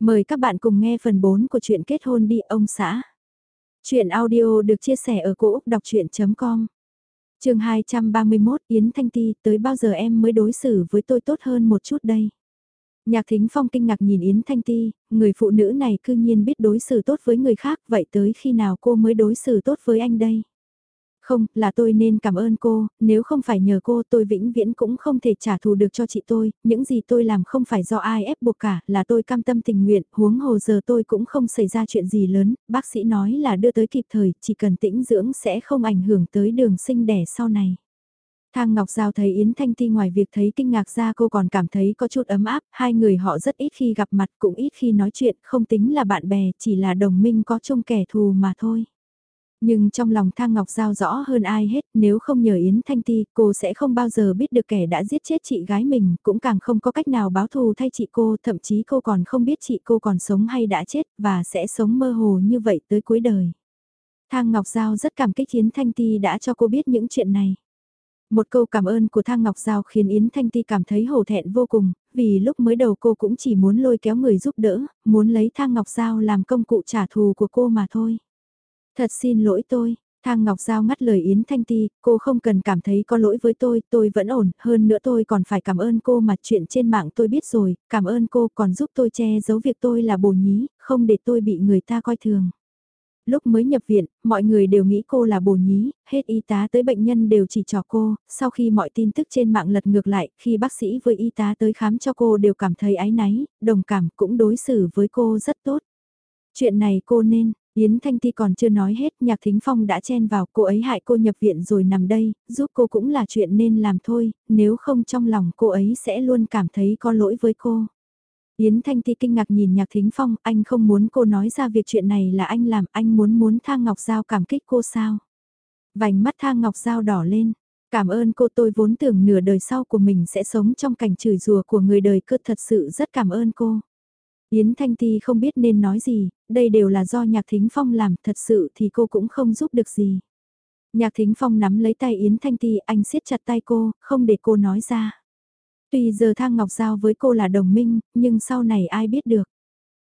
Mời các bạn cùng nghe phần 4 của truyện kết hôn đi ông xã. Chuyện audio được chia sẻ ở cỗ đọc chuyện.com Trường 231 Yến Thanh Ti tới bao giờ em mới đối xử với tôi tốt hơn một chút đây. Nhạc Thính Phong kinh ngạc nhìn Yến Thanh Ti, người phụ nữ này cư nhiên biết đối xử tốt với người khác vậy tới khi nào cô mới đối xử tốt với anh đây. Không, là tôi nên cảm ơn cô, nếu không phải nhờ cô tôi vĩnh viễn cũng không thể trả thù được cho chị tôi, những gì tôi làm không phải do ai ép buộc cả, là tôi cam tâm tình nguyện, huống hồ giờ tôi cũng không xảy ra chuyện gì lớn, bác sĩ nói là đưa tới kịp thời, chỉ cần tĩnh dưỡng sẽ không ảnh hưởng tới đường sinh đẻ sau này. Thang Ngọc Giao thấy Yến Thanh Ti ngoài việc thấy kinh ngạc ra cô còn cảm thấy có chút ấm áp, hai người họ rất ít khi gặp mặt cũng ít khi nói chuyện, không tính là bạn bè, chỉ là đồng minh có chung kẻ thù mà thôi. Nhưng trong lòng Thang Ngọc Giao rõ hơn ai hết, nếu không nhờ Yến Thanh Ti, cô sẽ không bao giờ biết được kẻ đã giết chết chị gái mình, cũng càng không có cách nào báo thù thay chị cô, thậm chí cô còn không biết chị cô còn sống hay đã chết, và sẽ sống mơ hồ như vậy tới cuối đời. Thang Ngọc Giao rất cảm kích Yến Thanh Ti đã cho cô biết những chuyện này. Một câu cảm ơn của Thang Ngọc Giao khiến Yến Thanh Ti cảm thấy hổ thẹn vô cùng, vì lúc mới đầu cô cũng chỉ muốn lôi kéo người giúp đỡ, muốn lấy Thang Ngọc Giao làm công cụ trả thù của cô mà thôi. Thật xin lỗi tôi, Thang Ngọc Giao ngắt lời Yến Thanh Ti, cô không cần cảm thấy có lỗi với tôi, tôi vẫn ổn, hơn nữa tôi còn phải cảm ơn cô mà chuyện trên mạng tôi biết rồi, cảm ơn cô còn giúp tôi che giấu việc tôi là bồ nhí, không để tôi bị người ta coi thường. Lúc mới nhập viện, mọi người đều nghĩ cô là bồ nhí, hết y tá tới bệnh nhân đều chỉ trò cô, sau khi mọi tin tức trên mạng lật ngược lại, khi bác sĩ với y tá tới khám cho cô đều cảm thấy áy náy, đồng cảm cũng đối xử với cô rất tốt. Chuyện này cô nên, Yến Thanh Ti còn chưa nói hết, Nhạc Thính Phong đã chen vào, cô ấy hại cô nhập viện rồi nằm đây, giúp cô cũng là chuyện nên làm thôi, nếu không trong lòng cô ấy sẽ luôn cảm thấy có lỗi với cô. Yến Thanh Ti kinh ngạc nhìn Nhạc Thính Phong, anh không muốn cô nói ra việc chuyện này là anh làm, anh muốn muốn Thang Ngọc Giao cảm kích cô sao? Vành mắt Thang Ngọc Giao đỏ lên, cảm ơn cô tôi vốn tưởng nửa đời sau của mình sẽ sống trong cảnh chửi rùa của người đời cơ thật sự rất cảm ơn cô. Yến Thanh Ti không biết nên nói gì, đây đều là do Nhạc Thính Phong làm, thật sự thì cô cũng không giúp được gì. Nhạc Thính Phong nắm lấy tay Yến Thanh Ti, anh siết chặt tay cô, không để cô nói ra. Tuy giờ Thang Ngọc Giao với cô là đồng minh, nhưng sau này ai biết được.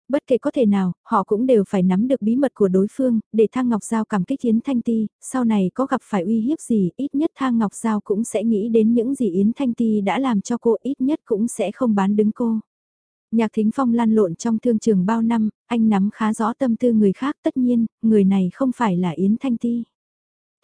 Bất kể có thể nào, họ cũng đều phải nắm được bí mật của đối phương, để Thang Ngọc Giao cảm kích Yến Thanh Ti, sau này có gặp phải uy hiếp gì, ít nhất Thang Ngọc Giao cũng sẽ nghĩ đến những gì Yến Thanh Ti đã làm cho cô, ít nhất cũng sẽ không bán đứng cô. Nhạc Thính Phong lan lộn trong thương trường bao năm, anh nắm khá rõ tâm tư người khác tất nhiên, người này không phải là Yến Thanh Ti.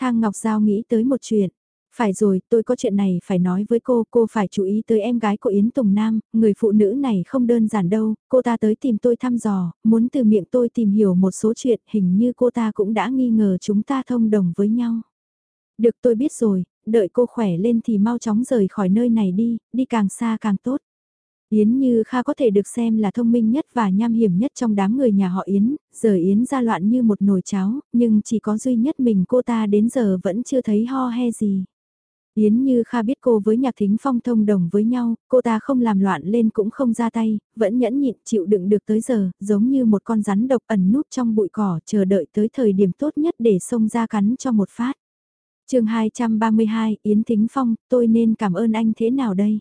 Thang Ngọc Giao nghĩ tới một chuyện. Phải rồi, tôi có chuyện này phải nói với cô, cô phải chú ý tới em gái của Yến Tùng Nam, người phụ nữ này không đơn giản đâu, cô ta tới tìm tôi thăm dò, muốn từ miệng tôi tìm hiểu một số chuyện, hình như cô ta cũng đã nghi ngờ chúng ta thông đồng với nhau. Được tôi biết rồi, đợi cô khỏe lên thì mau chóng rời khỏi nơi này đi, đi càng xa càng tốt. Yến Như Kha có thể được xem là thông minh nhất và nham hiểm nhất trong đám người nhà họ Yến, giờ Yến ra loạn như một nồi cháo, nhưng chỉ có duy nhất mình cô ta đến giờ vẫn chưa thấy ho he gì. Yến Như Kha biết cô với Nhạc Thính Phong thông đồng với nhau, cô ta không làm loạn lên cũng không ra tay, vẫn nhẫn nhịn chịu đựng được tới giờ, giống như một con rắn độc ẩn núp trong bụi cỏ chờ đợi tới thời điểm tốt nhất để xông ra cắn cho một phát. chương 232, Yến Thính Phong, tôi nên cảm ơn anh thế nào đây?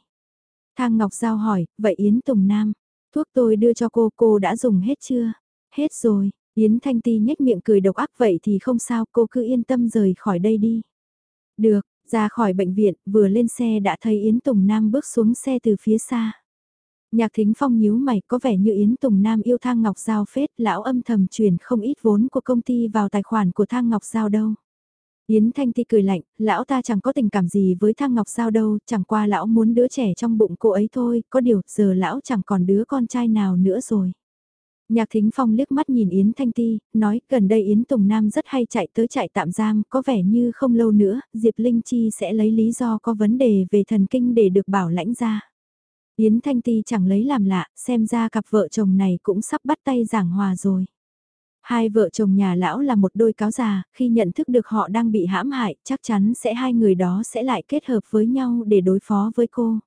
Thang Ngọc Giao hỏi, vậy Yến Tùng Nam, thuốc tôi đưa cho cô, cô đã dùng hết chưa? Hết rồi, Yến Thanh Ti nhếch miệng cười độc ác vậy thì không sao, cô cứ yên tâm rời khỏi đây đi. Được, ra khỏi bệnh viện, vừa lên xe đã thấy Yến Tùng Nam bước xuống xe từ phía xa. Nhạc Thính Phong nhíu mày có vẻ như Yến Tùng Nam yêu Thang Ngọc Giao phết, lão âm thầm chuyển không ít vốn của công ty vào tài khoản của Thang Ngọc Giao đâu. Yến Thanh Ti cười lạnh, lão ta chẳng có tình cảm gì với Thang Ngọc Giao đâu, chẳng qua lão muốn đứa trẻ trong bụng cô ấy thôi, có điều giờ lão chẳng còn đứa con trai nào nữa rồi. Nhạc Thính Phong liếc mắt nhìn Yến Thanh Ti, nói gần đây Yến Tùng Nam rất hay chạy tới chạy tạm giam, có vẻ như không lâu nữa, Diệp Linh Chi sẽ lấy lý do có vấn đề về thần kinh để được bảo lãnh ra. Yến Thanh Ti chẳng lấy làm lạ, xem ra cặp vợ chồng này cũng sắp bắt tay giảng hòa rồi. Hai vợ chồng nhà lão là một đôi cáo già, khi nhận thức được họ đang bị hãm hại, chắc chắn sẽ hai người đó sẽ lại kết hợp với nhau để đối phó với cô.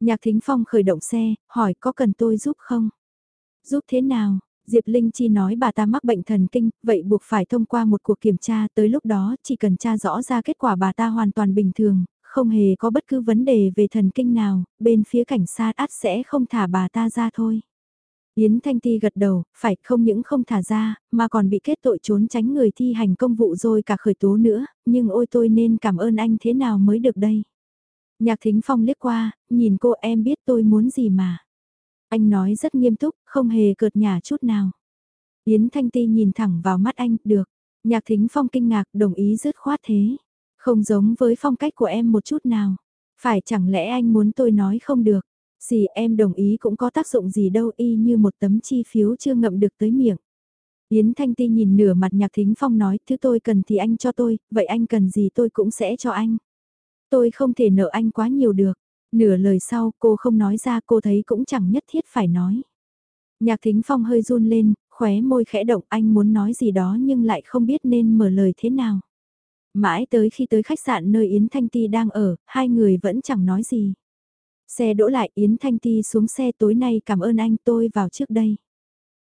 Nhạc Thính Phong khởi động xe, hỏi có cần tôi giúp không? Giúp thế nào? Diệp Linh Chi nói bà ta mắc bệnh thần kinh, vậy buộc phải thông qua một cuộc kiểm tra, tới lúc đó chỉ cần tra rõ ra kết quả bà ta hoàn toàn bình thường, không hề có bất cứ vấn đề về thần kinh nào, bên phía cảnh sát át sẽ không thả bà ta ra thôi. Yến Thanh Ti gật đầu, phải không những không thả ra, mà còn bị kết tội trốn tránh người thi hành công vụ rồi cả khởi tố nữa, nhưng ôi tôi nên cảm ơn anh thế nào mới được đây. Nhạc Thính Phong liếc qua, nhìn cô em biết tôi muốn gì mà. Anh nói rất nghiêm túc, không hề cợt nhả chút nào. Yến Thanh Ti nhìn thẳng vào mắt anh, được. Nhạc Thính Phong kinh ngạc, đồng ý dứt khoát thế. Không giống với phong cách của em một chút nào. Phải chẳng lẽ anh muốn tôi nói không được. Gì em đồng ý cũng có tác dụng gì đâu y như một tấm chi phiếu chưa ngậm được tới miệng. Yến Thanh Ti nhìn nửa mặt Nhạc Thính Phong nói, thứ tôi cần thì anh cho tôi, vậy anh cần gì tôi cũng sẽ cho anh. Tôi không thể nợ anh quá nhiều được. Nửa lời sau cô không nói ra cô thấy cũng chẳng nhất thiết phải nói. Nhạc Thính Phong hơi run lên, khóe môi khẽ động anh muốn nói gì đó nhưng lại không biết nên mở lời thế nào. Mãi tới khi tới khách sạn nơi Yến Thanh Ti đang ở, hai người vẫn chẳng nói gì. Xe đỗ lại Yến Thanh Ti xuống xe tối nay cảm ơn anh tôi vào trước đây.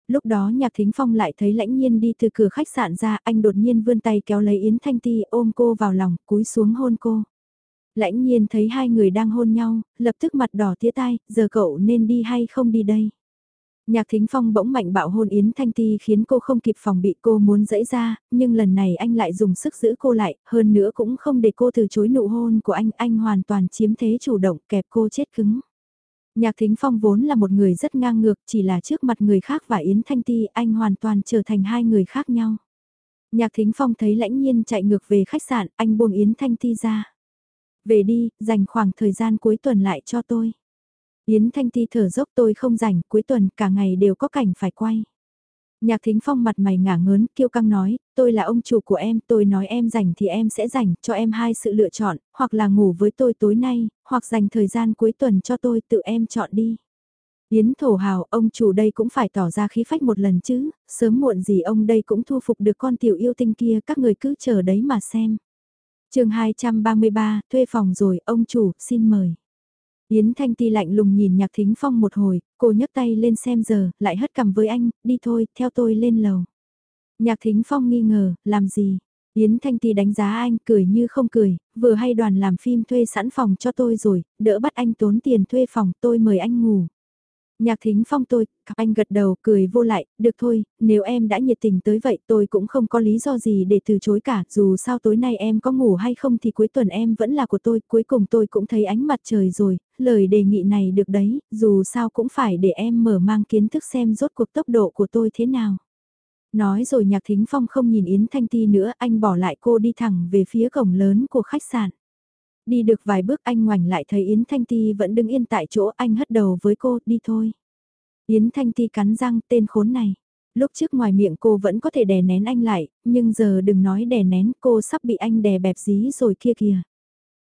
Lúc đó Nhạc Thính Phong lại thấy lãnh nhiên đi từ cửa khách sạn ra anh đột nhiên vươn tay kéo lấy Yến Thanh Ti ôm cô vào lòng cúi xuống hôn cô. Lãnh nhiên thấy hai người đang hôn nhau, lập tức mặt đỏ tía tai, giờ cậu nên đi hay không đi đây? Nhạc Thính Phong bỗng mạnh bạo hôn Yến Thanh Ti khiến cô không kịp phòng bị cô muốn dẫy ra, nhưng lần này anh lại dùng sức giữ cô lại, hơn nữa cũng không để cô từ chối nụ hôn của anh, anh hoàn toàn chiếm thế chủ động kẹp cô chết cứng. Nhạc Thính Phong vốn là một người rất ngang ngược, chỉ là trước mặt người khác và Yến Thanh Ti anh hoàn toàn trở thành hai người khác nhau. Nhạc Thính Phong thấy lãnh nhiên chạy ngược về khách sạn, anh buông Yến Thanh Ti ra. Về đi, dành khoảng thời gian cuối tuần lại cho tôi. Yến Thanh Ti thở dốc tôi không rảnh, cuối tuần cả ngày đều có cảnh phải quay. Nhạc Thính Phong mặt mày ngả ngớn, kiêu căng nói, tôi là ông chủ của em, tôi nói em rảnh thì em sẽ rảnh, cho em hai sự lựa chọn, hoặc là ngủ với tôi tối nay, hoặc dành thời gian cuối tuần cho tôi, tự em chọn đi. Yến Thổ Hào, ông chủ đây cũng phải tỏ ra khí phách một lần chứ, sớm muộn gì ông đây cũng thu phục được con tiểu yêu tinh kia, các người cứ chờ đấy mà xem. chương 233, thuê phòng rồi, ông chủ, xin mời. Yến Thanh Ti lạnh lùng nhìn Nhạc Thính Phong một hồi, cô nhấc tay lên xem giờ, lại hất cầm với anh, đi thôi, theo tôi lên lầu. Nhạc Thính Phong nghi ngờ, làm gì? Yến Thanh Ti đánh giá anh cười như không cười, vừa hay đoàn làm phim thuê sẵn phòng cho tôi rồi, đỡ bắt anh tốn tiền thuê phòng, tôi mời anh ngủ. Nhạc thính phong tôi, anh gật đầu cười vô lại, được thôi, nếu em đã nhiệt tình tới vậy tôi cũng không có lý do gì để từ chối cả, dù sao tối nay em có ngủ hay không thì cuối tuần em vẫn là của tôi, cuối cùng tôi cũng thấy ánh mặt trời rồi, lời đề nghị này được đấy, dù sao cũng phải để em mở mang kiến thức xem rốt cuộc tốc độ của tôi thế nào. Nói rồi nhạc thính phong không nhìn Yến Thanh Ti nữa, anh bỏ lại cô đi thẳng về phía cổng lớn của khách sạn. Đi được vài bước anh ngoảnh lại thấy Yến Thanh Ti vẫn đứng yên tại chỗ anh hất đầu với cô, đi thôi. Yến Thanh Ti cắn răng tên khốn này. Lúc trước ngoài miệng cô vẫn có thể đè nén anh lại, nhưng giờ đừng nói đè nén cô sắp bị anh đè bẹp dí rồi kia kìa.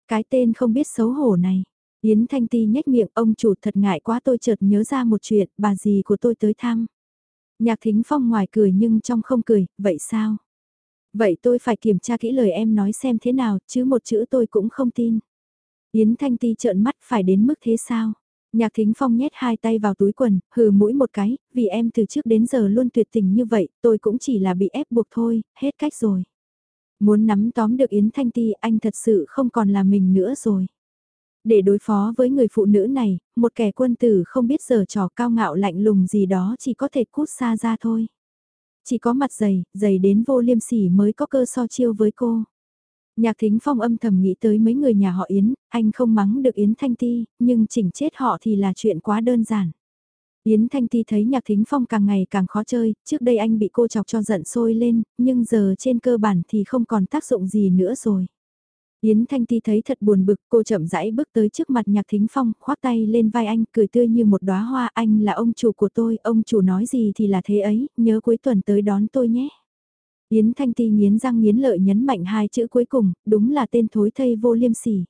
Cái tên không biết xấu hổ này. Yến Thanh Ti nhếch miệng ông chủ thật ngại quá tôi chợt nhớ ra một chuyện bà dì của tôi tới thăm. Nhạc thính phong ngoài cười nhưng trong không cười, vậy sao? Vậy tôi phải kiểm tra kỹ lời em nói xem thế nào, chứ một chữ tôi cũng không tin. Yến Thanh Ti trợn mắt phải đến mức thế sao? Nhạc Thính Phong nhét hai tay vào túi quần, hừ mũi một cái, vì em từ trước đến giờ luôn tuyệt tình như vậy, tôi cũng chỉ là bị ép buộc thôi, hết cách rồi. Muốn nắm tóm được Yến Thanh Ti anh thật sự không còn là mình nữa rồi. Để đối phó với người phụ nữ này, một kẻ quân tử không biết giờ trò cao ngạo lạnh lùng gì đó chỉ có thể cút xa ra thôi. Chỉ có mặt dày, dày đến vô liêm sỉ mới có cơ so chiêu với cô. Nhạc thính phong âm thầm nghĩ tới mấy người nhà họ Yến, anh không mắng được Yến Thanh Ti, nhưng chỉnh chết họ thì là chuyện quá đơn giản. Yến Thanh Ti thấy nhạc thính phong càng ngày càng khó chơi, trước đây anh bị cô chọc cho giận sôi lên, nhưng giờ trên cơ bản thì không còn tác dụng gì nữa rồi. Yến Thanh Ti thấy thật buồn bực, cô chậm rãi bước tới trước mặt Nhạc Thính Phong, khoác tay lên vai anh, cười tươi như một đóa hoa, anh là ông chủ của tôi, ông chủ nói gì thì là thế ấy, nhớ cuối tuần tới đón tôi nhé. Yến Thanh Ti nghiến răng nghiến lợi nhấn mạnh hai chữ cuối cùng, đúng là tên thối thây vô liêm sỉ.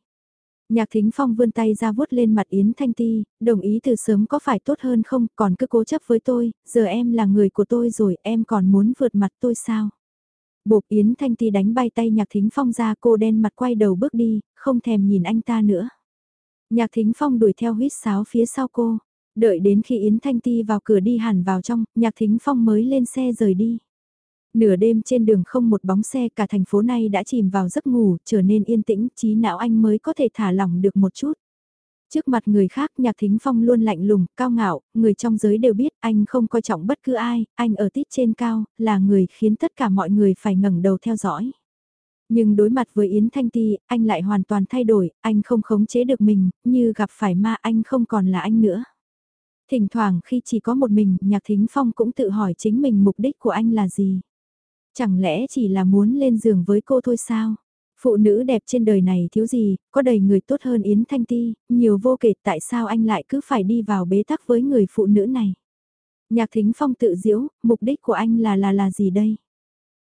Nhạc Thính Phong vươn tay ra vuốt lên mặt Yến Thanh Ti, đồng ý từ sớm có phải tốt hơn không, còn cứ cố chấp với tôi, giờ em là người của tôi rồi, em còn muốn vượt mặt tôi sao? Bộp Yến Thanh Ti đánh bay tay Nhạc Thính Phong ra cô đen mặt quay đầu bước đi, không thèm nhìn anh ta nữa. Nhạc Thính Phong đuổi theo huyết sáo phía sau cô. Đợi đến khi Yến Thanh Ti vào cửa đi hẳn vào trong, Nhạc Thính Phong mới lên xe rời đi. Nửa đêm trên đường không một bóng xe cả thành phố này đã chìm vào giấc ngủ, trở nên yên tĩnh, trí não anh mới có thể thả lỏng được một chút. Trước mặt người khác nhạc thính phong luôn lạnh lùng, cao ngạo, người trong giới đều biết anh không coi trọng bất cứ ai, anh ở tít trên cao, là người khiến tất cả mọi người phải ngẩng đầu theo dõi. Nhưng đối mặt với Yến Thanh Ti, anh lại hoàn toàn thay đổi, anh không khống chế được mình, như gặp phải ma anh không còn là anh nữa. Thỉnh thoảng khi chỉ có một mình, Nhạc Thính Phong cũng tự hỏi chính mình mục đích của anh là gì. Chẳng lẽ chỉ là muốn lên giường với cô thôi sao? Phụ nữ đẹp trên đời này thiếu gì, có đầy người tốt hơn Yến Thanh Ti, nhiều vô kể tại sao anh lại cứ phải đi vào bế tắc với người phụ nữ này. Nhạc Thính Phong tự diễu, mục đích của anh là là là gì đây?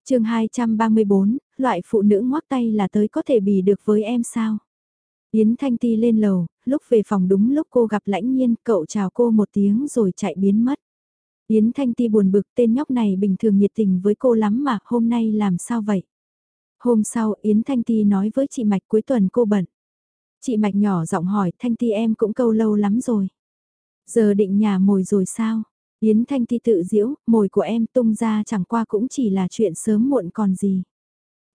chương 234, loại phụ nữ ngoác tay là tới có thể bì được với em sao? Yến Thanh Ti lên lầu, lúc về phòng đúng lúc cô gặp lãnh nhiên, cậu chào cô một tiếng rồi chạy biến mất. Yến Thanh Ti buồn bực tên nhóc này bình thường nhiệt tình với cô lắm mà hôm nay làm sao vậy? Hôm sau Yến Thanh Ti nói với chị Mạch cuối tuần cô bận. Chị Mạch nhỏ giọng hỏi Thanh Ti em cũng câu lâu lắm rồi. Giờ định nhà mồi rồi sao? Yến Thanh Ti tự diễu, mồi của em tung ra chẳng qua cũng chỉ là chuyện sớm muộn còn gì.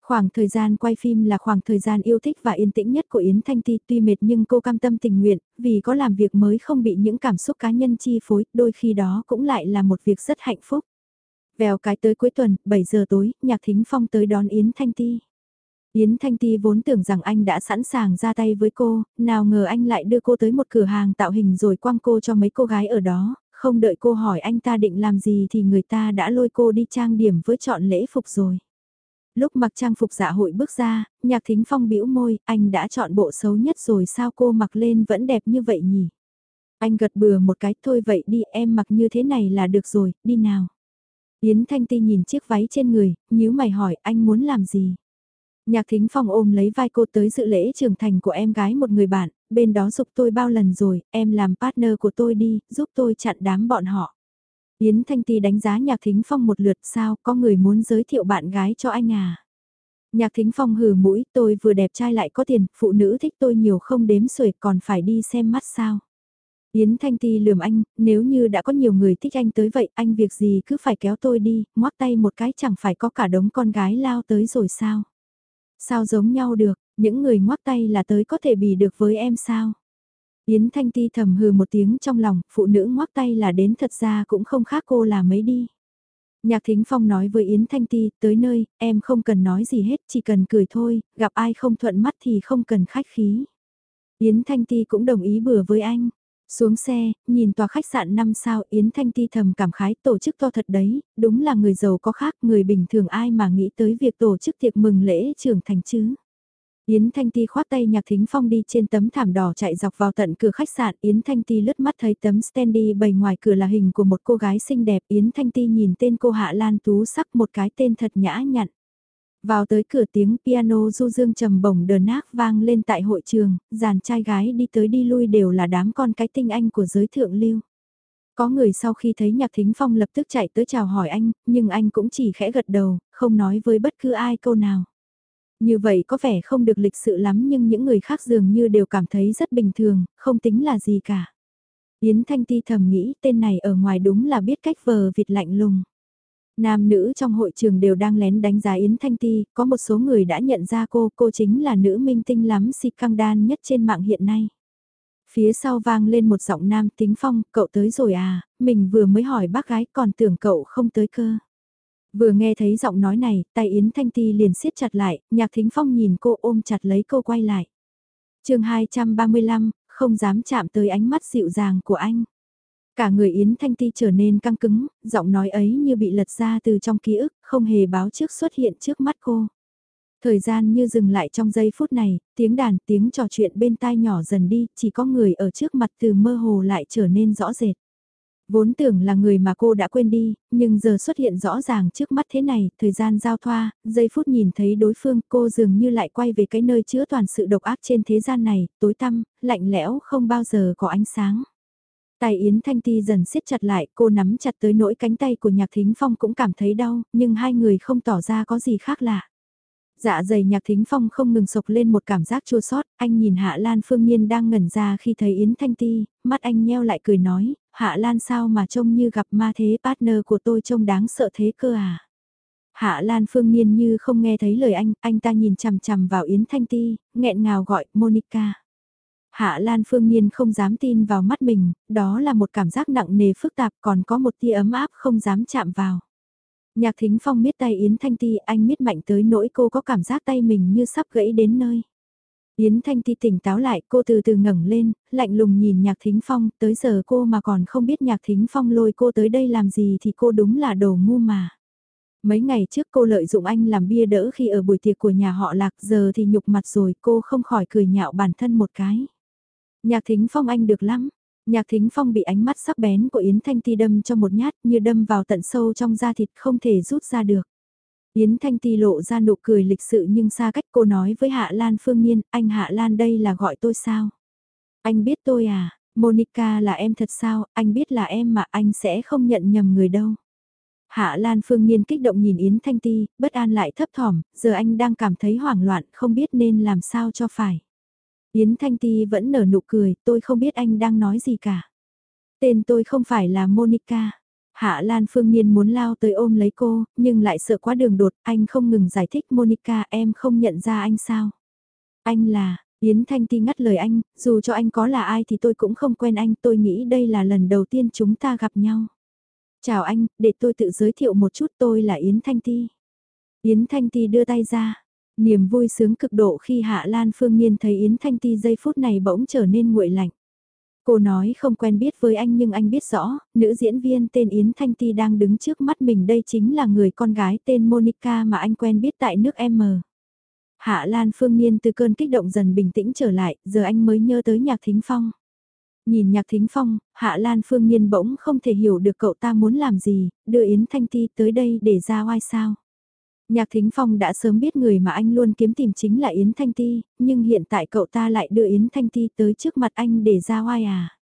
Khoảng thời gian quay phim là khoảng thời gian yêu thích và yên tĩnh nhất của Yến Thanh Ti tuy mệt nhưng cô cam tâm tình nguyện, vì có làm việc mới không bị những cảm xúc cá nhân chi phối, đôi khi đó cũng lại là một việc rất hạnh phúc. Vèo cái tới cuối tuần, 7 giờ tối, Nhạc Thính Phong tới đón Yến Thanh Ti. Yến Thanh Ti vốn tưởng rằng anh đã sẵn sàng ra tay với cô, nào ngờ anh lại đưa cô tới một cửa hàng tạo hình rồi quăng cô cho mấy cô gái ở đó, không đợi cô hỏi anh ta định làm gì thì người ta đã lôi cô đi trang điểm với chọn lễ phục rồi. Lúc mặc trang phục dạ hội bước ra, nhạc thính phong bĩu môi, anh đã chọn bộ xấu nhất rồi sao cô mặc lên vẫn đẹp như vậy nhỉ? Anh gật bừa một cái, thôi vậy đi em mặc như thế này là được rồi, đi nào. Yến Thanh Ti nhìn chiếc váy trên người, nhíu mày hỏi anh muốn làm gì? Nhạc thính phong ôm lấy vai cô tới dự lễ trưởng thành của em gái một người bạn, bên đó dục tôi bao lần rồi, em làm partner của tôi đi, giúp tôi chặn đám bọn họ. Yến Thanh Ti đánh giá Nhạc Thính Phong một lượt sao, có người muốn giới thiệu bạn gái cho anh à? Nhạc Thính Phong hừ mũi, tôi vừa đẹp trai lại có tiền, phụ nữ thích tôi nhiều không đếm xuể còn phải đi xem mắt sao. Yến Thanh Ti lườm anh, nếu như đã có nhiều người thích anh tới vậy, anh việc gì cứ phải kéo tôi đi, ngoắc tay một cái chẳng phải có cả đống con gái lao tới rồi sao? Sao giống nhau được, những người ngoắc tay là tới có thể bì được với em sao? Yến Thanh Ti thầm hừ một tiếng trong lòng, phụ nữ ngoắc tay là đến thật ra cũng không khác cô là mấy đi. Nhạc Thính Phong nói với Yến Thanh Ti, tới nơi, em không cần nói gì hết, chỉ cần cười thôi, gặp ai không thuận mắt thì không cần khách khí. Yến Thanh Ti cũng đồng ý bừa với anh. Xuống xe, nhìn tòa khách sạn 5 sao Yến Thanh Ti thầm cảm khái tổ chức to thật đấy, đúng là người giàu có khác, người bình thường ai mà nghĩ tới việc tổ chức tiệc mừng lễ trưởng thành chứ. Yến Thanh Ti khoát tay Nhạc Thính Phong đi trên tấm thảm đỏ chạy dọc vào tận cửa khách sạn. Yến Thanh Ti lướt mắt thấy tấm standee bày ngoài cửa là hình của một cô gái xinh đẹp. Yến Thanh Ti nhìn tên cô Hạ Lan Tú sắc một cái tên thật nhã nhặn. Vào tới cửa tiếng piano du dương trầm bổng đờn nác vang lên tại hội trường, dàn trai gái đi tới đi lui đều là đám con cái tinh anh của giới thượng lưu. Có người sau khi thấy Nhạc Thính Phong lập tức chạy tới chào hỏi anh, nhưng anh cũng chỉ khẽ gật đầu, không nói với bất cứ ai câu nào. Như vậy có vẻ không được lịch sự lắm nhưng những người khác dường như đều cảm thấy rất bình thường, không tính là gì cả. Yến Thanh Ti thầm nghĩ tên này ở ngoài đúng là biết cách vờ vịt lạnh lùng. Nam nữ trong hội trường đều đang lén đánh giá Yến Thanh Ti, có một số người đã nhận ra cô, cô chính là nữ minh tinh lắm si căng đan nhất trên mạng hiện nay. Phía sau vang lên một giọng nam tính phong, cậu tới rồi à, mình vừa mới hỏi bác gái còn tưởng cậu không tới cơ. Vừa nghe thấy giọng nói này, tay Yến Thanh Ti liền siết chặt lại, nhạc thính phong nhìn cô ôm chặt lấy cô quay lại. chương 235, không dám chạm tới ánh mắt dịu dàng của anh. Cả người Yến Thanh Ti trở nên căng cứng, giọng nói ấy như bị lật ra từ trong ký ức, không hề báo trước xuất hiện trước mắt cô. Thời gian như dừng lại trong giây phút này, tiếng đàn, tiếng trò chuyện bên tai nhỏ dần đi, chỉ có người ở trước mặt từ mơ hồ lại trở nên rõ rệt. Vốn tưởng là người mà cô đã quên đi, nhưng giờ xuất hiện rõ ràng trước mắt thế này, thời gian giao thoa, giây phút nhìn thấy đối phương cô dường như lại quay về cái nơi chứa toàn sự độc ác trên thế gian này, tối tăm, lạnh lẽo không bao giờ có ánh sáng. Tay Yến Thanh Ti dần siết chặt lại, cô nắm chặt tới nỗi cánh tay của Nhạc Thính Phong cũng cảm thấy đau, nhưng hai người không tỏ ra có gì khác lạ. Dạ dày Nhạc Thính Phong không ngừng sộc lên một cảm giác chua xót, anh nhìn Hạ Lan Phương Nhiên đang ngẩn ra khi thấy Yến Thanh Ti, mắt anh nheo lại cười nói, Hạ Lan sao mà trông như gặp ma thế partner của tôi trông đáng sợ thế cơ à. Hạ Lan Phương Nhiên như không nghe thấy lời anh, anh ta nhìn chằm chằm vào Yến Thanh Ti, nghẹn ngào gọi Monica. Hạ Lan Phương Nhiên không dám tin vào mắt mình, đó là một cảm giác nặng nề phức tạp còn có một tia ấm áp không dám chạm vào. Nhạc Thính Phong miết tay Yến Thanh Ti, anh miết mạnh tới nỗi cô có cảm giác tay mình như sắp gãy đến nơi. Yến Thanh Ti tỉnh táo lại, cô từ từ ngẩng lên, lạnh lùng nhìn Nhạc Thính Phong, tới giờ cô mà còn không biết Nhạc Thính Phong lôi cô tới đây làm gì thì cô đúng là đồ ngu mà. Mấy ngày trước cô lợi dụng anh làm bia đỡ khi ở buổi tiệc của nhà họ lạc giờ thì nhục mặt rồi cô không khỏi cười nhạo bản thân một cái. Nhạc Thính Phong anh được lắm. Nhạc Thính Phong bị ánh mắt sắc bén của Yến Thanh Ti đâm cho một nhát như đâm vào tận sâu trong da thịt không thể rút ra được. Yến Thanh Ti lộ ra nụ cười lịch sự nhưng xa cách cô nói với Hạ Lan Phương Nhiên, anh Hạ Lan đây là gọi tôi sao? Anh biết tôi à, Monica là em thật sao, anh biết là em mà anh sẽ không nhận nhầm người đâu. Hạ Lan Phương Nhiên kích động nhìn Yến Thanh Ti, bất an lại thấp thỏm, giờ anh đang cảm thấy hoảng loạn, không biết nên làm sao cho phải. Yến Thanh Ti vẫn nở nụ cười, tôi không biết anh đang nói gì cả. Tên tôi không phải là Monica. Hạ Lan Phương Nhiên muốn lao tới ôm lấy cô, nhưng lại sợ quá đường đột, anh không ngừng giải thích Monica em không nhận ra anh sao. Anh là, Yến Thanh Ti ngắt lời anh, dù cho anh có là ai thì tôi cũng không quen anh, tôi nghĩ đây là lần đầu tiên chúng ta gặp nhau. Chào anh, để tôi tự giới thiệu một chút tôi là Yến Thanh Ti. Yến Thanh Ti đưa tay ra, niềm vui sướng cực độ khi Hạ Lan Phương Nhiên thấy Yến Thanh Ti giây phút này bỗng trở nên nguội lạnh. Cô nói không quen biết với anh nhưng anh biết rõ, nữ diễn viên tên Yến Thanh Ti đang đứng trước mắt mình đây chính là người con gái tên Monica mà anh quen biết tại nước M. Hạ Lan Phương Nhiên từ cơn kích động dần bình tĩnh trở lại, giờ anh mới nhớ tới nhạc thính phong. Nhìn nhạc thính phong, Hạ Lan Phương Nhiên bỗng không thể hiểu được cậu ta muốn làm gì, đưa Yến Thanh Ti tới đây để ra oai sao. Nhạc Thính Phong đã sớm biết người mà anh luôn kiếm tìm chính là Yến Thanh Ti, nhưng hiện tại cậu ta lại đưa Yến Thanh Ti tới trước mặt anh để ra oai à.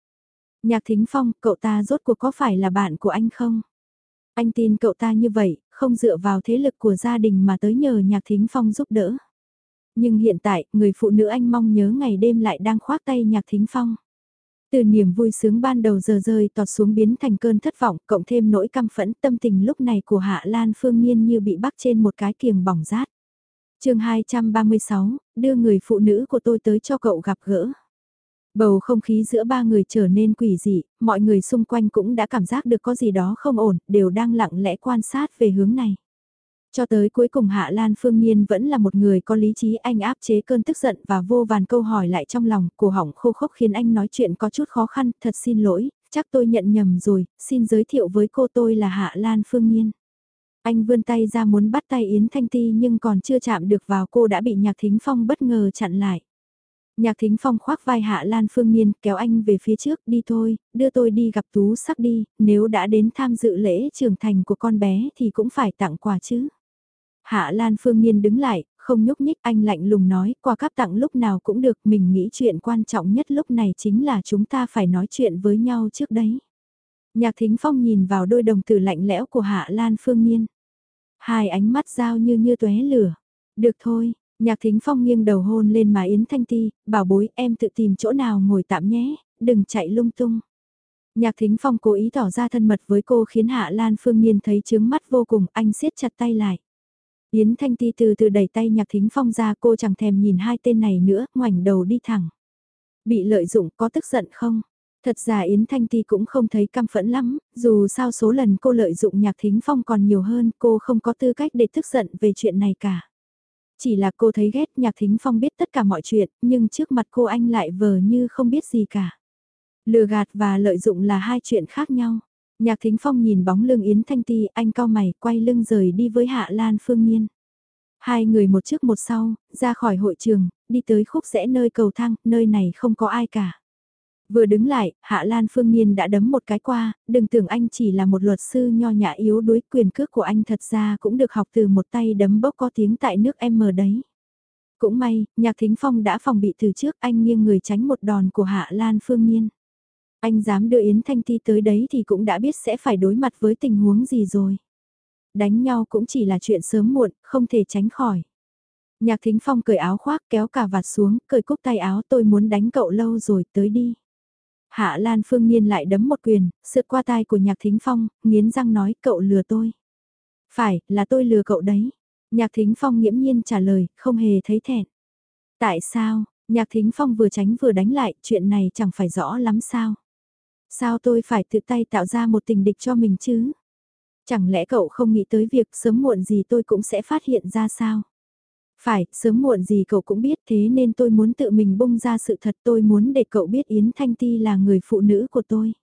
Nhạc Thính Phong, cậu ta rốt cuộc có phải là bạn của anh không? Anh tin cậu ta như vậy, không dựa vào thế lực của gia đình mà tới nhờ Nhạc Thính Phong giúp đỡ. Nhưng hiện tại, người phụ nữ anh mong nhớ ngày đêm lại đang khoác tay Nhạc Thính Phong. Từ niềm vui sướng ban đầu giờ rơi tọt xuống biến thành cơn thất vọng, cộng thêm nỗi căm phẫn tâm tình lúc này của Hạ Lan Phương Nhiên như bị bắt trên một cái kiềng bỏng rát. chương 236, đưa người phụ nữ của tôi tới cho cậu gặp gỡ. Bầu không khí giữa ba người trở nên quỷ dị, mọi người xung quanh cũng đã cảm giác được có gì đó không ổn, đều đang lặng lẽ quan sát về hướng này. Cho tới cuối cùng Hạ Lan Phương Nhiên vẫn là một người có lý trí anh áp chế cơn tức giận và vô vàn câu hỏi lại trong lòng, cổ hỏng khô khốc khiến anh nói chuyện có chút khó khăn, thật xin lỗi, chắc tôi nhận nhầm rồi, xin giới thiệu với cô tôi là Hạ Lan Phương Nhiên. Anh vươn tay ra muốn bắt tay Yến Thanh Ti nhưng còn chưa chạm được vào cô đã bị Nhạc Thính Phong bất ngờ chặn lại. Nhạc Thính Phong khoác vai Hạ Lan Phương Nhiên kéo anh về phía trước đi thôi, đưa tôi đi gặp Tú sắc đi, nếu đã đến tham dự lễ trưởng thành của con bé thì cũng phải tặng quà chứ. Hạ Lan Phương Nhiên đứng lại, không nhúc nhích anh lạnh lùng nói, qua cáp tặng lúc nào cũng được, mình nghĩ chuyện quan trọng nhất lúc này chính là chúng ta phải nói chuyện với nhau trước đấy. Nhạc Thính Phong nhìn vào đôi đồng tử lạnh lẽo của Hạ Lan Phương Nhiên. Hai ánh mắt giao như như tóe lửa. Được thôi, Nhạc Thính Phong nghiêng đầu hôn lên má Yến Thanh Ti, bảo bối em tự tìm chỗ nào ngồi tạm nhé, đừng chạy lung tung. Nhạc Thính Phong cố ý tỏ ra thân mật với cô khiến Hạ Lan Phương Nhiên thấy chướng mắt vô cùng, anh siết chặt tay lại. Yến Thanh Ti từ từ đẩy tay Nhạc Thính Phong ra cô chẳng thèm nhìn hai tên này nữa, ngoảnh đầu đi thẳng. Bị lợi dụng có tức giận không? Thật ra Yến Thanh Ti cũng không thấy căm phẫn lắm, dù sao số lần cô lợi dụng Nhạc Thính Phong còn nhiều hơn cô không có tư cách để tức giận về chuyện này cả. Chỉ là cô thấy ghét Nhạc Thính Phong biết tất cả mọi chuyện, nhưng trước mặt cô anh lại vờ như không biết gì cả. Lừa gạt và lợi dụng là hai chuyện khác nhau. Nhạc Thính Phong nhìn bóng lưng Yến Thanh Ti, anh cao mày, quay lưng rời đi với Hạ Lan Phương Nhiên. Hai người một trước một sau, ra khỏi hội trường, đi tới khúc rẽ nơi cầu thang, nơi này không có ai cả. Vừa đứng lại, Hạ Lan Phương Nhiên đã đấm một cái qua, đừng tưởng anh chỉ là một luật sư nho nhã yếu đuối quyền cước của anh thật ra cũng được học từ một tay đấm bốc có tiếng tại nước M đấy. Cũng may, Nhạc Thính Phong đã phòng bị từ trước anh nghiêng người tránh một đòn của Hạ Lan Phương Nhiên. Anh dám đưa Yến Thanh Ti tới đấy thì cũng đã biết sẽ phải đối mặt với tình huống gì rồi. Đánh nhau cũng chỉ là chuyện sớm muộn, không thể tránh khỏi. Nhạc Thính Phong cởi áo khoác kéo cả vạt xuống, cởi cúc tay áo tôi muốn đánh cậu lâu rồi, tới đi. Hạ Lan Phương Nhiên lại đấm một quyền, sượt qua tai của Nhạc Thính Phong, nghiến răng nói cậu lừa tôi. Phải, là tôi lừa cậu đấy. Nhạc Thính Phong nghiễm nhiên trả lời, không hề thấy thẹn. Tại sao, Nhạc Thính Phong vừa tránh vừa đánh lại, chuyện này chẳng phải rõ lắm sao. Sao tôi phải tự tay tạo ra một tình địch cho mình chứ? Chẳng lẽ cậu không nghĩ tới việc sớm muộn gì tôi cũng sẽ phát hiện ra sao? Phải, sớm muộn gì cậu cũng biết thế nên tôi muốn tự mình bung ra sự thật tôi muốn để cậu biết Yến Thanh Ti là người phụ nữ của tôi.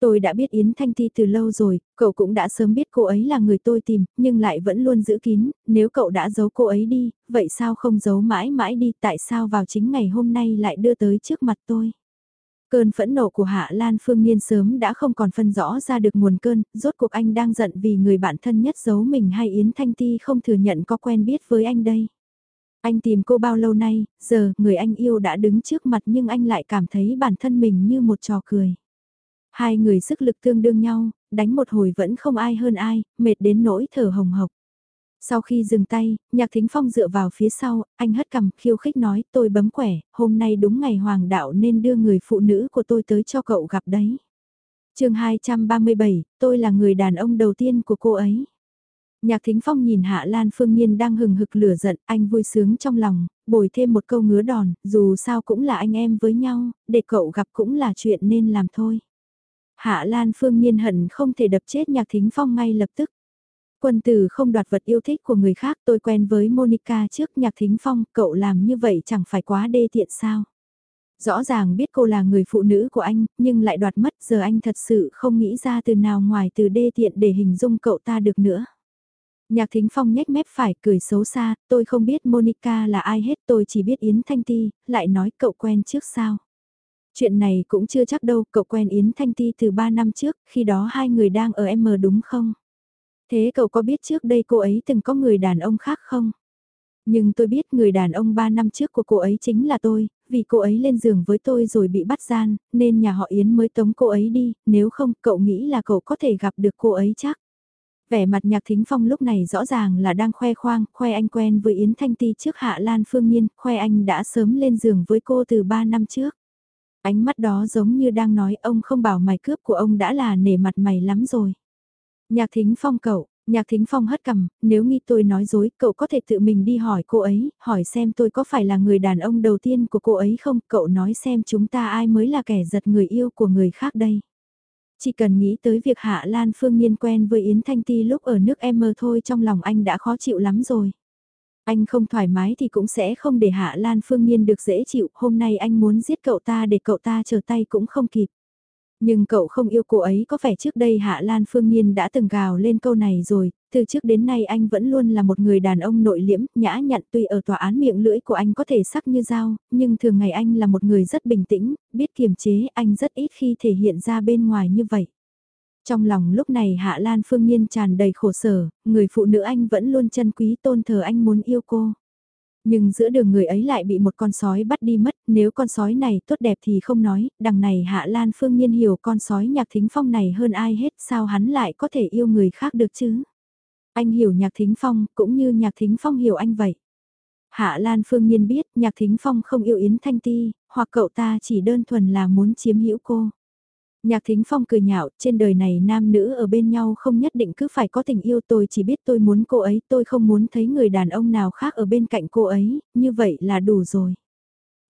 Tôi đã biết Yến Thanh Ti từ lâu rồi, cậu cũng đã sớm biết cô ấy là người tôi tìm, nhưng lại vẫn luôn giữ kín, nếu cậu đã giấu cô ấy đi, vậy sao không giấu mãi mãi đi, tại sao vào chính ngày hôm nay lại đưa tới trước mặt tôi? Cơn phẫn nộ của Hạ Lan Phương Niên sớm đã không còn phân rõ ra được nguồn cơn, rốt cuộc anh đang giận vì người bạn thân nhất giấu mình hay Yến Thanh Ti không thừa nhận có quen biết với anh đây. Anh tìm cô bao lâu nay, giờ người anh yêu đã đứng trước mặt nhưng anh lại cảm thấy bản thân mình như một trò cười. Hai người sức lực tương đương nhau, đánh một hồi vẫn không ai hơn ai, mệt đến nỗi thở hồng hộc. Sau khi dừng tay, nhạc thính phong dựa vào phía sau, anh hất cằm khiêu khích nói tôi bấm quẻ, hôm nay đúng ngày hoàng đạo nên đưa người phụ nữ của tôi tới cho cậu gặp đấy. chương 237, tôi là người đàn ông đầu tiên của cô ấy. Nhạc Thính Phong nhìn Hạ Lan Phương Nhiên đang hừng hực lửa giận, anh vui sướng trong lòng, bồi thêm một câu ngứa đòn, dù sao cũng là anh em với nhau, để cậu gặp cũng là chuyện nên làm thôi. Hạ Lan Phương Nhiên hận không thể đập chết Nhạc Thính Phong ngay lập tức. Quân tử không đoạt vật yêu thích của người khác tôi quen với Monica trước Nhạc Thính Phong, cậu làm như vậy chẳng phải quá đê tiện sao. Rõ ràng biết cô là người phụ nữ của anh, nhưng lại đoạt mất giờ anh thật sự không nghĩ ra từ nào ngoài từ đê tiện để hình dung cậu ta được nữa. Nhạc Thính Phong nhếch mép phải cười xấu xa, tôi không biết Monica là ai hết tôi chỉ biết Yến Thanh Ti, lại nói cậu quen trước sao. Chuyện này cũng chưa chắc đâu, cậu quen Yến Thanh Ti từ 3 năm trước, khi đó hai người đang ở M đúng không? Thế cậu có biết trước đây cô ấy từng có người đàn ông khác không? Nhưng tôi biết người đàn ông 3 năm trước của cô ấy chính là tôi, vì cô ấy lên giường với tôi rồi bị bắt gian, nên nhà họ Yến mới tống cô ấy đi, nếu không cậu nghĩ là cậu có thể gặp được cô ấy chắc. Vẻ mặt nhạc thính phong lúc này rõ ràng là đang khoe khoang, khoe anh quen với Yến Thanh Ti trước Hạ Lan Phương Nhiên, khoe anh đã sớm lên giường với cô từ 3 năm trước. Ánh mắt đó giống như đang nói ông không bảo mày cướp của ông đã là nể mặt mày lắm rồi. Nhạc thính phong cậu, nhạc thính phong hất cầm, nếu nghi tôi nói dối cậu có thể tự mình đi hỏi cô ấy, hỏi xem tôi có phải là người đàn ông đầu tiên của cô ấy không, cậu nói xem chúng ta ai mới là kẻ giật người yêu của người khác đây. Chỉ cần nghĩ tới việc Hạ Lan Phương Nhiên quen với Yến Thanh Ti lúc ở nước em mơ thôi trong lòng anh đã khó chịu lắm rồi. Anh không thoải mái thì cũng sẽ không để Hạ Lan Phương Nhiên được dễ chịu, hôm nay anh muốn giết cậu ta để cậu ta trở tay cũng không kịp. Nhưng cậu không yêu cô ấy có vẻ trước đây Hạ Lan Phương Nhiên đã từng gào lên câu này rồi, từ trước đến nay anh vẫn luôn là một người đàn ông nội liễm, nhã nhặn tuy ở tòa án miệng lưỡi của anh có thể sắc như dao, nhưng thường ngày anh là một người rất bình tĩnh, biết kiềm chế, anh rất ít khi thể hiện ra bên ngoài như vậy. Trong lòng lúc này Hạ Lan Phương Nhiên tràn đầy khổ sở, người phụ nữ anh vẫn luôn chân quý tôn thờ anh muốn yêu cô. Nhưng giữa đường người ấy lại bị một con sói bắt đi mất, nếu con sói này tốt đẹp thì không nói, đằng này Hạ Lan Phương Nhiên hiểu con sói nhạc thính phong này hơn ai hết, sao hắn lại có thể yêu người khác được chứ? Anh hiểu nhạc thính phong, cũng như nhạc thính phong hiểu anh vậy. Hạ Lan Phương Nhiên biết nhạc thính phong không yêu Yến Thanh Ti, hoặc cậu ta chỉ đơn thuần là muốn chiếm hữu cô. Nhạc Thính Phong cười nhạo, trên đời này nam nữ ở bên nhau không nhất định cứ phải có tình yêu tôi chỉ biết tôi muốn cô ấy, tôi không muốn thấy người đàn ông nào khác ở bên cạnh cô ấy, như vậy là đủ rồi.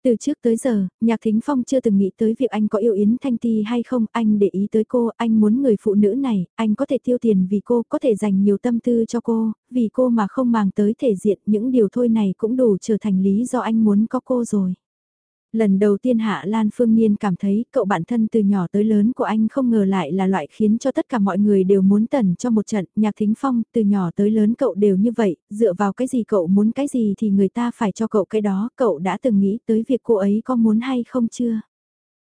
Từ trước tới giờ, Nhạc Thính Phong chưa từng nghĩ tới việc anh có yêu Yến Thanh Ti hay không, anh để ý tới cô, anh muốn người phụ nữ này, anh có thể tiêu tiền vì cô, có thể dành nhiều tâm tư cho cô, vì cô mà không màng tới thể diện, những điều thôi này cũng đủ trở thành lý do anh muốn có cô rồi. Lần đầu tiên Hạ Lan Phương Niên cảm thấy cậu bạn thân từ nhỏ tới lớn của anh không ngờ lại là loại khiến cho tất cả mọi người đều muốn tần cho một trận. Nhạc Thính Phong, từ nhỏ tới lớn cậu đều như vậy, dựa vào cái gì cậu muốn cái gì thì người ta phải cho cậu cái đó. Cậu đã từng nghĩ tới việc cô ấy có muốn hay không chưa?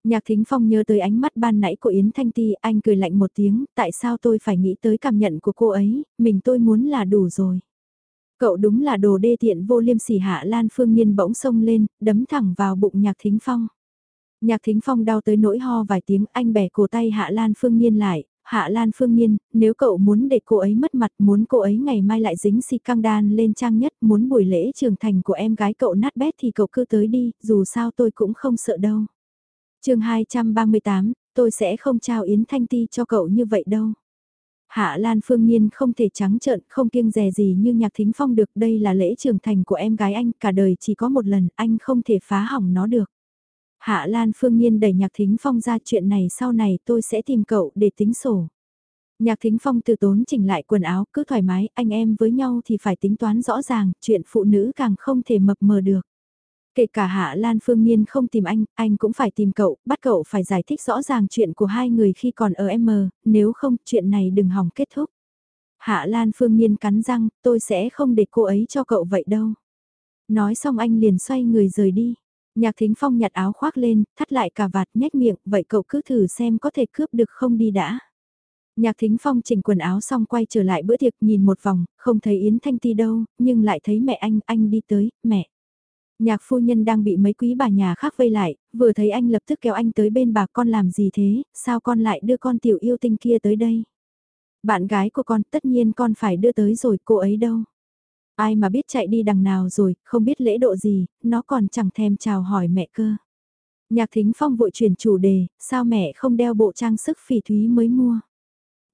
Nhạc Thính Phong nhớ tới ánh mắt ban nãy của Yến Thanh Ti, anh cười lạnh một tiếng, tại sao tôi phải nghĩ tới cảm nhận của cô ấy, mình tôi muốn là đủ rồi. Cậu đúng là đồ đê tiện vô liêm sỉ hạ Lan Phương Nhiên bỗng sông lên, đấm thẳng vào bụng Nhạc Thính Phong. Nhạc Thính Phong đau tới nỗi ho vài tiếng anh bẻ cổ tay Hạ Lan Phương Nhiên lại. Hạ Lan Phương Nhiên, nếu cậu muốn để cô ấy mất mặt, muốn cô ấy ngày mai lại dính xì căng đan lên trang nhất, muốn buổi lễ trưởng thành của em gái cậu nát bét thì cậu cứ tới đi, dù sao tôi cũng không sợ đâu. chương 238, tôi sẽ không trao Yến Thanh Ti cho cậu như vậy đâu. Hạ Lan Phương Nhiên không thể trắng trợn, không kiêng dè gì như nhạc thính phong được. Đây là lễ trưởng thành của em gái anh, cả đời chỉ có một lần, anh không thể phá hỏng nó được. Hạ Lan Phương Nhiên đẩy nhạc thính phong ra chuyện này sau này tôi sẽ tìm cậu để tính sổ. Nhạc thính phong từ tốn chỉnh lại quần áo cứ thoải mái, anh em với nhau thì phải tính toán rõ ràng, chuyện phụ nữ càng không thể mập mờ được. Kể cả Hạ Lan Phương Niên không tìm anh, anh cũng phải tìm cậu, bắt cậu phải giải thích rõ ràng chuyện của hai người khi còn ở M, nếu không chuyện này đừng hỏng kết thúc. Hạ Lan Phương Niên cắn răng, tôi sẽ không để cô ấy cho cậu vậy đâu. Nói xong anh liền xoay người rời đi. Nhạc Thính Phong nhặt áo khoác lên, thắt lại cả vạt nhếch miệng, vậy cậu cứ thử xem có thể cướp được không đi đã. Nhạc Thính Phong chỉnh quần áo xong quay trở lại bữa tiệc nhìn một vòng, không thấy Yến Thanh Ti đâu, nhưng lại thấy mẹ anh, anh đi tới, mẹ. Nhạc phu nhân đang bị mấy quý bà nhà khác vây lại, vừa thấy anh lập tức kéo anh tới bên bà con làm gì thế, sao con lại đưa con tiểu yêu tinh kia tới đây. Bạn gái của con tất nhiên con phải đưa tới rồi cô ấy đâu. Ai mà biết chạy đi đằng nào rồi, không biết lễ độ gì, nó còn chẳng thèm chào hỏi mẹ cơ. Nhạc thính phong vội chuyển chủ đề, sao mẹ không đeo bộ trang sức phỉ thúy mới mua.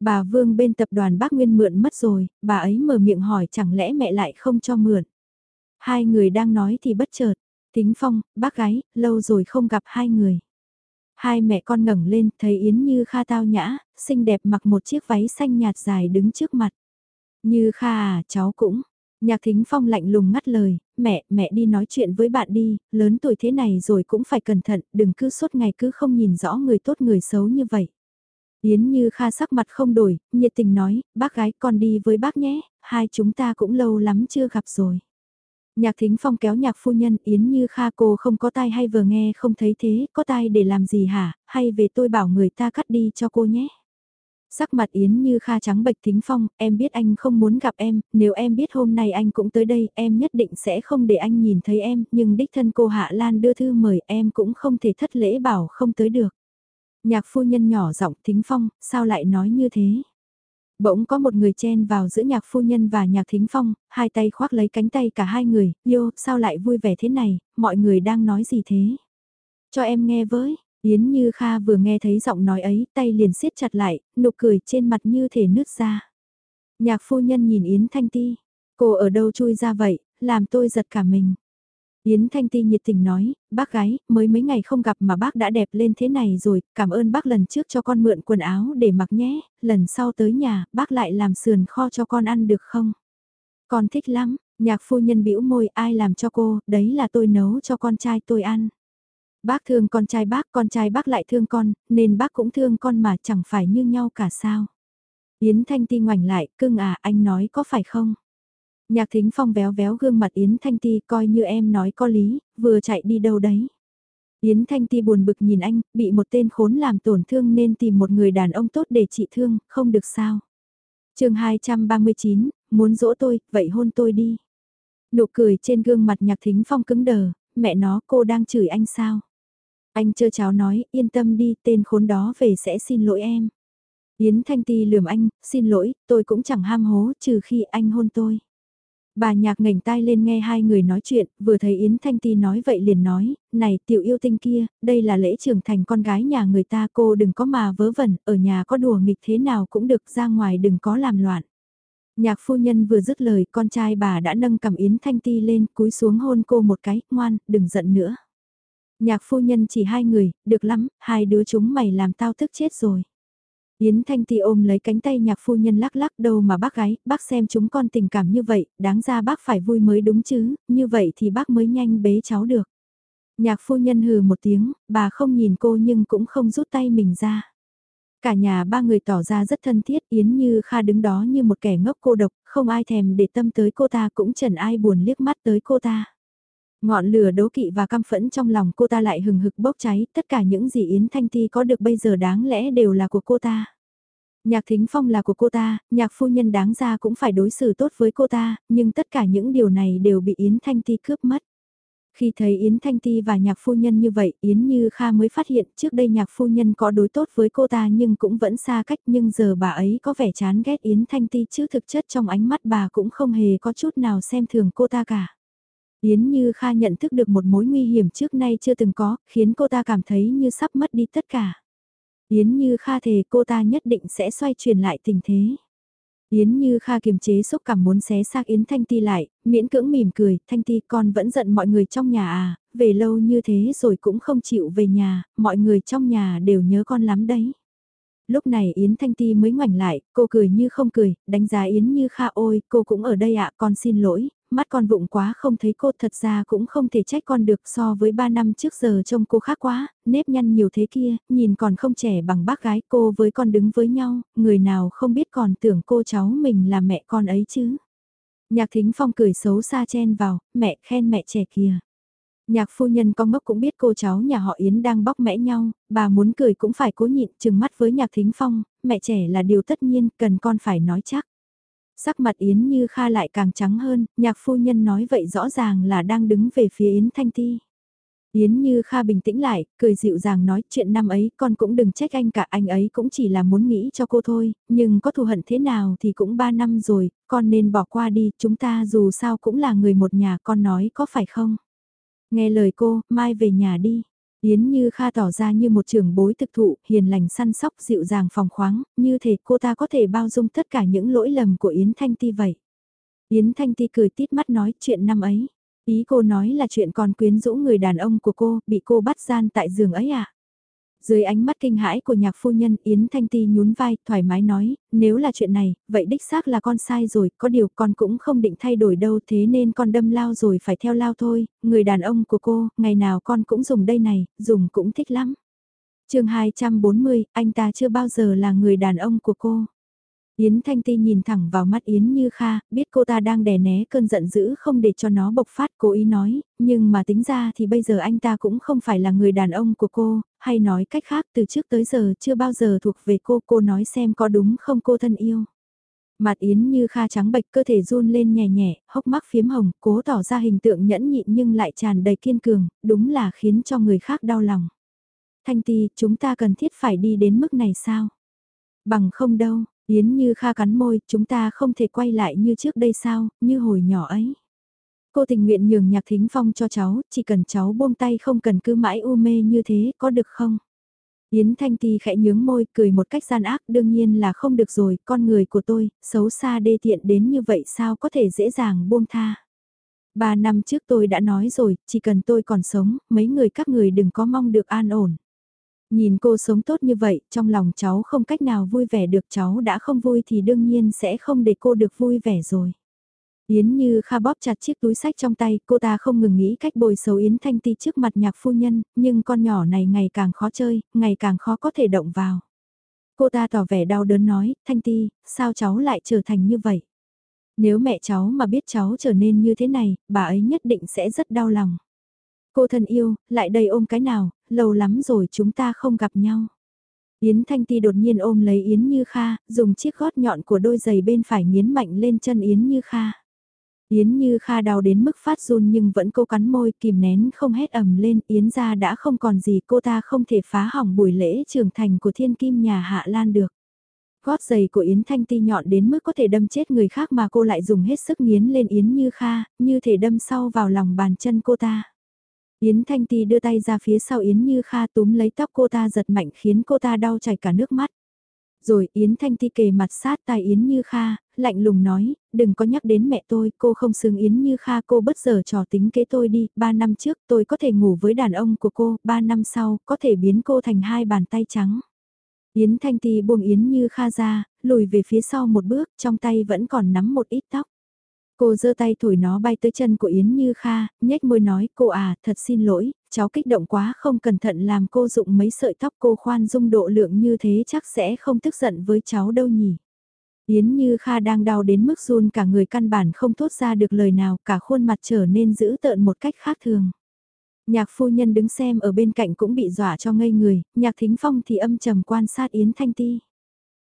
Bà Vương bên tập đoàn bác Nguyên mượn mất rồi, bà ấy mở miệng hỏi chẳng lẽ mẹ lại không cho mượn. Hai người đang nói thì bất chợt, Tính Phong, bác gái, lâu rồi không gặp hai người. Hai mẹ con ngẩng lên, thấy Yến Như Kha tao nhã, xinh đẹp mặc một chiếc váy xanh nhạt dài đứng trước mặt. Như Kha à, cháu cũng. Nhạc Thính Phong lạnh lùng ngắt lời, mẹ, mẹ đi nói chuyện với bạn đi, lớn tuổi thế này rồi cũng phải cẩn thận, đừng cứ suốt ngày cứ không nhìn rõ người tốt người xấu như vậy. Yến Như Kha sắc mặt không đổi, nhiệt tình nói, bác gái con đi với bác nhé, hai chúng ta cũng lâu lắm chưa gặp rồi. Nhạc thính phong kéo nhạc phu nhân Yến Như Kha cô không có tai hay vừa nghe không thấy thế, có tai để làm gì hả, hay về tôi bảo người ta cắt đi cho cô nhé. Sắc mặt Yến Như Kha trắng bệch thính phong, em biết anh không muốn gặp em, nếu em biết hôm nay anh cũng tới đây, em nhất định sẽ không để anh nhìn thấy em, nhưng đích thân cô Hạ Lan đưa thư mời em cũng không thể thất lễ bảo không tới được. Nhạc phu nhân nhỏ giọng thính phong, sao lại nói như thế? Bỗng có một người chen vào giữa nhạc phu nhân và nhạc thính phong, hai tay khoác lấy cánh tay cả hai người, yêu, sao lại vui vẻ thế này, mọi người đang nói gì thế? Cho em nghe với, Yến Như Kha vừa nghe thấy giọng nói ấy, tay liền siết chặt lại, nụ cười trên mặt như thể nứt ra. Nhạc phu nhân nhìn Yến Thanh Ti, cô ở đâu chui ra vậy, làm tôi giật cả mình. Yến Thanh Ti nhiệt tình nói, bác gái, mới mấy ngày không gặp mà bác đã đẹp lên thế này rồi, cảm ơn bác lần trước cho con mượn quần áo để mặc nhé, lần sau tới nhà, bác lại làm sườn kho cho con ăn được không? Con thích lắm, nhạc phu nhân bĩu môi ai làm cho cô, đấy là tôi nấu cho con trai tôi ăn. Bác thương con trai bác, con trai bác lại thương con, nên bác cũng thương con mà chẳng phải như nhau cả sao. Yến Thanh Ti ngoảnh lại, cưng à, anh nói có phải không? Nhạc thính phong véo véo gương mặt Yến Thanh Ti coi như em nói có lý, vừa chạy đi đâu đấy. Yến Thanh Ti buồn bực nhìn anh, bị một tên khốn làm tổn thương nên tìm một người đàn ông tốt để trị thương, không được sao. chương 239, muốn dỗ tôi, vậy hôn tôi đi. Nụ cười trên gương mặt nhạc thính phong cứng đờ, mẹ nó cô đang chửi anh sao? Anh chơ cháo nói, yên tâm đi, tên khốn đó về sẽ xin lỗi em. Yến Thanh Ti lườm anh, xin lỗi, tôi cũng chẳng ham hố, trừ khi anh hôn tôi. Bà nhạc ngẩng tai lên nghe hai người nói chuyện, vừa thấy Yến Thanh Ti nói vậy liền nói, này tiểu yêu tinh kia, đây là lễ trưởng thành con gái nhà người ta cô đừng có mà vớ vẩn, ở nhà có đùa nghịch thế nào cũng được ra ngoài đừng có làm loạn. Nhạc phu nhân vừa dứt lời con trai bà đã nâng cầm Yến Thanh Ti lên cúi xuống hôn cô một cái, ngoan, đừng giận nữa. Nhạc phu nhân chỉ hai người, được lắm, hai đứa chúng mày làm tao tức chết rồi. Yến Thanh Ti ôm lấy cánh tay nhạc phu nhân lắc lắc đâu mà bác gái, bác xem chúng con tình cảm như vậy, đáng ra bác phải vui mới đúng chứ, như vậy thì bác mới nhanh bế cháu được. Nhạc phu nhân hừ một tiếng, bà không nhìn cô nhưng cũng không rút tay mình ra. Cả nhà ba người tỏ ra rất thân thiết, Yến Như Kha đứng đó như một kẻ ngốc cô độc, không ai thèm để tâm tới cô ta cũng chẳng ai buồn liếc mắt tới cô ta. Ngọn lửa đố kỵ và căm phẫn trong lòng cô ta lại hừng hực bốc cháy, tất cả những gì Yến Thanh Ti có được bây giờ đáng lẽ đều là của cô ta. Nhạc Thính Phong là của cô ta, nhạc phu nhân đáng ra cũng phải đối xử tốt với cô ta, nhưng tất cả những điều này đều bị Yến Thanh Ti cướp mất. Khi thấy Yến Thanh Ti và nhạc phu nhân như vậy, Yến Như Kha mới phát hiện trước đây nhạc phu nhân có đối tốt với cô ta nhưng cũng vẫn xa cách nhưng giờ bà ấy có vẻ chán ghét Yến Thanh Ti chứ thực chất trong ánh mắt bà cũng không hề có chút nào xem thường cô ta cả. Yến Như Kha nhận thức được một mối nguy hiểm trước nay chưa từng có, khiến cô ta cảm thấy như sắp mất đi tất cả. Yến Như Kha thề cô ta nhất định sẽ xoay chuyển lại tình thế. Yến Như Kha kiềm chế xúc cảm muốn xé xác Yến Thanh Ti lại, miễn cưỡng mỉm cười, Thanh Ti con vẫn giận mọi người trong nhà à, về lâu như thế rồi cũng không chịu về nhà, mọi người trong nhà đều nhớ con lắm đấy. Lúc này Yến Thanh Ti mới ngoảnh lại, cô cười như không cười, đánh giá Yến Như Kha ôi, cô cũng ở đây ạ, con xin lỗi, mắt con vụng quá không thấy cô thật ra cũng không thể trách con được so với 3 năm trước giờ trông cô khác quá, nếp nhăn nhiều thế kia, nhìn còn không trẻ bằng bác gái cô với con đứng với nhau, người nào không biết còn tưởng cô cháu mình là mẹ con ấy chứ. Nhạc thính phong cười xấu xa chen vào, mẹ khen mẹ trẻ kìa. Nhạc phu nhân con ngốc cũng biết cô cháu nhà họ Yến đang bóc mẽ nhau, bà muốn cười cũng phải cố nhịn chừng mắt với nhạc thính phong, mẹ trẻ là điều tất nhiên, cần con phải nói chắc. Sắc mặt Yến như Kha lại càng trắng hơn, nhạc phu nhân nói vậy rõ ràng là đang đứng về phía Yến Thanh Ti. Yến Như Kha bình tĩnh lại, cười dịu dàng nói chuyện năm ấy con cũng đừng trách anh cả anh ấy cũng chỉ là muốn nghĩ cho cô thôi, nhưng có thù hận thế nào thì cũng ba năm rồi, con nên bỏ qua đi, chúng ta dù sao cũng là người một nhà con nói có phải không? Nghe lời cô, mai về nhà đi. Yến Như Kha tỏ ra như một trưởng bối thực thụ, hiền lành săn sóc dịu dàng phòng khoáng, như thể cô ta có thể bao dung tất cả những lỗi lầm của Yến Thanh Ti vậy. Yến Thanh Ti cười tít mắt nói chuyện năm ấy. Ý cô nói là chuyện còn quyến rũ người đàn ông của cô, bị cô bắt gian tại giường ấy à? Dưới ánh mắt kinh hãi của nhạc phu nhân Yến Thanh Ti nhún vai, thoải mái nói, nếu là chuyện này, vậy đích xác là con sai rồi, có điều con cũng không định thay đổi đâu thế nên con đâm lao rồi phải theo lao thôi, người đàn ông của cô, ngày nào con cũng dùng đây này, dùng cũng thích lắm. chương 240, anh ta chưa bao giờ là người đàn ông của cô. Yến Thanh Ti nhìn thẳng vào mắt Yến Như Kha, biết cô ta đang đè né cơn giận dữ không để cho nó bộc phát cố ý nói, nhưng mà tính ra thì bây giờ anh ta cũng không phải là người đàn ông của cô, hay nói cách khác từ trước tới giờ chưa bao giờ thuộc về cô, cô nói xem có đúng không cô thân yêu. Mặt Yến Như Kha trắng bệch cơ thể run lên nhẹ nhẹ, hốc mắt phiếm hồng, cố tỏ ra hình tượng nhẫn nhịn nhưng lại tràn đầy kiên cường, đúng là khiến cho người khác đau lòng. Thanh Ti, chúng ta cần thiết phải đi đến mức này sao? Bằng không đâu, Yến Như Kha cắn môi, chúng ta không thể quay lại như trước đây sao, như hồi nhỏ ấy. Cô tình nguyện nhường nhạc thính phong cho cháu, chỉ cần cháu buông tay không cần cứ mãi u mê như thế, có được không? Yến Thanh Ti khẽ nhướng môi, cười một cách gian ác, đương nhiên là không được rồi, con người của tôi, xấu xa đê tiện đến như vậy sao có thể dễ dàng buông tha. Ba năm trước tôi đã nói rồi, chỉ cần tôi còn sống, mấy người các người đừng có mong được an ổn. Nhìn cô sống tốt như vậy, trong lòng cháu không cách nào vui vẻ được cháu đã không vui thì đương nhiên sẽ không để cô được vui vẻ rồi. Yến như Kha bóp chặt chiếc túi sách trong tay, cô ta không ngừng nghĩ cách bồi xấu Yến Thanh Ti trước mặt nhạc phu nhân, nhưng con nhỏ này ngày càng khó chơi, ngày càng khó có thể động vào. Cô ta tỏ vẻ đau đớn nói, Thanh Ti, sao cháu lại trở thành như vậy? Nếu mẹ cháu mà biết cháu trở nên như thế này, bà ấy nhất định sẽ rất đau lòng. Cô thân yêu, lại đây ôm cái nào, lâu lắm rồi chúng ta không gặp nhau. Yến Thanh Ti đột nhiên ôm lấy Yến Như Kha, dùng chiếc gót nhọn của đôi giày bên phải nghiến mạnh lên chân Yến Như Kha. Yến Như Kha đau đến mức phát run nhưng vẫn cố cắn môi kìm nén không hét ầm lên Yến ra đã không còn gì cô ta không thể phá hỏng buổi lễ trưởng thành của thiên kim nhà Hạ Lan được. Gót giày của Yến Thanh Ti nhọn đến mức có thể đâm chết người khác mà cô lại dùng hết sức nghiến lên Yến Như Kha, như thể đâm sau vào lòng bàn chân cô ta. Yến Thanh Ti đưa tay ra phía sau Yến Như Kha túm lấy tóc cô ta giật mạnh khiến cô ta đau chảy cả nước mắt. Rồi Yến Thanh Ti kề mặt sát tai Yến Như Kha, lạnh lùng nói, đừng có nhắc đến mẹ tôi, cô không xứng Yến Như Kha cô bất giờ trò tính kế tôi đi, ba năm trước tôi có thể ngủ với đàn ông của cô, ba năm sau có thể biến cô thành hai bàn tay trắng. Yến Thanh Ti buông Yến Như Kha ra, lùi về phía sau một bước, trong tay vẫn còn nắm một ít tóc. Cô giơ tay thổi nó bay tới chân của Yến Như Kha, nhếch môi nói, cô à, thật xin lỗi, cháu kích động quá không cẩn thận làm cô dụng mấy sợi tóc cô khoan dung độ lượng như thế chắc sẽ không tức giận với cháu đâu nhỉ. Yến Như Kha đang đau đến mức run cả người căn bản không thốt ra được lời nào, cả khuôn mặt trở nên dữ tợn một cách khác thường. Nhạc phu nhân đứng xem ở bên cạnh cũng bị dọa cho ngây người, nhạc thính phong thì âm trầm quan sát Yến Thanh Ti.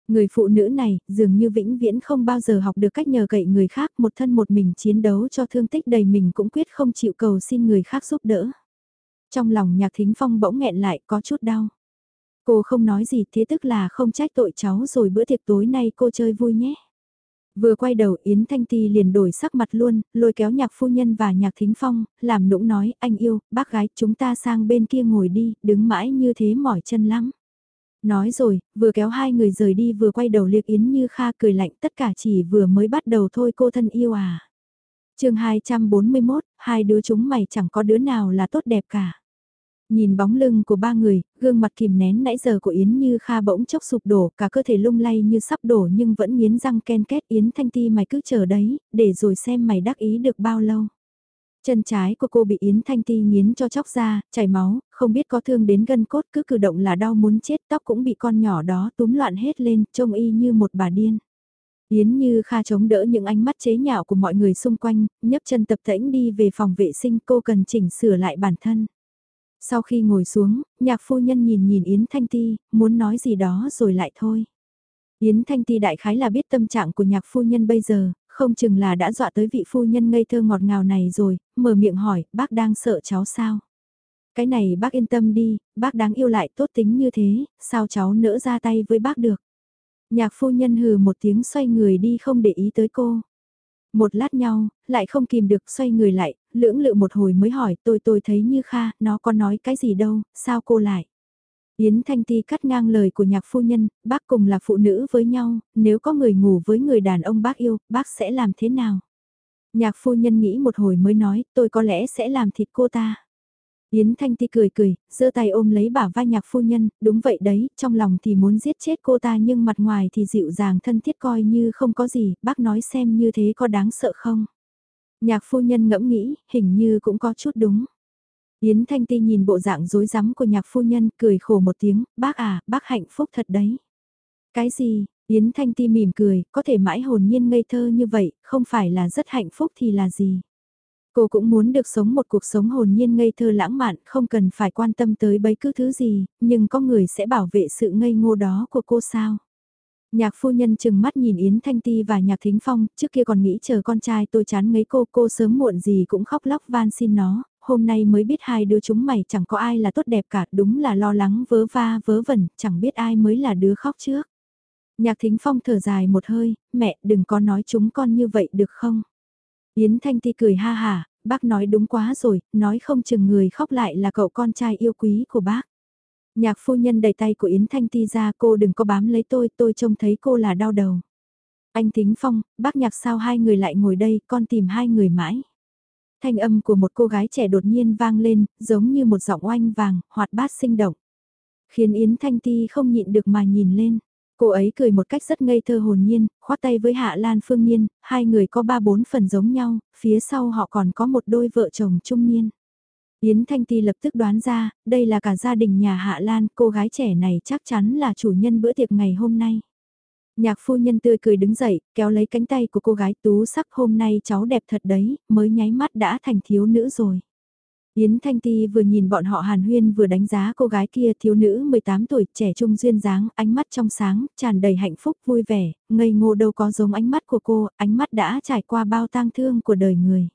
Người phụ nữ này, dường như vĩnh viễn không bao giờ học được cách nhờ cậy người khác một thân một mình chiến đấu cho thương tích đầy mình cũng quyết không chịu cầu xin người khác giúp đỡ. Trong lòng nhạc thính phong bỗng nghẹn lại có chút đau. Cô không nói gì thế tức là không trách tội cháu rồi bữa tiệc tối nay cô chơi vui nhé. Vừa quay đầu Yến Thanh Ti liền đổi sắc mặt luôn, lôi kéo nhạc phu nhân và nhạc thính phong, làm nũng nói, anh yêu, bác gái, chúng ta sang bên kia ngồi đi, đứng mãi như thế mỏi chân lắm. Nói rồi, vừa kéo hai người rời đi vừa quay đầu liếc Yến Như Kha cười lạnh tất cả chỉ vừa mới bắt đầu thôi cô thân yêu à. chương 241, hai đứa chúng mày chẳng có đứa nào là tốt đẹp cả. Nhìn bóng lưng của ba người, gương mặt kìm nén nãy giờ của Yến Như Kha bỗng chốc sụp đổ, cả cơ thể lung lay như sắp đổ nhưng vẫn nghiến răng ken két Yến Thanh Ti mày cứ chờ đấy, để rồi xem mày đắc ý được bao lâu. Chân trái của cô bị Yến Thanh Ti nghiến cho chóc ra, chảy máu, không biết có thương đến gân cốt cứ cử động là đau muốn chết tóc cũng bị con nhỏ đó túm loạn hết lên, trông y như một bà điên. Yến như kha chống đỡ những ánh mắt chế nhạo của mọi người xung quanh, nhấp chân tập thảnh đi về phòng vệ sinh cô cần chỉnh sửa lại bản thân. Sau khi ngồi xuống, nhạc phu nhân nhìn nhìn Yến Thanh Ti, muốn nói gì đó rồi lại thôi. Yến Thanh Ti đại khái là biết tâm trạng của nhạc phu nhân bây giờ, không chừng là đã dọa tới vị phu nhân ngây thơ ngọt ngào này rồi, mở miệng hỏi, bác đang sợ cháu sao? Cái này bác yên tâm đi, bác đáng yêu lại tốt tính như thế, sao cháu nỡ ra tay với bác được? Nhạc phu nhân hừ một tiếng xoay người đi không để ý tới cô. Một lát nhau, lại không kìm được xoay người lại, lưỡng lự một hồi mới hỏi tôi tôi thấy như Kha, nó có nói cái gì đâu, sao cô lại? Yến Thanh Ti cắt ngang lời của nhạc phu nhân, bác cùng là phụ nữ với nhau, nếu có người ngủ với người đàn ông bác yêu, bác sẽ làm thế nào? Nhạc phu nhân nghĩ một hồi mới nói, tôi có lẽ sẽ làm thịt cô ta. Yến Thanh Ti cười cười, giơ tay ôm lấy bả vai nhạc phu nhân, đúng vậy đấy, trong lòng thì muốn giết chết cô ta nhưng mặt ngoài thì dịu dàng thân thiết coi như không có gì, bác nói xem như thế có đáng sợ không? Nhạc phu nhân ngẫm nghĩ, hình như cũng có chút đúng. Yến Thanh Ti nhìn bộ dạng rối rắm của nhạc phu nhân, cười khổ một tiếng, bác à, bác hạnh phúc thật đấy. Cái gì, Yến Thanh Ti mỉm cười, có thể mãi hồn nhiên ngây thơ như vậy, không phải là rất hạnh phúc thì là gì. Cô cũng muốn được sống một cuộc sống hồn nhiên ngây thơ lãng mạn, không cần phải quan tâm tới bấy cứ thứ gì, nhưng có người sẽ bảo vệ sự ngây ngô đó của cô sao. Nhạc phu nhân chừng mắt nhìn Yến Thanh Ti và Nhạc Thính Phong, trước kia còn nghĩ chờ con trai tôi chán ngấy cô, cô sớm muộn gì cũng khóc lóc van xin nó, hôm nay mới biết hai đứa chúng mày chẳng có ai là tốt đẹp cả, đúng là lo lắng vớ va vớ vẩn, chẳng biết ai mới là đứa khóc trước. Nhạc Thính Phong thở dài một hơi, mẹ đừng có nói chúng con như vậy được không? Yến Thanh Ti cười ha hà, bác nói đúng quá rồi, nói không chừng người khóc lại là cậu con trai yêu quý của bác. Nhạc phu nhân đẩy tay của Yến Thanh Ti ra cô đừng có bám lấy tôi, tôi trông thấy cô là đau đầu. Anh Thính Phong, bác nhạc sao hai người lại ngồi đây, con tìm hai người mãi. Thanh âm của một cô gái trẻ đột nhiên vang lên, giống như một giọng oanh vàng, hoạt bát sinh động. Khiến Yến Thanh Ti không nhịn được mà nhìn lên. Cô ấy cười một cách rất ngây thơ hồn nhiên, khoát tay với Hạ Lan Phương Nhiên, hai người có ba bốn phần giống nhau, phía sau họ còn có một đôi vợ chồng trung niên. Yến Thanh Ti lập tức đoán ra, đây là cả gia đình nhà Hạ Lan, cô gái trẻ này chắc chắn là chủ nhân bữa tiệc ngày hôm nay. Nhạc phu nhân tươi cười đứng dậy, kéo lấy cánh tay của cô gái tú sắc hôm nay cháu đẹp thật đấy, mới nháy mắt đã thành thiếu nữ rồi. Yến Thanh Ti vừa nhìn bọn họ hàn huyên vừa đánh giá cô gái kia thiếu nữ 18 tuổi trẻ trung duyên dáng, ánh mắt trong sáng, tràn đầy hạnh phúc vui vẻ, ngây ngô đâu có giống ánh mắt của cô, ánh mắt đã trải qua bao tang thương của đời người.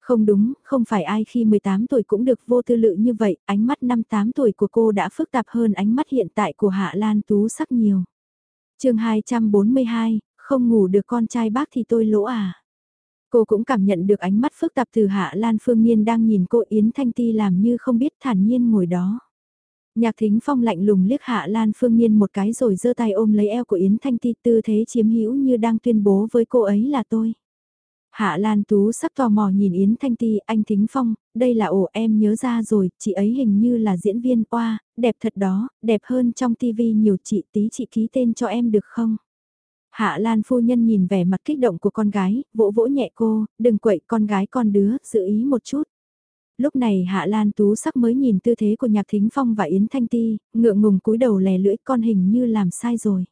Không đúng, không phải ai khi 18 tuổi cũng được vô tư lự như vậy, ánh mắt năm 8 tuổi của cô đã phức tạp hơn ánh mắt hiện tại của Hạ Lan Tú sắc nhiều. chương 242, không ngủ được con trai bác thì tôi lỗ à. Cô cũng cảm nhận được ánh mắt phức tạp từ Hạ Lan Phương Nhiên đang nhìn cô Yến Thanh Ti làm như không biết thản nhiên ngồi đó. Nhạc thính phong lạnh lùng liếc Hạ Lan Phương Nhiên một cái rồi giơ tay ôm lấy eo của Yến Thanh Ti tư thế chiếm hữu như đang tuyên bố với cô ấy là tôi. Hạ Lan Tú sắc tò mò nhìn Yến Thanh Ti, anh Thính Phong, đây là ổ em nhớ ra rồi, chị ấy hình như là diễn viên, oa, đẹp thật đó, đẹp hơn trong tivi nhiều chị tí chị ký tên cho em được không? Hạ Lan phu nhân nhìn vẻ mặt kích động của con gái, vỗ vỗ nhẹ cô, đừng quậy con gái con đứa, giữ ý một chút. Lúc này Hạ Lan Tú sắc mới nhìn tư thế của Nhạc Thính Phong và Yến Thanh Ti, ngượng ngùng cúi đầu lè lưỡi con hình như làm sai rồi.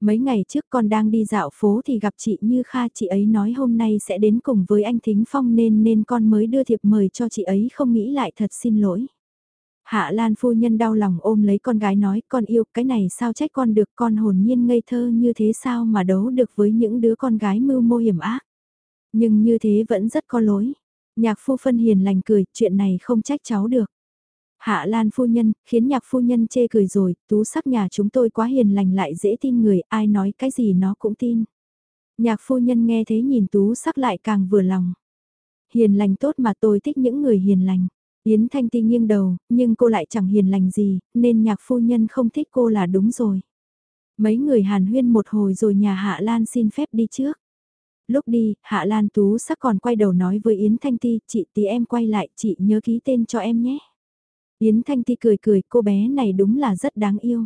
Mấy ngày trước con đang đi dạo phố thì gặp chị Như Kha chị ấy nói hôm nay sẽ đến cùng với anh Thính Phong nên nên con mới đưa thiệp mời cho chị ấy không nghĩ lại thật xin lỗi. Hạ Lan phu nhân đau lòng ôm lấy con gái nói con yêu cái này sao trách con được con hồn nhiên ngây thơ như thế sao mà đấu được với những đứa con gái mưu mô hiểm ác. Nhưng như thế vẫn rất có lỗi. Nhạc phu phân hiền lành cười chuyện này không trách cháu được. Hạ Lan phu nhân, khiến nhạc phu nhân chê cười rồi, tú sắc nhà chúng tôi quá hiền lành lại dễ tin người, ai nói cái gì nó cũng tin. Nhạc phu nhân nghe thế nhìn tú sắc lại càng vừa lòng. Hiền lành tốt mà tôi thích những người hiền lành. Yến Thanh Ti nghiêng đầu, nhưng cô lại chẳng hiền lành gì, nên nhạc phu nhân không thích cô là đúng rồi. Mấy người hàn huyên một hồi rồi nhà Hạ Lan xin phép đi trước. Lúc đi, Hạ Lan Tú sắc còn quay đầu nói với Yến Thanh Ti, chị tí em quay lại, chị nhớ ký tên cho em nhé. Yến Thanh Ti cười cười, cô bé này đúng là rất đáng yêu.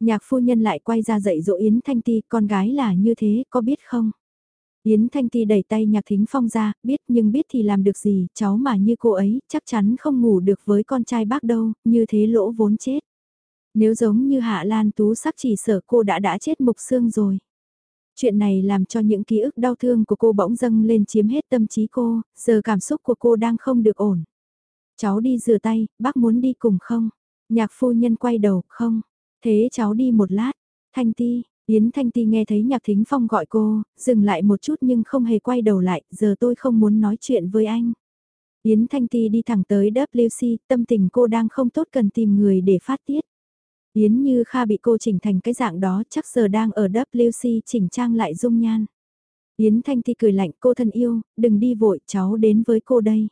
Nhạc phu nhân lại quay ra dạy dỗ Yến Thanh Ti, con gái là như thế, có biết không? Yến Thanh Ti đẩy tay Nhạc Thính Phong ra, biết nhưng biết thì làm được gì, cháu mà như cô ấy, chắc chắn không ngủ được với con trai bác đâu, như thế lỗ vốn chết. Nếu giống như Hạ Lan Tú sắc chỉ sợ cô đã đã chết mục xương rồi. Chuyện này làm cho những ký ức đau thương của cô bỗng dâng lên chiếm hết tâm trí cô, giờ cảm xúc của cô đang không được ổn. Cháu đi rửa tay, bác muốn đi cùng không? Nhạc phu nhân quay đầu, không. Thế cháu đi một lát. Thanh Ti, Yến Thanh Ti nghe thấy Nhạc Thính Phong gọi cô, dừng lại một chút nhưng không hề quay đầu lại, giờ tôi không muốn nói chuyện với anh. Yến Thanh Ti đi thẳng tới WC, tâm tình cô đang không tốt cần tìm người để phát tiết. Yến Như Kha bị cô chỉnh thành cái dạng đó chắc giờ đang ở WC chỉnh trang lại dung nhan. Yến Thanh Ti cười lạnh cô thân yêu, đừng đi vội cháu đến với cô đây.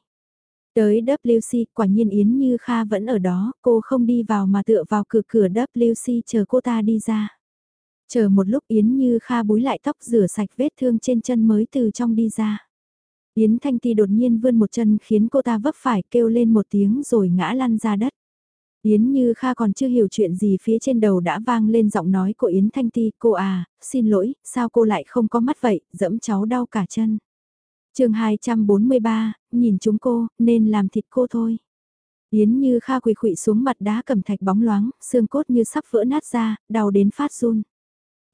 Tới WC quả nhiên Yến Như Kha vẫn ở đó, cô không đi vào mà tựa vào cửa cửa WC chờ cô ta đi ra. Chờ một lúc Yến Như Kha búi lại tóc rửa sạch vết thương trên chân mới từ trong đi ra. Yến Thanh Ti đột nhiên vươn một chân khiến cô ta vấp phải kêu lên một tiếng rồi ngã lăn ra đất. Yến Như Kha còn chưa hiểu chuyện gì phía trên đầu đã vang lên giọng nói của Yến Thanh Ti, cô à, xin lỗi, sao cô lại không có mắt vậy, dẫm cháu đau cả chân. chương 243, nhìn chúng cô, nên làm thịt cô thôi. Yến Như Kha quỳ khụy xuống mặt đá cầm thạch bóng loáng, xương cốt như sắp vỡ nát ra, đau đến phát run.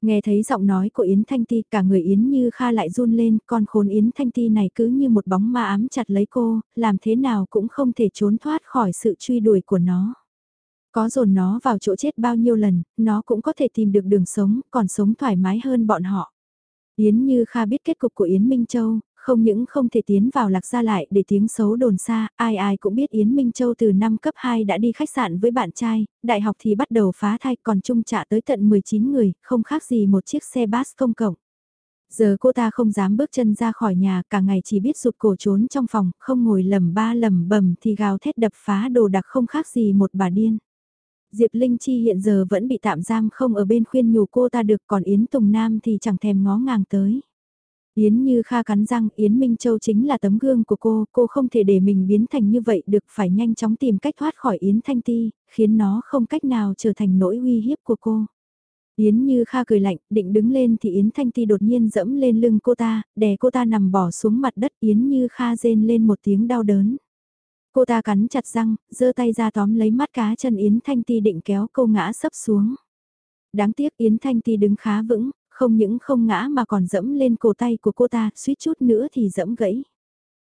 Nghe thấy giọng nói của Yến Thanh Ti cả người Yến Như Kha lại run lên, con khốn Yến Thanh Ti này cứ như một bóng ma ám chặt lấy cô, làm thế nào cũng không thể trốn thoát khỏi sự truy đuổi của nó. Có dồn nó vào chỗ chết bao nhiêu lần, nó cũng có thể tìm được đường sống, còn sống thoải mái hơn bọn họ. Yến Như Kha biết kết cục của Yến Minh Châu, không những không thể tiến vào lạc gia lại để tiếng xấu đồn xa, ai ai cũng biết Yến Minh Châu từ năm cấp 2 đã đi khách sạn với bạn trai, đại học thì bắt đầu phá thai còn chung trả tới tận 19 người, không khác gì một chiếc xe bus công cộng. Giờ cô ta không dám bước chân ra khỏi nhà, cả ngày chỉ biết rụt cổ trốn trong phòng, không ngồi lầm ba lầm bầm thì gào thét đập phá đồ đặc không khác gì một bà điên. Diệp Linh Chi hiện giờ vẫn bị tạm giam không ở bên khuyên nhủ cô ta được còn Yến Tùng Nam thì chẳng thèm ngó ngàng tới. Yến Như Kha cắn răng, Yến Minh Châu chính là tấm gương của cô, cô không thể để mình biến thành như vậy được phải nhanh chóng tìm cách thoát khỏi Yến Thanh Ti, khiến nó không cách nào trở thành nỗi uy hiếp của cô. Yến Như Kha cười lạnh, định đứng lên thì Yến Thanh Ti đột nhiên dẫm lên lưng cô ta, đè cô ta nằm bỏ xuống mặt đất Yến Như Kha rên lên một tiếng đau đớn. Cô ta cắn chặt răng, giơ tay ra tóm lấy mắt cá chân Yến Thanh Ti định kéo cô ngã sấp xuống. Đáng tiếc Yến Thanh Ti đứng khá vững, không những không ngã mà còn dẫm lên cổ tay của cô ta, suýt chút nữa thì dẫm gãy.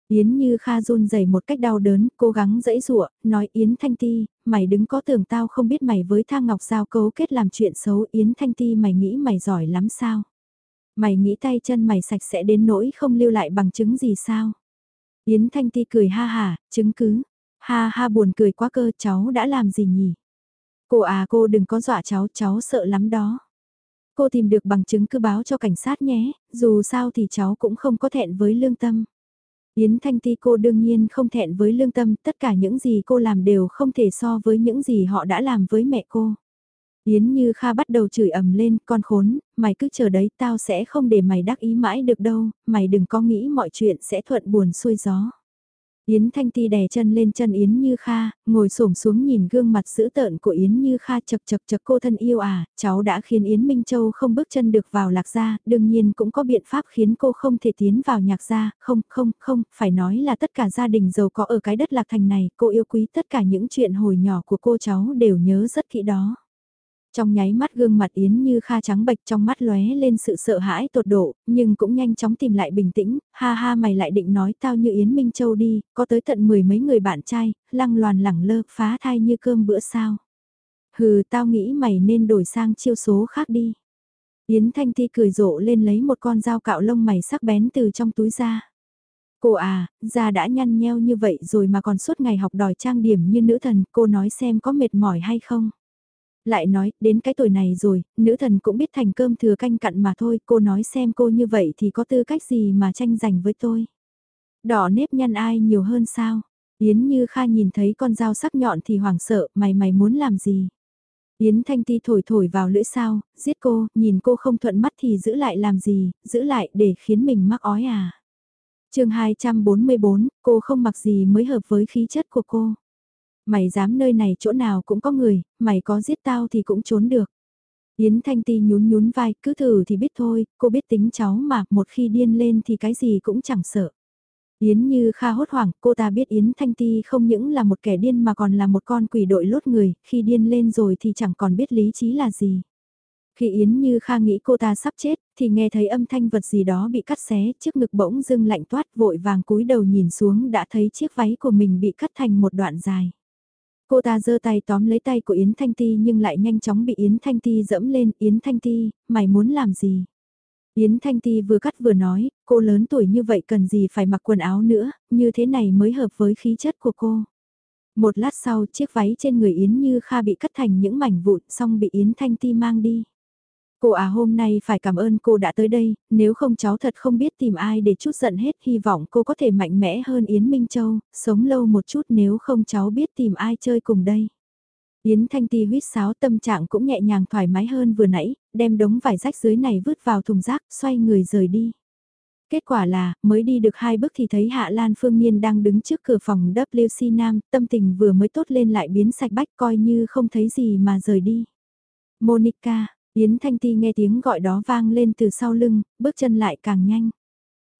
Yến Như Kha run rẩy một cách đau đớn, cố gắng dẫy dụa, nói Yến Thanh Ti, mày đứng có tưởng tao không biết mày với Thang Ngọc Giao cấu kết làm chuyện xấu Yến Thanh Ti mày nghĩ mày giỏi lắm sao? Mày nghĩ tay chân mày sạch sẽ đến nỗi không lưu lại bằng chứng gì sao? Yến Thanh Ti cười ha hà, chứng cứ. Ha ha buồn cười quá cơ cháu đã làm gì nhỉ? Cô à cô đừng có dọa cháu, cháu sợ lắm đó. Cô tìm được bằng chứng cứ báo cho cảnh sát nhé, dù sao thì cháu cũng không có thẹn với lương tâm. Yến Thanh Ti cô đương nhiên không thẹn với lương tâm, tất cả những gì cô làm đều không thể so với những gì họ đã làm với mẹ cô. Yến Như Kha bắt đầu chửi ầm lên, con khốn, mày cứ chờ đấy, tao sẽ không để mày đắc ý mãi được đâu, mày đừng có nghĩ mọi chuyện sẽ thuận buồn xuôi gió. Yến Thanh Ti đè chân lên chân Yến Như Kha, ngồi xổm xuống nhìn gương mặt dữ tợn của Yến Như Kha chật chật chật cô thân yêu à, cháu đã khiến Yến Minh Châu không bước chân được vào lạc gia, đương nhiên cũng có biện pháp khiến cô không thể tiến vào nhạc gia, không, không, không, phải nói là tất cả gia đình giàu có ở cái đất lạc thành này, cô yêu quý tất cả những chuyện hồi nhỏ của cô cháu đều nhớ rất kỹ đó. Trong nháy mắt gương mặt Yến như kha trắng bệch trong mắt lóe lên sự sợ hãi tột độ, nhưng cũng nhanh chóng tìm lại bình tĩnh, ha ha mày lại định nói tao như Yến Minh Châu đi, có tới tận mười mấy người bạn trai, lăng loàn lẳng lơ, phá thai như cơm bữa sao. Hừ tao nghĩ mày nên đổi sang chiêu số khác đi. Yến Thanh thi cười rộ lên lấy một con dao cạo lông mày sắc bén từ trong túi ra. Cô à, da đã nhăn nheo như vậy rồi mà còn suốt ngày học đòi trang điểm như nữ thần, cô nói xem có mệt mỏi hay không lại nói, đến cái tuổi này rồi, nữ thần cũng biết thành cơm thừa canh cặn mà thôi, cô nói xem cô như vậy thì có tư cách gì mà tranh giành với tôi. Đỏ nếp nhăn ai nhiều hơn sao? Yến Như Kha nhìn thấy con dao sắc nhọn thì hoảng sợ, mày mày muốn làm gì? Yến Thanh Ti thổi thổi vào lưỡi sao, giết cô, nhìn cô không thuận mắt thì giữ lại làm gì, giữ lại để khiến mình mắc ói à. chương 244, cô không mặc gì mới hợp với khí chất của cô. Mày dám nơi này chỗ nào cũng có người, mày có giết tao thì cũng trốn được. Yến Thanh Ti nhún nhún vai, cứ thử thì biết thôi, cô biết tính cháu mà, một khi điên lên thì cái gì cũng chẳng sợ. Yến Như Kha hốt hoảng, cô ta biết Yến Thanh Ti không những là một kẻ điên mà còn là một con quỷ đội lốt người, khi điên lên rồi thì chẳng còn biết lý trí là gì. Khi Yến Như Kha nghĩ cô ta sắp chết, thì nghe thấy âm thanh vật gì đó bị cắt xé, chiếc ngực bỗng dưng lạnh toát vội vàng cúi đầu nhìn xuống đã thấy chiếc váy của mình bị cắt thành một đoạn dài. Cô ta giơ tay tóm lấy tay của Yến Thanh Ti nhưng lại nhanh chóng bị Yến Thanh Ti dẫm lên, Yến Thanh Ti, mày muốn làm gì? Yến Thanh Ti vừa cắt vừa nói, cô lớn tuổi như vậy cần gì phải mặc quần áo nữa, như thế này mới hợp với khí chất của cô. Một lát sau chiếc váy trên người Yến Như Kha bị cắt thành những mảnh vụn xong bị Yến Thanh Ti mang đi. Cô à hôm nay phải cảm ơn cô đã tới đây, nếu không cháu thật không biết tìm ai để chút giận hết hy vọng cô có thể mạnh mẽ hơn Yến Minh Châu, sống lâu một chút nếu không cháu biết tìm ai chơi cùng đây. Yến Thanh Ti huýt sáo tâm trạng cũng nhẹ nhàng thoải mái hơn vừa nãy, đem đống vải rách dưới này vứt vào thùng rác, xoay người rời đi. Kết quả là, mới đi được hai bước thì thấy Hạ Lan Phương Nhiên đang đứng trước cửa phòng WC Nam, tâm tình vừa mới tốt lên lại biến sạch bách coi như không thấy gì mà rời đi. Monica, Yến Thanh Ti nghe tiếng gọi đó vang lên từ sau lưng, bước chân lại càng nhanh.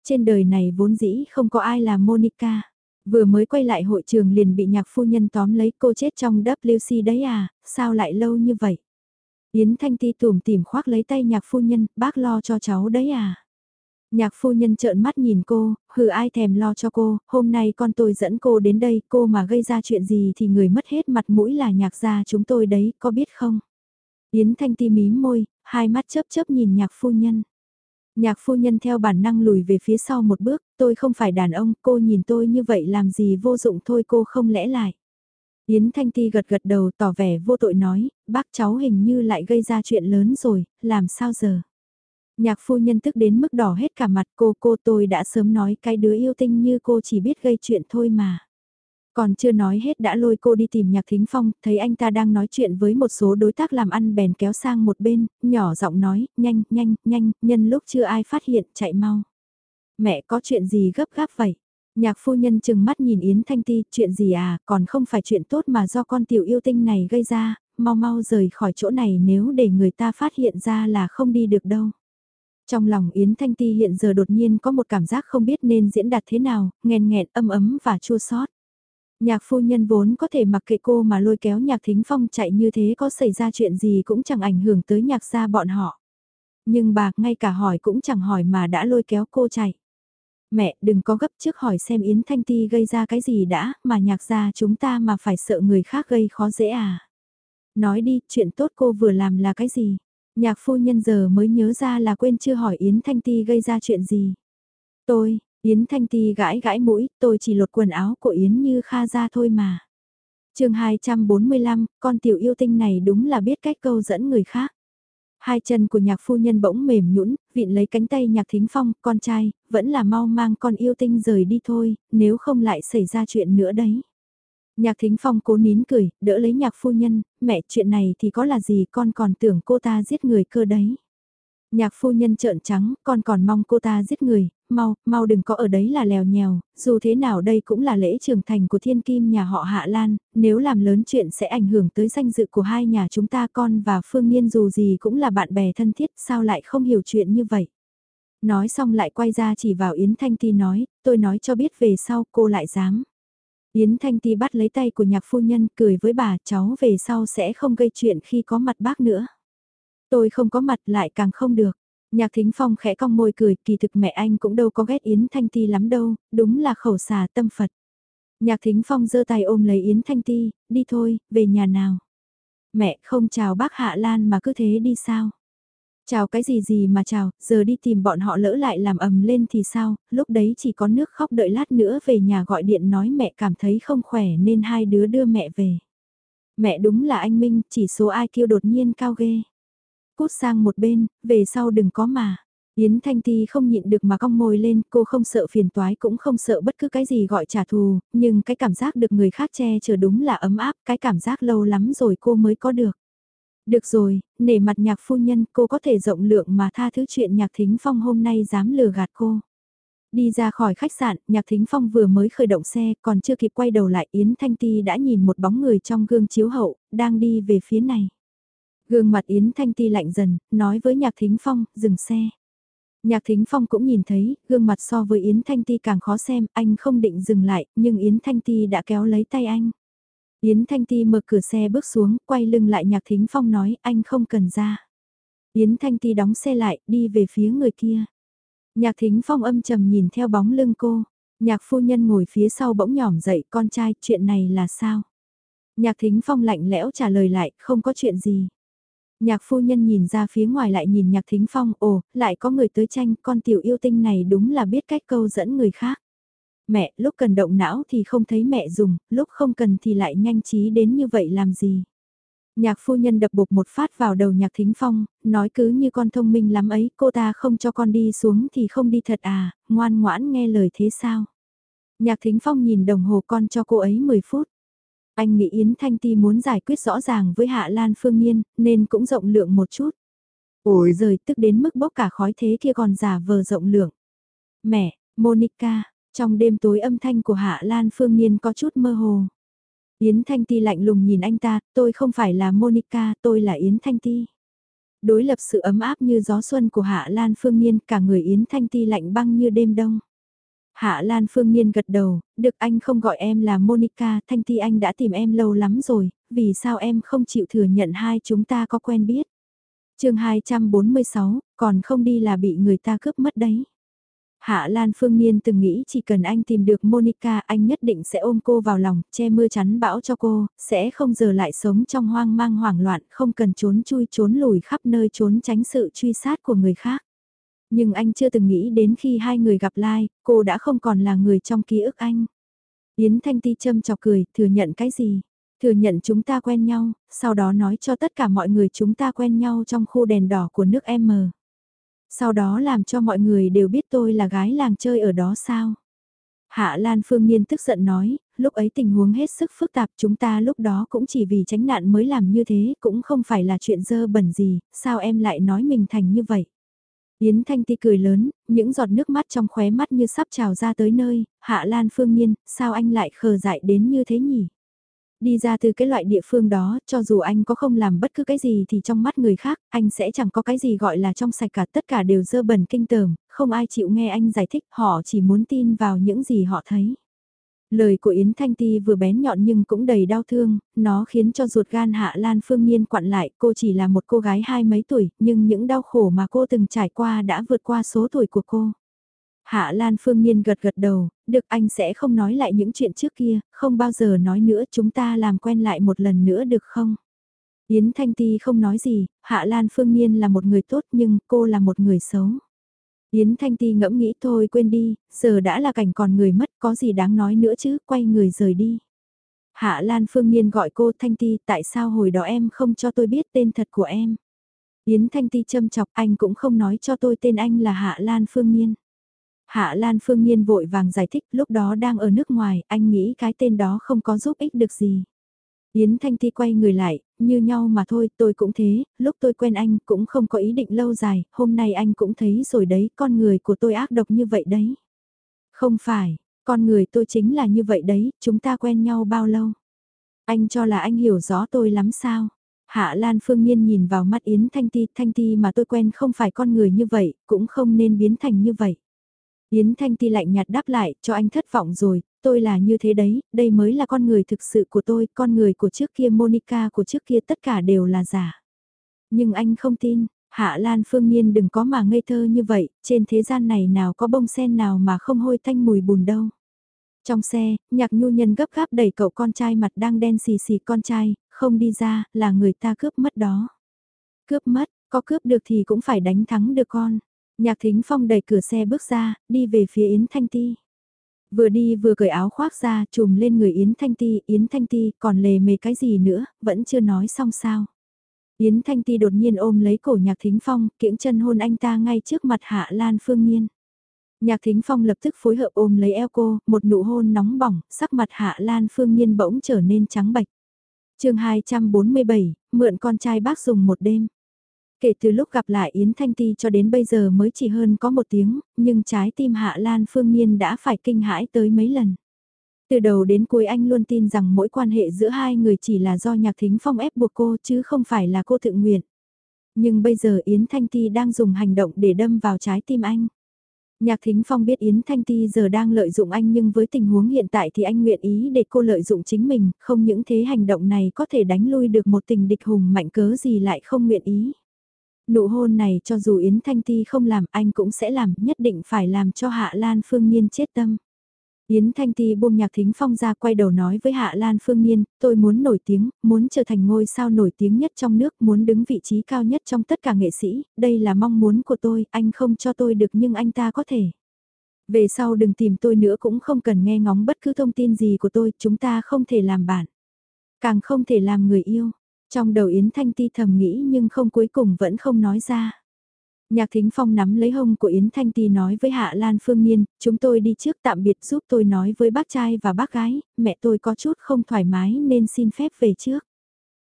Trên đời này vốn dĩ không có ai là Monica. Vừa mới quay lại hội trường liền bị nhạc phu nhân tóm lấy cô chết trong WC đấy à, sao lại lâu như vậy? Yến Thanh Ti tùm tìm khoác lấy tay nhạc phu nhân, bác lo cho cháu đấy à? Nhạc phu nhân trợn mắt nhìn cô, hừ ai thèm lo cho cô, hôm nay con tôi dẫn cô đến đây, cô mà gây ra chuyện gì thì người mất hết mặt mũi là nhạc gia chúng tôi đấy, có biết không? Yến Thanh Ti mím môi, hai mắt chớp chớp nhìn nhạc phu nhân. Nhạc phu nhân theo bản năng lùi về phía sau một bước, tôi không phải đàn ông, cô nhìn tôi như vậy làm gì vô dụng thôi cô không lẽ lại. Yến Thanh Ti gật gật đầu tỏ vẻ vô tội nói, bác cháu hình như lại gây ra chuyện lớn rồi, làm sao giờ? Nhạc phu nhân tức đến mức đỏ hết cả mặt cô cô tôi đã sớm nói cái đứa yêu tinh như cô chỉ biết gây chuyện thôi mà. Còn chưa nói hết đã lôi cô đi tìm nhạc thính phong, thấy anh ta đang nói chuyện với một số đối tác làm ăn bèn kéo sang một bên, nhỏ giọng nói, nhanh, nhanh, nhanh, nhân lúc chưa ai phát hiện, chạy mau. Mẹ có chuyện gì gấp gáp vậy? Nhạc phu nhân chừng mắt nhìn Yến Thanh Ti, chuyện gì à, còn không phải chuyện tốt mà do con tiểu yêu tinh này gây ra, mau mau rời khỏi chỗ này nếu để người ta phát hiện ra là không đi được đâu. Trong lòng Yến Thanh Ti hiện giờ đột nhiên có một cảm giác không biết nên diễn đạt thế nào, nghèn nghẹn âm ấm và chua xót. Nhạc phu nhân vốn có thể mặc kệ cô mà lôi kéo nhạc thính phong chạy như thế có xảy ra chuyện gì cũng chẳng ảnh hưởng tới nhạc gia bọn họ. Nhưng bà ngay cả hỏi cũng chẳng hỏi mà đã lôi kéo cô chạy. Mẹ đừng có gấp trước hỏi xem Yến Thanh Ti gây ra cái gì đã mà nhạc gia chúng ta mà phải sợ người khác gây khó dễ à. Nói đi chuyện tốt cô vừa làm là cái gì. Nhạc phu nhân giờ mới nhớ ra là quên chưa hỏi Yến Thanh Ti gây ra chuyện gì. Tôi, Yến Thanh Ti gãi gãi mũi, tôi chỉ lột quần áo của Yến như Kha ra thôi mà. chương 245, con tiểu yêu tinh này đúng là biết cách câu dẫn người khác. Hai chân của nhạc phu nhân bỗng mềm nhũn, vịn lấy cánh tay nhạc thính phong, con trai, vẫn là mau mang con yêu tinh rời đi thôi, nếu không lại xảy ra chuyện nữa đấy. Nhạc thính phong cố nín cười, đỡ lấy nhạc phu nhân, mẹ chuyện này thì có là gì con còn tưởng cô ta giết người cơ đấy. Nhạc phu nhân trợn trắng, con còn mong cô ta giết người, mau, mau đừng có ở đấy là lèo nhèo, dù thế nào đây cũng là lễ trưởng thành của thiên kim nhà họ Hạ Lan, nếu làm lớn chuyện sẽ ảnh hưởng tới danh dự của hai nhà chúng ta con và Phương Niên dù gì cũng là bạn bè thân thiết, sao lại không hiểu chuyện như vậy. Nói xong lại quay ra chỉ vào Yến Thanh Ti nói, tôi nói cho biết về sau cô lại dám. Yến Thanh Ti bắt lấy tay của nhạc phu nhân cười với bà cháu về sau sẽ không gây chuyện khi có mặt bác nữa. Tôi không có mặt lại càng không được. Nhạc Thính Phong khẽ cong môi cười, kỳ thực mẹ anh cũng đâu có ghét Yến Thanh Ti lắm đâu, đúng là khẩu xà tâm Phật. Nhạc Thính Phong giơ tay ôm lấy Yến Thanh Ti, đi thôi, về nhà nào. Mẹ không chào bác Hạ Lan mà cứ thế đi sao? Chào cái gì gì mà chào, giờ đi tìm bọn họ lỡ lại làm ầm lên thì sao, lúc đấy chỉ có nước khóc đợi lát nữa về nhà gọi điện nói mẹ cảm thấy không khỏe nên hai đứa đưa mẹ về. Mẹ đúng là anh Minh, chỉ số ai đột nhiên cao ghê cút sang một bên, về sau đừng có mà. Yến Thanh Ti không nhịn được mà cong môi lên, cô không sợ phiền toái cũng không sợ bất cứ cái gì gọi trả thù, nhưng cái cảm giác được người khác che chở đúng là ấm áp, cái cảm giác lâu lắm rồi cô mới có được. Được rồi, nể mặt nhạc phu nhân cô có thể rộng lượng mà tha thứ chuyện nhạc thính phong hôm nay dám lừa gạt cô. Đi ra khỏi khách sạn, nhạc thính phong vừa mới khởi động xe, còn chưa kịp quay đầu lại Yến Thanh Ti đã nhìn một bóng người trong gương chiếu hậu, đang đi về phía này. Gương mặt Yến Thanh Ti lạnh dần, nói với nhạc thính phong, dừng xe. Nhạc Thính Phong cũng nhìn thấy, gương mặt so với Yến Thanh Ti càng khó xem, anh không định dừng lại, nhưng Yến Thanh Ti đã kéo lấy tay anh. Yến Thanh Ti mở cửa xe bước xuống, quay lưng lại Nhạc Thính Phong nói, anh không cần ra. Yến Thanh Ti đóng xe lại, đi về phía người kia. Nhạc Thính Phong âm trầm nhìn theo bóng lưng cô. Nhạc phu nhân ngồi phía sau bỗng nhỏm dậy, con trai, chuyện này là sao? Nhạc Thính Phong lạnh lẽo trả lời lại, không có chuyện gì. Nhạc phu nhân nhìn ra phía ngoài lại nhìn nhạc thính phong, ồ, lại có người tới tranh, con tiểu yêu tinh này đúng là biết cách câu dẫn người khác. Mẹ, lúc cần động não thì không thấy mẹ dùng, lúc không cần thì lại nhanh trí đến như vậy làm gì. Nhạc phu nhân đập bục một phát vào đầu nhạc thính phong, nói cứ như con thông minh lắm ấy, cô ta không cho con đi xuống thì không đi thật à, ngoan ngoãn nghe lời thế sao. Nhạc thính phong nhìn đồng hồ con cho cô ấy 10 phút. Anh nghĩ Yến Thanh Ti muốn giải quyết rõ ràng với Hạ Lan Phương Nhiên, nên cũng rộng lượng một chút. Ôi giời, tức đến mức bốc cả khói thế kia còn giả vờ rộng lượng. Mẹ, Monica, trong đêm tối âm thanh của Hạ Lan Phương Nhiên có chút mơ hồ. Yến Thanh Ti lạnh lùng nhìn anh ta, tôi không phải là Monica, tôi là Yến Thanh Ti. Đối lập sự ấm áp như gió xuân của Hạ Lan Phương Nhiên, cả người Yến Thanh Ti lạnh băng như đêm đông. Hạ Lan Phương Nhiên gật đầu, được anh không gọi em là Monica, Thanh Ti anh đã tìm em lâu lắm rồi, vì sao em không chịu thừa nhận hai chúng ta có quen biết. chương 246, còn không đi là bị người ta cướp mất đấy. Hạ Lan Phương Nhiên từng nghĩ chỉ cần anh tìm được Monica anh nhất định sẽ ôm cô vào lòng, che mưa chắn bão cho cô, sẽ không giờ lại sống trong hoang mang hoảng loạn, không cần trốn chui trốn lùi khắp nơi trốn tránh sự truy sát của người khác. Nhưng anh chưa từng nghĩ đến khi hai người gặp lại, cô đã không còn là người trong ký ức anh. Yến Thanh Ti châm chọc cười, thừa nhận cái gì? Thừa nhận chúng ta quen nhau, sau đó nói cho tất cả mọi người chúng ta quen nhau trong khu đèn đỏ của nước M. Sau đó làm cho mọi người đều biết tôi là gái làng chơi ở đó sao? Hạ Lan Phương Niên tức giận nói, lúc ấy tình huống hết sức phức tạp chúng ta lúc đó cũng chỉ vì tránh nạn mới làm như thế, cũng không phải là chuyện dơ bẩn gì, sao em lại nói mình thành như vậy? Yến Thanh Ti cười lớn, những giọt nước mắt trong khóe mắt như sắp trào ra tới nơi, Hạ Lan Phương Nhiên, sao anh lại khờ dại đến như thế nhỉ? Đi ra từ cái loại địa phương đó, cho dù anh có không làm bất cứ cái gì thì trong mắt người khác, anh sẽ chẳng có cái gì gọi là trong sạch cả tất cả đều dơ bẩn kinh tởm, không ai chịu nghe anh giải thích, họ chỉ muốn tin vào những gì họ thấy. Lời của Yến Thanh Ti vừa bén nhọn nhưng cũng đầy đau thương, nó khiến cho ruột gan Hạ Lan Phương Nhiên quặn lại, cô chỉ là một cô gái hai mấy tuổi, nhưng những đau khổ mà cô từng trải qua đã vượt qua số tuổi của cô. Hạ Lan Phương Nhiên gật gật đầu, được anh sẽ không nói lại những chuyện trước kia, không bao giờ nói nữa chúng ta làm quen lại một lần nữa được không? Yến Thanh Ti không nói gì, Hạ Lan Phương Nhiên là một người tốt nhưng cô là một người xấu. Yến Thanh Ti ngẫm nghĩ thôi quên đi, giờ đã là cảnh còn người mất có gì đáng nói nữa chứ, quay người rời đi. Hạ Lan Phương Nhiên gọi cô Thanh Ti, tại sao hồi đó em không cho tôi biết tên thật của em? Yến Thanh Ti châm chọc anh cũng không nói cho tôi tên anh là Hạ Lan Phương Nhiên. Hạ Lan Phương Nhiên vội vàng giải thích lúc đó đang ở nước ngoài, anh nghĩ cái tên đó không có giúp ích được gì. Yến Thanh Ti quay người lại, như nhau mà thôi, tôi cũng thế, lúc tôi quen anh cũng không có ý định lâu dài, hôm nay anh cũng thấy rồi đấy, con người của tôi ác độc như vậy đấy. Không phải, con người tôi chính là như vậy đấy, chúng ta quen nhau bao lâu? Anh cho là anh hiểu rõ tôi lắm sao? Hạ Lan Phương Nhiên nhìn vào mắt Yến Thanh Ti, Thanh Ti mà tôi quen không phải con người như vậy, cũng không nên biến thành như vậy. Yến Thanh Ti lạnh nhạt đáp lại, cho anh thất vọng rồi, tôi là như thế đấy, đây mới là con người thực sự của tôi, con người của trước kia Monica của trước kia tất cả đều là giả. Nhưng anh không tin, Hạ Lan Phương Nhiên đừng có mà ngây thơ như vậy, trên thế gian này nào có bông sen nào mà không hôi thanh mùi bùn đâu. Trong xe, nhạc nhu nhân gấp gáp đẩy cậu con trai mặt đang đen xì xì con trai, không đi ra, là người ta cướp mất đó. Cướp mất, có cướp được thì cũng phải đánh thắng được con. Nhạc thính phong đẩy cửa xe bước ra, đi về phía Yến Thanh Ti. Vừa đi vừa cởi áo khoác ra, trùm lên người Yến Thanh Ti, Yến Thanh Ti còn lề mề cái gì nữa, vẫn chưa nói xong sao. Yến Thanh Ti đột nhiên ôm lấy cổ Nhạc Thính Phong, kiễng chân hôn anh ta ngay trước mặt Hạ Lan Phương Nhiên. Nhạc Thính Phong lập tức phối hợp ôm lấy eo cô, một nụ hôn nóng bỏng, sắc mặt Hạ Lan Phương Nhiên bỗng trở nên trắng bạch. chương 247, mượn con trai bác dùng một đêm. Kể từ lúc gặp lại Yến Thanh Ti cho đến bây giờ mới chỉ hơn có một tiếng, nhưng trái tim Hạ Lan Phương Nhiên đã phải kinh hãi tới mấy lần. Từ đầu đến cuối anh luôn tin rằng mỗi quan hệ giữa hai người chỉ là do Nhạc Thính Phong ép buộc cô chứ không phải là cô tự nguyện. Nhưng bây giờ Yến Thanh Ti đang dùng hành động để đâm vào trái tim anh. Nhạc Thính Phong biết Yến Thanh Ti giờ đang lợi dụng anh nhưng với tình huống hiện tại thì anh nguyện ý để cô lợi dụng chính mình, không những thế hành động này có thể đánh lui được một tình địch hùng mạnh cớ gì lại không nguyện ý. Nụ hôn này cho dù Yến Thanh Ti không làm anh cũng sẽ làm, nhất định phải làm cho Hạ Lan Phương Nhiên chết tâm. Yến Thanh Ti buông nhạc thính phong ra quay đầu nói với Hạ Lan Phương Nhiên, tôi muốn nổi tiếng, muốn trở thành ngôi sao nổi tiếng nhất trong nước, muốn đứng vị trí cao nhất trong tất cả nghệ sĩ, đây là mong muốn của tôi, anh không cho tôi được nhưng anh ta có thể. Về sau đừng tìm tôi nữa cũng không cần nghe ngóng bất cứ thông tin gì của tôi, chúng ta không thể làm bạn. Càng không thể làm người yêu. Trong đầu Yến Thanh Ti thầm nghĩ nhưng không cuối cùng vẫn không nói ra. Nhạc Thính Phong nắm lấy hông của Yến Thanh Ti nói với Hạ Lan Phương Miên, chúng tôi đi trước tạm biệt giúp tôi nói với bác trai và bác gái, mẹ tôi có chút không thoải mái nên xin phép về trước.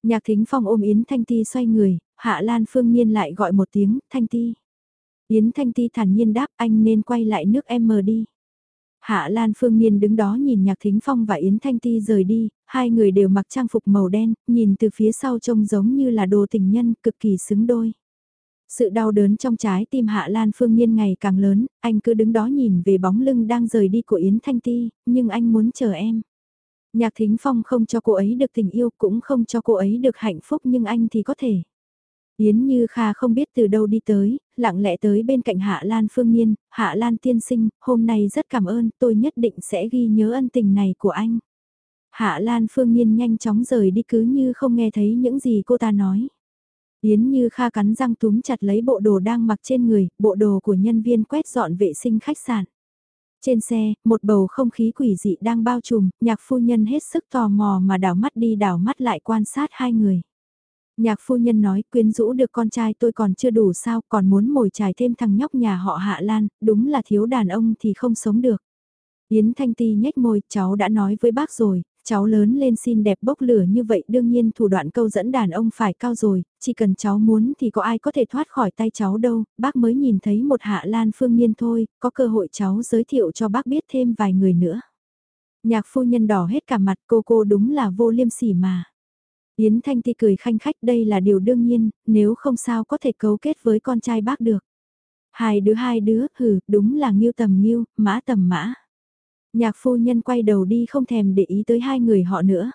Nhạc Thính Phong ôm Yến Thanh Ti xoay người, Hạ Lan Phương Miên lại gọi một tiếng, Thanh Ti. Yến Thanh Ti thản nhiên đáp anh nên quay lại nước em mờ đi. Hạ Lan Phương Nhiên đứng đó nhìn Nhạc Thính Phong và Yến Thanh Ti rời đi, hai người đều mặc trang phục màu đen, nhìn từ phía sau trông giống như là đồ tình nhân, cực kỳ xứng đôi. Sự đau đớn trong trái tim Hạ Lan Phương Nhiên ngày càng lớn, anh cứ đứng đó nhìn về bóng lưng đang rời đi của Yến Thanh Ti, nhưng anh muốn chờ em. Nhạc Thính Phong không cho cô ấy được tình yêu cũng không cho cô ấy được hạnh phúc nhưng anh thì có thể. Yến Như Kha không biết từ đâu đi tới, lặng lẽ tới bên cạnh Hạ Lan Phương Nhiên, Hạ Lan tiên sinh, hôm nay rất cảm ơn, tôi nhất định sẽ ghi nhớ ân tình này của anh. Hạ Lan Phương Nhiên nhanh chóng rời đi cứ như không nghe thấy những gì cô ta nói. Yến Như Kha cắn răng túm chặt lấy bộ đồ đang mặc trên người, bộ đồ của nhân viên quét dọn vệ sinh khách sạn. Trên xe, một bầu không khí quỷ dị đang bao trùm, nhạc phu nhân hết sức tò mò mà đảo mắt đi đảo mắt lại quan sát hai người. Nhạc phu nhân nói quyến rũ được con trai tôi còn chưa đủ sao còn muốn mồi trải thêm thằng nhóc nhà họ Hạ Lan, đúng là thiếu đàn ông thì không sống được. Yến Thanh Ti nhếch môi, cháu đã nói với bác rồi, cháu lớn lên xin đẹp bốc lửa như vậy đương nhiên thủ đoạn câu dẫn đàn ông phải cao rồi, chỉ cần cháu muốn thì có ai có thể thoát khỏi tay cháu đâu, bác mới nhìn thấy một hạ lan phương nhiên thôi, có cơ hội cháu giới thiệu cho bác biết thêm vài người nữa. Nhạc phu nhân đỏ hết cả mặt cô cô đúng là vô liêm sỉ mà. Yến Thanh Ti cười khanh khách đây là điều đương nhiên, nếu không sao có thể cấu kết với con trai bác được. Hai đứa hai đứa, hừ, đúng là nghiêu tầm nghiêu, mã tầm mã. Nhạc phu nhân quay đầu đi không thèm để ý tới hai người họ nữa.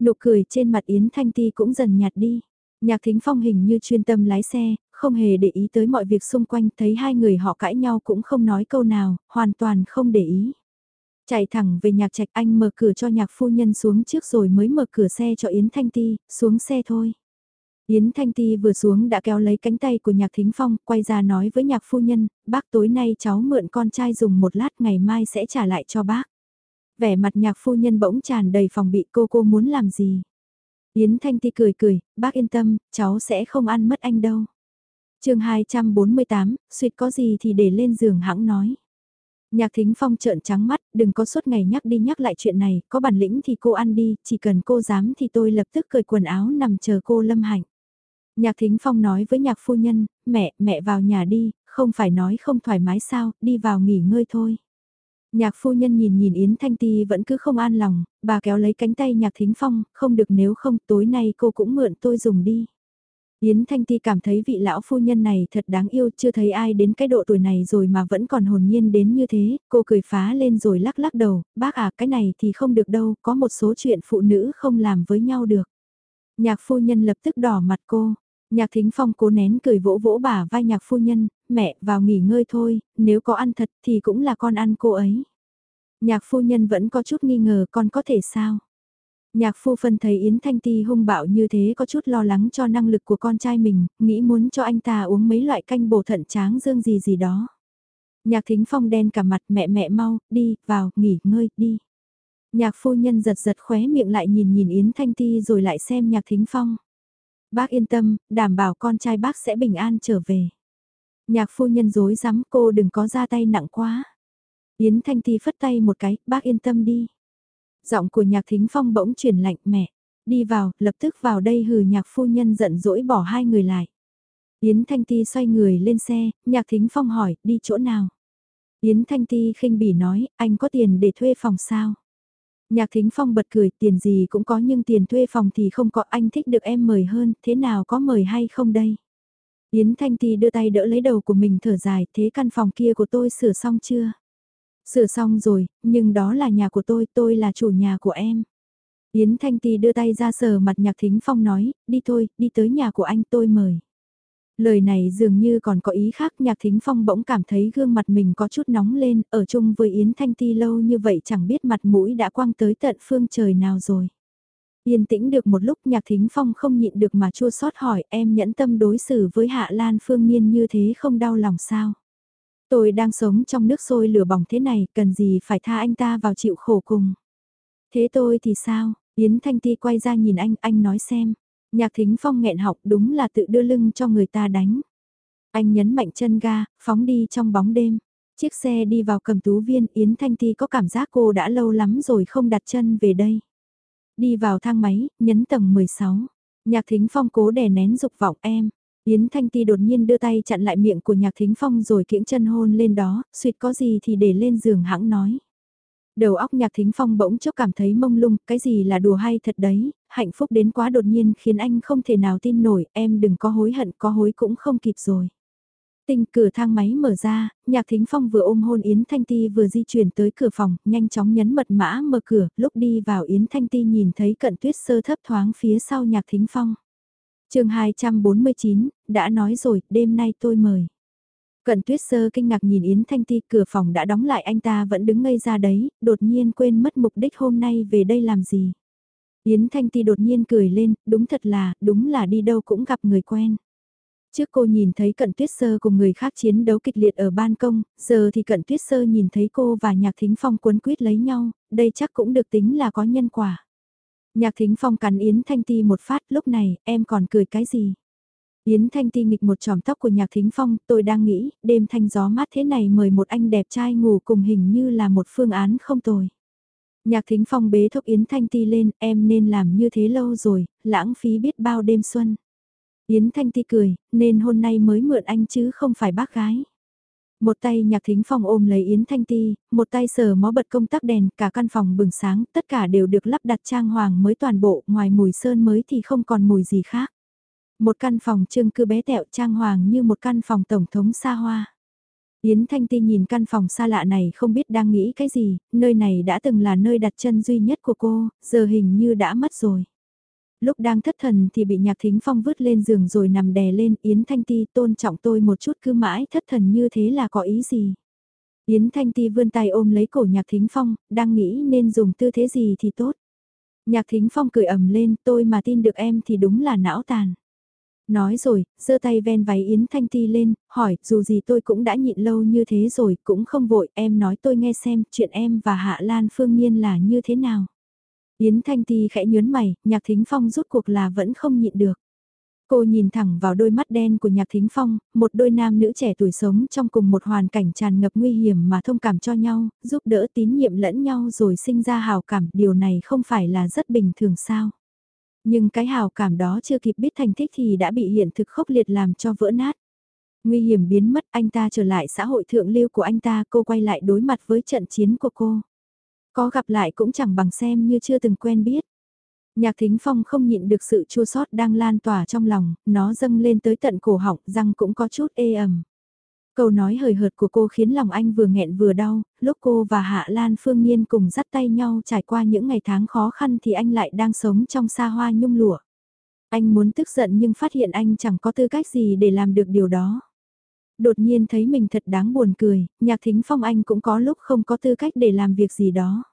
Nụ cười trên mặt Yến Thanh Ti cũng dần nhạt đi. Nhạc thính phong hình như chuyên tâm lái xe, không hề để ý tới mọi việc xung quanh, thấy hai người họ cãi nhau cũng không nói câu nào, hoàn toàn không để ý. Chạy thẳng về nhạc trạch anh mở cửa cho nhạc phu nhân xuống trước rồi mới mở cửa xe cho Yến Thanh Ti, xuống xe thôi. Yến Thanh Ti vừa xuống đã kéo lấy cánh tay của Nhạc Thính Phong, quay ra nói với Nhạc Phu Nhân, bác tối nay cháu mượn con trai dùng một lát ngày mai sẽ trả lại cho bác. Vẻ mặt Nhạc Phu Nhân bỗng tràn đầy phòng bị cô cô muốn làm gì. Yến Thanh Ti cười cười, bác yên tâm, cháu sẽ không ăn mất anh đâu. chương 248, suyệt có gì thì để lên giường hãng nói. Nhạc Thính Phong trợn trắng mắt, đừng có suốt ngày nhắc đi nhắc lại chuyện này, có bản lĩnh thì cô ăn đi, chỉ cần cô dám thì tôi lập tức cởi quần áo nằm chờ cô lâm hạnh. Nhạc Thính Phong nói với nhạc phu nhân, mẹ, mẹ vào nhà đi, không phải nói không thoải mái sao, đi vào nghỉ ngơi thôi. Nhạc phu nhân nhìn nhìn Yến Thanh Ti vẫn cứ không an lòng, bà kéo lấy cánh tay nhạc Thính Phong, không được nếu không tối nay cô cũng mượn tôi dùng đi. Yến Thanh Ti cảm thấy vị lão phu nhân này thật đáng yêu, chưa thấy ai đến cái độ tuổi này rồi mà vẫn còn hồn nhiên đến như thế, cô cười phá lên rồi lắc lắc đầu, bác à cái này thì không được đâu, có một số chuyện phụ nữ không làm với nhau được. Nhạc phu nhân lập tức đỏ mặt cô, nhạc thính phong cố nén cười vỗ vỗ bà vai nhạc phu nhân, mẹ vào nghỉ ngơi thôi, nếu có ăn thật thì cũng là con ăn cô ấy. Nhạc phu nhân vẫn có chút nghi ngờ con có thể sao. Nhạc phu phân thấy Yến Thanh Ti hung bạo như thế có chút lo lắng cho năng lực của con trai mình, nghĩ muốn cho anh ta uống mấy loại canh bổ thận tráng dương gì gì đó. Nhạc thính phong đen cả mặt mẹ mẹ mau, đi, vào, nghỉ ngơi, đi. Nhạc phu nhân giật giật khóe miệng lại nhìn nhìn Yến Thanh Ti rồi lại xem nhạc thính phong. Bác yên tâm, đảm bảo con trai bác sẽ bình an trở về. Nhạc phu nhân dối rắm cô đừng có ra tay nặng quá. Yến Thanh Ti phất tay một cái, bác yên tâm đi. Giọng của nhạc thính phong bỗng chuyển lạnh mẹ. Đi vào, lập tức vào đây hừ nhạc phu nhân giận dỗi bỏ hai người lại. Yến Thanh Ti xoay người lên xe, nhạc thính phong hỏi, đi chỗ nào? Yến Thanh Ti khinh bỉ nói, anh có tiền để thuê phòng sao? Nhạc thính phong bật cười, tiền gì cũng có nhưng tiền thuê phòng thì không có anh thích được em mời hơn, thế nào có mời hay không đây? Yến Thanh Ti đưa tay đỡ lấy đầu của mình thở dài, thế căn phòng kia của tôi sửa xong chưa? Sửa xong rồi, nhưng đó là nhà của tôi, tôi là chủ nhà của em. Yến Thanh Ti đưa tay ra sờ mặt nhạc thính phong nói, đi thôi, đi tới nhà của anh tôi mời. Lời này dường như còn có ý khác nhạc thính phong bỗng cảm thấy gương mặt mình có chút nóng lên, ở chung với Yến Thanh Ti lâu như vậy chẳng biết mặt mũi đã quang tới tận phương trời nào rồi. Yên tĩnh được một lúc nhạc thính phong không nhịn được mà chua xót hỏi em nhẫn tâm đối xử với Hạ Lan Phương Niên như thế không đau lòng sao. Tôi đang sống trong nước sôi lửa bỏng thế này, cần gì phải tha anh ta vào chịu khổ cùng. Thế tôi thì sao? Yến Thanh Ti quay ra nhìn anh, anh nói xem. Nhạc thính phong nghẹn học đúng là tự đưa lưng cho người ta đánh. Anh nhấn mạnh chân ga, phóng đi trong bóng đêm. Chiếc xe đi vào cầm tú viên Yến Thanh Ti có cảm giác cô đã lâu lắm rồi không đặt chân về đây. Đi vào thang máy, nhấn tầng 16. Nhạc thính phong cố đè nén dục vọng em. Yến Thanh Ti đột nhiên đưa tay chặn lại miệng của nhạc thính phong rồi kiễng chân hôn lên đó, suyệt có gì thì để lên giường hãng nói. Đầu óc nhạc thính phong bỗng chốc cảm thấy mông lung, cái gì là đùa hay thật đấy, hạnh phúc đến quá đột nhiên khiến anh không thể nào tin nổi, em đừng có hối hận, có hối cũng không kịp rồi. Tinh cửa thang máy mở ra, nhạc thính phong vừa ôm hôn Yến Thanh Ti vừa di chuyển tới cửa phòng, nhanh chóng nhấn mật mã mở cửa, lúc đi vào Yến Thanh Ti nhìn thấy cận tuyết sơ thấp thoáng phía sau nhạc thính phong chương 249, đã nói rồi, đêm nay tôi mời. Cận tuyết sơ kinh ngạc nhìn Yến Thanh Ti cửa phòng đã đóng lại anh ta vẫn đứng ngây ra đấy, đột nhiên quên mất mục đích hôm nay về đây làm gì. Yến Thanh Ti đột nhiên cười lên, đúng thật là, đúng là đi đâu cũng gặp người quen. Trước cô nhìn thấy cận tuyết sơ cùng người khác chiến đấu kịch liệt ở ban công, giờ thì cận tuyết sơ nhìn thấy cô và nhạc thính phong cuốn quýt lấy nhau, đây chắc cũng được tính là có nhân quả. Nhạc thính phong cắn Yến Thanh Ti một phát lúc này, em còn cười cái gì? Yến Thanh Ti nghịch một tròm tóc của nhạc thính phong, tôi đang nghĩ, đêm thanh gió mát thế này mời một anh đẹp trai ngủ cùng hình như là một phương án không tồi. Nhạc thính phong bế thốc Yến Thanh Ti lên, em nên làm như thế lâu rồi, lãng phí biết bao đêm xuân. Yến Thanh Ti cười, nên hôm nay mới mượn anh chứ không phải bác gái. Một tay nhạc thính phòng ôm lấy Yến Thanh Ti, một tay sờ mó bật công tắc đèn, cả căn phòng bừng sáng, tất cả đều được lắp đặt trang hoàng mới toàn bộ, ngoài mùi sơn mới thì không còn mùi gì khác. Một căn phòng trưng cư bé tẹo trang hoàng như một căn phòng tổng thống xa hoa. Yến Thanh Ti nhìn căn phòng xa lạ này không biết đang nghĩ cái gì, nơi này đã từng là nơi đặt chân duy nhất của cô, giờ hình như đã mất rồi. Lúc đang thất thần thì bị nhạc thính phong vứt lên giường rồi nằm đè lên Yến Thanh Ti tôn trọng tôi một chút cứ mãi thất thần như thế là có ý gì. Yến Thanh Ti vươn tay ôm lấy cổ nhạc thính phong, đang nghĩ nên dùng tư thế gì thì tốt. Nhạc thính phong cười ầm lên tôi mà tin được em thì đúng là não tàn. Nói rồi, giơ tay ven váy Yến Thanh Ti lên, hỏi, dù gì tôi cũng đã nhịn lâu như thế rồi, cũng không vội, em nói tôi nghe xem, chuyện em và Hạ Lan Phương Nhiên là như thế nào. Yến Thanh Ti khẽ nhớn mày, Nhạc Thính Phong rút cuộc là vẫn không nhịn được. Cô nhìn thẳng vào đôi mắt đen của Nhạc Thính Phong, một đôi nam nữ trẻ tuổi sống trong cùng một hoàn cảnh tràn ngập nguy hiểm mà thông cảm cho nhau, giúp đỡ tín nhiệm lẫn nhau rồi sinh ra hào cảm, điều này không phải là rất bình thường sao. Nhưng cái hào cảm đó chưa kịp biết thành thích thì đã bị hiện thực khốc liệt làm cho vỡ nát. Nguy hiểm biến mất anh ta trở lại xã hội thượng lưu của anh ta cô quay lại đối mặt với trận chiến của cô. Có gặp lại cũng chẳng bằng xem như chưa từng quen biết. Nhạc thính phong không nhịn được sự chua sót đang lan tỏa trong lòng, nó dâng lên tới tận cổ họng, răng cũng có chút ê ẩm. Câu nói hời hợt của cô khiến lòng anh vừa nghẹn vừa đau, lúc cô và Hạ Lan Phương Nhiên cùng dắt tay nhau trải qua những ngày tháng khó khăn thì anh lại đang sống trong xa hoa nhung lụa. Anh muốn tức giận nhưng phát hiện anh chẳng có tư cách gì để làm được điều đó. Đột nhiên thấy mình thật đáng buồn cười, nhạc thính phong anh cũng có lúc không có tư cách để làm việc gì đó.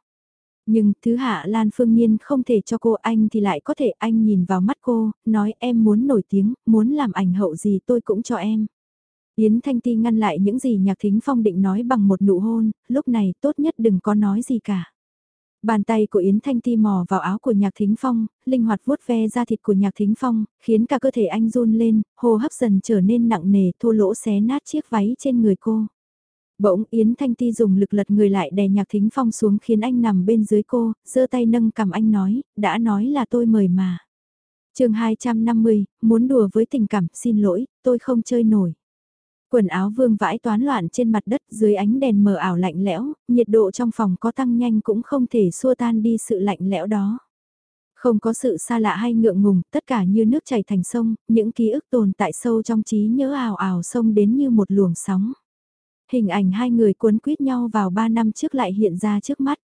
Nhưng thứ hạ Lan Phương Nhiên không thể cho cô anh thì lại có thể anh nhìn vào mắt cô, nói em muốn nổi tiếng, muốn làm ảnh hậu gì tôi cũng cho em. Yến Thanh Ti ngăn lại những gì Nhạc Thính Phong định nói bằng một nụ hôn, lúc này tốt nhất đừng có nói gì cả. Bàn tay của Yến Thanh Ti mò vào áo của Nhạc Thính Phong, linh hoạt vuốt ve da thịt của Nhạc Thính Phong, khiến cả cơ thể anh run lên, hô hấp dần trở nên nặng nề, thô lỗ xé nát chiếc váy trên người cô. Bỗng Yến Thanh Ti dùng lực lật người lại đè Nhạc Thính Phong xuống khiến anh nằm bên dưới cô, giơ tay nâng cầm anh nói, đã nói là tôi mời mà. chương 250, muốn đùa với tình cảm, xin lỗi, tôi không chơi nổi. Quần áo vương vãi toán loạn trên mặt đất dưới ánh đèn mờ ảo lạnh lẽo, nhiệt độ trong phòng có tăng nhanh cũng không thể xua tan đi sự lạnh lẽo đó. Không có sự xa lạ hay ngượng ngùng, tất cả như nước chảy thành sông, những ký ức tồn tại sâu trong trí nhớ ảo ảo sông đến như một luồng sóng. Hình ảnh hai người cuốn quýt nhau vào ba năm trước lại hiện ra trước mắt.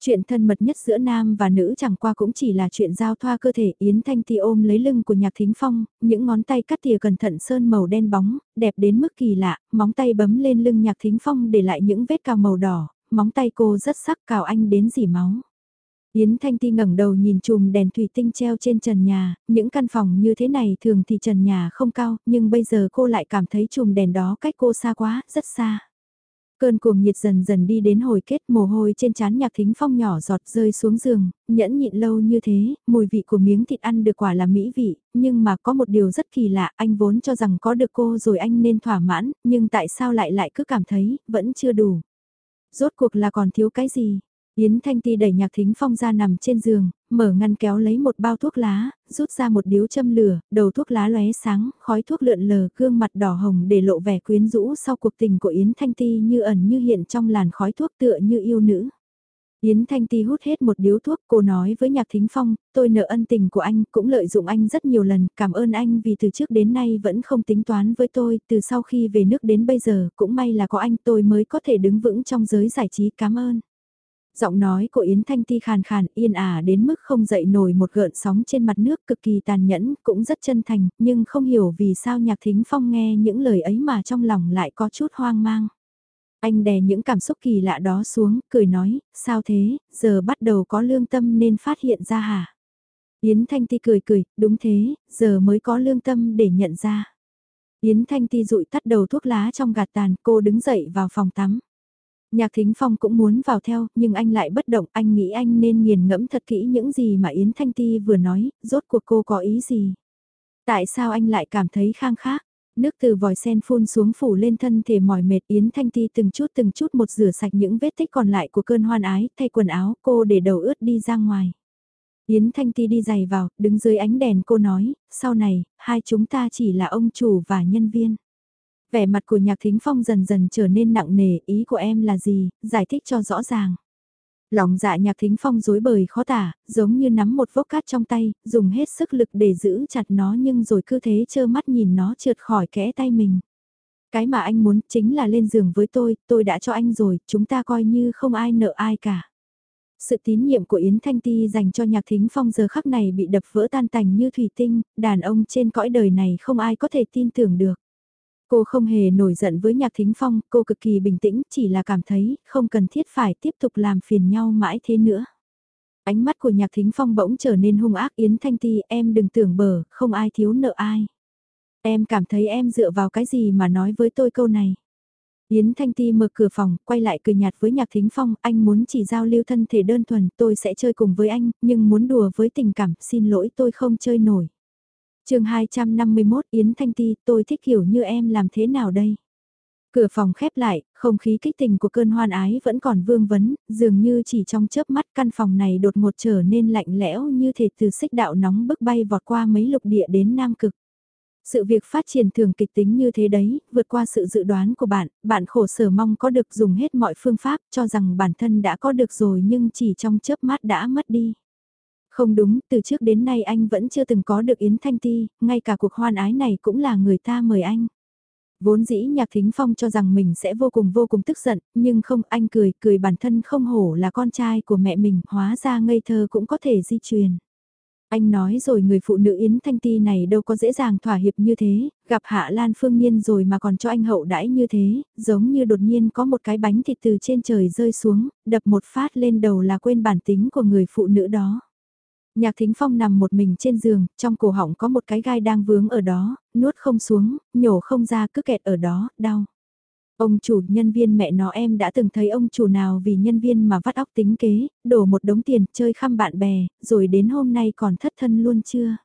Chuyện thân mật nhất giữa nam và nữ chẳng qua cũng chỉ là chuyện giao thoa cơ thể Yến Thanh Ti ôm lấy lưng của Nhạc Thính Phong, những ngón tay cắt tỉa cẩn thận sơn màu đen bóng, đẹp đến mức kỳ lạ, móng tay bấm lên lưng Nhạc Thính Phong để lại những vết cào màu đỏ, móng tay cô rất sắc cào anh đến dỉ máu. Yến Thanh Ti ngẩng đầu nhìn chùm đèn thủy tinh treo trên trần nhà, những căn phòng như thế này thường thì trần nhà không cao, nhưng bây giờ cô lại cảm thấy chùm đèn đó cách cô xa quá, rất xa. Cơn cuồng nhiệt dần dần đi đến hồi kết mồ hôi trên trán nhạc thính phong nhỏ giọt rơi xuống giường, nhẫn nhịn lâu như thế, mùi vị của miếng thịt ăn được quả là mỹ vị, nhưng mà có một điều rất kỳ lạ, anh vốn cho rằng có được cô rồi anh nên thỏa mãn, nhưng tại sao lại lại cứ cảm thấy, vẫn chưa đủ. Rốt cuộc là còn thiếu cái gì? Yến Thanh Ti đẩy Nhạc Thính Phong ra nằm trên giường, mở ngăn kéo lấy một bao thuốc lá, rút ra một điếu châm lửa, đầu thuốc lá lóe sáng, khói thuốc lượn lờ, gương mặt đỏ hồng để lộ vẻ quyến rũ sau cuộc tình của Yến Thanh Ti như ẩn như hiện trong làn khói thuốc tựa như yêu nữ. Yến Thanh Ti hút hết một điếu thuốc, cô nói với Nhạc Thính Phong, tôi nợ ân tình của anh, cũng lợi dụng anh rất nhiều lần, cảm ơn anh vì từ trước đến nay vẫn không tính toán với tôi, từ sau khi về nước đến bây giờ, cũng may là có anh tôi mới có thể đứng vững trong giới giải trí, cảm ơn. Giọng nói của Yến Thanh Ti khàn khàn yên ả đến mức không dậy nổi một gợn sóng trên mặt nước cực kỳ tàn nhẫn, cũng rất chân thành, nhưng không hiểu vì sao nhạc thính phong nghe những lời ấy mà trong lòng lại có chút hoang mang. Anh đè những cảm xúc kỳ lạ đó xuống, cười nói, sao thế, giờ bắt đầu có lương tâm nên phát hiện ra hả? Yến Thanh Ti cười cười, đúng thế, giờ mới có lương tâm để nhận ra. Yến Thanh Ti rụi tắt đầu thuốc lá trong gạt tàn, cô đứng dậy vào phòng tắm. Nhạc Thính Phong cũng muốn vào theo, nhưng anh lại bất động, anh nghĩ anh nên nghiền ngẫm thật kỹ những gì mà Yến Thanh Ti vừa nói, rốt cuộc cô có ý gì. Tại sao anh lại cảm thấy khang khác? Nước từ vòi sen phun xuống phủ lên thân thể mỏi mệt Yến Thanh Ti từng chút từng chút một rửa sạch những vết tích còn lại của cơn hoan ái, thay quần áo, cô để đầu ướt đi ra ngoài. Yến Thanh Ti đi giày vào, đứng dưới ánh đèn cô nói, sau này, hai chúng ta chỉ là ông chủ và nhân viên. Vẻ mặt của nhạc thính phong dần dần trở nên nặng nề, ý của em là gì, giải thích cho rõ ràng. Lòng dạ nhạc thính phong dối bời khó tả, giống như nắm một vốc cát trong tay, dùng hết sức lực để giữ chặt nó nhưng rồi cứ thế trơ mắt nhìn nó trượt khỏi kẽ tay mình. Cái mà anh muốn chính là lên giường với tôi, tôi đã cho anh rồi, chúng ta coi như không ai nợ ai cả. Sự tín nhiệm của Yến Thanh Ti dành cho nhạc thính phong giờ khắc này bị đập vỡ tan tành như thủy tinh, đàn ông trên cõi đời này không ai có thể tin tưởng được. Cô không hề nổi giận với Nhạc Thính Phong, cô cực kỳ bình tĩnh, chỉ là cảm thấy không cần thiết phải tiếp tục làm phiền nhau mãi thế nữa. Ánh mắt của Nhạc Thính Phong bỗng trở nên hung ác Yến Thanh Ti, em đừng tưởng bờ, không ai thiếu nợ ai. Em cảm thấy em dựa vào cái gì mà nói với tôi câu này. Yến Thanh Ti mở cửa phòng, quay lại cười nhạt với Nhạc Thính Phong, anh muốn chỉ giao lưu thân thể đơn thuần, tôi sẽ chơi cùng với anh, nhưng muốn đùa với tình cảm, xin lỗi tôi không chơi nổi chương 251 Yến Thanh Ti, tôi thích kiểu như em làm thế nào đây? Cửa phòng khép lại, không khí kích tình của cơn hoan ái vẫn còn vương vấn, dường như chỉ trong chớp mắt căn phòng này đột ngột trở nên lạnh lẽo như thể từ xích đạo nóng bức bay vọt qua mấy lục địa đến Nam Cực. Sự việc phát triển thường kịch tính như thế đấy, vượt qua sự dự đoán của bạn, bạn khổ sở mong có được dùng hết mọi phương pháp cho rằng bản thân đã có được rồi nhưng chỉ trong chớp mắt đã mất đi. Không đúng, từ trước đến nay anh vẫn chưa từng có được Yến Thanh Ti, ngay cả cuộc hoan ái này cũng là người ta mời anh. Vốn dĩ nhạc thính phong cho rằng mình sẽ vô cùng vô cùng tức giận, nhưng không anh cười, cười bản thân không hổ là con trai của mẹ mình, hóa ra ngây thơ cũng có thể di truyền. Anh nói rồi người phụ nữ Yến Thanh Ti này đâu có dễ dàng thỏa hiệp như thế, gặp Hạ Lan Phương Nhiên rồi mà còn cho anh hậu đãi như thế, giống như đột nhiên có một cái bánh thịt từ trên trời rơi xuống, đập một phát lên đầu là quên bản tính của người phụ nữ đó. Nhạc Thính Phong nằm một mình trên giường, trong cổ họng có một cái gai đang vướng ở đó, nuốt không xuống, nhổ không ra cứ kẹt ở đó, đau. Ông chủ nhân viên mẹ nó em đã từng thấy ông chủ nào vì nhân viên mà vắt óc tính kế, đổ một đống tiền, chơi khăm bạn bè, rồi đến hôm nay còn thất thân luôn chưa?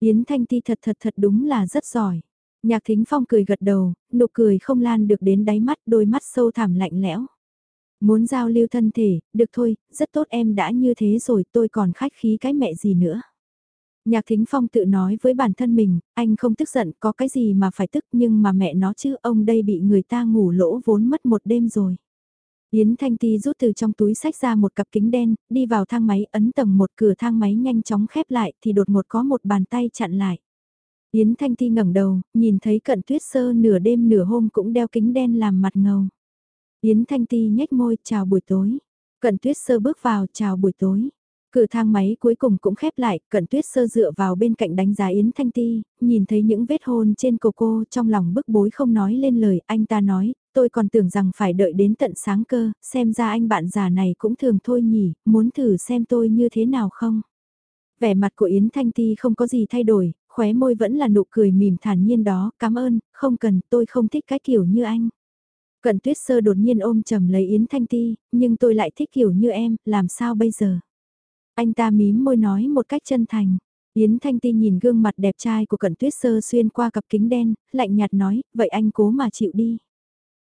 Yến Thanh Ti thật thật thật đúng là rất giỏi. Nhạc Thính Phong cười gật đầu, nụ cười không lan được đến đáy mắt, đôi mắt sâu thẳm lạnh lẽo. Muốn giao lưu thân thể, được thôi, rất tốt em đã như thế rồi tôi còn khách khí cái mẹ gì nữa. Nhạc Thính Phong tự nói với bản thân mình, anh không tức giận có cái gì mà phải tức nhưng mà mẹ nó chứ ông đây bị người ta ngủ lỗ vốn mất một đêm rồi. Yến Thanh Ti rút từ trong túi sách ra một cặp kính đen, đi vào thang máy ấn tầng một cửa thang máy nhanh chóng khép lại thì đột ngột có một bàn tay chặn lại. Yến Thanh Ti ngẩng đầu, nhìn thấy cận tuyết sơ nửa đêm nửa hôm cũng đeo kính đen làm mặt ngầu. Yến Thanh Ti nhếch môi chào buổi tối. Cận tuyết sơ bước vào chào buổi tối. Cửa thang máy cuối cùng cũng khép lại, cận tuyết sơ dựa vào bên cạnh đánh giá Yến Thanh Ti, nhìn thấy những vết hôn trên cổ cô trong lòng bức bối không nói lên lời, anh ta nói, tôi còn tưởng rằng phải đợi đến tận sáng cơ, xem ra anh bạn già này cũng thường thôi nhỉ, muốn thử xem tôi như thế nào không. Vẻ mặt của Yến Thanh Ti không có gì thay đổi, khóe môi vẫn là nụ cười mỉm thản nhiên đó, cảm ơn, không cần, tôi không thích cái kiểu như anh. Cận tuyết sơ đột nhiên ôm chầm lấy Yến Thanh Ti, nhưng tôi lại thích kiểu như em, làm sao bây giờ? Anh ta mím môi nói một cách chân thành. Yến Thanh Ti nhìn gương mặt đẹp trai của Cận Tuyết Sơ xuyên qua cặp kính đen, lạnh nhạt nói, vậy anh cố mà chịu đi.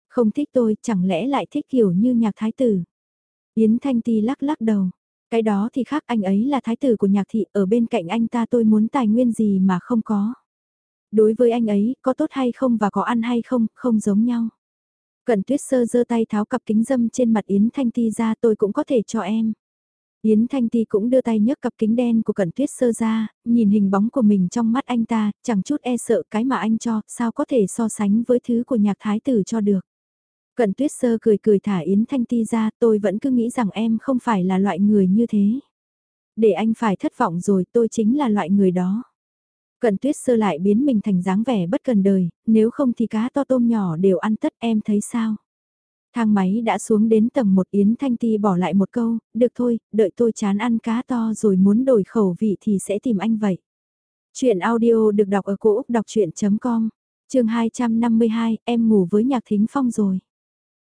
Không thích tôi, chẳng lẽ lại thích kiểu như nhạc thái tử. Yến Thanh Ti lắc lắc đầu. Cái đó thì khác anh ấy là thái tử của nhạc thị, ở bên cạnh anh ta tôi muốn tài nguyên gì mà không có. Đối với anh ấy, có tốt hay không và có ăn hay không, không giống nhau. Cận tuyết sơ giơ tay tháo cặp kính dâm trên mặt Yến Thanh Ti ra tôi cũng có thể cho em. Yến Thanh Ti cũng đưa tay nhấc cặp kính đen của Cận Tuyết Sơ ra, nhìn hình bóng của mình trong mắt anh ta, chẳng chút e sợ cái mà anh cho, sao có thể so sánh với thứ của nhạc thái tử cho được. Cận Tuyết Sơ cười cười thả Yến Thanh Ti ra, tôi vẫn cứ nghĩ rằng em không phải là loại người như thế. Để anh phải thất vọng rồi, tôi chính là loại người đó. Cận Tuyết Sơ lại biến mình thành dáng vẻ bất cần đời, nếu không thì cá to tôm nhỏ đều ăn tất em thấy sao? Thang máy đã xuống đến tầng một Yến Thanh Ti bỏ lại một câu, được thôi, đợi tôi chán ăn cá to rồi muốn đổi khẩu vị thì sẽ tìm anh vậy. Chuyện audio được đọc ở cổ Úc đọc chuyện.com, trường 252, em ngủ với nhạc thính phong rồi.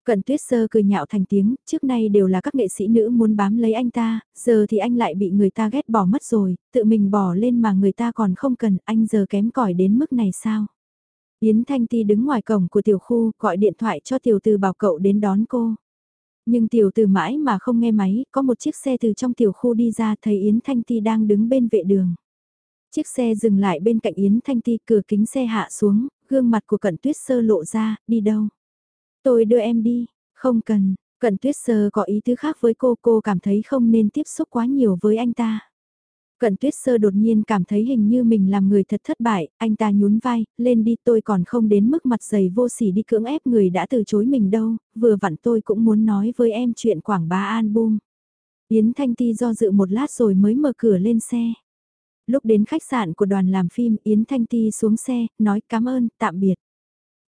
Cận tuyết sơ cười nhạo thành tiếng, trước nay đều là các nghệ sĩ nữ muốn bám lấy anh ta, giờ thì anh lại bị người ta ghét bỏ mất rồi, tự mình bỏ lên mà người ta còn không cần, anh giờ kém cỏi đến mức này sao? Yến Thanh Ti đứng ngoài cổng của tiểu khu gọi điện thoại cho tiểu từ bảo cậu đến đón cô. Nhưng tiểu từ mãi mà không nghe máy, có một chiếc xe từ trong tiểu khu đi ra thấy Yến Thanh Ti đang đứng bên vệ đường. Chiếc xe dừng lại bên cạnh Yến Thanh Ti cửa kính xe hạ xuống, gương mặt của cận tuyết sơ lộ ra, đi đâu? Tôi đưa em đi, không cần, cận tuyết sơ có ý tứ khác với cô, cô cảm thấy không nên tiếp xúc quá nhiều với anh ta. Cận tuyết sơ đột nhiên cảm thấy hình như mình làm người thật thất bại, anh ta nhún vai, lên đi tôi còn không đến mức mặt dày vô sỉ đi cưỡng ép người đã từ chối mình đâu, vừa vặn tôi cũng muốn nói với em chuyện quảng bá album. Yến Thanh Ti do dự một lát rồi mới mở cửa lên xe. Lúc đến khách sạn của đoàn làm phim Yến Thanh Ti xuống xe, nói cảm ơn, tạm biệt.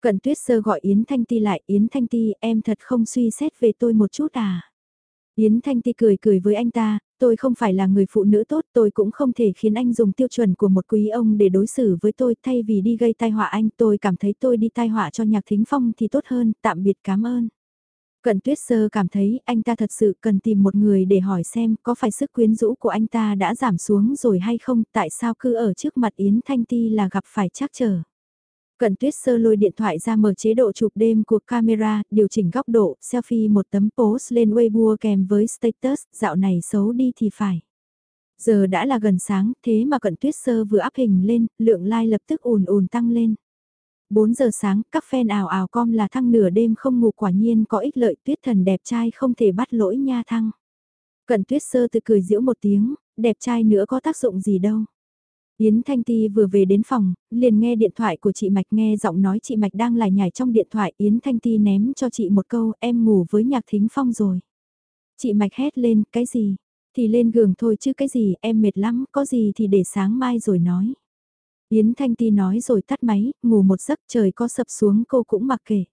Cận tuyết sơ gọi Yến Thanh Ti lại, Yến Thanh Ti em thật không suy xét về tôi một chút à. Yến Thanh Ti cười cười với anh ta, tôi không phải là người phụ nữ tốt, tôi cũng không thể khiến anh dùng tiêu chuẩn của một quý ông để đối xử với tôi thay vì đi gây tai họa anh, tôi cảm thấy tôi đi tai họa cho nhạc thính phong thì tốt hơn, tạm biệt cảm ơn. Cận tuyết sơ cảm thấy anh ta thật sự cần tìm một người để hỏi xem có phải sức quyến rũ của anh ta đã giảm xuống rồi hay không, tại sao cứ ở trước mặt Yến Thanh Ti là gặp phải trắc trở. Cận tuyết sơ lôi điện thoại ra mở chế độ chụp đêm của camera, điều chỉnh góc độ, selfie một tấm post lên Weibo kèm với status, dạo này xấu đi thì phải. Giờ đã là gần sáng, thế mà cận tuyết sơ vừa áp hình lên, lượng like lập tức ùn ùn tăng lên. 4 giờ sáng, các fan ảo ảo com là thăng nửa đêm không ngủ quả nhiên có ích lợi tuyết thần đẹp trai không thể bắt lỗi nha thăng. Cận tuyết sơ tự cười giễu một tiếng, đẹp trai nữa có tác dụng gì đâu. Yến Thanh Ti vừa về đến phòng, liền nghe điện thoại của chị Mạch nghe giọng nói chị Mạch đang lải nhải trong điện thoại Yến Thanh Ti ném cho chị một câu em ngủ với nhạc thính phong rồi. Chị Mạch hét lên cái gì? Thì lên giường thôi chứ cái gì em mệt lắm có gì thì để sáng mai rồi nói. Yến Thanh Ti nói rồi tắt máy, ngủ một giấc trời có sập xuống cô cũng mặc kệ.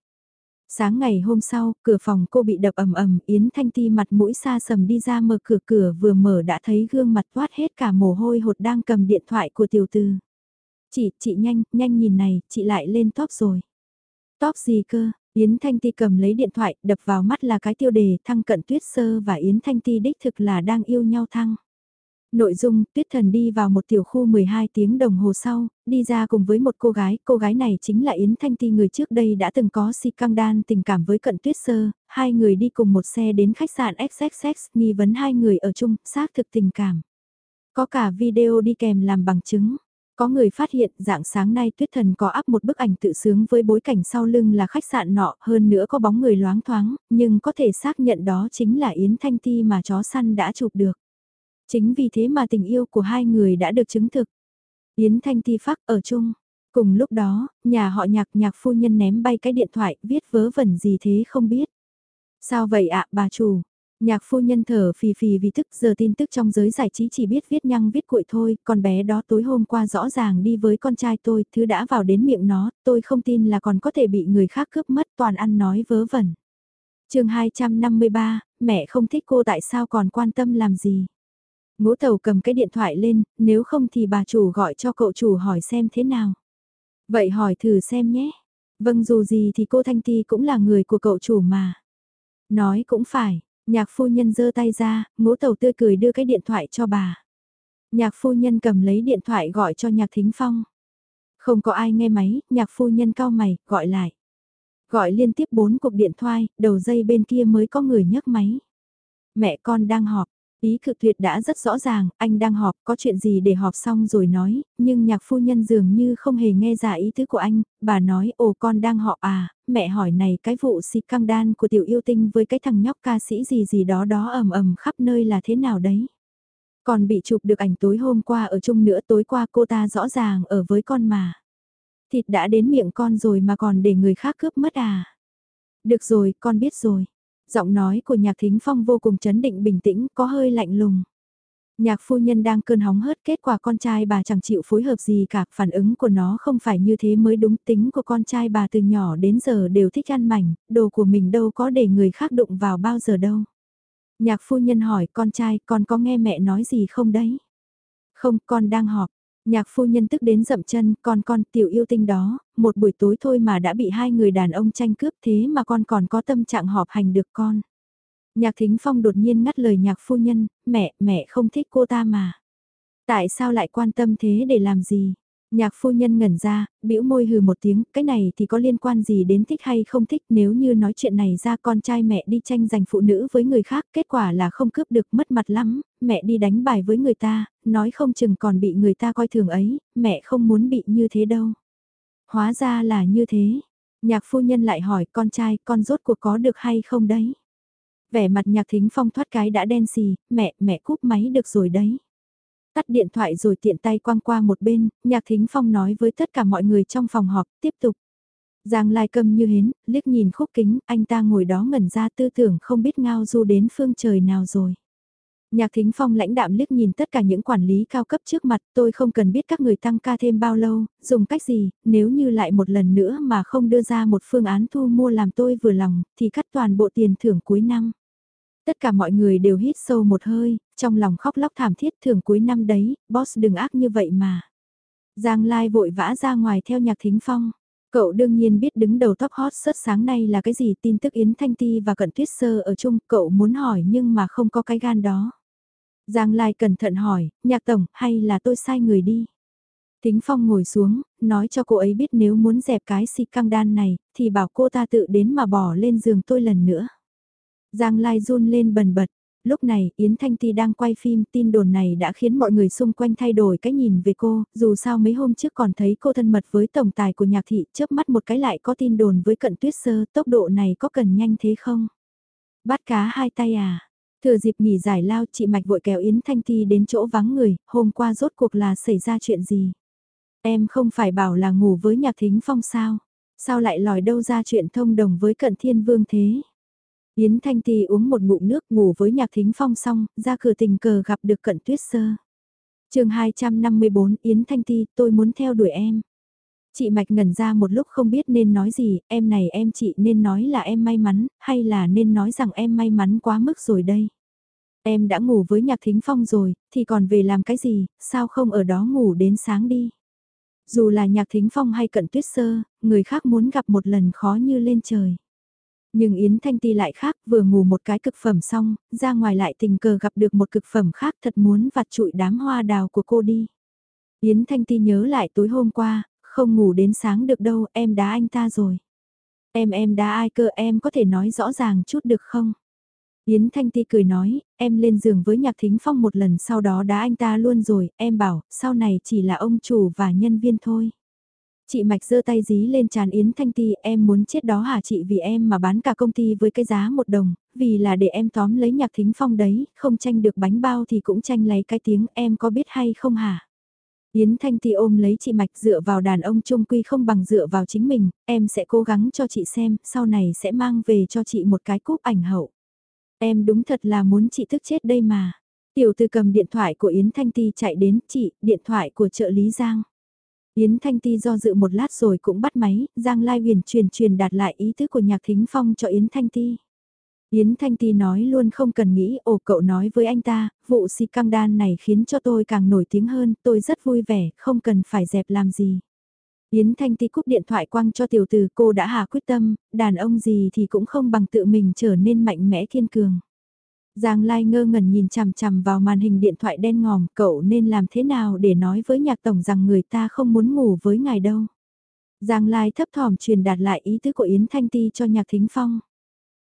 Sáng ngày hôm sau, cửa phòng cô bị đập ầm ầm, Yến Thanh Ti mặt mũi xa sầm đi ra mở cửa cửa vừa mở đã thấy gương mặt toát hết cả mồ hôi hột đang cầm điện thoại của tiểu tư. Chị, chị nhanh, nhanh nhìn này, chị lại lên top rồi. Top gì cơ, Yến Thanh Ti cầm lấy điện thoại, đập vào mắt là cái tiêu đề thăng cận tuyết sơ và Yến Thanh Ti đích thực là đang yêu nhau thăng. Nội dung, Tuyết Thần đi vào một tiểu khu 12 tiếng đồng hồ sau, đi ra cùng với một cô gái, cô gái này chính là Yến Thanh Ti người trước đây đã từng có si căng đan tình cảm với cận tuyết sơ, hai người đi cùng một xe đến khách sạn XXX, nghi vấn hai người ở chung, xác thực tình cảm. Có cả video đi kèm làm bằng chứng. Có người phát hiện dạng sáng nay tuyết thần có up một bức ảnh tự sướng với bối cảnh sau lưng là khách sạn nọ, hơn nữa có bóng người loáng thoáng, nhưng có thể xác nhận đó chính là Yến Thanh Ti mà chó săn đã chụp được. Chính vì thế mà tình yêu của hai người đã được chứng thực. Yến Thanh Ti phác ở chung. Cùng lúc đó, nhà họ nhạc nhạc phu nhân ném bay cái điện thoại, viết vớ vẩn gì thế không biết. Sao vậy ạ bà chủ? Nhạc phu nhân thở phì phì vì thức giờ tin tức trong giới giải trí chỉ biết viết nhăng viết cuội thôi, con bé đó tối hôm qua rõ ràng đi với con trai tôi, thứ đã vào đến miệng nó, tôi không tin là còn có thể bị người khác cướp mất toàn ăn nói vớ vẩn. chương 253, mẹ không thích cô tại sao còn quan tâm làm gì? Ngũ tàu cầm cái điện thoại lên, nếu không thì bà chủ gọi cho cậu chủ hỏi xem thế nào. Vậy hỏi thử xem nhé. Vâng dù gì thì cô Thanh Ti cũng là người của cậu chủ mà. Nói cũng phải, nhạc phu nhân giơ tay ra, ngũ tàu tươi cười đưa cái điện thoại cho bà. Nhạc phu nhân cầm lấy điện thoại gọi cho nhạc thính phong. Không có ai nghe máy, nhạc phu nhân cao mày, gọi lại. Gọi liên tiếp bốn cuộc điện thoại, đầu dây bên kia mới có người nhấc máy. Mẹ con đang họp, Ý cự tuyệt đã rất rõ ràng, anh đang họp, có chuyện gì để họp xong rồi nói, nhưng nhạc phu nhân dường như không hề nghe ra ý tứ của anh, bà nói, ồ con đang họp à, mẹ hỏi này cái vụ xịt căng đan của tiểu yêu tinh với cái thằng nhóc ca sĩ gì gì đó đó ầm ầm khắp nơi là thế nào đấy. Còn bị chụp được ảnh tối hôm qua ở chung nữa tối qua cô ta rõ ràng ở với con mà. Thịt đã đến miệng con rồi mà còn để người khác cướp mất à. Được rồi, con biết rồi. Giọng nói của nhạc thính phong vô cùng chấn định bình tĩnh, có hơi lạnh lùng. Nhạc phu nhân đang cơn hóng hớt kết quả con trai bà chẳng chịu phối hợp gì cả, phản ứng của nó không phải như thế mới đúng tính của con trai bà từ nhỏ đến giờ đều thích ăn mảnh, đồ của mình đâu có để người khác đụng vào bao giờ đâu. Nhạc phu nhân hỏi con trai con có nghe mẹ nói gì không đấy? Không, con đang họp. Nhạc phu nhân tức đến dậm chân, con con tiểu yêu tinh đó, một buổi tối thôi mà đã bị hai người đàn ông tranh cướp thế mà con còn có tâm trạng họp hành được con. Nhạc thính phong đột nhiên ngắt lời nhạc phu nhân, mẹ, mẹ không thích cô ta mà. Tại sao lại quan tâm thế để làm gì? Nhạc phu nhân ngẩn ra, bĩu môi hừ một tiếng, cái này thì có liên quan gì đến thích hay không thích nếu như nói chuyện này ra con trai mẹ đi tranh giành phụ nữ với người khác, kết quả là không cướp được mất mặt lắm, mẹ đi đánh bài với người ta, nói không chừng còn bị người ta coi thường ấy, mẹ không muốn bị như thế đâu. Hóa ra là như thế. Nhạc phu nhân lại hỏi con trai con rốt cuộc có được hay không đấy? Vẻ mặt nhạc thính phong thoát cái đã đen xì, mẹ, mẹ cúp máy được rồi đấy. Tắt điện thoại rồi tiện tay quăng qua một bên, nhạc thính phong nói với tất cả mọi người trong phòng họp, tiếp tục. Giang lai cầm như hến, liếc nhìn khúc kính, anh ta ngồi đó ngẩn ra tư tưởng không biết ngao du đến phương trời nào rồi. Nhạc Thính Phong lãnh đạm liếc nhìn tất cả những quản lý cao cấp trước mặt, tôi không cần biết các người tăng ca thêm bao lâu, dùng cách gì, nếu như lại một lần nữa mà không đưa ra một phương án thu mua làm tôi vừa lòng, thì cắt toàn bộ tiền thưởng cuối năm. Tất cả mọi người đều hít sâu một hơi, trong lòng khóc lóc thảm thiết thường cuối năm đấy, boss đừng ác như vậy mà. Giang Lai vội vã ra ngoài theo nhạc thính phong. Cậu đương nhiên biết đứng đầu top hot sớt sáng nay là cái gì tin tức Yến Thanh Ti và Cận Tuyết Sơ ở chung cậu muốn hỏi nhưng mà không có cái gan đó. Giang Lai cẩn thận hỏi, nhạc tổng, hay là tôi sai người đi? Thính Phong ngồi xuống, nói cho cô ấy biết nếu muốn dẹp cái si căng đan này, thì bảo cô ta tự đến mà bỏ lên giường tôi lần nữa. Giang Lai run lên bần bật. Lúc này, Yến Thanh Ti đang quay phim, tin đồn này đã khiến mọi người xung quanh thay đổi cái nhìn về cô, dù sao mấy hôm trước còn thấy cô thân mật với tổng tài của nhạc thị, chớp mắt một cái lại có tin đồn với cận tuyết sơ, tốc độ này có cần nhanh thế không? Bắt cá hai tay à? Thừa dịp nghỉ giải lao chị Mạch vội kéo Yến Thanh Ti đến chỗ vắng người, hôm qua rốt cuộc là xảy ra chuyện gì? Em không phải bảo là ngủ với nhạc thính phong sao? Sao lại lòi đâu ra chuyện thông đồng với cận thiên vương thế? Yến Thanh Ti uống một ngụm nước ngủ với nhạc thính phong xong, ra cửa tình cờ gặp được cận tuyết sơ. chương 254 Yến Thanh Ti, tôi muốn theo đuổi em. Chị Mạch ngẩn ra một lúc không biết nên nói gì, em này em chị nên nói là em may mắn, hay là nên nói rằng em may mắn quá mức rồi đây. Em đã ngủ với nhạc thính phong rồi, thì còn về làm cái gì, sao không ở đó ngủ đến sáng đi. Dù là nhạc thính phong hay cận tuyết sơ, người khác muốn gặp một lần khó như lên trời. Nhưng Yến Thanh Ti lại khác, vừa ngủ một cái cực phẩm xong, ra ngoài lại tình cờ gặp được một cực phẩm khác thật muốn vặt trụi đám hoa đào của cô đi. Yến Thanh Ti nhớ lại tối hôm qua, không ngủ đến sáng được đâu, em đá anh ta rồi. Em em đá ai cơ em có thể nói rõ ràng chút được không? Yến Thanh Ti cười nói, em lên giường với Nhạc Thính Phong một lần sau đó đá anh ta luôn rồi, em bảo, sau này chỉ là ông chủ và nhân viên thôi. Chị Mạch giơ tay dí lên tràn Yến Thanh Ti, em muốn chết đó hả chị vì em mà bán cả công ty với cái giá một đồng, vì là để em tóm lấy Nhạc Thính Phong đấy, không tranh được bánh bao thì cũng tranh lấy cái tiếng em có biết hay không hả? Yến Thanh Ti ôm lấy chị Mạch dựa vào đàn ông trung quy không bằng dựa vào chính mình, em sẽ cố gắng cho chị xem, sau này sẽ mang về cho chị một cái cúp ảnh hậu. Em đúng thật là muốn chị thức chết đây mà. Tiểu tư cầm điện thoại của Yến Thanh Ti chạy đến, chị, điện thoại của trợ lý Giang. Yến Thanh Ti do dự một lát rồi cũng bắt máy, Giang Lai huyền truyền truyền đạt lại ý tứ của Nhạc Thính Phong cho Yến Thanh Ti. Yến Thanh Ti nói luôn không cần nghĩ, ồ cậu nói với anh ta, vụ si căng đan này khiến cho tôi càng nổi tiếng hơn, tôi rất vui vẻ, không cần phải dẹp làm gì. Yến Thanh Ti cúp điện thoại quăng cho tiểu tử cô đã hà quyết tâm, đàn ông gì thì cũng không bằng tự mình trở nên mạnh mẽ kiên cường. Giang Lai ngơ ngẩn nhìn chằm chằm vào màn hình điện thoại đen ngòm, cậu nên làm thế nào để nói với nhạc tổng rằng người ta không muốn ngủ với ngài đâu. Giang Lai thấp thỏm truyền đạt lại ý tứ của Yến Thanh Ti cho nhạc thính phong.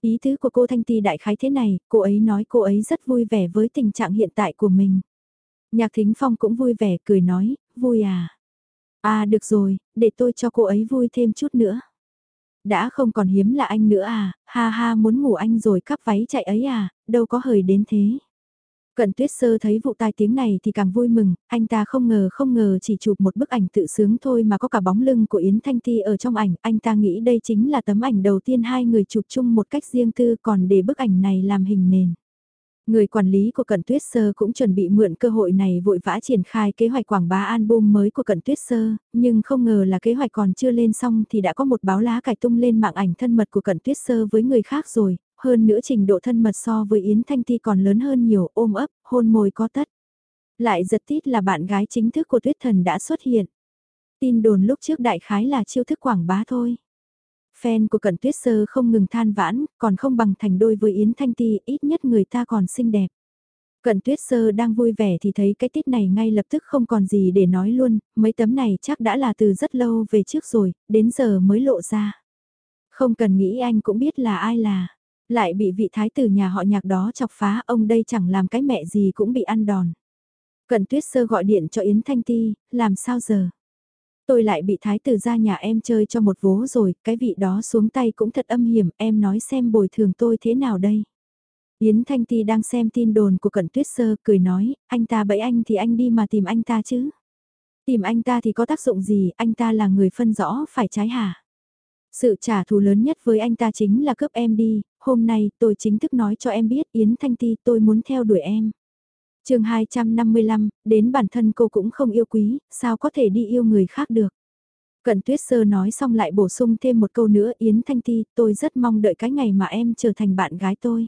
Ý tứ của cô Thanh Ti đại khái thế này, cô ấy nói cô ấy rất vui vẻ với tình trạng hiện tại của mình. Nhạc thính phong cũng vui vẻ cười nói, vui à. À được rồi, để tôi cho cô ấy vui thêm chút nữa. Đã không còn hiếm là anh nữa à, ha ha muốn ngủ anh rồi cắp váy chạy ấy à, đâu có hời đến thế. Cận tuyết sơ thấy vụ tai tiếng này thì càng vui mừng, anh ta không ngờ không ngờ chỉ chụp một bức ảnh tự sướng thôi mà có cả bóng lưng của Yến Thanh Ti ở trong ảnh, anh ta nghĩ đây chính là tấm ảnh đầu tiên hai người chụp chung một cách riêng tư còn để bức ảnh này làm hình nền. Người quản lý của Cận Tuyết Sơ cũng chuẩn bị mượn cơ hội này vội vã triển khai kế hoạch quảng bá album mới của Cận Tuyết Sơ, nhưng không ngờ là kế hoạch còn chưa lên xong thì đã có một báo lá cải tung lên mạng ảnh thân mật của Cận Tuyết Sơ với người khác rồi, hơn nữa trình độ thân mật so với Yến Thanh Ti còn lớn hơn nhiều, ôm ấp, hôn môi có tất. Lại giật tít là bạn gái chính thức của Tuyết Thần đã xuất hiện. Tin đồn lúc trước đại khái là chiêu thức quảng bá thôi. Fan của Cận Tuyết Sơ không ngừng than vãn, còn không bằng thành đôi với Yến Thanh Ti, ít nhất người ta còn xinh đẹp. Cận Tuyết Sơ đang vui vẻ thì thấy cái tít này ngay lập tức không còn gì để nói luôn, mấy tấm này chắc đã là từ rất lâu về trước rồi, đến giờ mới lộ ra. Không cần nghĩ anh cũng biết là ai là. Lại bị vị thái tử nhà họ nhạc đó chọc phá ông đây chẳng làm cái mẹ gì cũng bị ăn đòn. Cận tuyết sơ gọi điện cho Yến Thanh Ti, làm sao giờ? Tôi lại bị thái tử ra nhà em chơi cho một vố rồi, cái vị đó xuống tay cũng thật âm hiểm, em nói xem bồi thường tôi thế nào đây? Yến Thanh Ti đang xem tin đồn của Cận Tuyết Sơ, cười nói, anh ta bẫy anh thì anh đi mà tìm anh ta chứ. Tìm anh ta thì có tác dụng gì, anh ta là người phân rõ phải trái hả? Sự trả thù lớn nhất với anh ta chính là cướp em đi, hôm nay tôi chính thức nói cho em biết Yến Thanh Ti tôi muốn theo đuổi em chương 255, đến bản thân cô cũng không yêu quý, sao có thể đi yêu người khác được. Cận Tuyết Sơ nói xong lại bổ sung thêm một câu nữa Yến Thanh Ti, tôi rất mong đợi cái ngày mà em trở thành bạn gái tôi.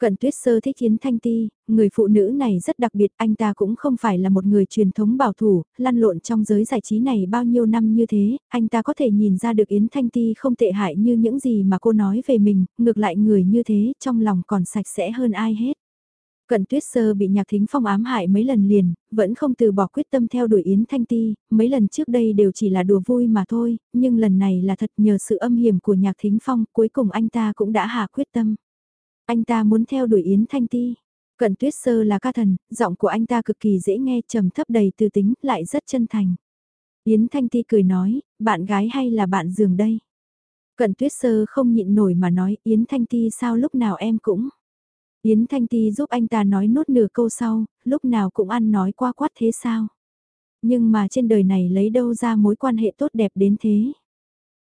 Cận tuyết sơ thích Yến Thanh Ti, người phụ nữ này rất đặc biệt, anh ta cũng không phải là một người truyền thống bảo thủ, lăn lộn trong giới giải trí này bao nhiêu năm như thế, anh ta có thể nhìn ra được Yến Thanh Ti không tệ hại như những gì mà cô nói về mình, ngược lại người như thế, trong lòng còn sạch sẽ hơn ai hết. Cận tuyết sơ bị nhạc thính phong ám hại mấy lần liền, vẫn không từ bỏ quyết tâm theo đuổi Yến Thanh Ti, mấy lần trước đây đều chỉ là đùa vui mà thôi, nhưng lần này là thật nhờ sự âm hiểm của nhạc thính phong, cuối cùng anh ta cũng đã hạ quyết tâm. Anh ta muốn theo đuổi Yến Thanh Ti. Cận tuyết sơ là ca thần, giọng của anh ta cực kỳ dễ nghe trầm thấp đầy tư tính, lại rất chân thành. Yến Thanh Ti cười nói, bạn gái hay là bạn giường đây? Cận tuyết sơ không nhịn nổi mà nói, Yến Thanh Ti sao lúc nào em cũng. Yến Thanh Ti giúp anh ta nói nốt nửa câu sau, lúc nào cũng ăn nói qua quát thế sao? Nhưng mà trên đời này lấy đâu ra mối quan hệ tốt đẹp đến thế?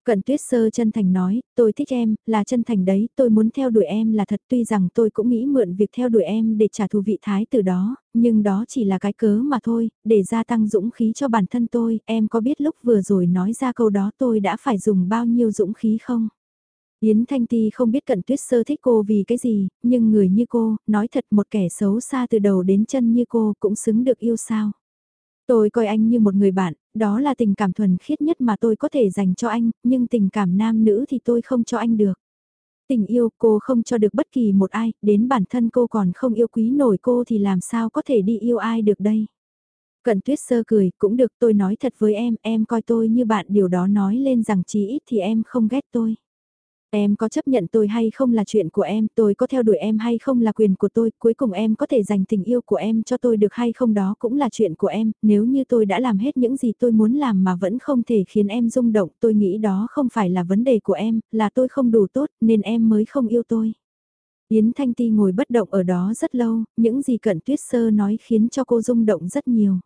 Cận tuyết sơ chân thành nói, tôi thích em, là chân thành đấy, tôi muốn theo đuổi em là thật tuy rằng tôi cũng nghĩ mượn việc theo đuổi em để trả thù vị thái từ đó, nhưng đó chỉ là cái cớ mà thôi, để gia tăng dũng khí cho bản thân tôi, em có biết lúc vừa rồi nói ra câu đó tôi đã phải dùng bao nhiêu dũng khí không? Yến Thanh Ti không biết cận tuyết sơ thích cô vì cái gì, nhưng người như cô, nói thật một kẻ xấu xa từ đầu đến chân như cô cũng xứng được yêu sao. Tôi coi anh như một người bạn, đó là tình cảm thuần khiết nhất mà tôi có thể dành cho anh, nhưng tình cảm nam nữ thì tôi không cho anh được. Tình yêu cô không cho được bất kỳ một ai, đến bản thân cô còn không yêu quý nổi cô thì làm sao có thể đi yêu ai được đây. Cận tuyết sơ cười, cũng được tôi nói thật với em, em coi tôi như bạn điều đó nói lên rằng chí ít thì em không ghét tôi. Em có chấp nhận tôi hay không là chuyện của em, tôi có theo đuổi em hay không là quyền của tôi, cuối cùng em có thể dành tình yêu của em cho tôi được hay không đó cũng là chuyện của em, nếu như tôi đã làm hết những gì tôi muốn làm mà vẫn không thể khiến em rung động, tôi nghĩ đó không phải là vấn đề của em, là tôi không đủ tốt nên em mới không yêu tôi. Yến Thanh Ti ngồi bất động ở đó rất lâu, những gì cận tuyết sơ nói khiến cho cô rung động rất nhiều.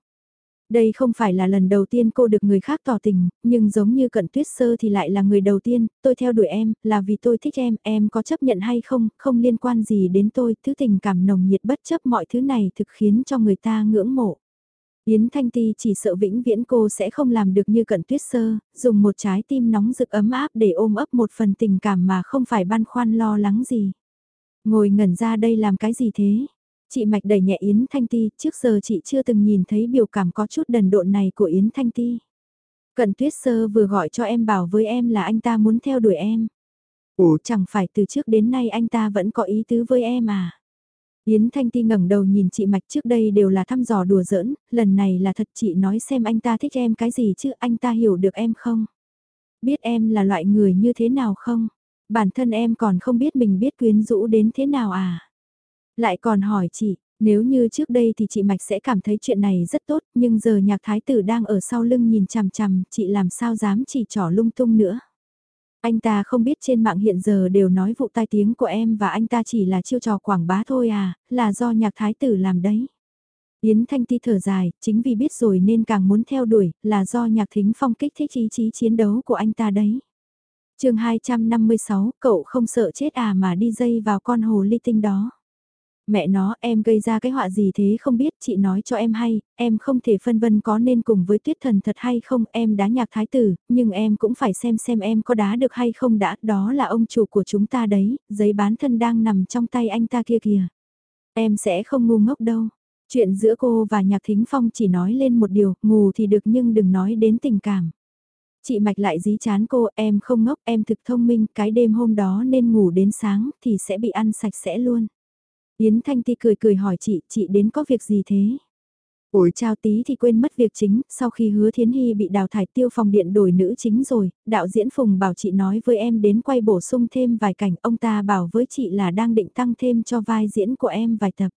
Đây không phải là lần đầu tiên cô được người khác tỏ tình, nhưng giống như cận tuyết sơ thì lại là người đầu tiên, tôi theo đuổi em, là vì tôi thích em, em có chấp nhận hay không, không liên quan gì đến tôi, thứ tình cảm nồng nhiệt bất chấp mọi thứ này thực khiến cho người ta ngưỡng mộ. Yến Thanh Ti chỉ sợ vĩnh viễn cô sẽ không làm được như cận tuyết sơ, dùng một trái tim nóng rực ấm áp để ôm ấp một phần tình cảm mà không phải băn khoăn lo lắng gì. Ngồi ngẩn ra đây làm cái gì thế? Chị Mạch đẩy nhẹ Yến Thanh Ti, trước giờ chị chưa từng nhìn thấy biểu cảm có chút đần độn này của Yến Thanh Ti. Cận tuyết sơ vừa gọi cho em bảo với em là anh ta muốn theo đuổi em. Ủa chẳng phải từ trước đến nay anh ta vẫn có ý tứ với em à. Yến Thanh Ti ngẩng đầu nhìn chị Mạch trước đây đều là thăm dò đùa giỡn, lần này là thật chị nói xem anh ta thích em cái gì chứ anh ta hiểu được em không? Biết em là loại người như thế nào không? Bản thân em còn không biết mình biết quyến rũ đến thế nào à? Lại còn hỏi chị, nếu như trước đây thì chị Mạch sẽ cảm thấy chuyện này rất tốt, nhưng giờ nhạc thái tử đang ở sau lưng nhìn chằm chằm, chị làm sao dám chỉ trỏ lung tung nữa. Anh ta không biết trên mạng hiện giờ đều nói vụ tai tiếng của em và anh ta chỉ là chiêu trò quảng bá thôi à, là do nhạc thái tử làm đấy. Yến Thanh Ti thở dài, chính vì biết rồi nên càng muốn theo đuổi, là do nhạc thính phong kích thích ý chí chiến đấu của anh ta đấy. chương 256, cậu không sợ chết à mà đi dây vào con hồ ly tinh đó. Mẹ nó em gây ra cái họa gì thế không biết chị nói cho em hay, em không thể phân vân có nên cùng với tuyết thần thật hay không em đá nhạc thái tử, nhưng em cũng phải xem xem em có đá được hay không đã, đó là ông chủ của chúng ta đấy, giấy bán thân đang nằm trong tay anh ta kia kìa. Em sẽ không ngu ngốc đâu. Chuyện giữa cô và Nhạc Thính Phong chỉ nói lên một điều, ngủ thì được nhưng đừng nói đến tình cảm. Chị Mạch lại dí chán cô, em không ngốc, em thực thông minh, cái đêm hôm đó nên ngủ đến sáng thì sẽ bị ăn sạch sẽ luôn. Yến Thanh Ti cười cười hỏi chị, chị đến có việc gì thế? Ủi trao tí thì quên mất việc chính, sau khi hứa Thiến Hy bị đào thải tiêu phòng điện đổi nữ chính rồi, đạo diễn Phùng bảo chị nói với em đến quay bổ sung thêm vài cảnh, ông ta bảo với chị là đang định tăng thêm cho vai diễn của em vài tập.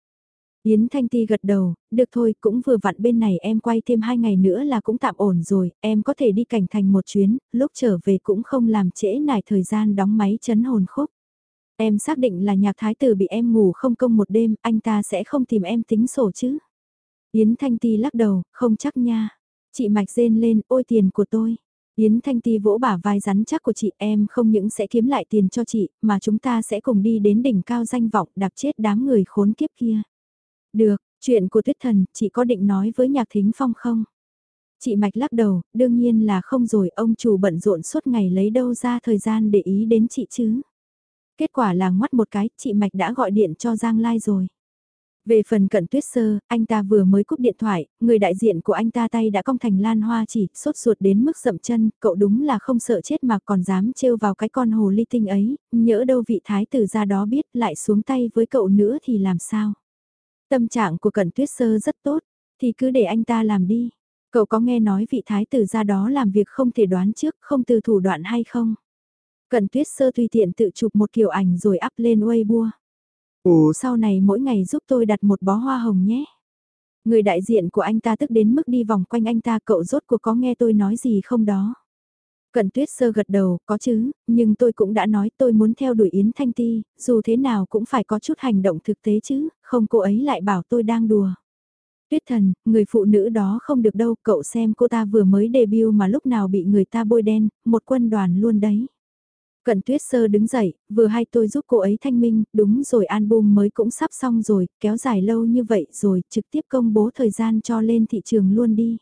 Yến Thanh Ti gật đầu, được thôi, cũng vừa vặn bên này em quay thêm hai ngày nữa là cũng tạm ổn rồi, em có thể đi cảnh thành một chuyến, lúc trở về cũng không làm trễ nải thời gian đóng máy chấn hồn khúc. Em xác định là nhạc thái tử bị em ngủ không công một đêm, anh ta sẽ không tìm em tính sổ chứ. Yến Thanh Ti lắc đầu, không chắc nha. Chị Mạch rên lên, ôi tiền của tôi. Yến Thanh Ti vỗ bả vai rắn chắc của chị em không những sẽ kiếm lại tiền cho chị, mà chúng ta sẽ cùng đi đến đỉnh cao danh vọng đạp chết đám người khốn kiếp kia. Được, chuyện của tuyết thần, chị có định nói với nhạc thính phong không? Chị Mạch lắc đầu, đương nhiên là không rồi, ông chủ bận rộn suốt ngày lấy đâu ra thời gian để ý đến chị chứ. Kết quả là ngoắt một cái, chị Mạch đã gọi điện cho Giang Lai rồi. Về phần cận tuyết sơ, anh ta vừa mới cúp điện thoại, người đại diện của anh ta tay đã cong thành lan hoa chỉ, sốt ruột đến mức dậm chân, cậu đúng là không sợ chết mà còn dám trêu vào cái con hồ ly tinh ấy, nhỡ đâu vị thái tử ra đó biết lại xuống tay với cậu nữa thì làm sao. Tâm trạng của cận tuyết sơ rất tốt, thì cứ để anh ta làm đi. Cậu có nghe nói vị thái tử ra đó làm việc không thể đoán trước, không từ thủ đoạn hay không? Cận tuyết sơ tùy tiện tự chụp một kiểu ảnh rồi up lên Weibo. Ồ sau này mỗi ngày giúp tôi đặt một bó hoa hồng nhé. Người đại diện của anh ta tức đến mức đi vòng quanh anh ta cậu rốt cuộc có nghe tôi nói gì không đó. Cận tuyết sơ gật đầu, có chứ, nhưng tôi cũng đã nói tôi muốn theo đuổi Yến Thanh Ti, dù thế nào cũng phải có chút hành động thực tế chứ, không cô ấy lại bảo tôi đang đùa. Tuyết thần, người phụ nữ đó không được đâu, cậu xem cô ta vừa mới debut mà lúc nào bị người ta bôi đen, một quân đoàn luôn đấy. Cận tuyết sơ đứng dậy, vừa hay tôi giúp cô ấy thanh minh, đúng rồi album mới cũng sắp xong rồi, kéo dài lâu như vậy rồi, trực tiếp công bố thời gian cho lên thị trường luôn đi.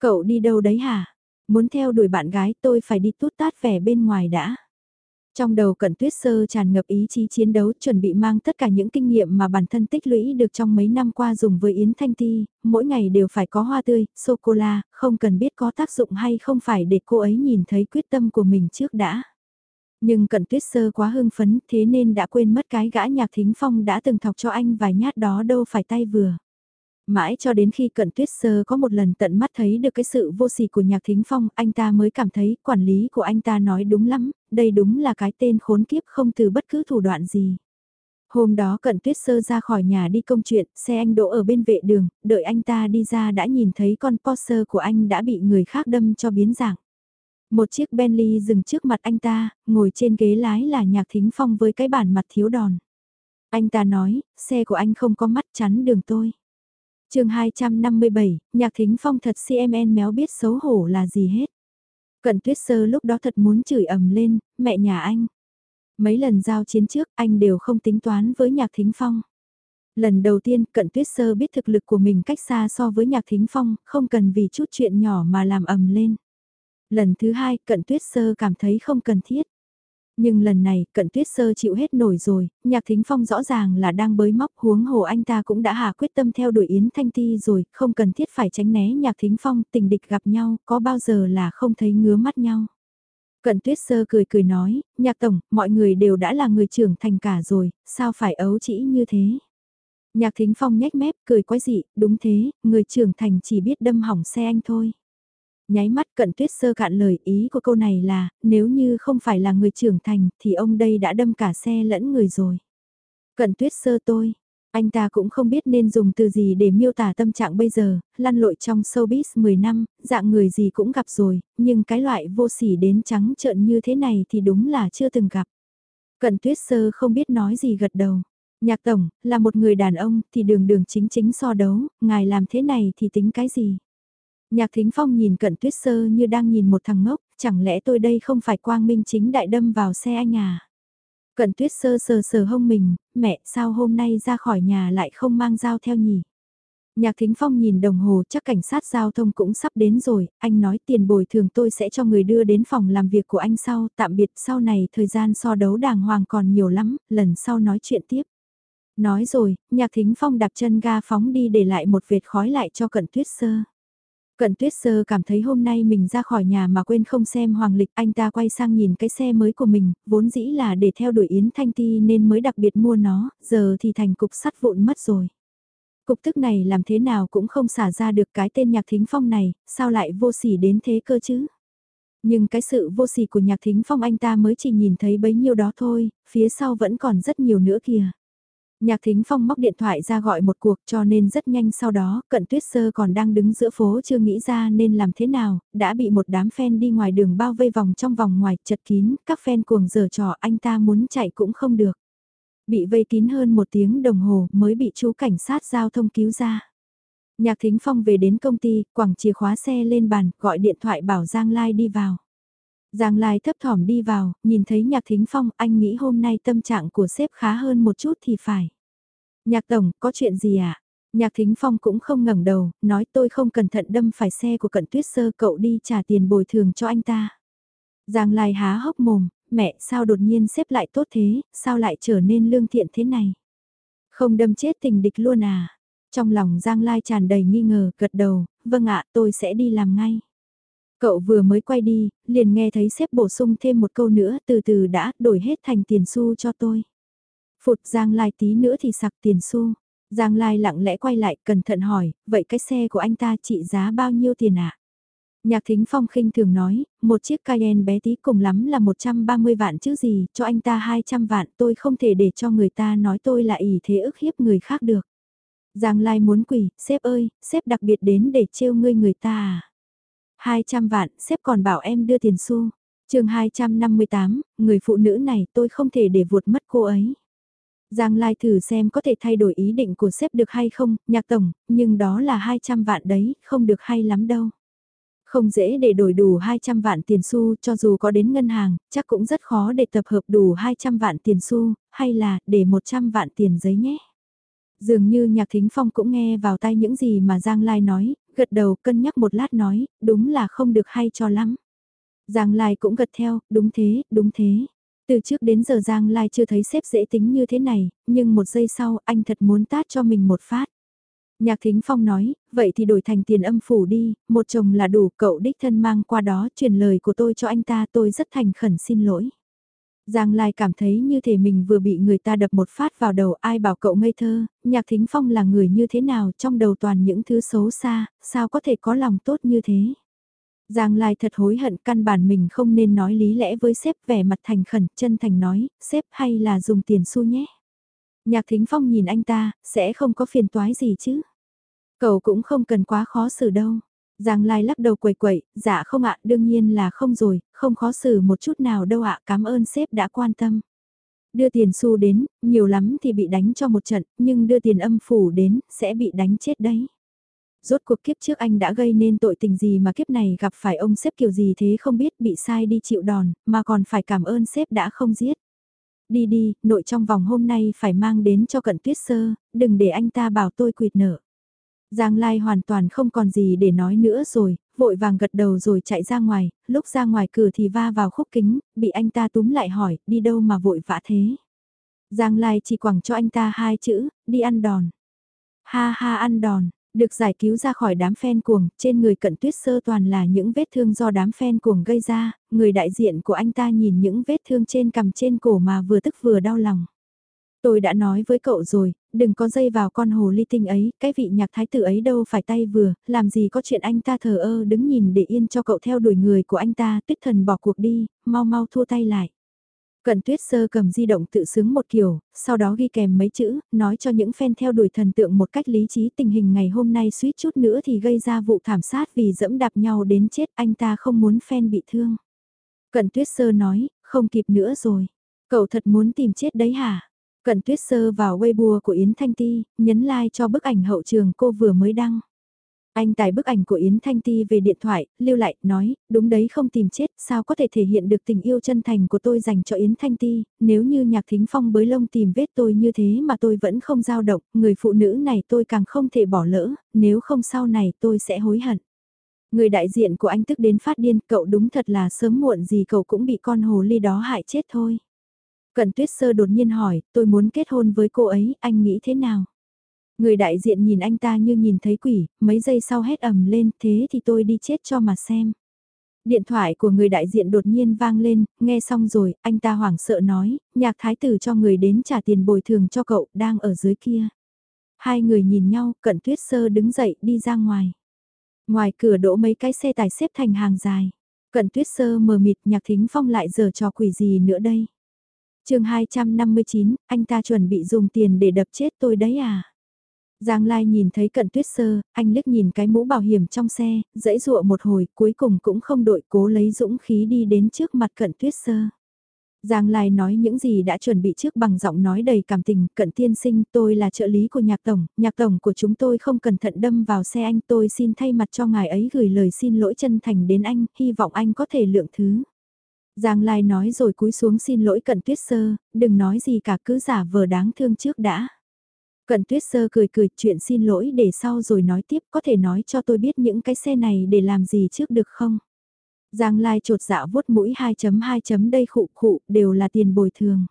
Cậu đi đâu đấy hả? Muốn theo đuổi bạn gái tôi phải đi tút tát vẻ bên ngoài đã. Trong đầu cận tuyết sơ tràn ngập ý chí chiến đấu chuẩn bị mang tất cả những kinh nghiệm mà bản thân tích lũy được trong mấy năm qua dùng với Yến Thanh Ti, mỗi ngày đều phải có hoa tươi, sô-cô-la, không cần biết có tác dụng hay không phải để cô ấy nhìn thấy quyết tâm của mình trước đã. Nhưng cận tuyết sơ quá hưng phấn thế nên đã quên mất cái gã nhạc thính phong đã từng thọc cho anh vài nhát đó đâu phải tay vừa. Mãi cho đến khi cận tuyết sơ có một lần tận mắt thấy được cái sự vô sỉ của nhạc thính phong, anh ta mới cảm thấy quản lý của anh ta nói đúng lắm, đây đúng là cái tên khốn kiếp không từ bất cứ thủ đoạn gì. Hôm đó cận tuyết sơ ra khỏi nhà đi công chuyện, xe anh đỗ ở bên vệ đường, đợi anh ta đi ra đã nhìn thấy con Porsche của anh đã bị người khác đâm cho biến dạng. Một chiếc Bentley dừng trước mặt anh ta, ngồi trên ghế lái là nhạc thính phong với cái bản mặt thiếu đòn. Anh ta nói, xe của anh không có mắt chắn đường tôi chương 257, nhạc thính phong thật CMN méo biết xấu hổ là gì hết. Cận tuyết sơ lúc đó thật muốn chửi ầm lên, mẹ nhà anh. Mấy lần giao chiến trước anh đều không tính toán với nhạc thính phong. Lần đầu tiên cận tuyết sơ biết thực lực của mình cách xa so với nhạc thính phong, không cần vì chút chuyện nhỏ mà làm ầm lên. Lần thứ hai cận tuyết sơ cảm thấy không cần thiết. Nhưng lần này, cận tuyết sơ chịu hết nổi rồi, nhạc thính phong rõ ràng là đang bới móc huống hồ anh ta cũng đã hạ quyết tâm theo đuổi Yến Thanh Ti rồi, không cần thiết phải tránh né nhạc thính phong, tình địch gặp nhau, có bao giờ là không thấy ngứa mắt nhau. Cận tuyết sơ cười cười nói, nhạc tổng, mọi người đều đã là người trưởng thành cả rồi, sao phải ấu chỉ như thế? Nhạc thính phong nhếch mép, cười quái dị, đúng thế, người trưởng thành chỉ biết đâm hỏng xe anh thôi. Nháy mắt cận tuyết sơ cạn lời ý của câu này là, nếu như không phải là người trưởng thành thì ông đây đã đâm cả xe lẫn người rồi. Cận tuyết sơ tôi, anh ta cũng không biết nên dùng từ gì để miêu tả tâm trạng bây giờ, lăn lội trong showbiz 10 năm, dạng người gì cũng gặp rồi, nhưng cái loại vô sỉ đến trắng trợn như thế này thì đúng là chưa từng gặp. Cận tuyết sơ không biết nói gì gật đầu. Nhạc tổng, là một người đàn ông thì đường đường chính chính so đấu, ngài làm thế này thì tính cái gì? Nhạc Thính Phong nhìn cận tuyết sơ như đang nhìn một thằng ngốc, chẳng lẽ tôi đây không phải quang minh chính đại đâm vào xe anh à? Cận tuyết sơ sờ sờ hông mình, mẹ sao hôm nay ra khỏi nhà lại không mang dao theo nhỉ? Nhạc Thính Phong nhìn đồng hồ chắc cảnh sát giao thông cũng sắp đến rồi, anh nói tiền bồi thường tôi sẽ cho người đưa đến phòng làm việc của anh sau, tạm biệt sau này thời gian so đấu đàng hoàng còn nhiều lắm, lần sau nói chuyện tiếp. Nói rồi, Nhạc Thính Phong đạp chân ga phóng đi để lại một vệt khói lại cho cận tuyết sơ. Cận tuyết sơ cảm thấy hôm nay mình ra khỏi nhà mà quên không xem hoàng lịch anh ta quay sang nhìn cái xe mới của mình, vốn dĩ là để theo đuổi Yến Thanh Ti nên mới đặc biệt mua nó, giờ thì thành cục sắt vụn mất rồi. Cục tức này làm thế nào cũng không xả ra được cái tên nhạc thính phong này, sao lại vô sỉ đến thế cơ chứ? Nhưng cái sự vô sỉ của nhạc thính phong anh ta mới chỉ nhìn thấy bấy nhiêu đó thôi, phía sau vẫn còn rất nhiều nữa kìa. Nhạc Thính Phong móc điện thoại ra gọi một cuộc cho nên rất nhanh sau đó, cận tuyết sơ còn đang đứng giữa phố chưa nghĩ ra nên làm thế nào, đã bị một đám fan đi ngoài đường bao vây vòng trong vòng ngoài, chật kín, các fan cuồng giở trò anh ta muốn chạy cũng không được. Bị vây kín hơn một tiếng đồng hồ mới bị chú cảnh sát giao thông cứu ra. Nhạc Thính Phong về đến công ty, quẳng chìa khóa xe lên bàn, gọi điện thoại bảo Giang Lai đi vào. Giang Lai thấp thỏm đi vào, nhìn thấy Nhạc Thính Phong, anh nghĩ hôm nay tâm trạng của sếp khá hơn một chút thì phải. Nhạc Tổng, có chuyện gì ạ? À? Nhạc Thính Phong cũng không ngẩng đầu, nói tôi không cẩn thận đâm phải xe của cận tuyết sơ cậu đi trả tiền bồi thường cho anh ta. Giang Lai há hốc mồm, mẹ sao đột nhiên xếp lại tốt thế, sao lại trở nên lương thiện thế này? Không đâm chết tình địch luôn à? Trong lòng Giang Lai tràn đầy nghi ngờ, gật đầu, vâng ạ tôi sẽ đi làm ngay. Cậu vừa mới quay đi, liền nghe thấy sếp bổ sung thêm một câu nữa, từ từ đã đổi hết thành tiền xu cho tôi. Phụt Giang Lai tí nữa thì sặc tiền xu. Giang Lai lặng lẽ quay lại, cẩn thận hỏi, vậy cái xe của anh ta trị giá bao nhiêu tiền ạ? À? Nhạc Thính Phong khinh thường nói, một chiếc Cayenne bé tí cùng lắm là 130 vạn chứ gì, cho anh ta 200 vạn tôi không thể để cho người ta nói tôi là ỷ thế ức hiếp người khác được. Giang Lai muốn quỷ, sếp ơi, sếp đặc biệt đến để trêu ngươi người ta à? 200 vạn, sếp còn bảo em đưa tiền xu. chương 258, người phụ nữ này tôi không thể để vụt mất cô ấy. Giang Lai thử xem có thể thay đổi ý định của sếp được hay không, nhạc tổng, nhưng đó là 200 vạn đấy, không được hay lắm đâu. Không dễ để đổi đủ 200 vạn tiền xu cho dù có đến ngân hàng, chắc cũng rất khó để tập hợp đủ 200 vạn tiền xu, hay là để 100 vạn tiền giấy nhé. Dường như nhạc thính phong cũng nghe vào tay những gì mà Giang Lai nói, gật đầu cân nhắc một lát nói, đúng là không được hay cho lắm. Giang Lai cũng gật theo, đúng thế, đúng thế. Từ trước đến giờ Giang Lai chưa thấy xếp dễ tính như thế này, nhưng một giây sau anh thật muốn tát cho mình một phát. Nhạc Thính Phong nói, vậy thì đổi thành tiền âm phủ đi, một chồng là đủ, cậu đích thân mang qua đó, truyền lời của tôi cho anh ta, tôi rất thành khẩn xin lỗi. Giang Lai cảm thấy như thể mình vừa bị người ta đập một phát vào đầu ai bảo cậu ngây thơ, Nhạc Thính Phong là người như thế nào trong đầu toàn những thứ xấu xa, sao có thể có lòng tốt như thế. Giang Lai thật hối hận căn bản mình không nên nói lý lẽ với sếp vẻ mặt thành khẩn, chân thành nói, sếp hay là dùng tiền xu nhé. Nhạc Thính Phong nhìn anh ta, sẽ không có phiền toái gì chứ. Cậu cũng không cần quá khó xử đâu. Giang Lai lắc đầu quẩy quẩy, dạ không ạ, đương nhiên là không rồi, không khó xử một chút nào đâu ạ, cảm ơn sếp đã quan tâm. Đưa tiền xu đến, nhiều lắm thì bị đánh cho một trận, nhưng đưa tiền âm phủ đến, sẽ bị đánh chết đấy. Rốt cuộc kiếp trước anh đã gây nên tội tình gì mà kiếp này gặp phải ông sếp kiểu gì thế không biết bị sai đi chịu đòn, mà còn phải cảm ơn sếp đã không giết. Đi đi, nội trong vòng hôm nay phải mang đến cho cận tuyết sơ, đừng để anh ta bảo tôi quỵt nợ. Giang Lai hoàn toàn không còn gì để nói nữa rồi, vội vàng gật đầu rồi chạy ra ngoài, lúc ra ngoài cửa thì va vào khúc kính, bị anh ta túm lại hỏi, đi đâu mà vội vã thế. Giang Lai chỉ quẳng cho anh ta hai chữ, đi ăn đòn. Ha ha ăn đòn, được giải cứu ra khỏi đám phen cuồng, trên người cận tuyết sơ toàn là những vết thương do đám phen cuồng gây ra, người đại diện của anh ta nhìn những vết thương trên cằm trên cổ mà vừa tức vừa đau lòng. Tôi đã nói với cậu rồi, đừng có dây vào con hồ ly tinh ấy, cái vị nhạc thái tử ấy đâu phải tay vừa, làm gì có chuyện anh ta thờ ơ đứng nhìn để yên cho cậu theo đuổi người của anh ta, tuyết thần bỏ cuộc đi, mau mau thua tay lại. Cận tuyết sơ cầm di động tự xứng một kiểu, sau đó ghi kèm mấy chữ, nói cho những fan theo đuổi thần tượng một cách lý trí tình hình ngày hôm nay suýt chút nữa thì gây ra vụ thảm sát vì dẫm đạp nhau đến chết anh ta không muốn fan bị thương. Cận tuyết sơ nói, không kịp nữa rồi. Cậu thật muốn tìm chết đấy hả? Cận tuyết sơ vào Weibo của Yến Thanh Ti, nhấn like cho bức ảnh hậu trường cô vừa mới đăng. Anh tải bức ảnh của Yến Thanh Ti về điện thoại, lưu lại, nói, đúng đấy không tìm chết, sao có thể thể hiện được tình yêu chân thành của tôi dành cho Yến Thanh Ti, nếu như nhạc thính phong bới lông tìm vết tôi như thế mà tôi vẫn không dao động, người phụ nữ này tôi càng không thể bỏ lỡ, nếu không sau này tôi sẽ hối hận. Người đại diện của anh tức đến phát điên, cậu đúng thật là sớm muộn gì cậu cũng bị con hồ ly đó hại chết thôi. Cận tuyết sơ đột nhiên hỏi, tôi muốn kết hôn với cô ấy, anh nghĩ thế nào? Người đại diện nhìn anh ta như nhìn thấy quỷ, mấy giây sau hét ầm lên, thế thì tôi đi chết cho mà xem. Điện thoại của người đại diện đột nhiên vang lên, nghe xong rồi, anh ta hoảng sợ nói, nhạc thái tử cho người đến trả tiền bồi thường cho cậu, đang ở dưới kia. Hai người nhìn nhau, cận tuyết sơ đứng dậy đi ra ngoài. Ngoài cửa đỗ mấy cái xe tải xếp thành hàng dài. Cận tuyết sơ mờ mịt nhạc thính phong lại giờ trò quỷ gì nữa đây chương 259, anh ta chuẩn bị dùng tiền để đập chết tôi đấy à? Giang Lai nhìn thấy cận tuyết sơ, anh liếc nhìn cái mũ bảo hiểm trong xe, dãy dụa một hồi, cuối cùng cũng không đội cố lấy dũng khí đi đến trước mặt cận tuyết sơ. Giang Lai nói những gì đã chuẩn bị trước bằng giọng nói đầy cảm tình, cận tiên sinh tôi là trợ lý của nhạc tổng, nhạc tổng của chúng tôi không cẩn thận đâm vào xe anh tôi xin thay mặt cho ngài ấy gửi lời xin lỗi chân thành đến anh, hy vọng anh có thể lượng thứ. Giang Lai nói rồi cúi xuống xin lỗi Cận Tuyết Sơ, đừng nói gì cả cứ giả vờ đáng thương trước đã. Cận Tuyết Sơ cười cười chuyện xin lỗi để sau rồi nói tiếp có thể nói cho tôi biết những cái xe này để làm gì trước được không? Giang Lai trột dạ vuốt mũi 2.2 chấm đây khụ khụ đều là tiền bồi thường.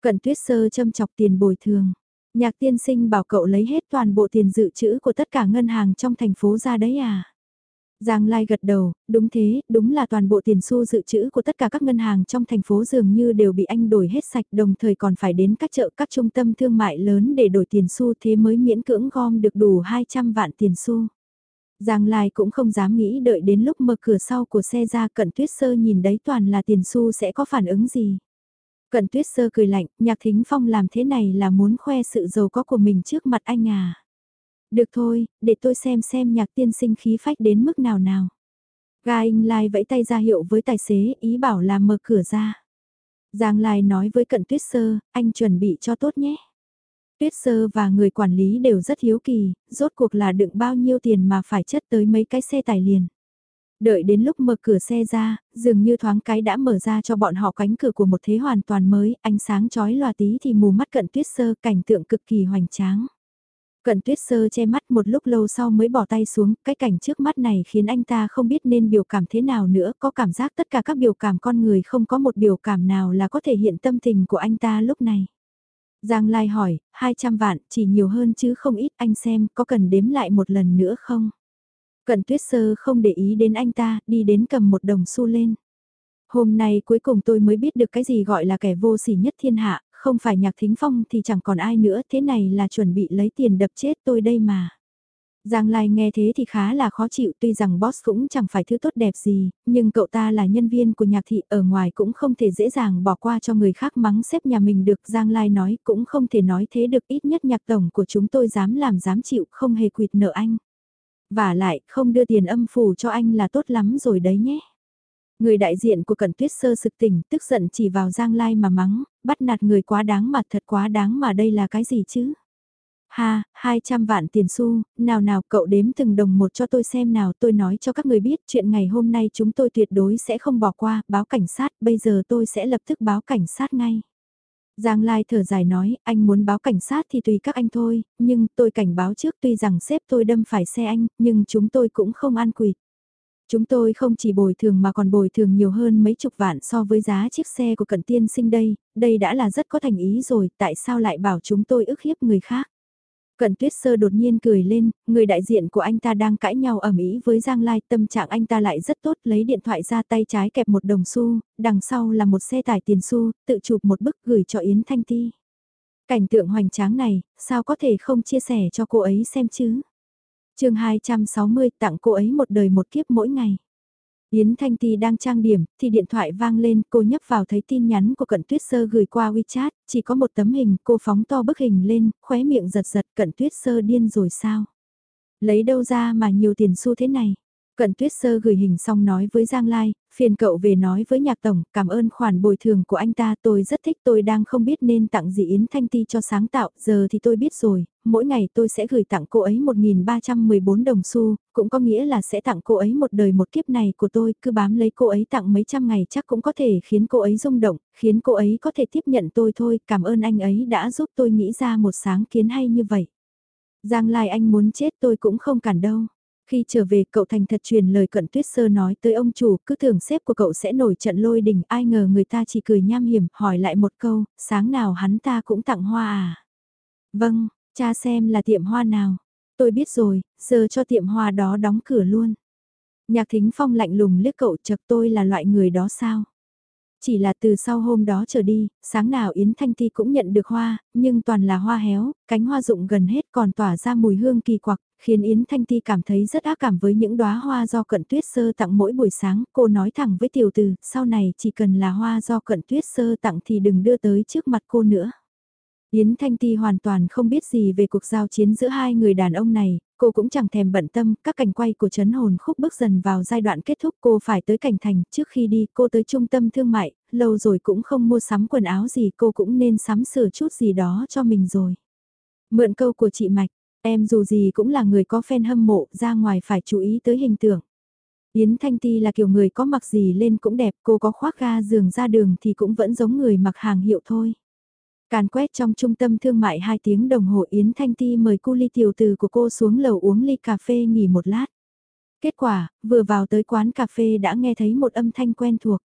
Cận Tuyết Sơ châm chọc tiền bồi thường. Nhạc tiên sinh bảo cậu lấy hết toàn bộ tiền dự trữ của tất cả ngân hàng trong thành phố ra đấy à? Giang Lai gật đầu, đúng thế, đúng là toàn bộ tiền xu dự trữ của tất cả các ngân hàng trong thành phố dường như đều bị anh đổi hết sạch đồng thời còn phải đến các chợ các trung tâm thương mại lớn để đổi tiền xu thế mới miễn cưỡng gom được đủ 200 vạn tiền xu. Giang Lai cũng không dám nghĩ đợi đến lúc mở cửa sau của xe ra cận tuyết sơ nhìn đấy toàn là tiền xu sẽ có phản ứng gì. Cận tuyết sơ cười lạnh, nhạc thính phong làm thế này là muốn khoe sự giàu có của mình trước mặt anh à. Được thôi, để tôi xem xem nhạc tiên sinh khí phách đến mức nào nào. Ga Anh Lai vẫy tay ra hiệu với tài xế ý bảo là mở cửa ra. Giang Lai nói với cận tuyết sơ, anh chuẩn bị cho tốt nhé. Tuyết sơ và người quản lý đều rất hiếu kỳ, rốt cuộc là đựng bao nhiêu tiền mà phải chất tới mấy cái xe tải liền. Đợi đến lúc mở cửa xe ra, dường như thoáng cái đã mở ra cho bọn họ cánh cửa của một thế hoàn toàn mới, ánh sáng chói lòa tí thì mù mắt cận tuyết sơ cảnh tượng cực kỳ hoành tráng. Cận tuyết sơ che mắt một lúc lâu sau mới bỏ tay xuống, cái cảnh trước mắt này khiến anh ta không biết nên biểu cảm thế nào nữa, có cảm giác tất cả các biểu cảm con người không có một biểu cảm nào là có thể hiện tâm tình của anh ta lúc này. Giang Lai hỏi, 200 vạn, chỉ nhiều hơn chứ không ít, anh xem, có cần đếm lại một lần nữa không? Cận tuyết sơ không để ý đến anh ta, đi đến cầm một đồng xu lên. Hôm nay cuối cùng tôi mới biết được cái gì gọi là kẻ vô sỉ nhất thiên hạ, không phải nhạc thính phong thì chẳng còn ai nữa, thế này là chuẩn bị lấy tiền đập chết tôi đây mà. Giang Lai nghe thế thì khá là khó chịu tuy rằng boss cũng chẳng phải thứ tốt đẹp gì, nhưng cậu ta là nhân viên của nhạc thị ở ngoài cũng không thể dễ dàng bỏ qua cho người khác mắng xếp nhà mình được. Giang Lai nói cũng không thể nói thế được ít nhất nhạc tổng của chúng tôi dám làm dám chịu không hề quỵt nợ anh. Và lại không đưa tiền âm phủ cho anh là tốt lắm rồi đấy nhé. Người đại diện của Cẩn Tuyết Sơ sực tỉnh, tức giận chỉ vào Giang Lai mà mắng, bắt nạt người quá đáng mà thật quá đáng mà đây là cái gì chứ? Ha, 200 vạn tiền xu, nào nào cậu đếm từng đồng một cho tôi xem nào tôi nói cho các người biết chuyện ngày hôm nay chúng tôi tuyệt đối sẽ không bỏ qua, báo cảnh sát, bây giờ tôi sẽ lập tức báo cảnh sát ngay. Giang Lai thở dài nói, anh muốn báo cảnh sát thì tùy các anh thôi, nhưng tôi cảnh báo trước tuy rằng sếp tôi đâm phải xe anh, nhưng chúng tôi cũng không ăn quỵt. Chúng tôi không chỉ bồi thường mà còn bồi thường nhiều hơn mấy chục vạn so với giá chiếc xe của cận tiên sinh đây, đây đã là rất có thành ý rồi, tại sao lại bảo chúng tôi ức hiếp người khác. Cận tuyết sơ đột nhiên cười lên, người đại diện của anh ta đang cãi nhau ầm ĩ với Giang Lai, tâm trạng anh ta lại rất tốt, lấy điện thoại ra tay trái kẹp một đồng xu, đằng sau là một xe tải tiền xu, tự chụp một bức gửi cho Yến Thanh Ti. Cảnh tượng hoành tráng này, sao có thể không chia sẻ cho cô ấy xem chứ? Chương 260 tặng cô ấy một đời một kiếp mỗi ngày. Yến Thanh Ti đang trang điểm, thì điện thoại vang lên, cô nhấp vào thấy tin nhắn của Cận Tuyết Sơ gửi qua WeChat, chỉ có một tấm hình, cô phóng to bức hình lên, khóe miệng giật giật, Cận Tuyết Sơ điên rồi sao? Lấy đâu ra mà nhiều tiền xu thế này? Cận Tuyết Sơ gửi hình xong nói với Giang Lai, phiền cậu về nói với nhạc tổng, cảm ơn khoản bồi thường của anh ta, tôi rất thích, tôi đang không biết nên tặng gì Yến Thanh Ti cho sáng tạo, giờ thì tôi biết rồi, mỗi ngày tôi sẽ gửi tặng cô ấy 1.314 đồng xu, cũng có nghĩa là sẽ tặng cô ấy một đời một kiếp này của tôi, cứ bám lấy cô ấy tặng mấy trăm ngày chắc cũng có thể khiến cô ấy rung động, khiến cô ấy có thể tiếp nhận tôi thôi, cảm ơn anh ấy đã giúp tôi nghĩ ra một sáng kiến hay như vậy. Giang Lai anh muốn chết tôi cũng không cản đâu. Khi trở về cậu thành thật truyền lời cận tuyết sơ nói tới ông chủ, cứ tưởng xếp của cậu sẽ nổi trận lôi đình, ai ngờ người ta chỉ cười nham hiểm, hỏi lại một câu, sáng nào hắn ta cũng tặng hoa à? Vâng, cha xem là tiệm hoa nào. Tôi biết rồi, giờ cho tiệm hoa đó đóng cửa luôn. Nhạc thính phong lạnh lùng liếc cậu chật tôi là loại người đó sao? Chỉ là từ sau hôm đó trở đi, sáng nào Yến Thanh Ti cũng nhận được hoa, nhưng toàn là hoa héo, cánh hoa rụng gần hết còn tỏa ra mùi hương kỳ quặc, khiến Yến Thanh Ti cảm thấy rất ác cảm với những đóa hoa do cận tuyết sơ tặng mỗi buổi sáng. Cô nói thẳng với tiểu từ, sau này chỉ cần là hoa do cận tuyết sơ tặng thì đừng đưa tới trước mặt cô nữa. Yến Thanh Ti hoàn toàn không biết gì về cuộc giao chiến giữa hai người đàn ông này, cô cũng chẳng thèm bận tâm, các cảnh quay của chấn hồn khúc bước dần vào giai đoạn kết thúc cô phải tới cảnh thành, trước khi đi cô tới trung tâm thương mại, lâu rồi cũng không mua sắm quần áo gì cô cũng nên sắm sửa chút gì đó cho mình rồi. Mượn câu của chị Mạch, em dù gì cũng là người có fan hâm mộ, ra ngoài phải chú ý tới hình tượng. Yến Thanh Ti là kiểu người có mặc gì lên cũng đẹp, cô có khoác ga giường ra đường thì cũng vẫn giống người mặc hàng hiệu thôi. Càn quét trong trung tâm thương mại 2 tiếng đồng hồ Yến Thanh Ti mời cu ly tiểu từ của cô xuống lầu uống ly cà phê nghỉ một lát. Kết quả, vừa vào tới quán cà phê đã nghe thấy một âm thanh quen thuộc.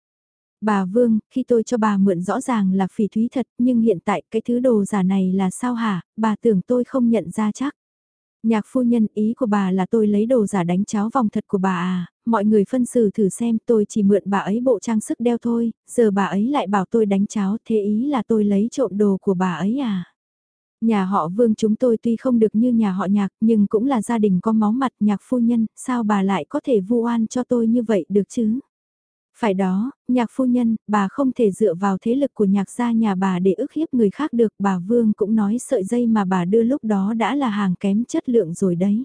Bà Vương, khi tôi cho bà mượn rõ ràng là phỉ thúy thật, nhưng hiện tại cái thứ đồ giả này là sao hả, bà tưởng tôi không nhận ra chắc. Nhạc phu nhân ý của bà là tôi lấy đồ giả đánh cháo vòng thật của bà à, mọi người phân xử thử xem tôi chỉ mượn bà ấy bộ trang sức đeo thôi, giờ bà ấy lại bảo tôi đánh cháo thế ý là tôi lấy trộm đồ của bà ấy à. Nhà họ vương chúng tôi tuy không được như nhà họ nhạc nhưng cũng là gia đình có máu mặt nhạc phu nhân, sao bà lại có thể vu oan cho tôi như vậy được chứ? Phải đó, nhạc phu nhân, bà không thể dựa vào thế lực của nhạc gia nhà bà để ức hiếp người khác được, bà Vương cũng nói sợi dây mà bà đưa lúc đó đã là hàng kém chất lượng rồi đấy.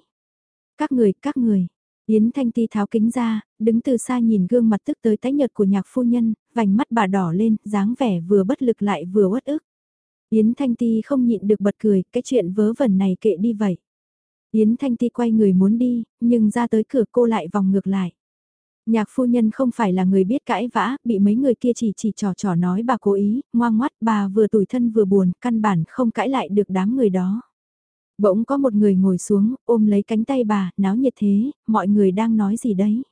Các người, các người. Yến Thanh Ti tháo kính ra, đứng từ xa nhìn gương mặt tức tới tái nhợt của nhạc phu nhân, vành mắt bà đỏ lên, dáng vẻ vừa bất lực lại vừa uất ức. Yến Thanh Ti không nhịn được bật cười, cái chuyện vớ vẩn này kệ đi vậy. Yến Thanh Ti quay người muốn đi, nhưng ra tới cửa cô lại vòng ngược lại. Nhạc phu nhân không phải là người biết cãi vã, bị mấy người kia chỉ chỉ trò trò nói bà cố ý, ngoan ngoắt bà vừa tủi thân vừa buồn, căn bản không cãi lại được đám người đó. Bỗng có một người ngồi xuống, ôm lấy cánh tay bà, náo nhiệt thế, mọi người đang nói gì đấy.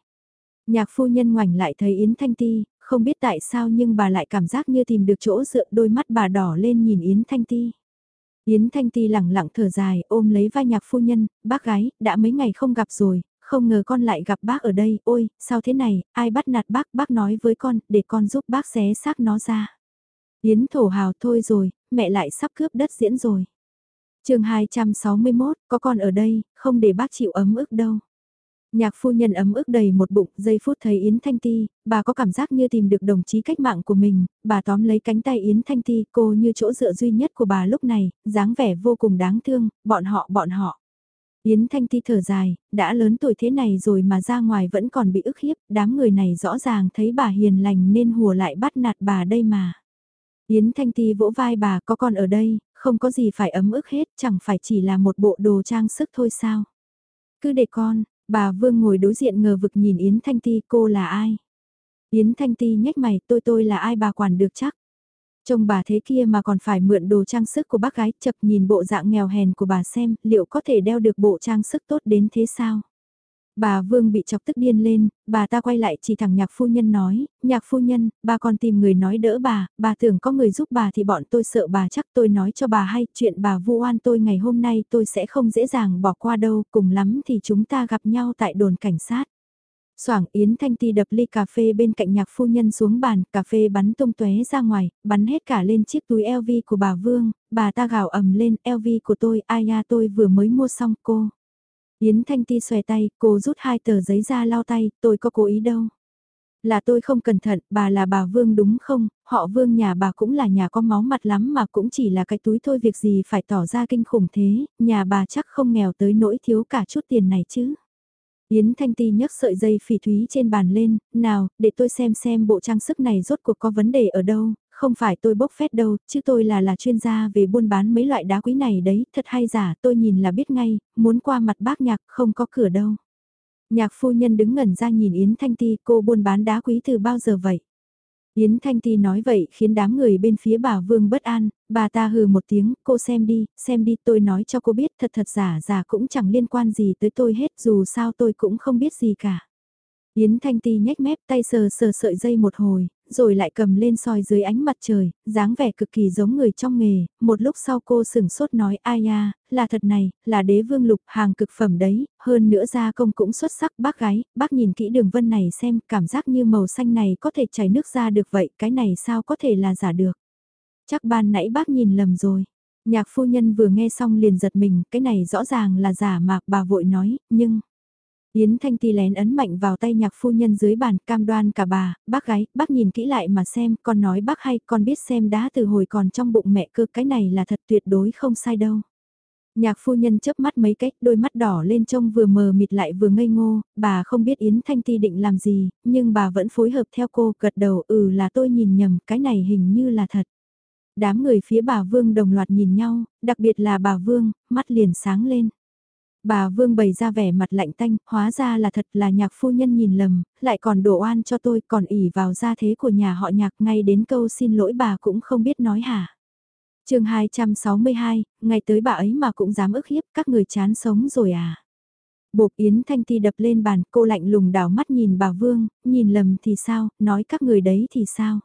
Nhạc phu nhân ngoảnh lại thấy Yến Thanh Ti, không biết tại sao nhưng bà lại cảm giác như tìm được chỗ dựa đôi mắt bà đỏ lên nhìn Yến Thanh Ti. Yến Thanh Ti lẳng lặng thở dài, ôm lấy vai nhạc phu nhân, bác gái, đã mấy ngày không gặp rồi, không ngờ con lại gặp bác ở đây, ôi, sao thế này, ai bắt nạt bác, bác nói với con, để con giúp bác xé xác nó ra. Yến thổ hào thôi rồi, mẹ lại sắp cướp đất diễn rồi. chương 261, có con ở đây, không để bác chịu ấm ức đâu. Nhạc phu nhân ấm ức đầy một bụng, giây phút thấy Yến Thanh Ti, bà có cảm giác như tìm được đồng chí cách mạng của mình, bà tóm lấy cánh tay Yến Thanh Ti, cô như chỗ dựa duy nhất của bà lúc này, dáng vẻ vô cùng đáng thương, bọn họ bọn họ. Yến Thanh Ti thở dài, đã lớn tuổi thế này rồi mà ra ngoài vẫn còn bị ức hiếp, đám người này rõ ràng thấy bà hiền lành nên hùa lại bắt nạt bà đây mà. Yến Thanh Ti vỗ vai bà có con ở đây, không có gì phải ấm ức hết, chẳng phải chỉ là một bộ đồ trang sức thôi sao. Cứ để con, bà Vương ngồi đối diện ngờ vực nhìn Yến Thanh Ti cô là ai. Yến Thanh Ti nhếch mày tôi tôi là ai bà quản được chắc. Trông bà thế kia mà còn phải mượn đồ trang sức của bác gái chập nhìn bộ dạng nghèo hèn của bà xem liệu có thể đeo được bộ trang sức tốt đến thế sao. Bà Vương bị chọc tức điên lên, bà ta quay lại chỉ thẳng nhạc phu nhân nói, nhạc phu nhân, bà còn tìm người nói đỡ bà, bà tưởng có người giúp bà thì bọn tôi sợ bà chắc tôi nói cho bà hay, chuyện bà vu oan tôi ngày hôm nay tôi sẽ không dễ dàng bỏ qua đâu, cùng lắm thì chúng ta gặp nhau tại đồn cảnh sát. Soảng Yến Thanh Ti đập ly cà phê bên cạnh nhạc phu nhân xuống bàn, cà phê bắn tung tóe ra ngoài, bắn hết cả lên chiếc túi LV của bà Vương, bà ta gào ầm lên, LV của tôi, ai ya tôi vừa mới mua xong cô. Yến Thanh Ti xòe tay, cô rút hai tờ giấy ra lau tay, tôi có cố ý đâu. Là tôi không cẩn thận, bà là bà Vương đúng không, họ Vương nhà bà cũng là nhà có máu mặt lắm mà cũng chỉ là cái túi thôi việc gì phải tỏ ra kinh khủng thế, nhà bà chắc không nghèo tới nỗi thiếu cả chút tiền này chứ. Yến Thanh Ti nhấc sợi dây phỉ thúy trên bàn lên, nào, để tôi xem xem bộ trang sức này rốt cuộc có vấn đề ở đâu, không phải tôi bốc phét đâu, chứ tôi là là chuyên gia về buôn bán mấy loại đá quý này đấy, thật hay giả, tôi nhìn là biết ngay, muốn qua mặt bác nhạc không có cửa đâu. Nhạc phu nhân đứng ngẩn ra nhìn Yến Thanh Ti, cô buôn bán đá quý từ bao giờ vậy? Yến Thanh Ti nói vậy khiến đám người bên phía bà Vương bất an, bà ta hừ một tiếng, cô xem đi, xem đi tôi nói cho cô biết thật thật giả giả cũng chẳng liên quan gì tới tôi hết dù sao tôi cũng không biết gì cả. Yến Thanh Ti nhếch mép tay sờ sờ sợi dây một hồi, rồi lại cầm lên soi dưới ánh mặt trời, dáng vẻ cực kỳ giống người trong nghề, một lúc sau cô sửng sốt nói ai nha, là thật này, là đế vương lục hàng cực phẩm đấy, hơn nữa gia công cũng xuất sắc bác gái, bác nhìn kỹ đường vân này xem cảm giác như màu xanh này có thể chảy nước ra được vậy, cái này sao có thể là giả được. Chắc ban nãy bác nhìn lầm rồi. Nhạc phu nhân vừa nghe xong liền giật mình, cái này rõ ràng là giả mà bà vội nói, nhưng... Yến Thanh Ti lén ấn mạnh vào tay nhạc phu nhân dưới bàn cam đoan cả bà, bác gái, bác nhìn kỹ lại mà xem, con nói bác hay, con biết xem đá từ hồi còn trong bụng mẹ cơ cái này là thật tuyệt đối không sai đâu. Nhạc phu nhân chớp mắt mấy cách, đôi mắt đỏ lên trông vừa mờ mịt lại vừa ngây ngô, bà không biết Yến Thanh Ti định làm gì, nhưng bà vẫn phối hợp theo cô, gật đầu, ừ là tôi nhìn nhầm, cái này hình như là thật. Đám người phía bà Vương đồng loạt nhìn nhau, đặc biệt là bà Vương, mắt liền sáng lên. Bà Vương bày ra vẻ mặt lạnh tanh, hóa ra là thật là nhạc phu nhân nhìn lầm, lại còn đổ oan cho tôi còn ỉ vào gia thế của nhà họ nhạc ngay đến câu xin lỗi bà cũng không biết nói hả. chương 262, ngày tới bà ấy mà cũng dám ức hiếp các người chán sống rồi à. Bộp Yến Thanh Ti đập lên bàn, cô lạnh lùng đảo mắt nhìn bà Vương, nhìn lầm thì sao, nói các người đấy thì sao.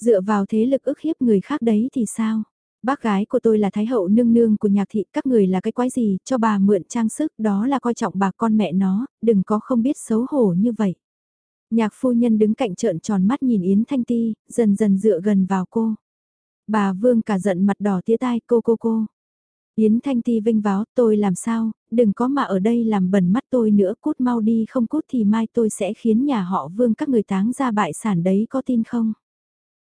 Dựa vào thế lực ức hiếp người khác đấy thì sao. Bác gái của tôi là Thái hậu nương nương của nhạc thị, các người là cái quái gì, cho bà mượn trang sức, đó là coi trọng bà con mẹ nó, đừng có không biết xấu hổ như vậy. Nhạc phu nhân đứng cạnh trợn tròn mắt nhìn Yến Thanh Ti, dần dần dựa gần vào cô. Bà Vương cả giận mặt đỏ tía tai cô cô cô. Yến Thanh Ti vinh váo, tôi làm sao, đừng có mà ở đây làm bẩn mắt tôi nữa, cút mau đi không cút thì mai tôi sẽ khiến nhà họ Vương các người táng ra bại sản đấy có tin không?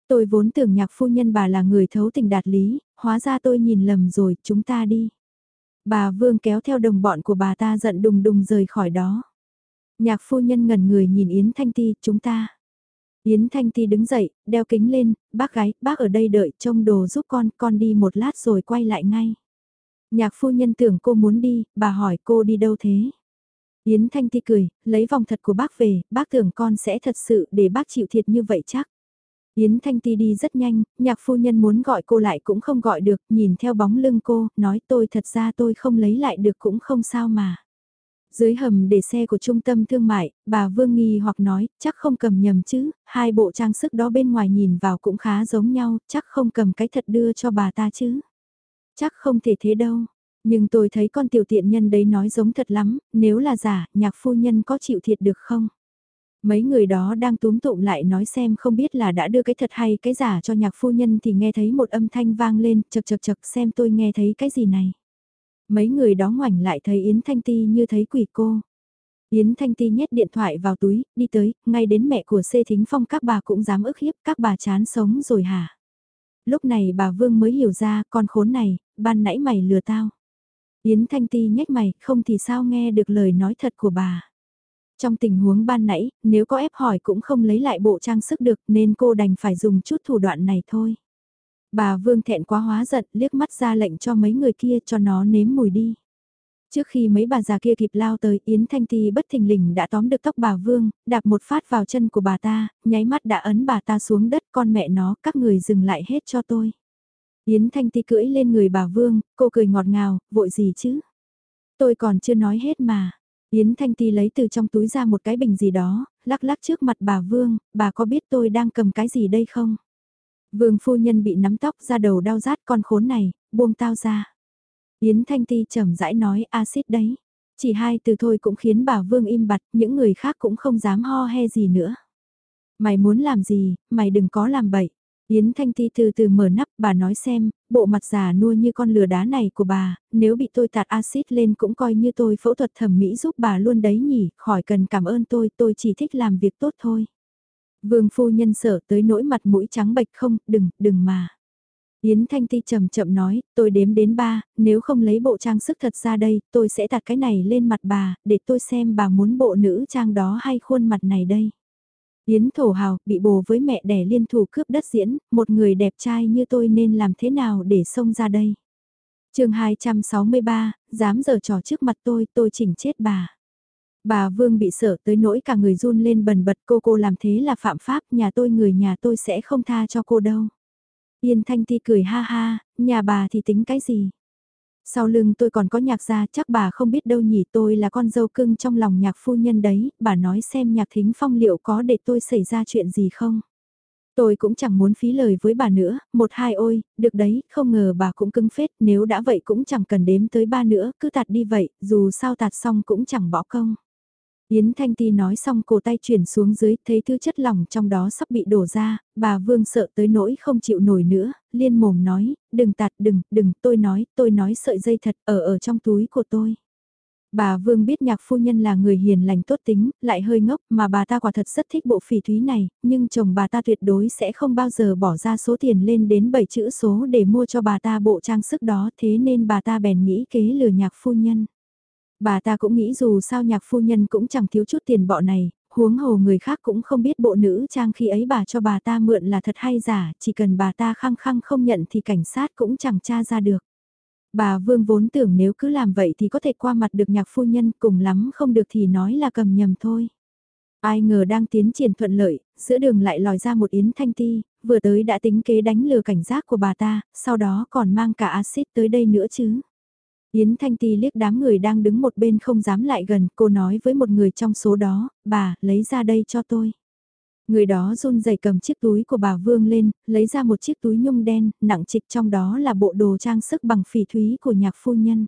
Tôi vốn tưởng nhạc phu nhân bà là người thấu tình đạt lý, hóa ra tôi nhìn lầm rồi, chúng ta đi. Bà Vương kéo theo đồng bọn của bà ta giận đùng đùng rời khỏi đó. Nhạc phu nhân ngẩn người nhìn Yến Thanh Ti, chúng ta. Yến Thanh Ti đứng dậy, đeo kính lên, bác gái, bác ở đây đợi trông đồ giúp con, con đi một lát rồi quay lại ngay. Nhạc phu nhân tưởng cô muốn đi, bà hỏi cô đi đâu thế? Yến Thanh Ti cười, lấy vòng thật của bác về, bác tưởng con sẽ thật sự để bác chịu thiệt như vậy chắc. Yến Thanh Ti đi rất nhanh, nhạc phu nhân muốn gọi cô lại cũng không gọi được, nhìn theo bóng lưng cô, nói tôi thật ra tôi không lấy lại được cũng không sao mà. Dưới hầm để xe của trung tâm thương mại, bà Vương nghi hoặc nói, chắc không cầm nhầm chứ, hai bộ trang sức đó bên ngoài nhìn vào cũng khá giống nhau, chắc không cầm cái thật đưa cho bà ta chứ. Chắc không thể thế đâu. Nhưng tôi thấy con tiểu tiện nhân đấy nói giống thật lắm, nếu là giả, nhạc phu nhân có chịu thiệt được không? Mấy người đó đang túm tụm lại nói xem không biết là đã đưa cái thật hay cái giả cho nhạc phu nhân thì nghe thấy một âm thanh vang lên, chật chật chật xem tôi nghe thấy cái gì này. Mấy người đó ngoảnh lại thấy Yến Thanh Ti như thấy quỷ cô. Yến Thanh Ti nhét điện thoại vào túi, đi tới, ngay đến mẹ của Xê Thính Phong các bà cũng dám ức hiếp, các bà chán sống rồi hả? Lúc này bà Vương mới hiểu ra, con khốn này, ban nãy mày lừa tao. Yến Thanh Ti nhếch mày, không thì sao nghe được lời nói thật của bà. Trong tình huống ban nãy, nếu có ép hỏi cũng không lấy lại bộ trang sức được nên cô đành phải dùng chút thủ đoạn này thôi. Bà Vương thẹn quá hóa giận liếc mắt ra lệnh cho mấy người kia cho nó nếm mùi đi. Trước khi mấy bà già kia kịp lao tới Yến Thanh Ti bất thình lình đã tóm được tóc bà Vương, đạp một phát vào chân của bà ta, nháy mắt đã ấn bà ta xuống đất con mẹ nó các người dừng lại hết cho tôi. Yến Thanh Ti cưỡi lên người bà Vương, cô cười ngọt ngào, vội gì chứ? Tôi còn chưa nói hết mà. Yến Thanh Ti lấy từ trong túi ra một cái bình gì đó, lắc lắc trước mặt bà Vương, bà có biết tôi đang cầm cái gì đây không? Vương phu nhân bị nắm tóc ra đầu đau rát con khốn này, buông tao ra. Yến Thanh Ti trầm rãi nói axit đấy. Chỉ hai từ thôi cũng khiến bà Vương im bặt, những người khác cũng không dám ho he gì nữa. Mày muốn làm gì, mày đừng có làm bậy. Yến Thanh Ti từ từ mở nắp, bà nói xem, bộ mặt già nua như con lừa đá này của bà, nếu bị tôi tạt axit lên cũng coi như tôi phẫu thuật thẩm mỹ giúp bà luôn đấy nhỉ, khỏi cần cảm ơn tôi, tôi chỉ thích làm việc tốt thôi. Vương phu nhân sợ tới nỗi mặt mũi trắng bệch không, đừng, đừng mà. Yến Thanh Ti chậm chậm nói, tôi đếm đến ba, nếu không lấy bộ trang sức thật ra đây, tôi sẽ tạt cái này lên mặt bà, để tôi xem bà muốn bộ nữ trang đó hay khuôn mặt này đây. Yến Thổ Hào, bị bồ với mẹ đẻ liên thủ cướp đất diễn, một người đẹp trai như tôi nên làm thế nào để xông ra đây? chương 263, dám giờ trò trước mặt tôi, tôi chỉnh chết bà. Bà Vương bị sợ tới nỗi cả người run lên bần bật cô cô làm thế là phạm pháp, nhà tôi người nhà tôi sẽ không tha cho cô đâu. Yên Thanh Ti cười ha ha, nhà bà thì tính cái gì? Sau lưng tôi còn có nhạc gia chắc bà không biết đâu nhỉ tôi là con dâu cưng trong lòng nhạc phu nhân đấy, bà nói xem nhạc thính phong liệu có để tôi xảy ra chuyện gì không? Tôi cũng chẳng muốn phí lời với bà nữa, một hai ôi, được đấy, không ngờ bà cũng cứng phết, nếu đã vậy cũng chẳng cần đếm tới ba nữa, cứ tạt đi vậy, dù sao tạt xong cũng chẳng bỏ công. Yến Thanh Ti nói xong cổ tay chuyển xuống dưới, thấy thứ chất lỏng trong đó sắp bị đổ ra, bà Vương sợ tới nỗi không chịu nổi nữa, liên mồm nói, đừng tạt đừng, đừng, tôi nói, tôi nói sợi dây thật ở ở trong túi của tôi. Bà Vương biết nhạc phu nhân là người hiền lành tốt tính, lại hơi ngốc mà bà ta quả thật rất thích bộ phỉ thúy này, nhưng chồng bà ta tuyệt đối sẽ không bao giờ bỏ ra số tiền lên đến 7 chữ số để mua cho bà ta bộ trang sức đó thế nên bà ta bèn nghĩ kế lừa nhạc phu nhân. Bà ta cũng nghĩ dù sao nhạc phu nhân cũng chẳng thiếu chút tiền bọ này, huống hồ người khác cũng không biết bộ nữ trang khi ấy bà cho bà ta mượn là thật hay giả, chỉ cần bà ta khăng khăng không nhận thì cảnh sát cũng chẳng tra ra được. Bà Vương vốn tưởng nếu cứ làm vậy thì có thể qua mặt được nhạc phu nhân cùng lắm không được thì nói là cầm nhầm thôi. Ai ngờ đang tiến triển thuận lợi, giữa đường lại lòi ra một yến thanh ti, vừa tới đã tính kế đánh lừa cảnh giác của bà ta, sau đó còn mang cả axit tới đây nữa chứ. Yến Thanh Ti liếc đám người đang đứng một bên không dám lại gần, cô nói với một người trong số đó, bà, lấy ra đây cho tôi. Người đó run rẩy cầm chiếc túi của bà Vương lên, lấy ra một chiếc túi nhung đen, nặng trịch trong đó là bộ đồ trang sức bằng phỉ thúy của nhạc phu nhân.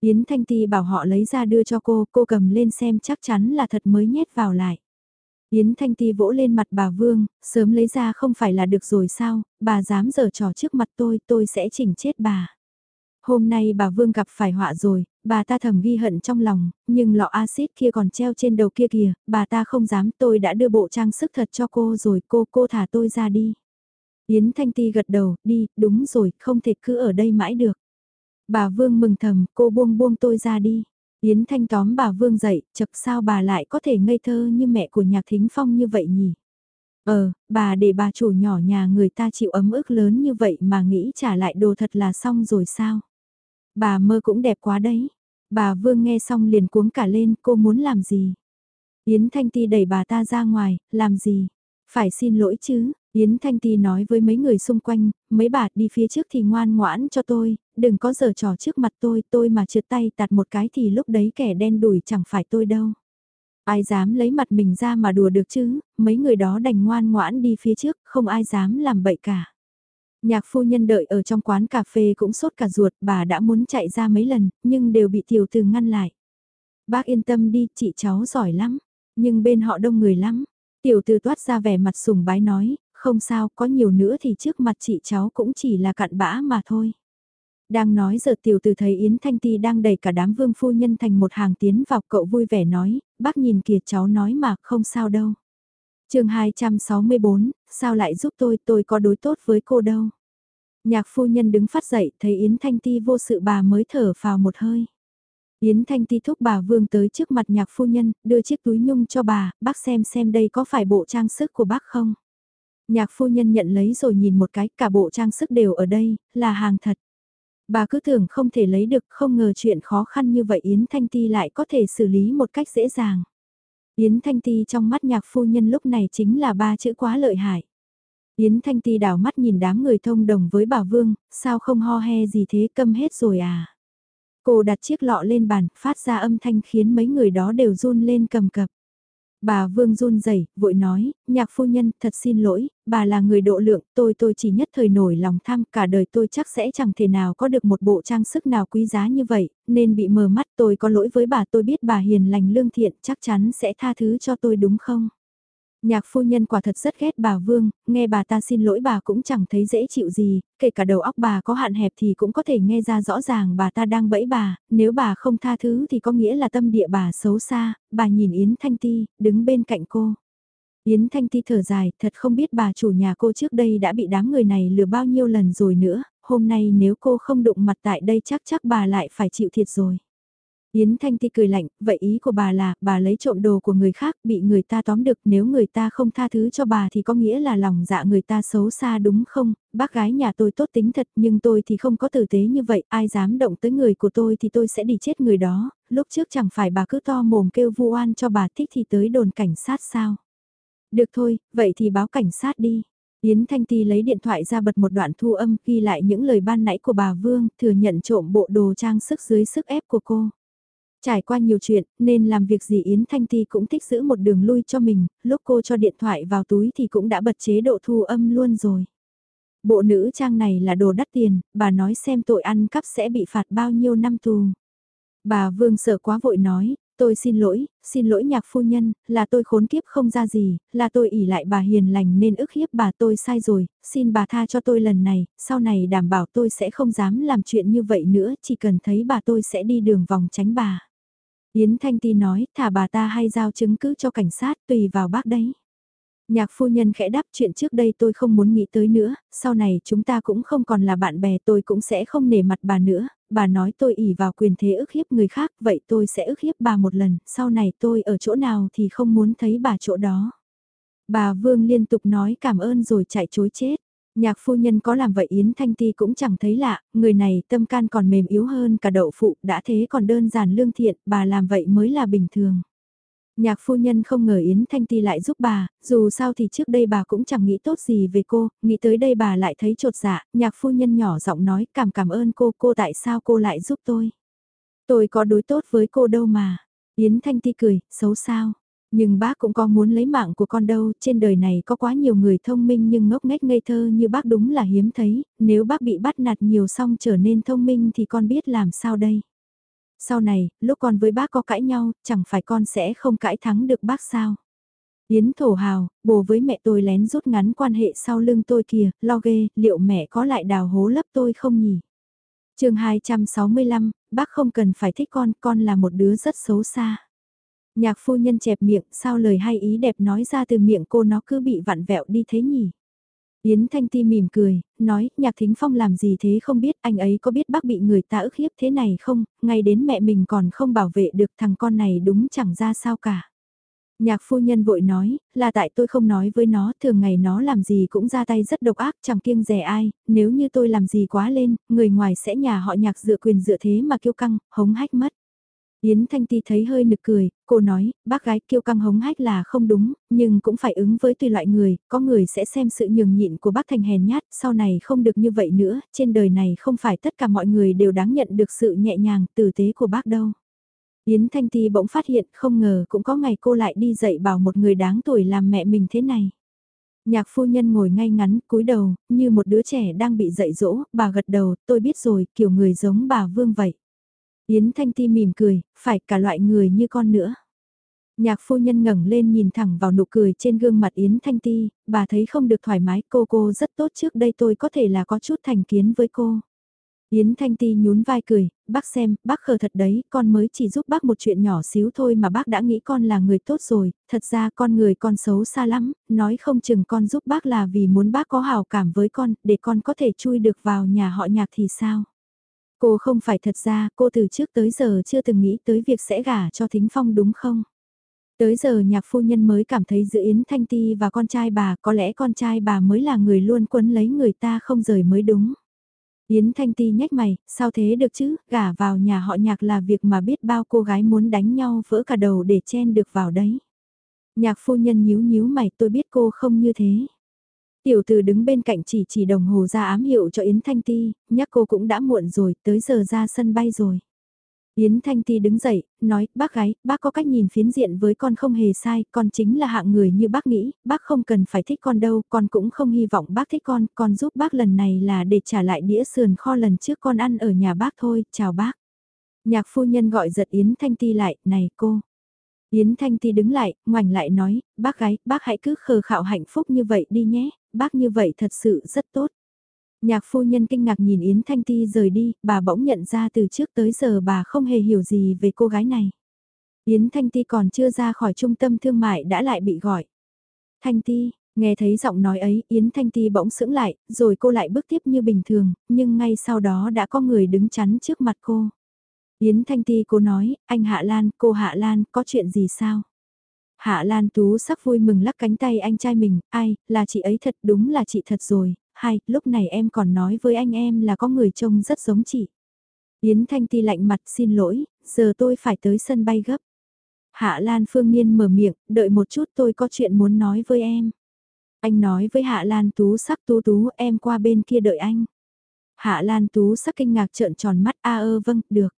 Yến Thanh Ti bảo họ lấy ra đưa cho cô, cô cầm lên xem chắc chắn là thật mới nhét vào lại. Yến Thanh Ti vỗ lên mặt bà Vương, sớm lấy ra không phải là được rồi sao, bà dám giở trò trước mặt tôi, tôi sẽ chỉnh chết bà. Hôm nay bà Vương gặp phải họa rồi, bà ta thầm ghi hận trong lòng, nhưng lọ axit kia còn treo trên đầu kia kìa, bà ta không dám tôi đã đưa bộ trang sức thật cho cô rồi cô cô thả tôi ra đi. Yến Thanh Ti gật đầu, đi, đúng rồi, không thể cứ ở đây mãi được. Bà Vương mừng thầm, cô buông buông tôi ra đi. Yến Thanh tóm bà Vương dậy, chật sao bà lại có thể ngây thơ như mẹ của nhạc thính phong như vậy nhỉ? Ờ, bà để bà chủ nhỏ nhà người ta chịu ấm ức lớn như vậy mà nghĩ trả lại đồ thật là xong rồi sao? Bà mơ cũng đẹp quá đấy. Bà Vương nghe xong liền cuống cả lên, cô muốn làm gì? Yến Thanh Ti đẩy bà ta ra ngoài, làm gì? Phải xin lỗi chứ? Yến Thanh Ti nói với mấy người xung quanh, mấy bà đi phía trước thì ngoan ngoãn cho tôi, đừng có giở trò trước mặt tôi, tôi mà trượt tay tạt một cái thì lúc đấy kẻ đen đuổi chẳng phải tôi đâu. Ai dám lấy mặt mình ra mà đùa được chứ, mấy người đó đành ngoan ngoãn đi phía trước, không ai dám làm bậy cả. Nhạc phu nhân đợi ở trong quán cà phê cũng sốt cả ruột, bà đã muốn chạy ra mấy lần, nhưng đều bị tiểu từ ngăn lại. Bác yên tâm đi, chị cháu giỏi lắm, nhưng bên họ đông người lắm. Tiểu từ toát ra vẻ mặt sùng bái nói, không sao, có nhiều nữa thì trước mặt chị cháu cũng chỉ là cặn bã mà thôi. Đang nói giờ tiểu từ thấy Yến Thanh Ti đang đẩy cả đám vương phu nhân thành một hàng tiến vào cậu vui vẻ nói, bác nhìn kìa cháu nói mà không sao đâu. chương 264, sao lại giúp tôi, tôi có đối tốt với cô đâu. Nhạc phu nhân đứng phát dậy, thấy Yến Thanh Ti vô sự bà mới thở vào một hơi. Yến Thanh Ti thúc bà Vương tới trước mặt nhạc phu nhân, đưa chiếc túi nhung cho bà, bác xem xem đây có phải bộ trang sức của bác không. Nhạc phu nhân nhận lấy rồi nhìn một cái, cả bộ trang sức đều ở đây, là hàng thật. Bà cứ tưởng không thể lấy được, không ngờ chuyện khó khăn như vậy Yến Thanh Ti lại có thể xử lý một cách dễ dàng. Yến Thanh Ti trong mắt nhạc phu nhân lúc này chính là ba chữ quá lợi hại. Yến Thanh Ti đảo mắt nhìn đám người thông đồng với bà Vương, sao không ho he gì thế câm hết rồi à. Cô đặt chiếc lọ lên bàn, phát ra âm thanh khiến mấy người đó đều run lên cầm cập. Bà Vương run rẩy vội nói, nhạc phu nhân, thật xin lỗi, bà là người độ lượng, tôi tôi chỉ nhất thời nổi lòng tham, cả đời tôi chắc sẽ chẳng thể nào có được một bộ trang sức nào quý giá như vậy, nên bị mờ mắt tôi có lỗi với bà tôi biết bà hiền lành lương thiện chắc chắn sẽ tha thứ cho tôi đúng không? Nhạc phu nhân quả thật rất ghét bà Vương, nghe bà ta xin lỗi bà cũng chẳng thấy dễ chịu gì, kể cả đầu óc bà có hạn hẹp thì cũng có thể nghe ra rõ ràng bà ta đang bẫy bà, nếu bà không tha thứ thì có nghĩa là tâm địa bà xấu xa, bà nhìn Yến Thanh Ti, đứng bên cạnh cô. Yến Thanh Ti thở dài, thật không biết bà chủ nhà cô trước đây đã bị đám người này lừa bao nhiêu lần rồi nữa, hôm nay nếu cô không đụng mặt tại đây chắc chắc bà lại phải chịu thiệt rồi. Yến Thanh Ti cười lạnh, vậy ý của bà là, bà lấy trộm đồ của người khác, bị người ta tóm được, nếu người ta không tha thứ cho bà thì có nghĩa là lòng dạ người ta xấu xa đúng không? Bác gái nhà tôi tốt tính thật, nhưng tôi thì không có tử tế như vậy, ai dám động tới người của tôi thì tôi sẽ đi chết người đó, lúc trước chẳng phải bà cứ to mồm kêu vu oan cho bà thích thì tới đồn cảnh sát sao? Được thôi, vậy thì báo cảnh sát đi. Yến Thanh Ti lấy điện thoại ra bật một đoạn thu âm ghi lại những lời ban nãy của bà Vương, thừa nhận trộm bộ đồ trang sức dưới sức ép của cô. Trải qua nhiều chuyện, nên làm việc gì Yến Thanh Ti cũng thích giữ một đường lui cho mình, lúc cô cho điện thoại vào túi thì cũng đã bật chế độ thu âm luôn rồi. Bộ nữ trang này là đồ đắt tiền, bà nói xem tội ăn cắp sẽ bị phạt bao nhiêu năm tù. Bà Vương sợ quá vội nói, tôi xin lỗi, xin lỗi nhạc phu nhân, là tôi khốn kiếp không ra gì, là tôi ỉ lại bà hiền lành nên ức hiếp bà tôi sai rồi, xin bà tha cho tôi lần này, sau này đảm bảo tôi sẽ không dám làm chuyện như vậy nữa, chỉ cần thấy bà tôi sẽ đi đường vòng tránh bà. Yến Thanh Ti nói, thả bà ta hay giao chứng cứ cho cảnh sát, tùy vào bác đấy. Nhạc phu nhân khẽ đáp chuyện trước đây tôi không muốn nghĩ tới nữa, sau này chúng ta cũng không còn là bạn bè tôi cũng sẽ không nể mặt bà nữa, bà nói tôi ỉ vào quyền thế ức hiếp người khác, vậy tôi sẽ ức hiếp bà một lần, sau này tôi ở chỗ nào thì không muốn thấy bà chỗ đó. Bà Vương liên tục nói cảm ơn rồi chạy chối chết. Nhạc phu nhân có làm vậy Yến Thanh Ti cũng chẳng thấy lạ, người này tâm can còn mềm yếu hơn cả đậu phụ, đã thế còn đơn giản lương thiện, bà làm vậy mới là bình thường. Nhạc phu nhân không ngờ Yến Thanh Ti lại giúp bà, dù sao thì trước đây bà cũng chẳng nghĩ tốt gì về cô, nghĩ tới đây bà lại thấy trột dạ, nhạc phu nhân nhỏ giọng nói cảm cảm ơn cô, cô tại sao cô lại giúp tôi. Tôi có đối tốt với cô đâu mà. Yến Thanh Ti cười, xấu sao. Nhưng bác cũng có muốn lấy mạng của con đâu, trên đời này có quá nhiều người thông minh nhưng ngốc nghếch ngây thơ như bác đúng là hiếm thấy, nếu bác bị bắt nạt nhiều xong trở nên thông minh thì con biết làm sao đây. Sau này, lúc con với bác có cãi nhau, chẳng phải con sẽ không cãi thắng được bác sao. Yến thổ hào, bồ với mẹ tôi lén rút ngắn quan hệ sau lưng tôi kìa, lo ghê, liệu mẹ có lại đào hố lấp tôi không nhỉ? chương 265, bác không cần phải thích con, con là một đứa rất xấu xa. Nhạc phu nhân chẹp miệng, sao lời hay ý đẹp nói ra từ miệng cô nó cứ bị vặn vẹo đi thế nhỉ? Yến Thanh Ti mỉm cười, nói, nhạc thính phong làm gì thế không biết, anh ấy có biết bác bị người ta ức hiếp thế này không, ngay đến mẹ mình còn không bảo vệ được thằng con này đúng chẳng ra sao cả. Nhạc phu nhân vội nói, là tại tôi không nói với nó, thường ngày nó làm gì cũng ra tay rất độc ác, chẳng kiêng rẻ ai, nếu như tôi làm gì quá lên, người ngoài sẽ nhà họ nhạc dựa quyền dựa thế mà kiêu căng, hống hách mất. Yến Thanh Ti thấy hơi nực cười, cô nói, bác gái kiêu căng hống hách là không đúng, nhưng cũng phải ứng với tùy loại người, có người sẽ xem sự nhường nhịn của bác thành hèn nhát, sau này không được như vậy nữa, trên đời này không phải tất cả mọi người đều đáng nhận được sự nhẹ nhàng, tử tế của bác đâu. Yến Thanh Ti bỗng phát hiện không ngờ cũng có ngày cô lại đi dạy bảo một người đáng tuổi làm mẹ mình thế này. Nhạc phu nhân ngồi ngay ngắn, cúi đầu, như một đứa trẻ đang bị dạy dỗ, bà gật đầu, tôi biết rồi, kiểu người giống bà Vương vậy. Yến Thanh Ti mỉm cười, phải cả loại người như con nữa. Nhạc phu nhân ngẩng lên nhìn thẳng vào nụ cười trên gương mặt Yến Thanh Ti, bà thấy không được thoải mái cô cô rất tốt trước đây tôi có thể là có chút thành kiến với cô. Yến Thanh Ti nhún vai cười, bác xem, bác khờ thật đấy, con mới chỉ giúp bác một chuyện nhỏ xíu thôi mà bác đã nghĩ con là người tốt rồi, thật ra con người con xấu xa lắm, nói không chừng con giúp bác là vì muốn bác có hào cảm với con, để con có thể chui được vào nhà họ nhạc thì sao. Cô không phải thật ra, cô từ trước tới giờ chưa từng nghĩ tới việc sẽ gả cho Thính Phong đúng không? Tới giờ nhạc phu nhân mới cảm thấy giữa Yến Thanh Ti và con trai bà, có lẽ con trai bà mới là người luôn quấn lấy người ta không rời mới đúng. Yến Thanh Ti nhếch mày, sao thế được chứ, gả vào nhà họ nhạc là việc mà biết bao cô gái muốn đánh nhau vỡ cả đầu để chen được vào đấy. Nhạc phu nhân nhíu nhíu mày tôi biết cô không như thế. Tiểu từ đứng bên cạnh chỉ chỉ đồng hồ ra ám hiệu cho Yến Thanh Ti, nhắc cô cũng đã muộn rồi, tới giờ ra sân bay rồi. Yến Thanh Ti đứng dậy, nói, bác gái, bác có cách nhìn phiến diện với con không hề sai, con chính là hạng người như bác nghĩ, bác không cần phải thích con đâu, con cũng không hy vọng bác thích con, con giúp bác lần này là để trả lại đĩa sườn kho lần trước con ăn ở nhà bác thôi, chào bác. Nhạc phu nhân gọi giật Yến Thanh Ti lại, này cô. Yến Thanh Ti đứng lại, ngoảnh lại nói, bác gái, bác hãy cứ khờ khạo hạnh phúc như vậy đi nhé, bác như vậy thật sự rất tốt. Nhạc phu nhân kinh ngạc nhìn Yến Thanh Ti rời đi, bà bỗng nhận ra từ trước tới giờ bà không hề hiểu gì về cô gái này. Yến Thanh Ti còn chưa ra khỏi trung tâm thương mại đã lại bị gọi. Thanh Ti, nghe thấy giọng nói ấy, Yến Thanh Ti bỗng sững lại, rồi cô lại bước tiếp như bình thường, nhưng ngay sau đó đã có người đứng chắn trước mặt cô. Yến Thanh Ti cô nói, anh Hạ Lan, cô Hạ Lan, có chuyện gì sao? Hạ Lan Tú sắc vui mừng lắc cánh tay anh trai mình, ai, là chị ấy thật đúng là chị thật rồi, hay, lúc này em còn nói với anh em là có người trông rất giống chị. Yến Thanh Ti lạnh mặt xin lỗi, giờ tôi phải tới sân bay gấp. Hạ Lan Phương Nhiên mở miệng, đợi một chút tôi có chuyện muốn nói với em. Anh nói với Hạ Lan Tú sắc tú tú em qua bên kia đợi anh. Hạ Lan Tú sắc kinh ngạc trợn tròn mắt a ơ vâng, được.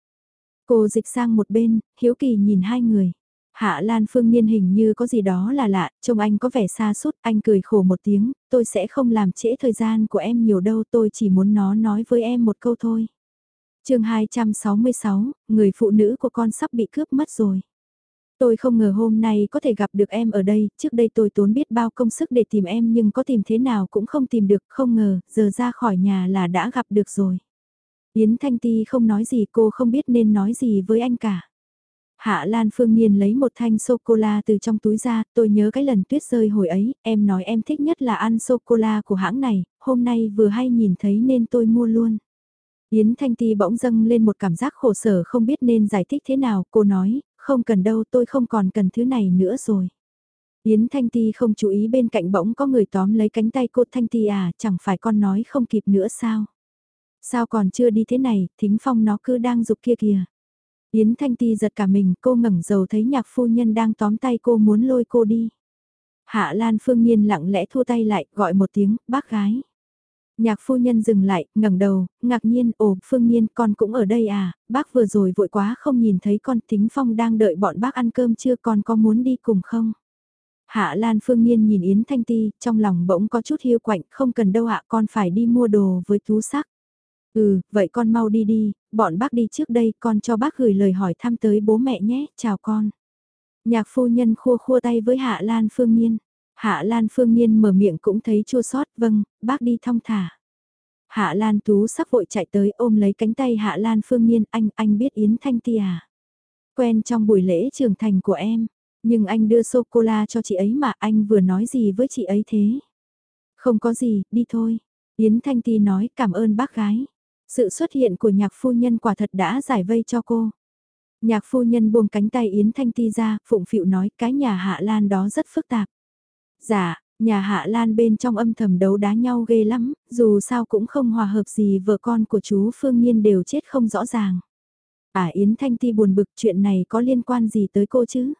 Cô dịch sang một bên, hiếu kỳ nhìn hai người. Hạ Lan Phương Niên hình như có gì đó là lạ, trông anh có vẻ xa sút anh cười khổ một tiếng, tôi sẽ không làm trễ thời gian của em nhiều đâu, tôi chỉ muốn nó nói với em một câu thôi. chương 266, người phụ nữ của con sắp bị cướp mất rồi. Tôi không ngờ hôm nay có thể gặp được em ở đây, trước đây tôi tốn biết bao công sức để tìm em nhưng có tìm thế nào cũng không tìm được, không ngờ, giờ ra khỏi nhà là đã gặp được rồi. Yến Thanh Ti không nói gì cô không biết nên nói gì với anh cả. Hạ Lan Phương Niên lấy một thanh sô-cô-la từ trong túi ra, tôi nhớ cái lần tuyết rơi hồi ấy, em nói em thích nhất là ăn sô-cô-la của hãng này, hôm nay vừa hay nhìn thấy nên tôi mua luôn. Yến Thanh Ti bỗng dâng lên một cảm giác khổ sở không biết nên giải thích thế nào, cô nói, không cần đâu tôi không còn cần thứ này nữa rồi. Yến Thanh Ti không chú ý bên cạnh bỗng có người tóm lấy cánh tay cô Thanh Ti à, chẳng phải con nói không kịp nữa sao? Sao còn chưa đi thế này, thính phong nó cứ đang dục kia kìa. Yến Thanh Ti giật cả mình, cô ngẩng đầu thấy nhạc phu nhân đang tóm tay cô muốn lôi cô đi. Hạ Lan Phương Nhiên lặng lẽ thua tay lại, gọi một tiếng, bác gái. Nhạc phu nhân dừng lại, ngẩng đầu, ngạc nhiên, ồ, Phương Nhiên, con cũng ở đây à, bác vừa rồi vội quá không nhìn thấy con thính phong đang đợi bọn bác ăn cơm chưa con có muốn đi cùng không? Hạ Lan Phương Nhiên nhìn Yến Thanh Ti, trong lòng bỗng có chút hiu quạnh, không cần đâu ạ, con phải đi mua đồ với tú sắc. Ừ, vậy con mau đi đi, bọn bác đi trước đây, con cho bác gửi lời hỏi thăm tới bố mẹ nhé, chào con. Nhạc phu nhân khua khua tay với Hạ Lan Phương Nhiên. Hạ Lan Phương Nhiên mở miệng cũng thấy chua xót vâng, bác đi thong thả. Hạ Lan Tú sắp vội chạy tới ôm lấy cánh tay Hạ Lan Phương Nhiên, anh, anh biết Yến Thanh Ti à? Quen trong buổi lễ trưởng thành của em, nhưng anh đưa sô-cô-la cho chị ấy mà anh vừa nói gì với chị ấy thế? Không có gì, đi thôi. Yến Thanh Ti nói cảm ơn bác gái. Sự xuất hiện của nhạc phu nhân quả thật đã giải vây cho cô. Nhạc phu nhân buông cánh tay Yến Thanh Ti ra, phụng phịu nói cái nhà Hạ Lan đó rất phức tạp. Dạ, nhà Hạ Lan bên trong âm thầm đấu đá nhau ghê lắm, dù sao cũng không hòa hợp gì vợ con của chú Phương Nhiên đều chết không rõ ràng. À Yến Thanh Ti buồn bực chuyện này có liên quan gì tới cô chứ?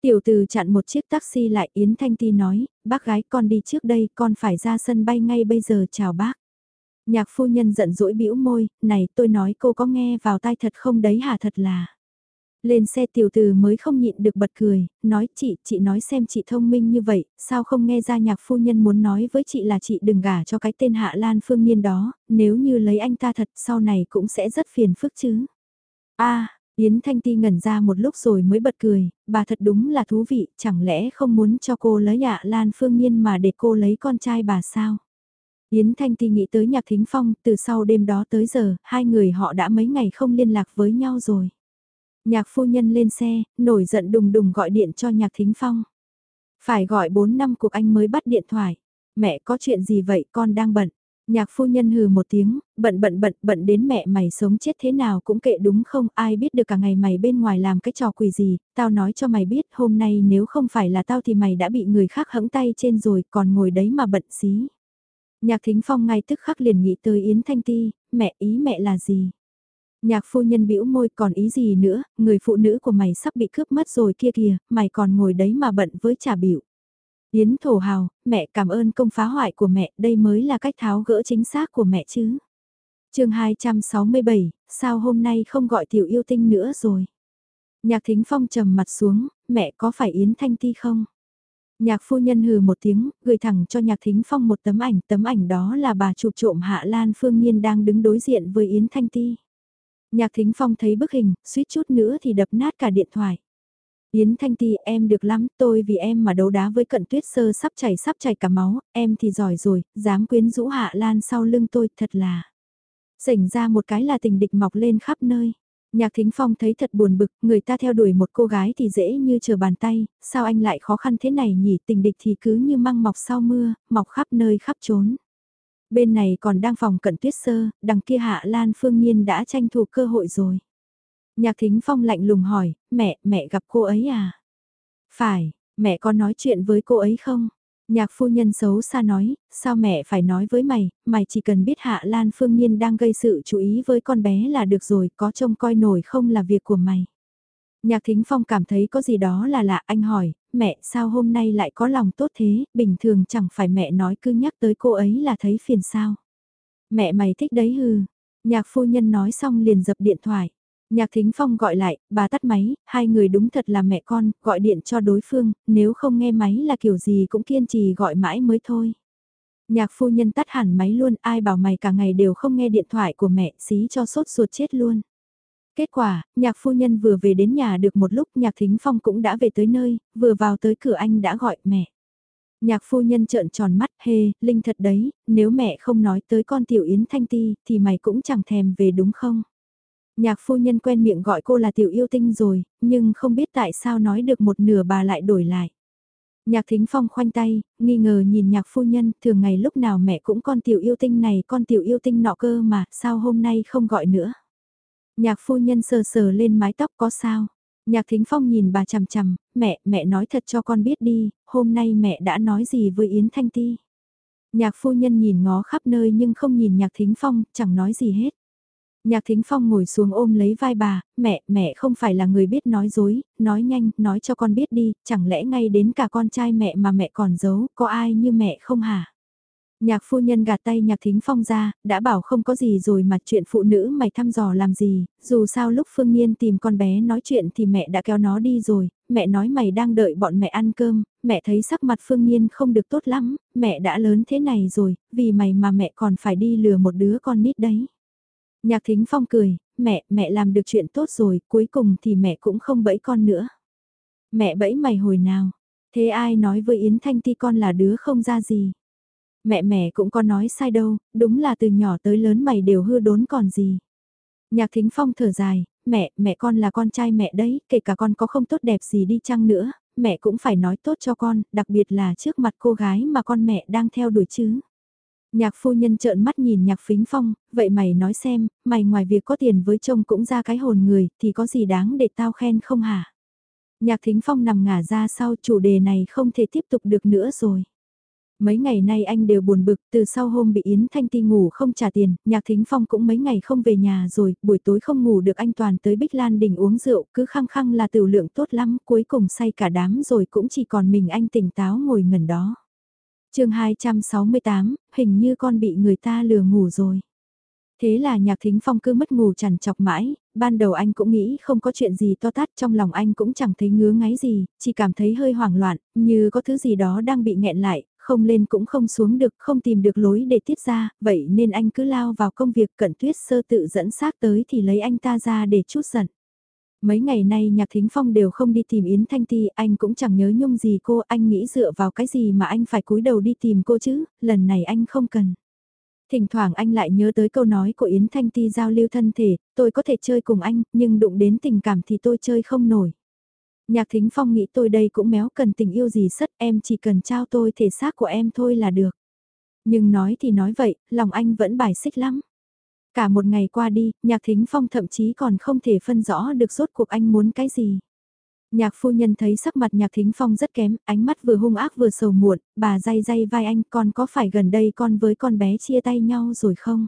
Tiểu từ chặn một chiếc taxi lại Yến Thanh Ti nói, bác gái con đi trước đây, con phải ra sân bay ngay bây giờ chào bác. Nhạc phu nhân giận dỗi bĩu môi, này tôi nói cô có nghe vào tai thật không đấy hả thật là. Lên xe tiểu từ mới không nhịn được bật cười, nói chị, chị nói xem chị thông minh như vậy, sao không nghe ra nhạc phu nhân muốn nói với chị là chị đừng gả cho cái tên Hạ Lan Phương Nhiên đó, nếu như lấy anh ta thật sau này cũng sẽ rất phiền phức chứ. a Yến Thanh Ti ngẩn ra một lúc rồi mới bật cười, bà thật đúng là thú vị, chẳng lẽ không muốn cho cô lấy Hạ Lan Phương Nhiên mà để cô lấy con trai bà sao? Yến Thanh Ti nghĩ tới Nhạc Thính Phong, từ sau đêm đó tới giờ, hai người họ đã mấy ngày không liên lạc với nhau rồi. Nhạc phu nhân lên xe, nổi giận đùng đùng gọi điện cho Nhạc Thính Phong. Phải gọi 4 năm cuộc anh mới bắt điện thoại. Mẹ có chuyện gì vậy con đang bận. Nhạc phu nhân hừ một tiếng, bận bận bận bận đến mẹ mày sống chết thế nào cũng kệ đúng không ai biết được cả ngày mày bên ngoài làm cái trò quỷ gì, tao nói cho mày biết hôm nay nếu không phải là tao thì mày đã bị người khác hẫng tay trên rồi còn ngồi đấy mà bận xí. Nhạc thính phong ngay tức khắc liền nghĩ tới Yến Thanh Ti, mẹ ý mẹ là gì? Nhạc phu nhân bĩu môi còn ý gì nữa, người phụ nữ của mày sắp bị cướp mất rồi kia kìa, mày còn ngồi đấy mà bận với trà biểu. Yến thổ hào, mẹ cảm ơn công phá hoại của mẹ, đây mới là cách tháo gỡ chính xác của mẹ chứ. chương 267, sao hôm nay không gọi tiểu yêu tinh nữa rồi? Nhạc thính phong trầm mặt xuống, mẹ có phải Yến Thanh Ti không? Nhạc phu nhân hừ một tiếng, gửi thẳng cho nhạc thính phong một tấm ảnh, tấm ảnh đó là bà chụp trộm Hạ Lan Phương Nhiên đang đứng đối diện với Yến Thanh Ti. Nhạc thính phong thấy bức hình, suýt chút nữa thì đập nát cả điện thoại. Yến Thanh Ti em được lắm, tôi vì em mà đấu đá với cận tuyết sơ sắp chảy sắp chảy cả máu, em thì giỏi rồi, dám quyến rũ Hạ Lan sau lưng tôi, thật là. Sảnh ra một cái là tình địch mọc lên khắp nơi. Nhạc Thính Phong thấy thật buồn bực, người ta theo đuổi một cô gái thì dễ như chờ bàn tay, sao anh lại khó khăn thế này nhỉ, tình địch thì cứ như măng mọc sau mưa, mọc khắp nơi khắp trốn. Bên này còn đang phòng cận tuyết sơ, đằng kia Hạ Lan Phương Nhiên đã tranh thủ cơ hội rồi. Nhạc Thính Phong lạnh lùng hỏi, mẹ, mẹ gặp cô ấy à? Phải, mẹ có nói chuyện với cô ấy không? Nhạc phu nhân xấu xa nói, sao mẹ phải nói với mày, mày chỉ cần biết Hạ Lan Phương Nhiên đang gây sự chú ý với con bé là được rồi, có trông coi nổi không là việc của mày. Nhạc Thính Phong cảm thấy có gì đó là lạ, anh hỏi, mẹ sao hôm nay lại có lòng tốt thế, bình thường chẳng phải mẹ nói cứ nhắc tới cô ấy là thấy phiền sao. Mẹ mày thích đấy hư. Nhạc phu nhân nói xong liền dập điện thoại. Nhạc Thính Phong gọi lại, bà tắt máy, hai người đúng thật là mẹ con, gọi điện cho đối phương, nếu không nghe máy là kiểu gì cũng kiên trì gọi mãi mới thôi. Nhạc phu nhân tắt hẳn máy luôn, ai bảo mày cả ngày đều không nghe điện thoại của mẹ, xí cho sốt ruột chết luôn. Kết quả, nhạc phu nhân vừa về đến nhà được một lúc nhạc thính phong cũng đã về tới nơi, vừa vào tới cửa anh đã gọi mẹ. Nhạc phu nhân trợn tròn mắt, hê, Linh thật đấy, nếu mẹ không nói tới con tiểu Yến Thanh Ti, thì mày cũng chẳng thèm về đúng không? Nhạc phu nhân quen miệng gọi cô là tiểu yêu tinh rồi, nhưng không biết tại sao nói được một nửa bà lại đổi lại. Nhạc thính phong khoanh tay, nghi ngờ nhìn nhạc phu nhân, thường ngày lúc nào mẹ cũng con tiểu yêu tinh này con tiểu yêu tinh nọ cơ mà, sao hôm nay không gọi nữa. Nhạc phu nhân sờ sờ lên mái tóc có sao. Nhạc thính phong nhìn bà chằm chằm, mẹ, mẹ nói thật cho con biết đi, hôm nay mẹ đã nói gì với Yến Thanh Ti. Nhạc phu nhân nhìn ngó khắp nơi nhưng không nhìn nhạc thính phong, chẳng nói gì hết. Nhạc Thính Phong ngồi xuống ôm lấy vai bà, mẹ, mẹ không phải là người biết nói dối, nói nhanh, nói cho con biết đi, chẳng lẽ ngay đến cả con trai mẹ mà mẹ còn giấu, có ai như mẹ không hả? Nhạc phu nhân gạt tay nhạc thính phong ra, đã bảo không có gì rồi mà chuyện phụ nữ mày thăm dò làm gì, dù sao lúc Phương Nhiên tìm con bé nói chuyện thì mẹ đã kéo nó đi rồi, mẹ nói mày đang đợi bọn mẹ ăn cơm, mẹ thấy sắc mặt Phương Nhiên không được tốt lắm, mẹ đã lớn thế này rồi, vì mày mà mẹ còn phải đi lừa một đứa con nít đấy. Nhạc thính phong cười, mẹ, mẹ làm được chuyện tốt rồi, cuối cùng thì mẹ cũng không bẫy con nữa. Mẹ bẫy mày hồi nào? Thế ai nói với Yến Thanh Ti con là đứa không ra gì? Mẹ mẹ cũng có nói sai đâu, đúng là từ nhỏ tới lớn mày đều hư đốn còn gì. Nhạc thính phong thở dài, mẹ, mẹ con là con trai mẹ đấy, kể cả con có không tốt đẹp gì đi chăng nữa, mẹ cũng phải nói tốt cho con, đặc biệt là trước mặt cô gái mà con mẹ đang theo đuổi chứ. Nhạc phu nhân trợn mắt nhìn nhạc phính phong, vậy mày nói xem, mày ngoài việc có tiền với chồng cũng ra cái hồn người, thì có gì đáng để tao khen không hả? Nhạc thính phong nằm ngả ra sau chủ đề này không thể tiếp tục được nữa rồi. Mấy ngày nay anh đều buồn bực, từ sau hôm bị Yến Thanh Ti ngủ không trả tiền, Nhạc Thính Phong cũng mấy ngày không về nhà rồi, buổi tối không ngủ được anh toàn tới Bích Lan Đình uống rượu, cứ khăng khăng là tiểu lượng tốt lắm, cuối cùng say cả đám rồi cũng chỉ còn mình anh tỉnh táo ngồi ngẩn đó chương 268, hình như con bị người ta lừa ngủ rồi. Thế là nhạc thính phong cứ mất ngủ chằn chọc mãi, ban đầu anh cũng nghĩ không có chuyện gì to tát trong lòng anh cũng chẳng thấy ngứa ngáy gì, chỉ cảm thấy hơi hoảng loạn, như có thứ gì đó đang bị nghẹn lại, không lên cũng không xuống được, không tìm được lối để tiết ra, vậy nên anh cứ lao vào công việc cận tuyết sơ tự dẫn xác tới thì lấy anh ta ra để chút giận. Mấy ngày nay Nhạc Thính Phong đều không đi tìm Yến Thanh Ti, anh cũng chẳng nhớ nhung gì cô, anh nghĩ dựa vào cái gì mà anh phải cúi đầu đi tìm cô chứ, lần này anh không cần. Thỉnh thoảng anh lại nhớ tới câu nói của Yến Thanh Ti giao lưu thân thể, tôi có thể chơi cùng anh, nhưng đụng đến tình cảm thì tôi chơi không nổi. Nhạc Thính Phong nghĩ tôi đây cũng méo cần tình yêu gì sất em chỉ cần trao tôi thể xác của em thôi là được. Nhưng nói thì nói vậy, lòng anh vẫn bài xích lắm. Cả một ngày qua đi, Nhạc Thính Phong thậm chí còn không thể phân rõ được rốt cuộc anh muốn cái gì. Nhạc phu nhân thấy sắc mặt nhạc thính phong rất kém, ánh mắt vừa hung ác vừa sầu muộn, bà day day vai anh con có phải gần đây con với con bé chia tay nhau rồi không?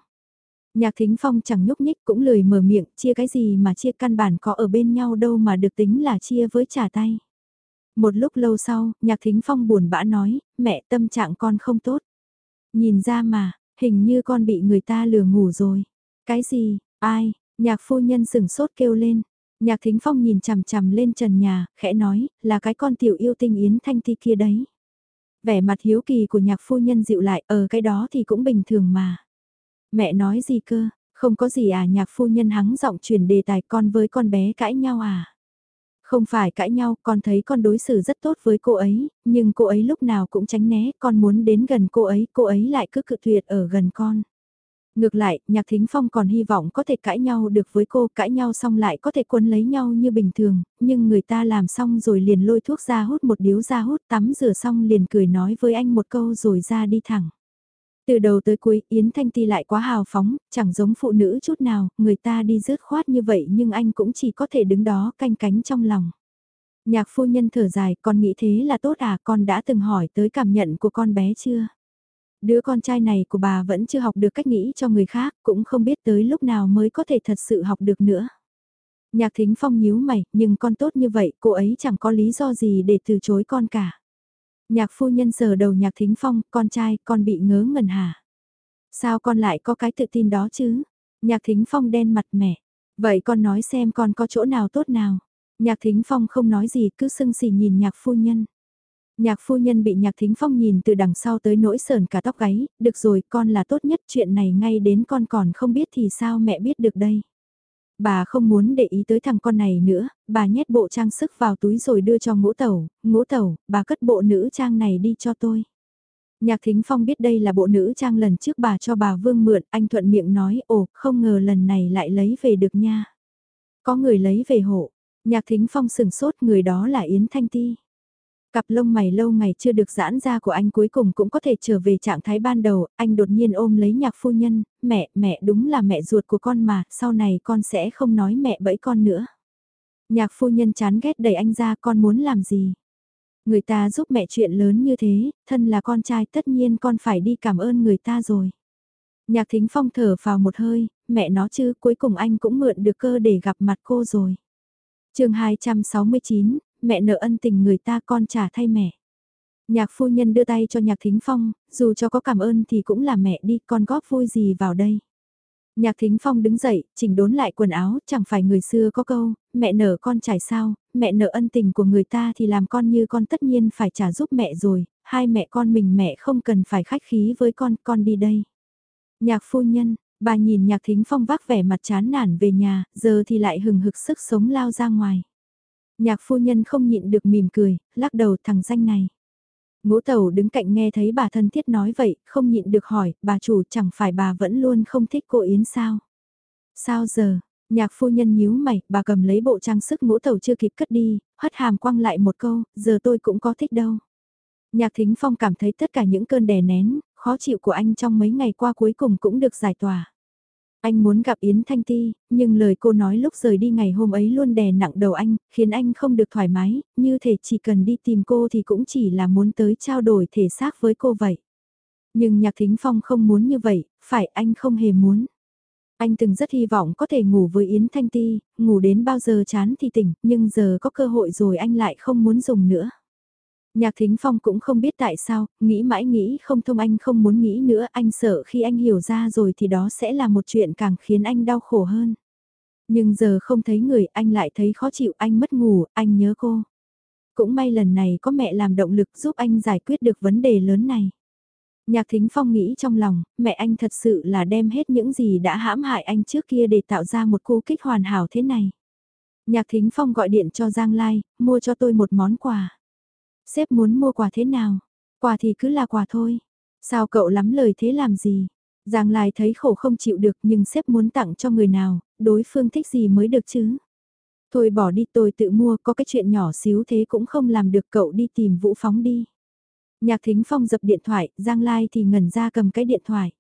Nhạc thính phong chẳng nhúc nhích cũng lười mở miệng, chia cái gì mà chia căn bản có ở bên nhau đâu mà được tính là chia với trả tay. Một lúc lâu sau, nhạc thính phong buồn bã nói, mẹ tâm trạng con không tốt. Nhìn ra mà, hình như con bị người ta lừa ngủ rồi. Cái gì, ai, nhạc phu nhân sừng sốt kêu lên. Nhạc thính phong nhìn chằm chằm lên trần nhà, khẽ nói, là cái con tiểu yêu tinh yến thanh ti kia đấy. Vẻ mặt hiếu kỳ của nhạc phu nhân dịu lại, ở cái đó thì cũng bình thường mà. Mẹ nói gì cơ, không có gì à nhạc phu nhân hắng giọng chuyển đề tài con với con bé cãi nhau à. Không phải cãi nhau, con thấy con đối xử rất tốt với cô ấy, nhưng cô ấy lúc nào cũng tránh né, con muốn đến gần cô ấy, cô ấy lại cứ cự tuyệt ở gần con. Ngược lại, Nhạc Thính Phong còn hy vọng có thể cãi nhau được với cô, cãi nhau xong lại có thể quấn lấy nhau như bình thường, nhưng người ta làm xong rồi liền lôi thuốc ra hút một điếu ra hút tắm rửa xong liền cười nói với anh một câu rồi ra đi thẳng. Từ đầu tới cuối, Yến Thanh Ti lại quá hào phóng, chẳng giống phụ nữ chút nào, người ta đi rớt khoát như vậy nhưng anh cũng chỉ có thể đứng đó canh cánh trong lòng. Nhạc phu nhân thở dài, con nghĩ thế là tốt à, con đã từng hỏi tới cảm nhận của con bé chưa? Đứa con trai này của bà vẫn chưa học được cách nghĩ cho người khác, cũng không biết tới lúc nào mới có thể thật sự học được nữa. Nhạc thính phong nhíu mày, nhưng con tốt như vậy, cô ấy chẳng có lý do gì để từ chối con cả. Nhạc phu nhân sờ đầu nhạc thính phong, con trai, con bị ngớ ngẩn hả? Sao con lại có cái tự tin đó chứ? Nhạc thính phong đen mặt mẻ Vậy con nói xem con có chỗ nào tốt nào? Nhạc thính phong không nói gì cứ sưng sỉ nhìn nhạc phu nhân. Nhạc phu nhân bị nhạc thính phong nhìn từ đằng sau tới nỗi sờn cả tóc gáy, được rồi con là tốt nhất chuyện này ngay đến con còn không biết thì sao mẹ biết được đây. Bà không muốn để ý tới thằng con này nữa, bà nhét bộ trang sức vào túi rồi đưa cho ngũ tẩu, ngũ tẩu, bà cất bộ nữ trang này đi cho tôi. Nhạc thính phong biết đây là bộ nữ trang lần trước bà cho bà Vương mượn, anh thuận miệng nói, ồ, không ngờ lần này lại lấy về được nha. Có người lấy về hộ, nhạc thính phong sừng sốt người đó là Yến Thanh Ti. Cặp lông mày lâu ngày chưa được giãn ra của anh cuối cùng cũng có thể trở về trạng thái ban đầu, anh đột nhiên ôm lấy nhạc phu nhân, mẹ, mẹ đúng là mẹ ruột của con mà, sau này con sẽ không nói mẹ bẫy con nữa. Nhạc phu nhân chán ghét đẩy anh ra con muốn làm gì. Người ta giúp mẹ chuyện lớn như thế, thân là con trai tất nhiên con phải đi cảm ơn người ta rồi. Nhạc thính phong thở vào một hơi, mẹ nó chứ cuối cùng anh cũng mượn được cơ để gặp mặt cô rồi. chương 269, mẹ nợ ân tình người ta con trả thay mẹ. Nhạc phu nhân đưa tay cho nhạc thính phong, dù cho có cảm ơn thì cũng là mẹ đi, con góp vui gì vào đây. Nhạc thính phong đứng dậy, chỉnh đốn lại quần áo, chẳng phải người xưa có câu, mẹ nợ con trải sao, mẹ nợ ân tình của người ta thì làm con như con tất nhiên phải trả giúp mẹ rồi, hai mẹ con mình mẹ không cần phải khách khí với con, con đi đây. Nhạc phu nhân, bà nhìn nhạc thính phong vác vẻ mặt chán nản về nhà, giờ thì lại hừng hực sức sống lao ra ngoài. Nhạc phu nhân không nhịn được mỉm cười, lắc đầu thằng danh này. Ngũ tẩu đứng cạnh nghe thấy bà thân thiết nói vậy, không nhịn được hỏi, bà chủ chẳng phải bà vẫn luôn không thích cô Yến sao? Sao giờ? Nhạc phu nhân nhíu mày, bà cầm lấy bộ trang sức ngũ tẩu chưa kịp cất đi, hất hàm quăng lại một câu, giờ tôi cũng có thích đâu. Nhạc thính phong cảm thấy tất cả những cơn đè nén, khó chịu của anh trong mấy ngày qua cuối cùng cũng được giải tỏa. Anh muốn gặp Yến Thanh Ti, nhưng lời cô nói lúc rời đi ngày hôm ấy luôn đè nặng đầu anh, khiến anh không được thoải mái, như thể chỉ cần đi tìm cô thì cũng chỉ là muốn tới trao đổi thể xác với cô vậy. Nhưng Nhạc Thính Phong không muốn như vậy, phải anh không hề muốn. Anh từng rất hy vọng có thể ngủ với Yến Thanh Ti, ngủ đến bao giờ chán thì tỉnh, nhưng giờ có cơ hội rồi anh lại không muốn dùng nữa. Nhạc Thính Phong cũng không biết tại sao, nghĩ mãi nghĩ không thông anh không muốn nghĩ nữa, anh sợ khi anh hiểu ra rồi thì đó sẽ là một chuyện càng khiến anh đau khổ hơn. Nhưng giờ không thấy người, anh lại thấy khó chịu, anh mất ngủ, anh nhớ cô. Cũng may lần này có mẹ làm động lực giúp anh giải quyết được vấn đề lớn này. Nhạc Thính Phong nghĩ trong lòng, mẹ anh thật sự là đem hết những gì đã hãm hại anh trước kia để tạo ra một cú kích hoàn hảo thế này. Nhạc Thính Phong gọi điện cho Giang Lai, mua cho tôi một món quà. Sếp muốn mua quà thế nào? Quà thì cứ là quà thôi. Sao cậu lắm lời thế làm gì? Giang Lai thấy khổ không chịu được nhưng sếp muốn tặng cho người nào, đối phương thích gì mới được chứ? Thôi bỏ đi tôi tự mua có cái chuyện nhỏ xíu thế cũng không làm được cậu đi tìm Vũ Phóng đi. Nhạc Thính Phong dập điện thoại, Giang Lai thì ngẩn ra cầm cái điện thoại.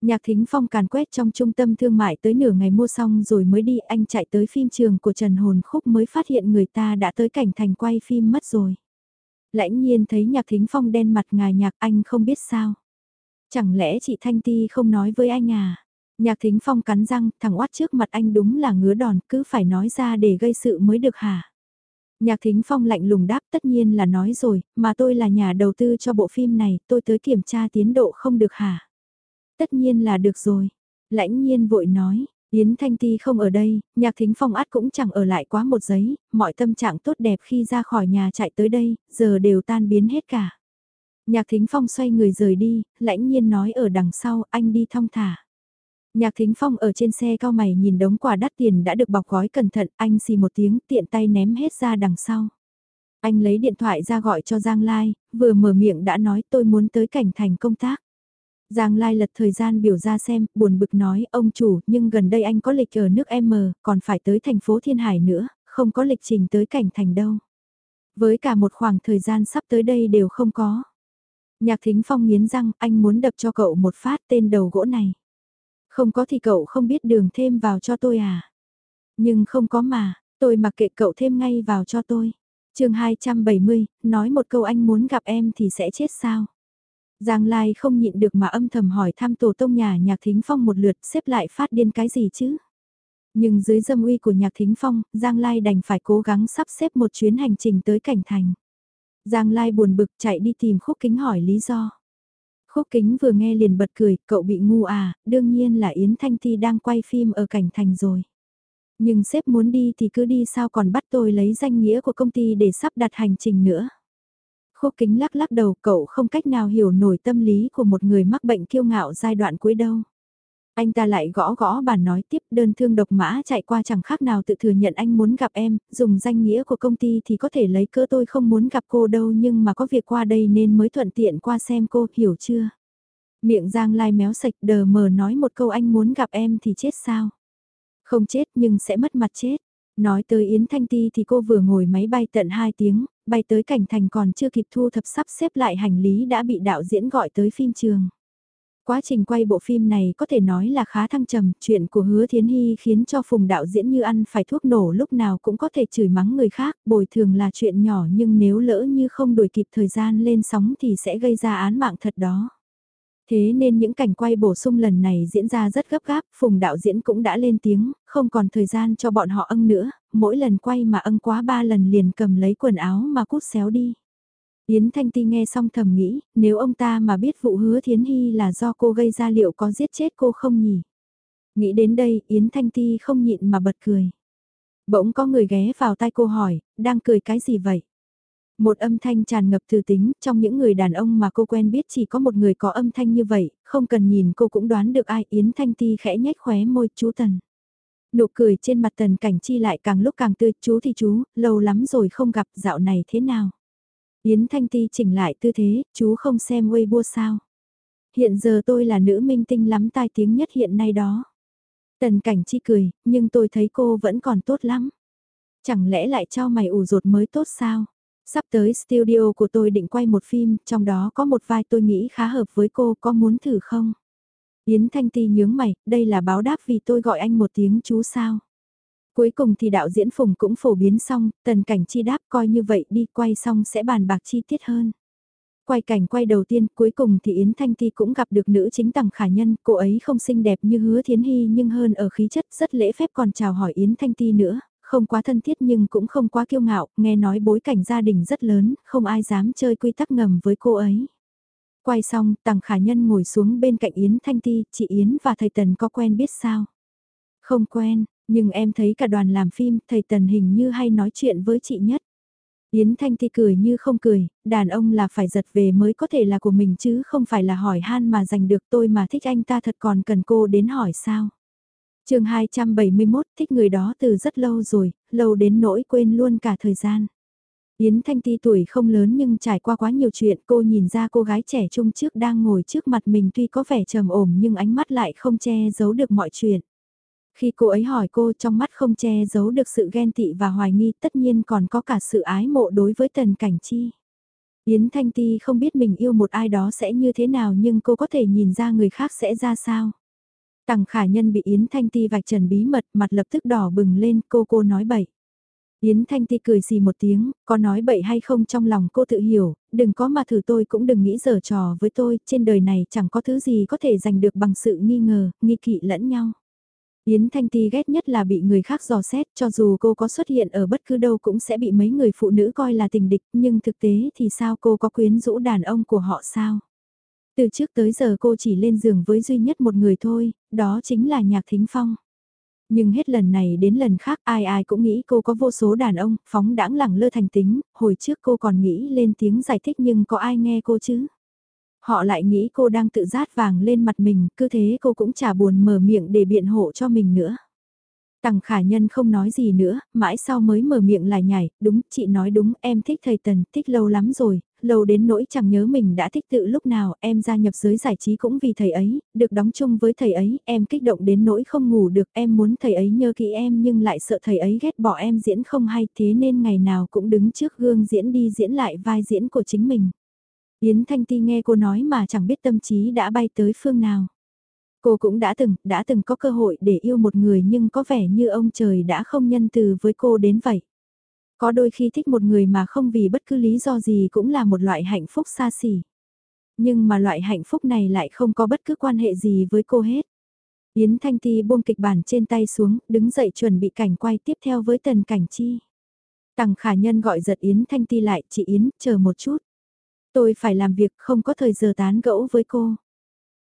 Nhạc Thính Phong càn quét trong trung tâm thương mại tới nửa ngày mua xong rồi mới đi anh chạy tới phim trường của Trần Hồn Khúc mới phát hiện người ta đã tới cảnh thành quay phim mất rồi. Lãnh nhiên thấy Nhạc Thính Phong đen mặt ngài nhạc anh không biết sao. Chẳng lẽ chị Thanh Ti không nói với anh à? Nhạc Thính Phong cắn răng, thằng oát trước mặt anh đúng là ngứa đòn, cứ phải nói ra để gây sự mới được hả? Nhạc Thính Phong lạnh lùng đáp tất nhiên là nói rồi, mà tôi là nhà đầu tư cho bộ phim này, tôi tới kiểm tra tiến độ không được hả? Tất nhiên là được rồi. Lãnh nhiên vội nói, Yến Thanh Ti không ở đây, Nhạc Thính Phong át cũng chẳng ở lại quá một giấy, mọi tâm trạng tốt đẹp khi ra khỏi nhà chạy tới đây, giờ đều tan biến hết cả. Nhạc Thính Phong xoay người rời đi, lãnh nhiên nói ở đằng sau, anh đi thong thả. Nhạc Thính Phong ở trên xe cao mày nhìn đống quà đắt tiền đã được bọc gói cẩn thận, anh xì một tiếng tiện tay ném hết ra đằng sau. Anh lấy điện thoại ra gọi cho Giang Lai, vừa mở miệng đã nói tôi muốn tới cảnh thành công tác. Giang Lai lật thời gian biểu ra xem, buồn bực nói ông chủ nhưng gần đây anh có lịch ở nước M, còn phải tới thành phố Thiên Hải nữa, không có lịch trình tới cảnh thành đâu. Với cả một khoảng thời gian sắp tới đây đều không có. Nhạc Thính Phong nghiến răng, anh muốn đập cho cậu một phát tên đầu gỗ này. Không có thì cậu không biết đường thêm vào cho tôi à? Nhưng không có mà, tôi mặc kệ cậu thêm ngay vào cho tôi. chương 270, nói một câu anh muốn gặp em thì sẽ chết sao? Giang Lai không nhịn được mà âm thầm hỏi thăm tổ tông nhà nhạc thính phong một lượt xếp lại phát điên cái gì chứ? Nhưng dưới dâm uy của nhạc thính phong, Giang Lai đành phải cố gắng sắp xếp một chuyến hành trình tới cảnh thành. Giang Lai buồn bực chạy đi tìm khúc kính hỏi lý do. Khúc kính vừa nghe liền bật cười, cậu bị ngu à, đương nhiên là Yến Thanh Ti đang quay phim ở cảnh thành rồi. Nhưng sếp muốn đi thì cứ đi sao còn bắt tôi lấy danh nghĩa của công ty để sắp đặt hành trình nữa. Khúc kính lắc lắc đầu cậu không cách nào hiểu nổi tâm lý của một người mắc bệnh kiêu ngạo giai đoạn cuối đâu. Anh ta lại gõ gõ bàn nói tiếp đơn thương độc mã chạy qua chẳng khác nào tự thừa nhận anh muốn gặp em, dùng danh nghĩa của công ty thì có thể lấy cỡ tôi không muốn gặp cô đâu nhưng mà có việc qua đây nên mới thuận tiện qua xem cô, hiểu chưa? Miệng Giang Lai méo sạch đờ mờ nói một câu anh muốn gặp em thì chết sao? Không chết nhưng sẽ mất mặt chết. Nói tới Yến Thanh Ti thì cô vừa ngồi máy bay tận 2 tiếng, bay tới cảnh thành còn chưa kịp thu thập sắp xếp lại hành lý đã bị đạo diễn gọi tới phim trường. Quá trình quay bộ phim này có thể nói là khá thăng trầm, chuyện của hứa thiến hy khiến cho phùng đạo diễn như ăn phải thuốc nổ lúc nào cũng có thể chửi mắng người khác, bồi thường là chuyện nhỏ nhưng nếu lỡ như không đuổi kịp thời gian lên sóng thì sẽ gây ra án mạng thật đó. Thế nên những cảnh quay bổ sung lần này diễn ra rất gấp gáp, phùng đạo diễn cũng đã lên tiếng, không còn thời gian cho bọn họ ân nữa, mỗi lần quay mà ân quá ba lần liền cầm lấy quần áo mà cút xéo đi. Yến Thanh Ti nghe xong thầm nghĩ, nếu ông ta mà biết vụ hứa Thiến Hy là do cô gây ra liệu có giết chết cô không nhỉ? Nghĩ đến đây, Yến Thanh Ti không nhịn mà bật cười. Bỗng có người ghé vào tai cô hỏi, đang cười cái gì vậy? Một âm thanh tràn ngập từ tính, trong những người đàn ông mà cô quen biết chỉ có một người có âm thanh như vậy, không cần nhìn cô cũng đoán được ai Yến Thanh Ti khẽ nhếch khóe môi chú Tần. Nụ cười trên mặt Tần Cảnh Chi lại càng lúc càng tươi, chú thì chú, lâu lắm rồi không gặp dạo này thế nào? Yến Thanh Ti chỉnh lại tư thế, chú không xem Weibo sao? Hiện giờ tôi là nữ minh tinh lắm tai tiếng nhất hiện nay đó. Tần cảnh chi cười, nhưng tôi thấy cô vẫn còn tốt lắm. Chẳng lẽ lại cho mày ủ rột mới tốt sao? Sắp tới studio của tôi định quay một phim, trong đó có một vai tôi nghĩ khá hợp với cô, có muốn thử không? Yến Thanh Ti nhướng mày, đây là báo đáp vì tôi gọi anh một tiếng chú sao? Cuối cùng thì đạo diễn Phùng cũng phổ biến xong, tần cảnh chi đáp coi như vậy đi quay xong sẽ bàn bạc chi tiết hơn. Quay cảnh quay đầu tiên, cuối cùng thì Yến Thanh Ti cũng gặp được nữ chính tầng khả nhân, cô ấy không xinh đẹp như hứa thiến hy nhưng hơn ở khí chất rất lễ phép còn chào hỏi Yến Thanh Ti nữa, không quá thân thiết nhưng cũng không quá kiêu ngạo, nghe nói bối cảnh gia đình rất lớn, không ai dám chơi quy tắc ngầm với cô ấy. Quay xong, Tằng khả nhân ngồi xuống bên cạnh Yến Thanh Ti, chị Yến và thầy Tần có quen biết sao? Không quen, nhưng em thấy cả đoàn làm phim, thầy Tần hình như hay nói chuyện với chị nhất. Yến Thanh Ti cười như không cười, đàn ông là phải giật về mới có thể là của mình chứ không phải là hỏi han mà giành được tôi mà thích anh ta thật còn cần cô đến hỏi sao chương 271 thích người đó từ rất lâu rồi, lâu đến nỗi quên luôn cả thời gian. Yến Thanh Ti tuổi không lớn nhưng trải qua quá nhiều chuyện cô nhìn ra cô gái trẻ trung trước đang ngồi trước mặt mình tuy có vẻ trầm ổn nhưng ánh mắt lại không che giấu được mọi chuyện. Khi cô ấy hỏi cô trong mắt không che giấu được sự ghen tị và hoài nghi tất nhiên còn có cả sự ái mộ đối với Tần Cảnh Chi. Yến Thanh Ti không biết mình yêu một ai đó sẽ như thế nào nhưng cô có thể nhìn ra người khác sẽ ra sao. Tằng khả nhân bị Yến Thanh Ti vạch trần bí mật mặt lập tức đỏ bừng lên cô cô nói bậy. Yến Thanh Ti cười xì một tiếng, có nói bậy hay không trong lòng cô tự hiểu, đừng có mà thử tôi cũng đừng nghĩ giở trò với tôi, trên đời này chẳng có thứ gì có thể giành được bằng sự nghi ngờ, nghi kỵ lẫn nhau. Yến Thanh Ti ghét nhất là bị người khác dò xét cho dù cô có xuất hiện ở bất cứ đâu cũng sẽ bị mấy người phụ nữ coi là tình địch nhưng thực tế thì sao cô có quyến rũ đàn ông của họ sao? Từ trước tới giờ cô chỉ lên giường với duy nhất một người thôi, đó chính là Nhạc Thính Phong. Nhưng hết lần này đến lần khác ai ai cũng nghĩ cô có vô số đàn ông, phóng đãng lẳng lơ thành tính, hồi trước cô còn nghĩ lên tiếng giải thích nhưng có ai nghe cô chứ? Họ lại nghĩ cô đang tự rát vàng lên mặt mình, cứ thế cô cũng chả buồn mở miệng để biện hộ cho mình nữa. Tằng khả nhân không nói gì nữa, mãi sau mới mở miệng lại nhảy, đúng, chị nói đúng, em thích thầy Tần, thích lâu lắm rồi, lâu đến nỗi chẳng nhớ mình đã thích tự lúc nào, em gia nhập giới giải trí cũng vì thầy ấy, được đóng chung với thầy ấy, em kích động đến nỗi không ngủ được, em muốn thầy ấy nhớ kỹ em nhưng lại sợ thầy ấy ghét bỏ em diễn không hay thế nên ngày nào cũng đứng trước gương diễn đi diễn lại vai diễn của chính mình. Yến Thanh Ti nghe cô nói mà chẳng biết tâm trí đã bay tới phương nào. Cô cũng đã từng, đã từng có cơ hội để yêu một người nhưng có vẻ như ông trời đã không nhân từ với cô đến vậy. Có đôi khi thích một người mà không vì bất cứ lý do gì cũng là một loại hạnh phúc xa xỉ. Nhưng mà loại hạnh phúc này lại không có bất cứ quan hệ gì với cô hết. Yến Thanh Ti buông kịch bản trên tay xuống, đứng dậy chuẩn bị cảnh quay tiếp theo với Tần Cảnh Chi. Tằng khả nhân gọi giật Yến Thanh Ti lại, chị Yến, chờ một chút. Tôi phải làm việc không có thời giờ tán gẫu với cô.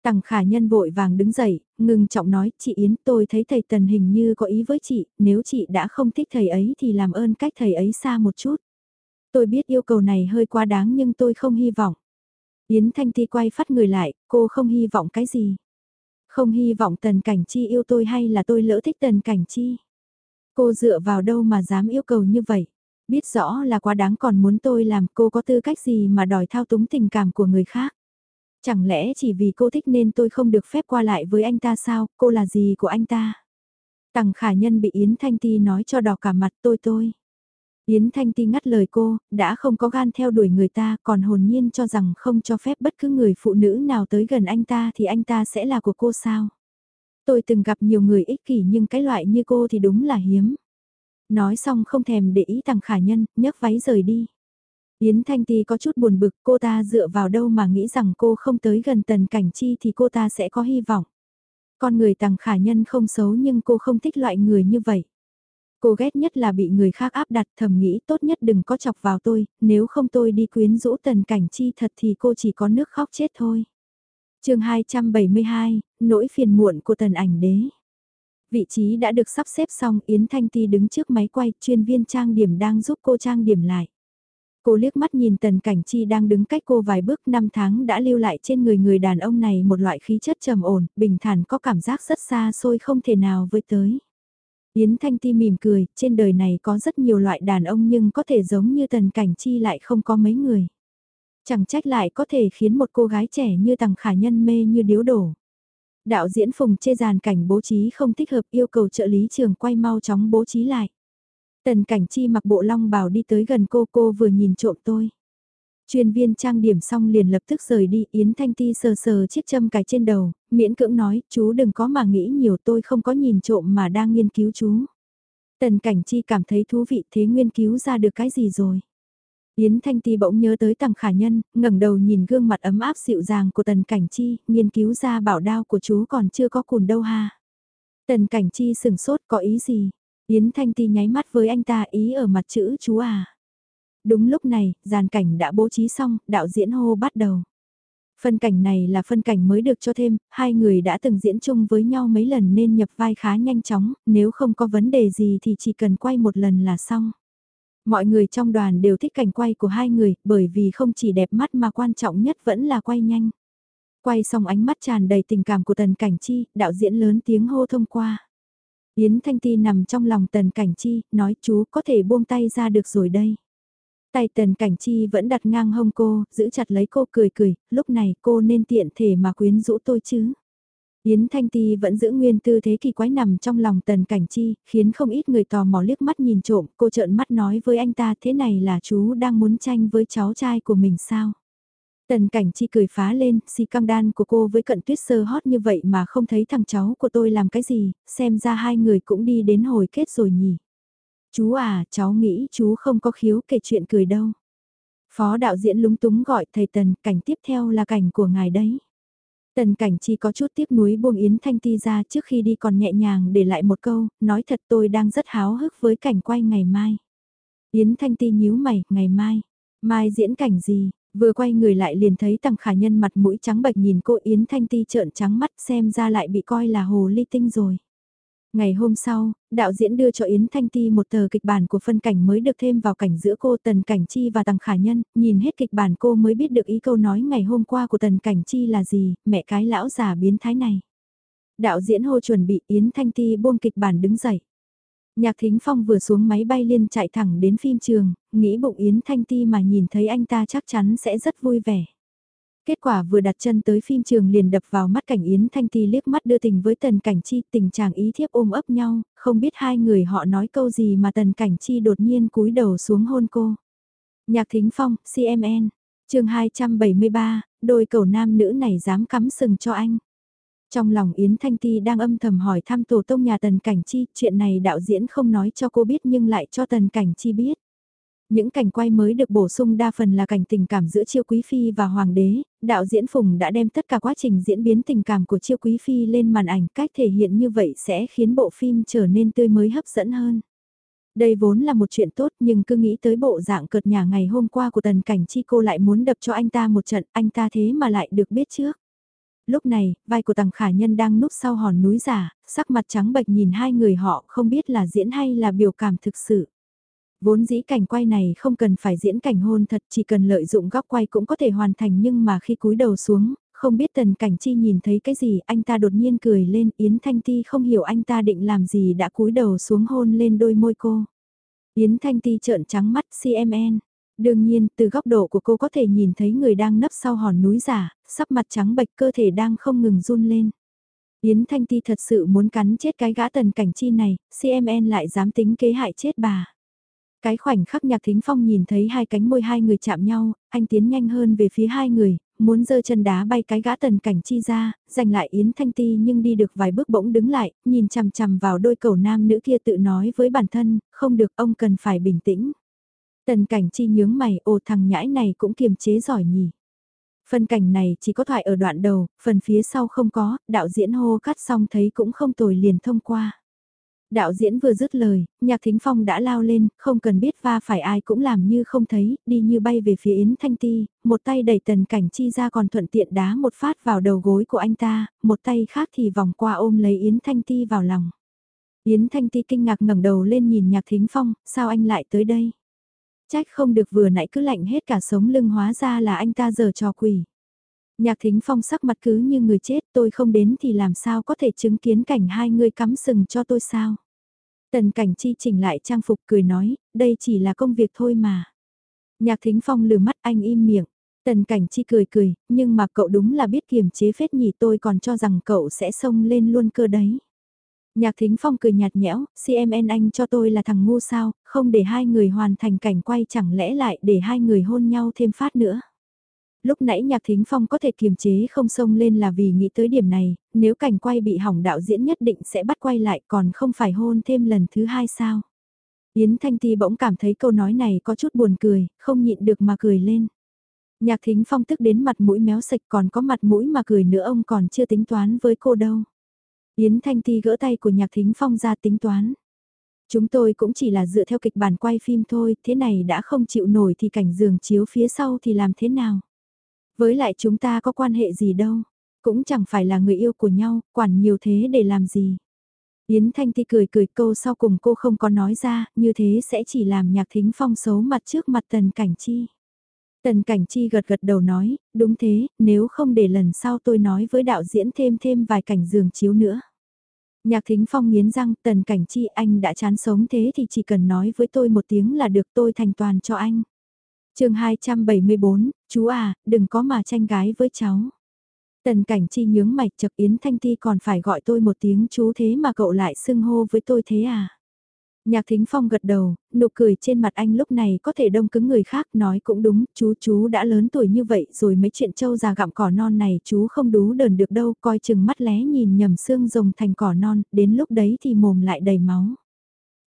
Tằng khả nhân vội vàng đứng dậy, ngừng trọng nói, chị Yến tôi thấy thầy Tần hình như có ý với chị, nếu chị đã không thích thầy ấy thì làm ơn cách thầy ấy xa một chút. Tôi biết yêu cầu này hơi quá đáng nhưng tôi không hy vọng. Yến Thanh Ti quay phát người lại, cô không hy vọng cái gì. Không hy vọng Tần Cảnh Chi yêu tôi hay là tôi lỡ thích Tần Cảnh Chi. Cô dựa vào đâu mà dám yêu cầu như vậy. Biết rõ là quá đáng còn muốn tôi làm cô có tư cách gì mà đòi thao túng tình cảm của người khác. Chẳng lẽ chỉ vì cô thích nên tôi không được phép qua lại với anh ta sao, cô là gì của anh ta? Tằng khả nhân bị Yến Thanh Ti nói cho đỏ cả mặt tôi tôi. Yến Thanh Ti ngắt lời cô, đã không có gan theo đuổi người ta còn hồn nhiên cho rằng không cho phép bất cứ người phụ nữ nào tới gần anh ta thì anh ta sẽ là của cô sao? Tôi từng gặp nhiều người ích kỷ nhưng cái loại như cô thì đúng là hiếm. Nói xong không thèm để ý tằng khả nhân, nhấc váy rời đi. Yến Thanh Ti có chút buồn bực cô ta dựa vào đâu mà nghĩ rằng cô không tới gần tần cảnh chi thì cô ta sẽ có hy vọng. Con người tằng khả nhân không xấu nhưng cô không thích loại người như vậy. Cô ghét nhất là bị người khác áp đặt thầm nghĩ tốt nhất đừng có chọc vào tôi, nếu không tôi đi quyến rũ tần cảnh chi thật thì cô chỉ có nước khóc chết thôi. chương 272, nỗi phiền muộn của tần ảnh đế. Vị trí đã được sắp xếp xong Yến Thanh Ti đứng trước máy quay chuyên viên trang điểm đang giúp cô trang điểm lại. Cô liếc mắt nhìn Tần Cảnh Chi đang đứng cách cô vài bước năm tháng đã lưu lại trên người người đàn ông này một loại khí chất trầm ổn, bình thản có cảm giác rất xa xôi không thể nào với tới. Yến Thanh Ti mỉm cười, trên đời này có rất nhiều loại đàn ông nhưng có thể giống như Tần Cảnh Chi lại không có mấy người. Chẳng trách lại có thể khiến một cô gái trẻ như Tằng Khả Nhân mê như điếu đổ. Đạo diễn Phùng chê dàn cảnh bố trí không thích hợp yêu cầu trợ lý trường quay mau chóng bố trí lại. Tần cảnh chi mặc bộ long bào đi tới gần cô cô vừa nhìn trộm tôi. Chuyên viên trang điểm xong liền lập tức rời đi, Yến Thanh Ti sờ sờ chiếc châm cài trên đầu, miễn cưỡng nói, chú đừng có mà nghĩ nhiều tôi không có nhìn trộm mà đang nghiên cứu chú. Tần cảnh chi cảm thấy thú vị thế nghiên cứu ra được cái gì rồi. Yến Thanh Ti bỗng nhớ tới Tằng Khả Nhân, ngẩng đầu nhìn gương mặt ấm áp dịu dàng của Tần Cảnh Chi, nghiên cứu ra bảo đao của chú còn chưa có cùn đâu ha. Tần Cảnh Chi sừng sốt có ý gì? Yến Thanh Ti nháy mắt với anh ta ý ở mặt chữ chú à. Đúng lúc này, dàn cảnh đã bố trí xong, đạo diễn hô bắt đầu. Phân cảnh này là phân cảnh mới được cho thêm, hai người đã từng diễn chung với nhau mấy lần nên nhập vai khá nhanh chóng, nếu không có vấn đề gì thì chỉ cần quay một lần là xong. Mọi người trong đoàn đều thích cảnh quay của hai người, bởi vì không chỉ đẹp mắt mà quan trọng nhất vẫn là quay nhanh. Quay xong ánh mắt tràn đầy tình cảm của Tần Cảnh Chi, đạo diễn lớn tiếng hô thông qua. Yến Thanh Ti nằm trong lòng Tần Cảnh Chi, nói chú có thể buông tay ra được rồi đây. Tay Tần Cảnh Chi vẫn đặt ngang hông cô, giữ chặt lấy cô cười cười, lúc này cô nên tiện thể mà quyến rũ tôi chứ. Yến Thanh Ti vẫn giữ nguyên tư thế kỳ quái nằm trong lòng Tần Cảnh Chi, khiến không ít người tò mò liếc mắt nhìn trộm, cô trợn mắt nói với anh ta thế này là chú đang muốn tranh với cháu trai của mình sao? Tần Cảnh Chi cười phá lên, si cam đan của cô với cận tuyết sơ hót như vậy mà không thấy thằng cháu của tôi làm cái gì, xem ra hai người cũng đi đến hồi kết rồi nhỉ. Chú à, cháu nghĩ chú không có khiếu kể chuyện cười đâu. Phó đạo diễn lúng túng gọi thầy Tần, cảnh tiếp theo là cảnh của ngài đấy. Tần cảnh chi có chút tiếc nuối buông Yến Thanh Ti ra trước khi đi còn nhẹ nhàng để lại một câu, nói thật tôi đang rất háo hức với cảnh quay ngày mai. Yến Thanh Ti nhíu mày, ngày mai, mai diễn cảnh gì, vừa quay người lại liền thấy tằng khả nhân mặt mũi trắng bệch nhìn cô Yến Thanh Ti trợn trắng mắt xem ra lại bị coi là hồ ly tinh rồi. Ngày hôm sau, đạo diễn đưa cho Yến Thanh Ti một tờ kịch bản của phân cảnh mới được thêm vào cảnh giữa cô Tần Cảnh Chi và Tằng Khả Nhân, nhìn hết kịch bản cô mới biết được ý câu nói ngày hôm qua của Tần Cảnh Chi là gì, mẹ cái lão già biến thái này. Đạo diễn hô chuẩn bị Yến Thanh Ti buông kịch bản đứng dậy. Nhạc Thính Phong vừa xuống máy bay liên chạy thẳng đến phim trường, nghĩ bụng Yến Thanh Ti mà nhìn thấy anh ta chắc chắn sẽ rất vui vẻ. Kết quả vừa đặt chân tới phim trường liền đập vào mắt cảnh Yến Thanh Ti liếc mắt đưa tình với Tần Cảnh Chi tình chàng ý thiếp ôm ấp nhau, không biết hai người họ nói câu gì mà Tần Cảnh Chi đột nhiên cúi đầu xuống hôn cô. Nhạc Thính Phong, CMN, chương 273, đôi cầu nam nữ này dám cắm sừng cho anh. Trong lòng Yến Thanh Ti đang âm thầm hỏi thăm tổ tông nhà Tần Cảnh Chi, chuyện này đạo diễn không nói cho cô biết nhưng lại cho Tần Cảnh Chi biết. Những cảnh quay mới được bổ sung đa phần là cảnh tình cảm giữa Chiêu Quý Phi và Hoàng đế, đạo diễn Phùng đã đem tất cả quá trình diễn biến tình cảm của Chiêu Quý Phi lên màn ảnh, cách thể hiện như vậy sẽ khiến bộ phim trở nên tươi mới hấp dẫn hơn. Đây vốn là một chuyện tốt nhưng cứ nghĩ tới bộ dạng cợt nhà ngày hôm qua của tần cảnh chi cô lại muốn đập cho anh ta một trận, anh ta thế mà lại được biết trước. Lúc này, vai của tàng khả nhân đang núp sau hòn núi giả, sắc mặt trắng bệch nhìn hai người họ không biết là diễn hay là biểu cảm thực sự. Vốn dĩ cảnh quay này không cần phải diễn cảnh hôn thật chỉ cần lợi dụng góc quay cũng có thể hoàn thành nhưng mà khi cúi đầu xuống, không biết tần cảnh chi nhìn thấy cái gì anh ta đột nhiên cười lên Yến Thanh Ti không hiểu anh ta định làm gì đã cúi đầu xuống hôn lên đôi môi cô. Yến Thanh Ti trợn trắng mắt CMN. Đương nhiên, từ góc độ của cô có thể nhìn thấy người đang nấp sau hòn núi giả, sắp mặt trắng bệch cơ thể đang không ngừng run lên. Yến Thanh Ti thật sự muốn cắn chết cái gã tần cảnh chi này, CMN lại dám tính kế hại chết bà. Cái khoảnh khắc nhạc thính phong nhìn thấy hai cánh môi hai người chạm nhau, anh tiến nhanh hơn về phía hai người, muốn giơ chân đá bay cái gã tần cảnh chi ra, giành lại Yến Thanh Ti nhưng đi được vài bước bỗng đứng lại, nhìn chằm chằm vào đôi cầu nam nữ kia tự nói với bản thân, không được ông cần phải bình tĩnh. Tần cảnh chi nhướng mày, ồ thằng nhãi này cũng kiềm chế giỏi nhỉ. Phần cảnh này chỉ có thoại ở đoạn đầu, phần phía sau không có, đạo diễn hô cắt xong thấy cũng không tồi liền thông qua. Đạo diễn vừa dứt lời, nhạc thính phong đã lao lên, không cần biết va phải ai cũng làm như không thấy, đi như bay về phía Yến Thanh Ti, một tay đẩy tần cảnh chi ra còn thuận tiện đá một phát vào đầu gối của anh ta, một tay khác thì vòng qua ôm lấy Yến Thanh Ti vào lòng. Yến Thanh Ti kinh ngạc ngẩng đầu lên nhìn nhạc thính phong, sao anh lại tới đây? Trách không được vừa nãy cứ lạnh hết cả sống lưng hóa ra là anh ta giờ trò quỷ. Nhạc thính phong sắc mặt cứ như người chết tôi không đến thì làm sao có thể chứng kiến cảnh hai người cắm sừng cho tôi sao? Tần cảnh chi chỉnh lại trang phục cười nói, đây chỉ là công việc thôi mà. Nhạc thính phong lừa mắt anh im miệng. Tần cảnh chi cười cười, nhưng mà cậu đúng là biết kiềm chế phết nhỉ tôi còn cho rằng cậu sẽ xông lên luôn cơ đấy. Nhạc thính phong cười nhạt nhẽo, CMN anh cho tôi là thằng ngu sao, không để hai người hoàn thành cảnh quay chẳng lẽ lại để hai người hôn nhau thêm phát nữa lúc nãy Nhạc Thính Phong có thể kiềm chế không xông lên là vì nghĩ tới điểm này, nếu cảnh quay bị hỏng đạo diễn nhất định sẽ bắt quay lại còn không phải hôn thêm lần thứ hai sao. Yến Thanh Ti bỗng cảm thấy câu nói này có chút buồn cười, không nhịn được mà cười lên. Nhạc thính phong tức đến mặt mũi méo sạch còn có mặt mũi mà cười nữa ông còn chưa tính toán với cô đâu. Yến Thanh Ti gỡ tay của nhạc thính phong ra tính toán. Chúng tôi cũng chỉ là dựa theo kịch bản quay phim thôi, thế này đã không chịu nổi thì cảnh giường chiếu phía sau thì làm thế nào? Với lại chúng ta có quan hệ gì đâu, cũng chẳng phải là người yêu của nhau, quản nhiều thế để làm gì. Yến Thanh Ti cười cười câu sau cùng cô không có nói ra, như thế sẽ chỉ làm nhạc thính phong xấu mặt trước mặt tần cảnh chi. Tần cảnh chi gật gật đầu nói, đúng thế, nếu không để lần sau tôi nói với đạo diễn thêm thêm vài cảnh giường chiếu nữa. Nhạc thính phong nghiến răng, tần cảnh chi anh đã chán sống thế thì chỉ cần nói với tôi một tiếng là được tôi thành toàn cho anh. chương 274, chú à, đừng có mà tranh gái với cháu. Tần cảnh chi nhướng mạch chật Yến Thanh Ti còn phải gọi tôi một tiếng chú thế mà cậu lại xưng hô với tôi thế à? Nhạc Thính Phong gật đầu, nụ cười trên mặt anh lúc này có thể đông cứng người khác nói cũng đúng, chú chú đã lớn tuổi như vậy rồi mấy chuyện trâu già gặm cỏ non này chú không đú đờn được đâu, coi chừng mắt lé nhìn nhầm xương rồng thành cỏ non, đến lúc đấy thì mồm lại đầy máu.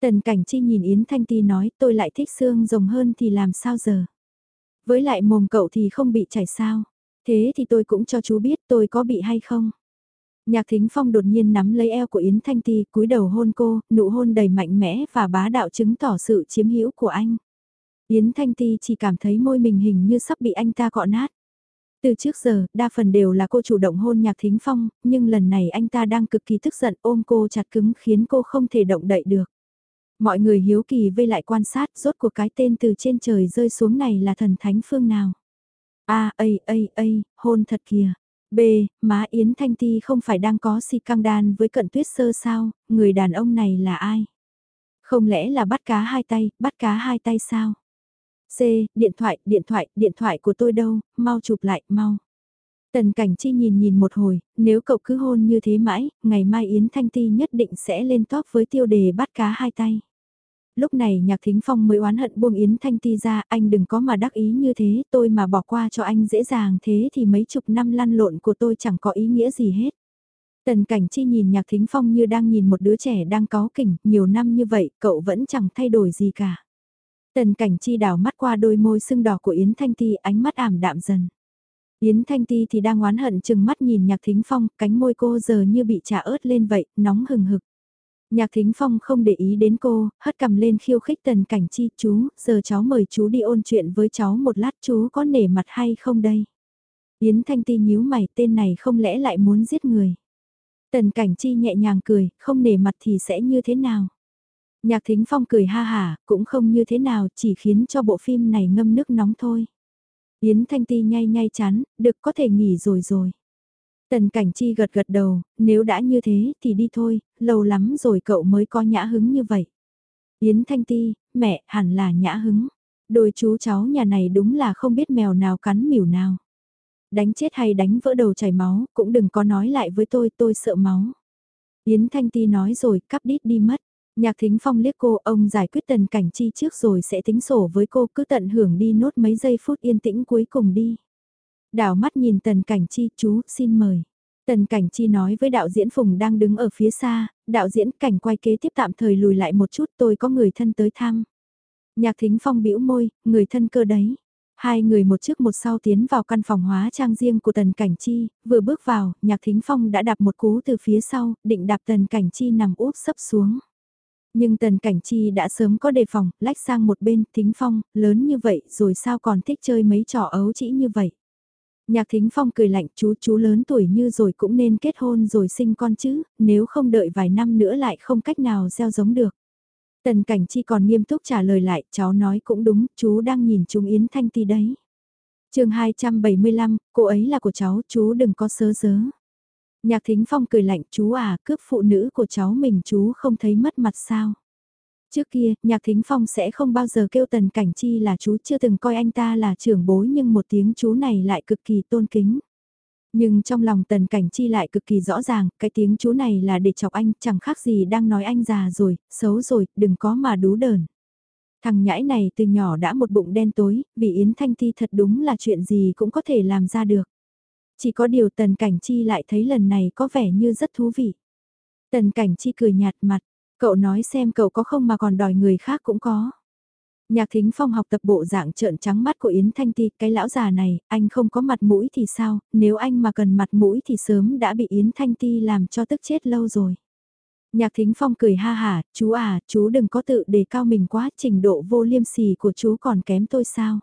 Tần Cảnh Chi nhìn Yến Thanh Ti nói tôi lại thích xương rồng hơn thì làm sao giờ? Với lại mồm cậu thì không bị chảy sao? Thế thì tôi cũng cho chú biết tôi có bị hay không? Nhạc Thính Phong đột nhiên nắm lấy eo của Yến Thanh Ti, cúi đầu hôn cô, nụ hôn đầy mạnh mẽ và bá đạo chứng tỏ sự chiếm hữu của anh. Yến Thanh Ti chỉ cảm thấy môi mình hình như sắp bị anh ta cọ nát. Từ trước giờ, đa phần đều là cô chủ động hôn Nhạc Thính Phong, nhưng lần này anh ta đang cực kỳ tức giận ôm cô chặt cứng khiến cô không thể động đậy được. Mọi người hiếu kỳ vây lại quan sát rốt cuộc cái tên từ trên trời rơi xuống này là thần thánh phương nào. A, à, ây, ây, ây, hôn thật kìa. B, má Yến Thanh Ti không phải đang có si căng đan với cận tuyết sơ sao, người đàn ông này là ai? Không lẽ là bắt cá hai tay, bắt cá hai tay sao? C, điện thoại, điện thoại, điện thoại của tôi đâu, mau chụp lại, mau. Tần Cảnh Chi nhìn nhìn một hồi, nếu cậu cứ hôn như thế mãi, ngày mai Yến Thanh Ti nhất định sẽ lên top với tiêu đề bắt cá hai tay lúc này nhạc thính phong mới oán hận buông Yến Thanh Ti ra, anh đừng có mà đắc ý như thế, tôi mà bỏ qua cho anh dễ dàng thế thì mấy chục năm lăn lộn của tôi chẳng có ý nghĩa gì hết. Tần cảnh chi nhìn nhạc thính phong như đang nhìn một đứa trẻ đang có kỉnh, nhiều năm như vậy, cậu vẫn chẳng thay đổi gì cả. Tần cảnh chi đảo mắt qua đôi môi sưng đỏ của Yến Thanh Ti ánh mắt ảm đạm dần. Yến Thanh Ti thì đang oán hận chừng mắt nhìn nhạc thính phong, cánh môi cô giờ như bị trà ớt lên vậy, nóng hừng hực. Nhạc Thính Phong không để ý đến cô, hất cầm lên khiêu khích tần cảnh chi chú, giờ cháu mời chú đi ôn chuyện với cháu một lát chú có nể mặt hay không đây? Yến Thanh Ti nhíu mày tên này không lẽ lại muốn giết người? Tần cảnh chi nhẹ nhàng cười, không nể mặt thì sẽ như thế nào? Nhạc Thính Phong cười ha hả, cũng không như thế nào, chỉ khiến cho bộ phim này ngâm nước nóng thôi. Yến Thanh Ti nhay nhay chán, được có thể nghỉ rồi rồi. Tần cảnh chi gật gật đầu, nếu đã như thế thì đi thôi, lâu lắm rồi cậu mới có nhã hứng như vậy. Yến Thanh Ti, mẹ, hẳn là nhã hứng. Đôi chú cháu nhà này đúng là không biết mèo nào cắn mỉu nào. Đánh chết hay đánh vỡ đầu chảy máu, cũng đừng có nói lại với tôi, tôi sợ máu. Yến Thanh Ti nói rồi, cắp đít đi mất. Nhạc Thính Phong liếc cô, ông giải quyết tần cảnh chi trước rồi sẽ tính sổ với cô, cứ tận hưởng đi nốt mấy giây phút yên tĩnh cuối cùng đi. Đảo mắt nhìn Tần Cảnh Chi, chú, xin mời. Tần Cảnh Chi nói với đạo diễn Phùng đang đứng ở phía xa, đạo diễn cảnh quay kế tiếp tạm thời lùi lại một chút tôi có người thân tới thăm. Nhạc Thính Phong bĩu môi, người thân cơ đấy. Hai người một trước một sau tiến vào căn phòng hóa trang riêng của Tần Cảnh Chi, vừa bước vào, Nhạc Thính Phong đã đạp một cú từ phía sau, định đạp Tần Cảnh Chi nằm úp sấp xuống. Nhưng Tần Cảnh Chi đã sớm có đề phòng, lách sang một bên, Thính Phong, lớn như vậy rồi sao còn thích chơi mấy trò ấu chỉ như vậy. Nhạc Thính Phong cười lạnh chú chú lớn tuổi như rồi cũng nên kết hôn rồi sinh con chứ, nếu không đợi vài năm nữa lại không cách nào gieo giống được. Tần Cảnh Chi còn nghiêm túc trả lời lại, cháu nói cũng đúng, chú đang nhìn chúng Yến Thanh Ti đấy. chương 275, cô ấy là của cháu, chú đừng có sớ dớ. Nhạc Thính Phong cười lạnh, chú à, cướp phụ nữ của cháu mình chú không thấy mất mặt sao. Trước kia, Nhạc Thính Phong sẽ không bao giờ kêu Tần Cảnh Chi là chú chưa từng coi anh ta là trưởng bối nhưng một tiếng chú này lại cực kỳ tôn kính. Nhưng trong lòng Tần Cảnh Chi lại cực kỳ rõ ràng, cái tiếng chú này là để chọc anh, chẳng khác gì đang nói anh già rồi, xấu rồi, đừng có mà đú đờn. Thằng nhãi này từ nhỏ đã một bụng đen tối, vì Yến Thanh Ti thật đúng là chuyện gì cũng có thể làm ra được. Chỉ có điều Tần Cảnh Chi lại thấy lần này có vẻ như rất thú vị. Tần Cảnh Chi cười nhạt mặt, Cậu nói xem cậu có không mà còn đòi người khác cũng có. Nhạc thính phong học tập bộ dạng trợn trắng mắt của Yến Thanh Ti, cái lão già này, anh không có mặt mũi thì sao, nếu anh mà cần mặt mũi thì sớm đã bị Yến Thanh Ti làm cho tức chết lâu rồi. Nhạc thính phong cười ha hả, chú à, chú đừng có tự đề cao mình quá, trình độ vô liêm sỉ của chú còn kém tôi sao.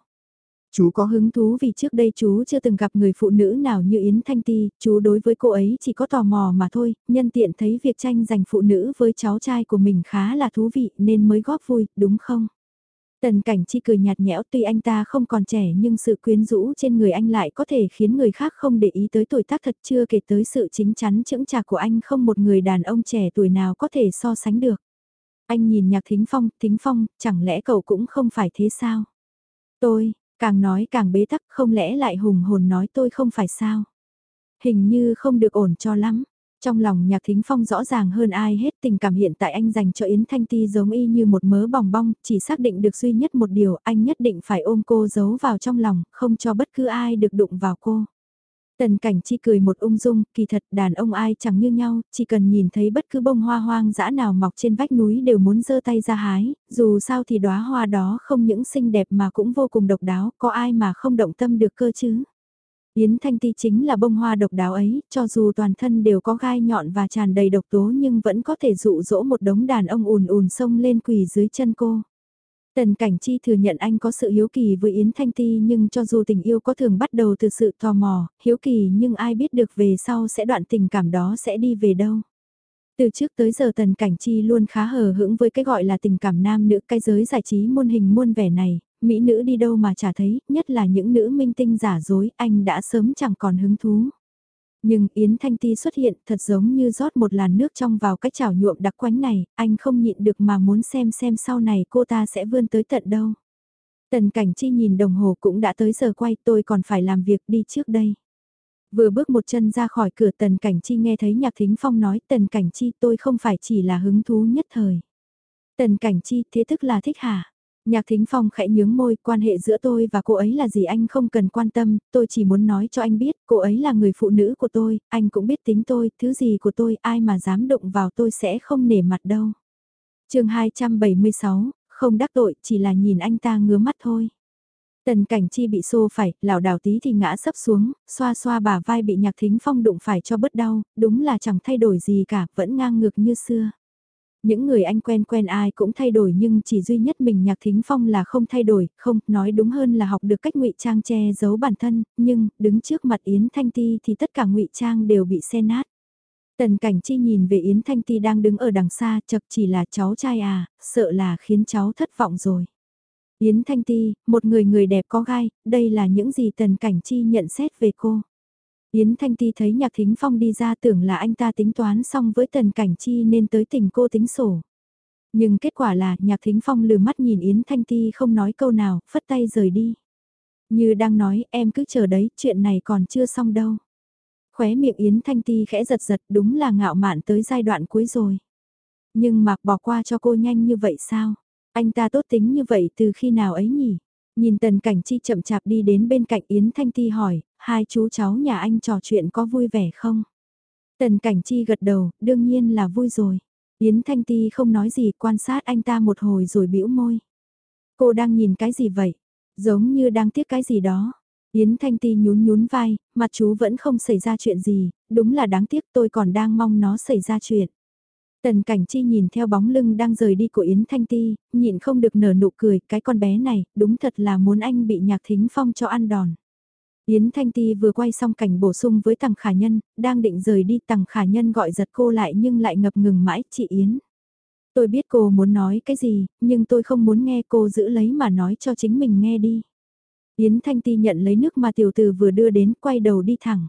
Chú có hứng thú vì trước đây chú chưa từng gặp người phụ nữ nào như Yến Thanh Ti, chú đối với cô ấy chỉ có tò mò mà thôi, nhân tiện thấy việc tranh giành phụ nữ với cháu trai của mình khá là thú vị nên mới góp vui, đúng không? Tần cảnh chi cười nhạt nhẽo tuy anh ta không còn trẻ nhưng sự quyến rũ trên người anh lại có thể khiến người khác không để ý tới tuổi tác thật chưa kể tới sự chính chắn chững chạc của anh không một người đàn ông trẻ tuổi nào có thể so sánh được. Anh nhìn nhạc thính phong, thính phong, chẳng lẽ cậu cũng không phải thế sao? Tôi, càng nói càng bế tắc không lẽ lại hùng hồn nói tôi không phải sao? Hình như không được ổn cho lắm. Trong lòng nhạc thính phong rõ ràng hơn ai hết tình cảm hiện tại anh dành cho Yến Thanh Ti giống y như một mớ bòng bong, chỉ xác định được duy nhất một điều anh nhất định phải ôm cô giấu vào trong lòng, không cho bất cứ ai được đụng vào cô. Tần cảnh chi cười một ung dung, kỳ thật đàn ông ai chẳng như nhau, chỉ cần nhìn thấy bất cứ bông hoa hoang dã nào mọc trên vách núi đều muốn giơ tay ra hái, dù sao thì đóa hoa đó không những xinh đẹp mà cũng vô cùng độc đáo, có ai mà không động tâm được cơ chứ. Yến Thanh Ti chính là bông hoa độc đáo ấy, cho dù toàn thân đều có gai nhọn và tràn đầy độc tố nhưng vẫn có thể dụ dỗ một đống đàn ông ùn ùn sông lên quỳ dưới chân cô. Tần Cảnh Chi thừa nhận anh có sự hiếu kỳ với Yến Thanh Ti nhưng cho dù tình yêu có thường bắt đầu từ sự tò mò, hiếu kỳ nhưng ai biết được về sau sẽ đoạn tình cảm đó sẽ đi về đâu. Từ trước tới giờ Tần Cảnh Chi luôn khá hờ hững với cái gọi là tình cảm nam nữ cái giới giải trí muôn hình muôn vẻ này, mỹ nữ đi đâu mà chả thấy, nhất là những nữ minh tinh giả dối, anh đã sớm chẳng còn hứng thú. Nhưng Yến Thanh Ti xuất hiện thật giống như rót một làn nước trong vào cái chảo nhuộm đặc quánh này, anh không nhịn được mà muốn xem xem sau này cô ta sẽ vươn tới tận đâu. Tần Cảnh Chi nhìn đồng hồ cũng đã tới giờ quay tôi còn phải làm việc đi trước đây. Vừa bước một chân ra khỏi cửa Tần Cảnh Chi nghe thấy Nhạc Thính Phong nói Tần Cảnh Chi tôi không phải chỉ là hứng thú nhất thời. Tần Cảnh Chi thế tức là thích hả? Nhạc Thính Phong khẽ nhướng môi, quan hệ giữa tôi và cô ấy là gì anh không cần quan tâm, tôi chỉ muốn nói cho anh biết, cô ấy là người phụ nữ của tôi, anh cũng biết tính tôi, thứ gì của tôi, ai mà dám động vào tôi sẽ không nể mặt đâu. chương 276, không đắc tội, chỉ là nhìn anh ta ngứa mắt thôi. Tần cảnh chi bị xô phải, lảo đảo tí thì ngã sấp xuống, xoa xoa bả vai bị nhạc thính phong đụng phải cho bớt đau, đúng là chẳng thay đổi gì cả, vẫn ngang ngược như xưa. Những người anh quen quen ai cũng thay đổi nhưng chỉ duy nhất mình nhạc thính phong là không thay đổi, không, nói đúng hơn là học được cách ngụy trang che giấu bản thân, nhưng, đứng trước mặt Yến Thanh Ti thì tất cả ngụy trang đều bị xe nát. Tần cảnh chi nhìn về Yến Thanh Ti đang đứng ở đằng xa, chật chỉ là cháu trai à, sợ là khiến cháu thất vọng rồi. Yến Thanh Ti, một người người đẹp có gai, đây là những gì Tần Cảnh Chi nhận xét về cô. Yến Thanh Ti thấy Nhạc Thính Phong đi ra tưởng là anh ta tính toán xong với Tần Cảnh Chi nên tới tình cô tính sổ. Nhưng kết quả là Nhạc Thính Phong lừa mắt nhìn Yến Thanh Ti không nói câu nào, phất tay rời đi. Như đang nói em cứ chờ đấy, chuyện này còn chưa xong đâu. Khóe miệng Yến Thanh Ti khẽ giật giật đúng là ngạo mạn tới giai đoạn cuối rồi. Nhưng mặc bỏ qua cho cô nhanh như vậy sao? Anh ta tốt tính như vậy từ khi nào ấy nhỉ? Nhìn tần cảnh chi chậm chạp đi đến bên cạnh Yến Thanh Ti hỏi, hai chú cháu nhà anh trò chuyện có vui vẻ không? Tần cảnh chi gật đầu, đương nhiên là vui rồi. Yến Thanh Ti không nói gì quan sát anh ta một hồi rồi bĩu môi. Cô đang nhìn cái gì vậy? Giống như đang tiếc cái gì đó. Yến Thanh Ti nhún nhún vai, mặt chú vẫn không xảy ra chuyện gì, đúng là đáng tiếc tôi còn đang mong nó xảy ra chuyện. Tần Cảnh Chi nhìn theo bóng lưng đang rời đi của Yến Thanh Ti, nhịn không được nở nụ cười, cái con bé này, đúng thật là muốn anh bị nhạc thính phong cho ăn đòn. Yến Thanh Ti vừa quay xong cảnh bổ sung với Tằng Khả Nhân, đang định rời đi Tằng Khả Nhân gọi giật cô lại nhưng lại ngập ngừng mãi, chị Yến. Tôi biết cô muốn nói cái gì, nhưng tôi không muốn nghe cô giữ lấy mà nói cho chính mình nghe đi. Yến Thanh Ti nhận lấy nước mà tiểu tử vừa đưa đến, quay đầu đi thẳng.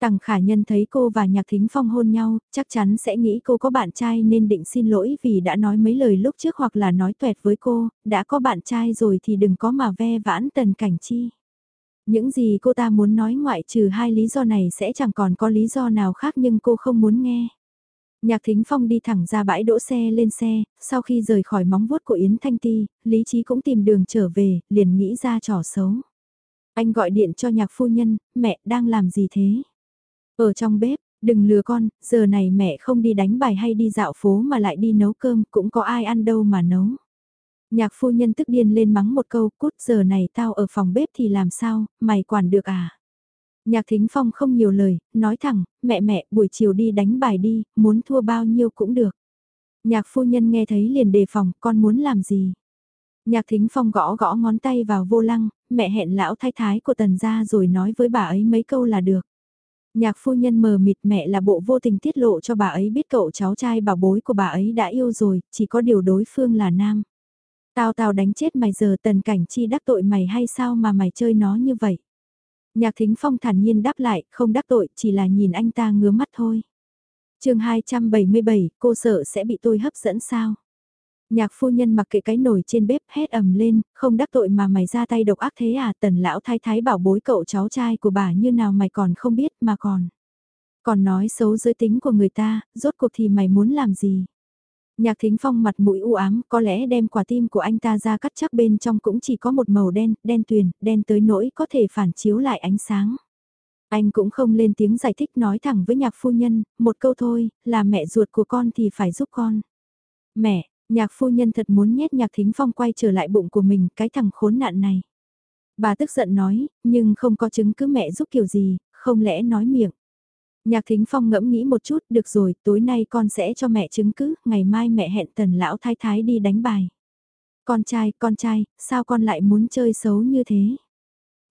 Tằng khả nhân thấy cô và Nhạc Thính Phong hôn nhau, chắc chắn sẽ nghĩ cô có bạn trai nên định xin lỗi vì đã nói mấy lời lúc trước hoặc là nói tuẹt với cô, đã có bạn trai rồi thì đừng có mà ve vãn tần cảnh chi. Những gì cô ta muốn nói ngoại trừ hai lý do này sẽ chẳng còn có lý do nào khác nhưng cô không muốn nghe. Nhạc Thính Phong đi thẳng ra bãi đỗ xe lên xe, sau khi rời khỏi móng vuốt của Yến Thanh Ti, Lý Trí cũng tìm đường trở về, liền nghĩ ra trò xấu. Anh gọi điện cho nhạc phu nhân, mẹ đang làm gì thế? Ở trong bếp, Đừng lừa con, giờ này mẹ không đi đánh bài hay đi dạo phố mà lại đi nấu cơm, cũng có ai ăn đâu mà nấu. Nhạc phu nhân tức điên lên mắng một câu, cút giờ này tao ở phòng bếp thì làm sao, mày quản được à? Nhạc thính phong không nhiều lời, nói thẳng, mẹ mẹ, buổi chiều đi đánh bài đi, muốn thua bao nhiêu cũng được. Nhạc phu nhân nghe thấy liền đề phòng, con muốn làm gì? Nhạc thính phong gõ gõ ngón tay vào vô lăng, mẹ hẹn lão thái thái của tần gia rồi nói với bà ấy mấy câu là được. Nhạc phu nhân mờ mịt mẹ là bộ vô tình tiết lộ cho bà ấy biết cậu cháu trai bảo bối của bà ấy đã yêu rồi, chỉ có điều đối phương là nam. Tao tao đánh chết mày giờ tần cảnh chi đắc tội mày hay sao mà mày chơi nó như vậy? Nhạc thính phong thản nhiên đáp lại, không đắc tội, chỉ là nhìn anh ta ngứa mắt thôi. chương 277, cô sợ sẽ bị tôi hấp dẫn sao? Nhạc phu nhân mặc kệ cái nồi trên bếp hét ầm lên, không đắc tội mà mày ra tay độc ác thế à tần lão thái thái bảo bối cậu cháu trai của bà như nào mày còn không biết mà còn. Còn nói xấu giới tính của người ta, rốt cuộc thì mày muốn làm gì? Nhạc thính phong mặt mũi u ám có lẽ đem quả tim của anh ta ra cắt chắc bên trong cũng chỉ có một màu đen, đen tuyền, đen tới nỗi có thể phản chiếu lại ánh sáng. Anh cũng không lên tiếng giải thích nói thẳng với nhạc phu nhân, một câu thôi, là mẹ ruột của con thì phải giúp con. Mẹ, nhạc phu nhân thật muốn nhét nhạc thính phong quay trở lại bụng của mình cái thằng khốn nạn này. Bà tức giận nói, nhưng không có chứng cứ mẹ giúp kiểu gì, không lẽ nói miệng. Nhạc Thính Phong ngẫm nghĩ một chút, được rồi, tối nay con sẽ cho mẹ chứng cứ, ngày mai mẹ hẹn tần lão thái thái đi đánh bài. Con trai, con trai, sao con lại muốn chơi xấu như thế?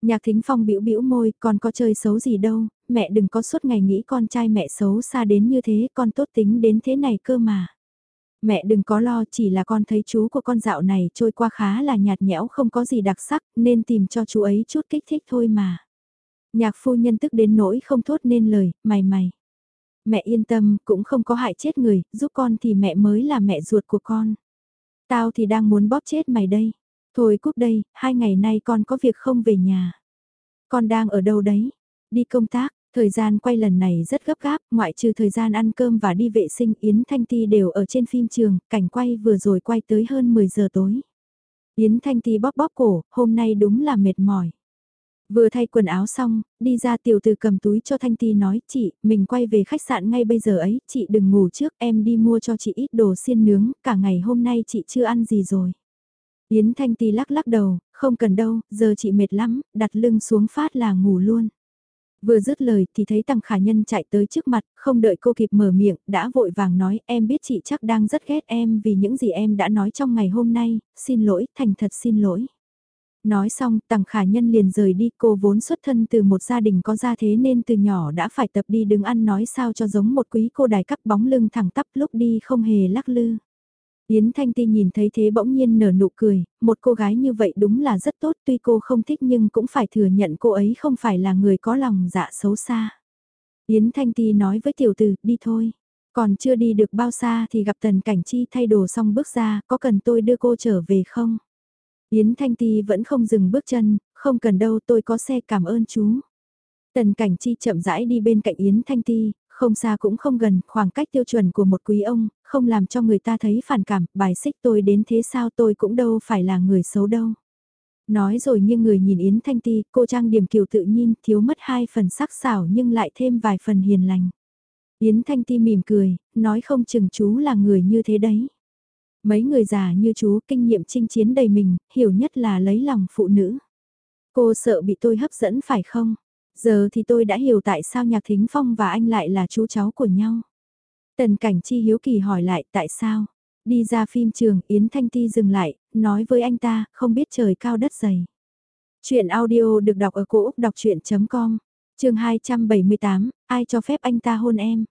Nhạc Thính Phong bĩu bĩu môi, con có chơi xấu gì đâu, mẹ đừng có suốt ngày nghĩ con trai mẹ xấu xa đến như thế, con tốt tính đến thế này cơ mà. Mẹ đừng có lo, chỉ là con thấy chú của con dạo này trôi qua khá là nhạt nhẽo không có gì đặc sắc, nên tìm cho chú ấy chút kích thích thôi mà. Nhạc phu nhân tức đến nỗi không thốt nên lời, mày mày. Mẹ yên tâm, cũng không có hại chết người, giúp con thì mẹ mới là mẹ ruột của con. Tao thì đang muốn bóp chết mày đây. Thôi cúp đây, hai ngày nay con có việc không về nhà. Con đang ở đâu đấy? Đi công tác, thời gian quay lần này rất gấp gáp, ngoại trừ thời gian ăn cơm và đi vệ sinh Yến Thanh Ti đều ở trên phim trường, cảnh quay vừa rồi quay tới hơn 10 giờ tối. Yến Thanh Ti bóp bóp cổ, hôm nay đúng là mệt mỏi. Vừa thay quần áo xong, đi ra tiểu từ cầm túi cho Thanh Ti nói, chị, mình quay về khách sạn ngay bây giờ ấy, chị đừng ngủ trước, em đi mua cho chị ít đồ xiên nướng, cả ngày hôm nay chị chưa ăn gì rồi. Yến Thanh Ti lắc lắc đầu, không cần đâu, giờ chị mệt lắm, đặt lưng xuống phát là ngủ luôn. Vừa dứt lời thì thấy Tằng Khả Nhân chạy tới trước mặt, không đợi cô kịp mở miệng, đã vội vàng nói em biết chị chắc đang rất ghét em vì những gì em đã nói trong ngày hôm nay, xin lỗi, thành thật xin lỗi. Nói xong, tằng khả nhân liền rời đi, cô vốn xuất thân từ một gia đình có gia thế nên từ nhỏ đã phải tập đi đứng ăn nói sao cho giống một quý cô đài cắp bóng lưng thẳng tắp lúc đi không hề lắc lư. Yến Thanh Ti nhìn thấy thế bỗng nhiên nở nụ cười, một cô gái như vậy đúng là rất tốt tuy cô không thích nhưng cũng phải thừa nhận cô ấy không phải là người có lòng dạ xấu xa. Yến Thanh Ti nói với tiểu tử, đi thôi. Còn chưa đi được bao xa thì gặp Tần Cảnh Chi thay đồ xong bước ra, có cần tôi đưa cô trở về không? Yến Thanh Ti vẫn không dừng bước chân, không cần đâu tôi có xe cảm ơn chú. Tần Cảnh Chi chậm rãi đi bên cạnh Yến Thanh Ti, không xa cũng không gần, khoảng cách tiêu chuẩn của một quý ông, không làm cho người ta thấy phản cảm, bài xích tôi đến thế sao tôi cũng đâu phải là người xấu đâu. Nói rồi nhưng người nhìn Yến Thanh Ti, cô trang điểm kiều tự nhiên, thiếu mất hai phần sắc sảo nhưng lại thêm vài phần hiền lành. Yến Thanh Ti mỉm cười, nói không chừng chú là người như thế đấy. Mấy người già như chú kinh nghiệm chinh chiến đầy mình, hiểu nhất là lấy lòng phụ nữ. Cô sợ bị tôi hấp dẫn phải không? Giờ thì tôi đã hiểu tại sao Nhạc Thính Phong và anh lại là chú cháu của nhau. Tần Cảnh Chi hiếu kỳ hỏi lại tại sao? Đi ra phim trường Yến Thanh Ti dừng lại, nói với anh ta, không biết trời cao đất dày. Chuyện audio được đọc ở cổ Úc đọc chuyện.com, trường 278, ai cho phép anh ta hôn em?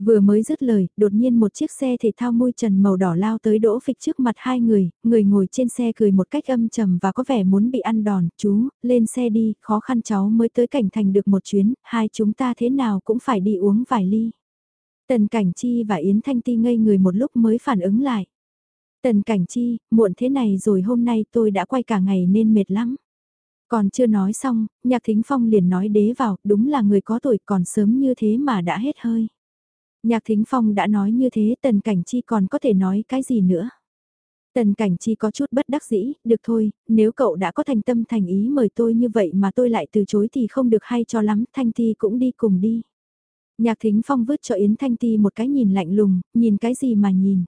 Vừa mới dứt lời, đột nhiên một chiếc xe thể thao môi trần màu đỏ lao tới đỗ phịch trước mặt hai người, người ngồi trên xe cười một cách âm trầm và có vẻ muốn bị ăn đòn, chú, lên xe đi, khó khăn cháu mới tới cảnh thành được một chuyến, hai chúng ta thế nào cũng phải đi uống vài ly. Tần Cảnh Chi và Yến Thanh Ti ngây người một lúc mới phản ứng lại. Tần Cảnh Chi, muộn thế này rồi hôm nay tôi đã quay cả ngày nên mệt lắm. Còn chưa nói xong, Nhạc Thính Phong liền nói đế vào, đúng là người có tuổi còn sớm như thế mà đã hết hơi. Nhạc Thính Phong đã nói như thế Tần Cảnh Chi còn có thể nói cái gì nữa. Tần Cảnh Chi có chút bất đắc dĩ, được thôi, nếu cậu đã có thành tâm thành ý mời tôi như vậy mà tôi lại từ chối thì không được hay cho lắm, Thanh Ti cũng đi cùng đi. Nhạc Thính Phong vứt cho Yến Thanh Ti một cái nhìn lạnh lùng, nhìn cái gì mà nhìn.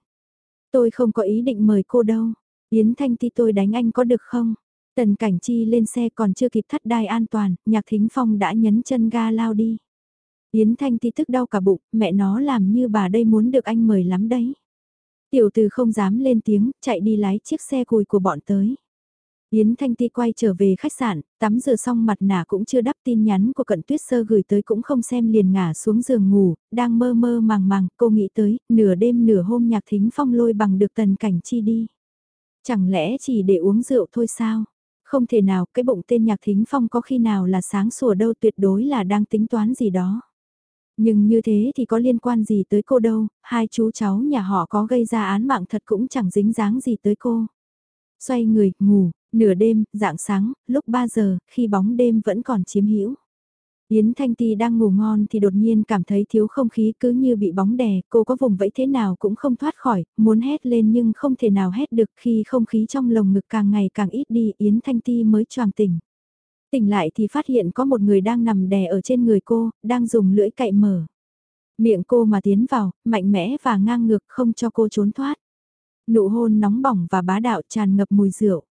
Tôi không có ý định mời cô đâu. Yến Thanh Ti tôi đánh anh có được không? Tần Cảnh Chi lên xe còn chưa kịp thắt đai an toàn, Nhạc Thính Phong đã nhấn chân ga lao đi. Yến Thanh Ti tức đau cả bụng, mẹ nó làm như bà đây muốn được anh mời lắm đấy. Tiểu từ không dám lên tiếng, chạy đi lái chiếc xe cùi của bọn tới. Yến Thanh Ti quay trở về khách sạn, tắm rửa xong mặt nạ cũng chưa đắp tin nhắn của cận tuyết sơ gửi tới cũng không xem liền ngả xuống giường ngủ, đang mơ mơ màng màng, cô nghĩ tới, nửa đêm nửa hôm nhạc thính phong lôi bằng được tần cảnh chi đi. Chẳng lẽ chỉ để uống rượu thôi sao? Không thể nào, cái bụng tên nhạc thính phong có khi nào là sáng sủa đâu tuyệt đối là đang tính toán gì đó. Nhưng như thế thì có liên quan gì tới cô đâu, hai chú cháu nhà họ có gây ra án mạng thật cũng chẳng dính dáng gì tới cô. Xoay người, ngủ, nửa đêm, dạng sáng, lúc 3 giờ, khi bóng đêm vẫn còn chiếm hữu. Yến Thanh Ti đang ngủ ngon thì đột nhiên cảm thấy thiếu không khí cứ như bị bóng đè, cô có vùng vẫy thế nào cũng không thoát khỏi, muốn hét lên nhưng không thể nào hét được khi không khí trong lồng ngực càng ngày càng ít đi, Yến Thanh Ti mới choàng tỉnh. Tỉnh lại thì phát hiện có một người đang nằm đè ở trên người cô, đang dùng lưỡi cậy mở. Miệng cô mà tiến vào, mạnh mẽ và ngang ngược không cho cô trốn thoát. Nụ hôn nóng bỏng và bá đạo tràn ngập mùi rượu.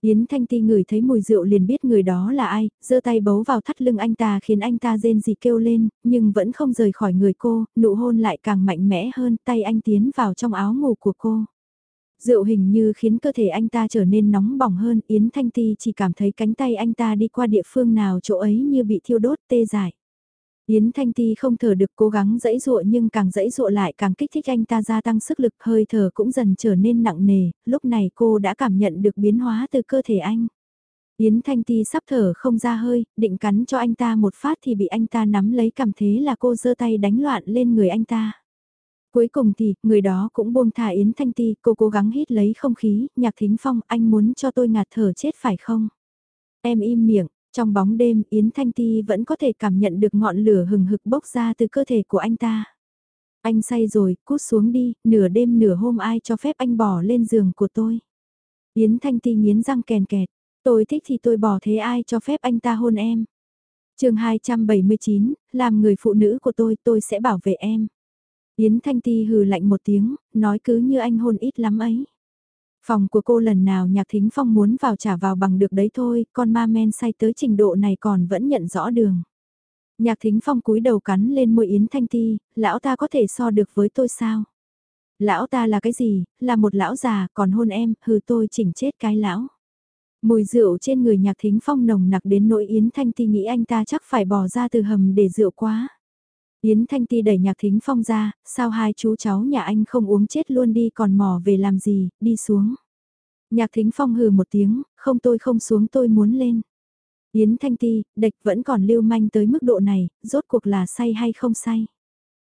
Yến Thanh Ti ngửi thấy mùi rượu liền biết người đó là ai, giơ tay bấu vào thắt lưng anh ta khiến anh ta rên gì kêu lên, nhưng vẫn không rời khỏi người cô, nụ hôn lại càng mạnh mẽ hơn, tay anh tiến vào trong áo ngủ của cô. Rượu hình như khiến cơ thể anh ta trở nên nóng bỏng hơn, Yến Thanh Ti chỉ cảm thấy cánh tay anh ta đi qua địa phương nào chỗ ấy như bị thiêu đốt tê dại. Yến Thanh Ti không thở được cố gắng dẫy dụa nhưng càng dẫy dụa lại càng kích thích anh ta gia tăng sức lực hơi thở cũng dần trở nên nặng nề, lúc này cô đã cảm nhận được biến hóa từ cơ thể anh. Yến Thanh Ti sắp thở không ra hơi, định cắn cho anh ta một phát thì bị anh ta nắm lấy cầm thế là cô giơ tay đánh loạn lên người anh ta. Cuối cùng thì, người đó cũng buông thả Yến Thanh Ti, cô cố gắng hít lấy không khí, nhạc thính phong, anh muốn cho tôi ngạt thở chết phải không? Em im miệng, trong bóng đêm Yến Thanh Ti vẫn có thể cảm nhận được ngọn lửa hừng hực bốc ra từ cơ thể của anh ta. Anh say rồi, cút xuống đi, nửa đêm nửa hôm ai cho phép anh bỏ lên giường của tôi. Yến Thanh Ti nghiến răng kèn kẹt, tôi thích thì tôi bỏ thế ai cho phép anh ta hôn em. chương 279, làm người phụ nữ của tôi, tôi sẽ bảo vệ em. Yến Thanh Ti hừ lạnh một tiếng, nói cứ như anh hôn ít lắm ấy. Phòng của cô lần nào nhạc thính phong muốn vào trả vào bằng được đấy thôi, con ma men say tới trình độ này còn vẫn nhận rõ đường. Nhạc thính phong cúi đầu cắn lên môi Yến Thanh Ti, lão ta có thể so được với tôi sao? Lão ta là cái gì, là một lão già, còn hôn em, hừ tôi chỉnh chết cái lão. Mùi rượu trên người nhạc thính phong nồng nặc đến nỗi Yến Thanh Ti nghĩ anh ta chắc phải bỏ ra từ hầm để rượu quá. Yến Thanh Ti đẩy nhạc thính phong ra, sao hai chú cháu nhà anh không uống chết luôn đi còn mò về làm gì, đi xuống. Nhạc thính phong hừ một tiếng, không tôi không xuống tôi muốn lên. Yến Thanh Ti, địch vẫn còn lưu manh tới mức độ này, rốt cuộc là say hay không say.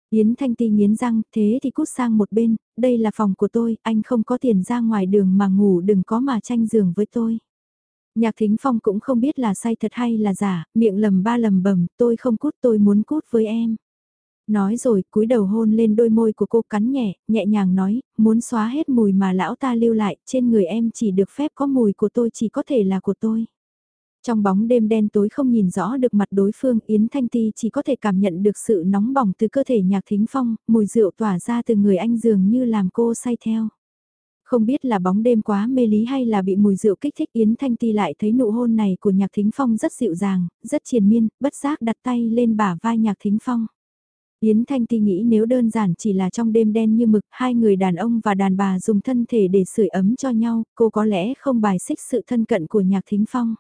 Yến Thanh Ti nghiến răng, thế thì cút sang một bên, đây là phòng của tôi, anh không có tiền ra ngoài đường mà ngủ đừng có mà tranh giường với tôi. Nhạc Thính Phong cũng không biết là say thật hay là giả, miệng lầm ba lầm bầm, tôi không cút tôi muốn cút với em. Nói rồi, cúi đầu hôn lên đôi môi của cô cắn nhẹ, nhẹ nhàng nói, muốn xóa hết mùi mà lão ta lưu lại, trên người em chỉ được phép có mùi của tôi chỉ có thể là của tôi. Trong bóng đêm đen tối không nhìn rõ được mặt đối phương, Yến Thanh Ti chỉ có thể cảm nhận được sự nóng bỏng từ cơ thể nhạc thính phong, mùi rượu tỏa ra từ người anh dường như làm cô say theo. Không biết là bóng đêm quá mê lý hay là bị mùi rượu kích thích Yến Thanh Ti lại thấy nụ hôn này của nhạc thính phong rất dịu dàng, rất triền miên, bất giác đặt tay lên bả vai nhạc thính phong. Yến Thanh Ti nghĩ nếu đơn giản chỉ là trong đêm đen như mực, hai người đàn ông và đàn bà dùng thân thể để sưởi ấm cho nhau, cô có lẽ không bài xích sự thân cận của Nhạc Thính Phong.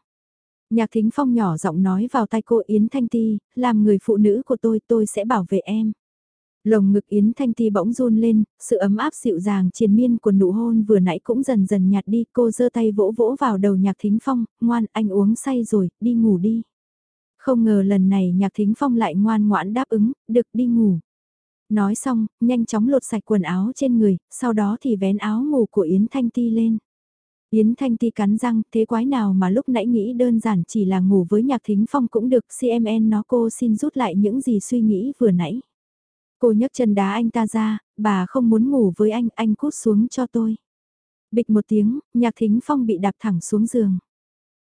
Nhạc Thính Phong nhỏ giọng nói vào tai cô Yến Thanh Ti, làm người phụ nữ của tôi, tôi sẽ bảo vệ em. Lồng ngực Yến Thanh Ti bỗng run lên, sự ấm áp dịu dàng triền miên của nụ hôn vừa nãy cũng dần dần nhạt đi, cô giơ tay vỗ vỗ vào đầu Nhạc Thính Phong, ngoan anh uống say rồi, đi ngủ đi. Không ngờ lần này nhạc thính phong lại ngoan ngoãn đáp ứng, được đi ngủ. Nói xong, nhanh chóng lột sạch quần áo trên người, sau đó thì vén áo ngủ của Yến Thanh Ti lên. Yến Thanh Ti cắn răng, thế quái nào mà lúc nãy nghĩ đơn giản chỉ là ngủ với nhạc thính phong cũng được, CMN nó cô xin rút lại những gì suy nghĩ vừa nãy. Cô nhấc chân đá anh ta ra, bà không muốn ngủ với anh, anh cút xuống cho tôi. Bịch một tiếng, nhạc thính phong bị đạp thẳng xuống giường.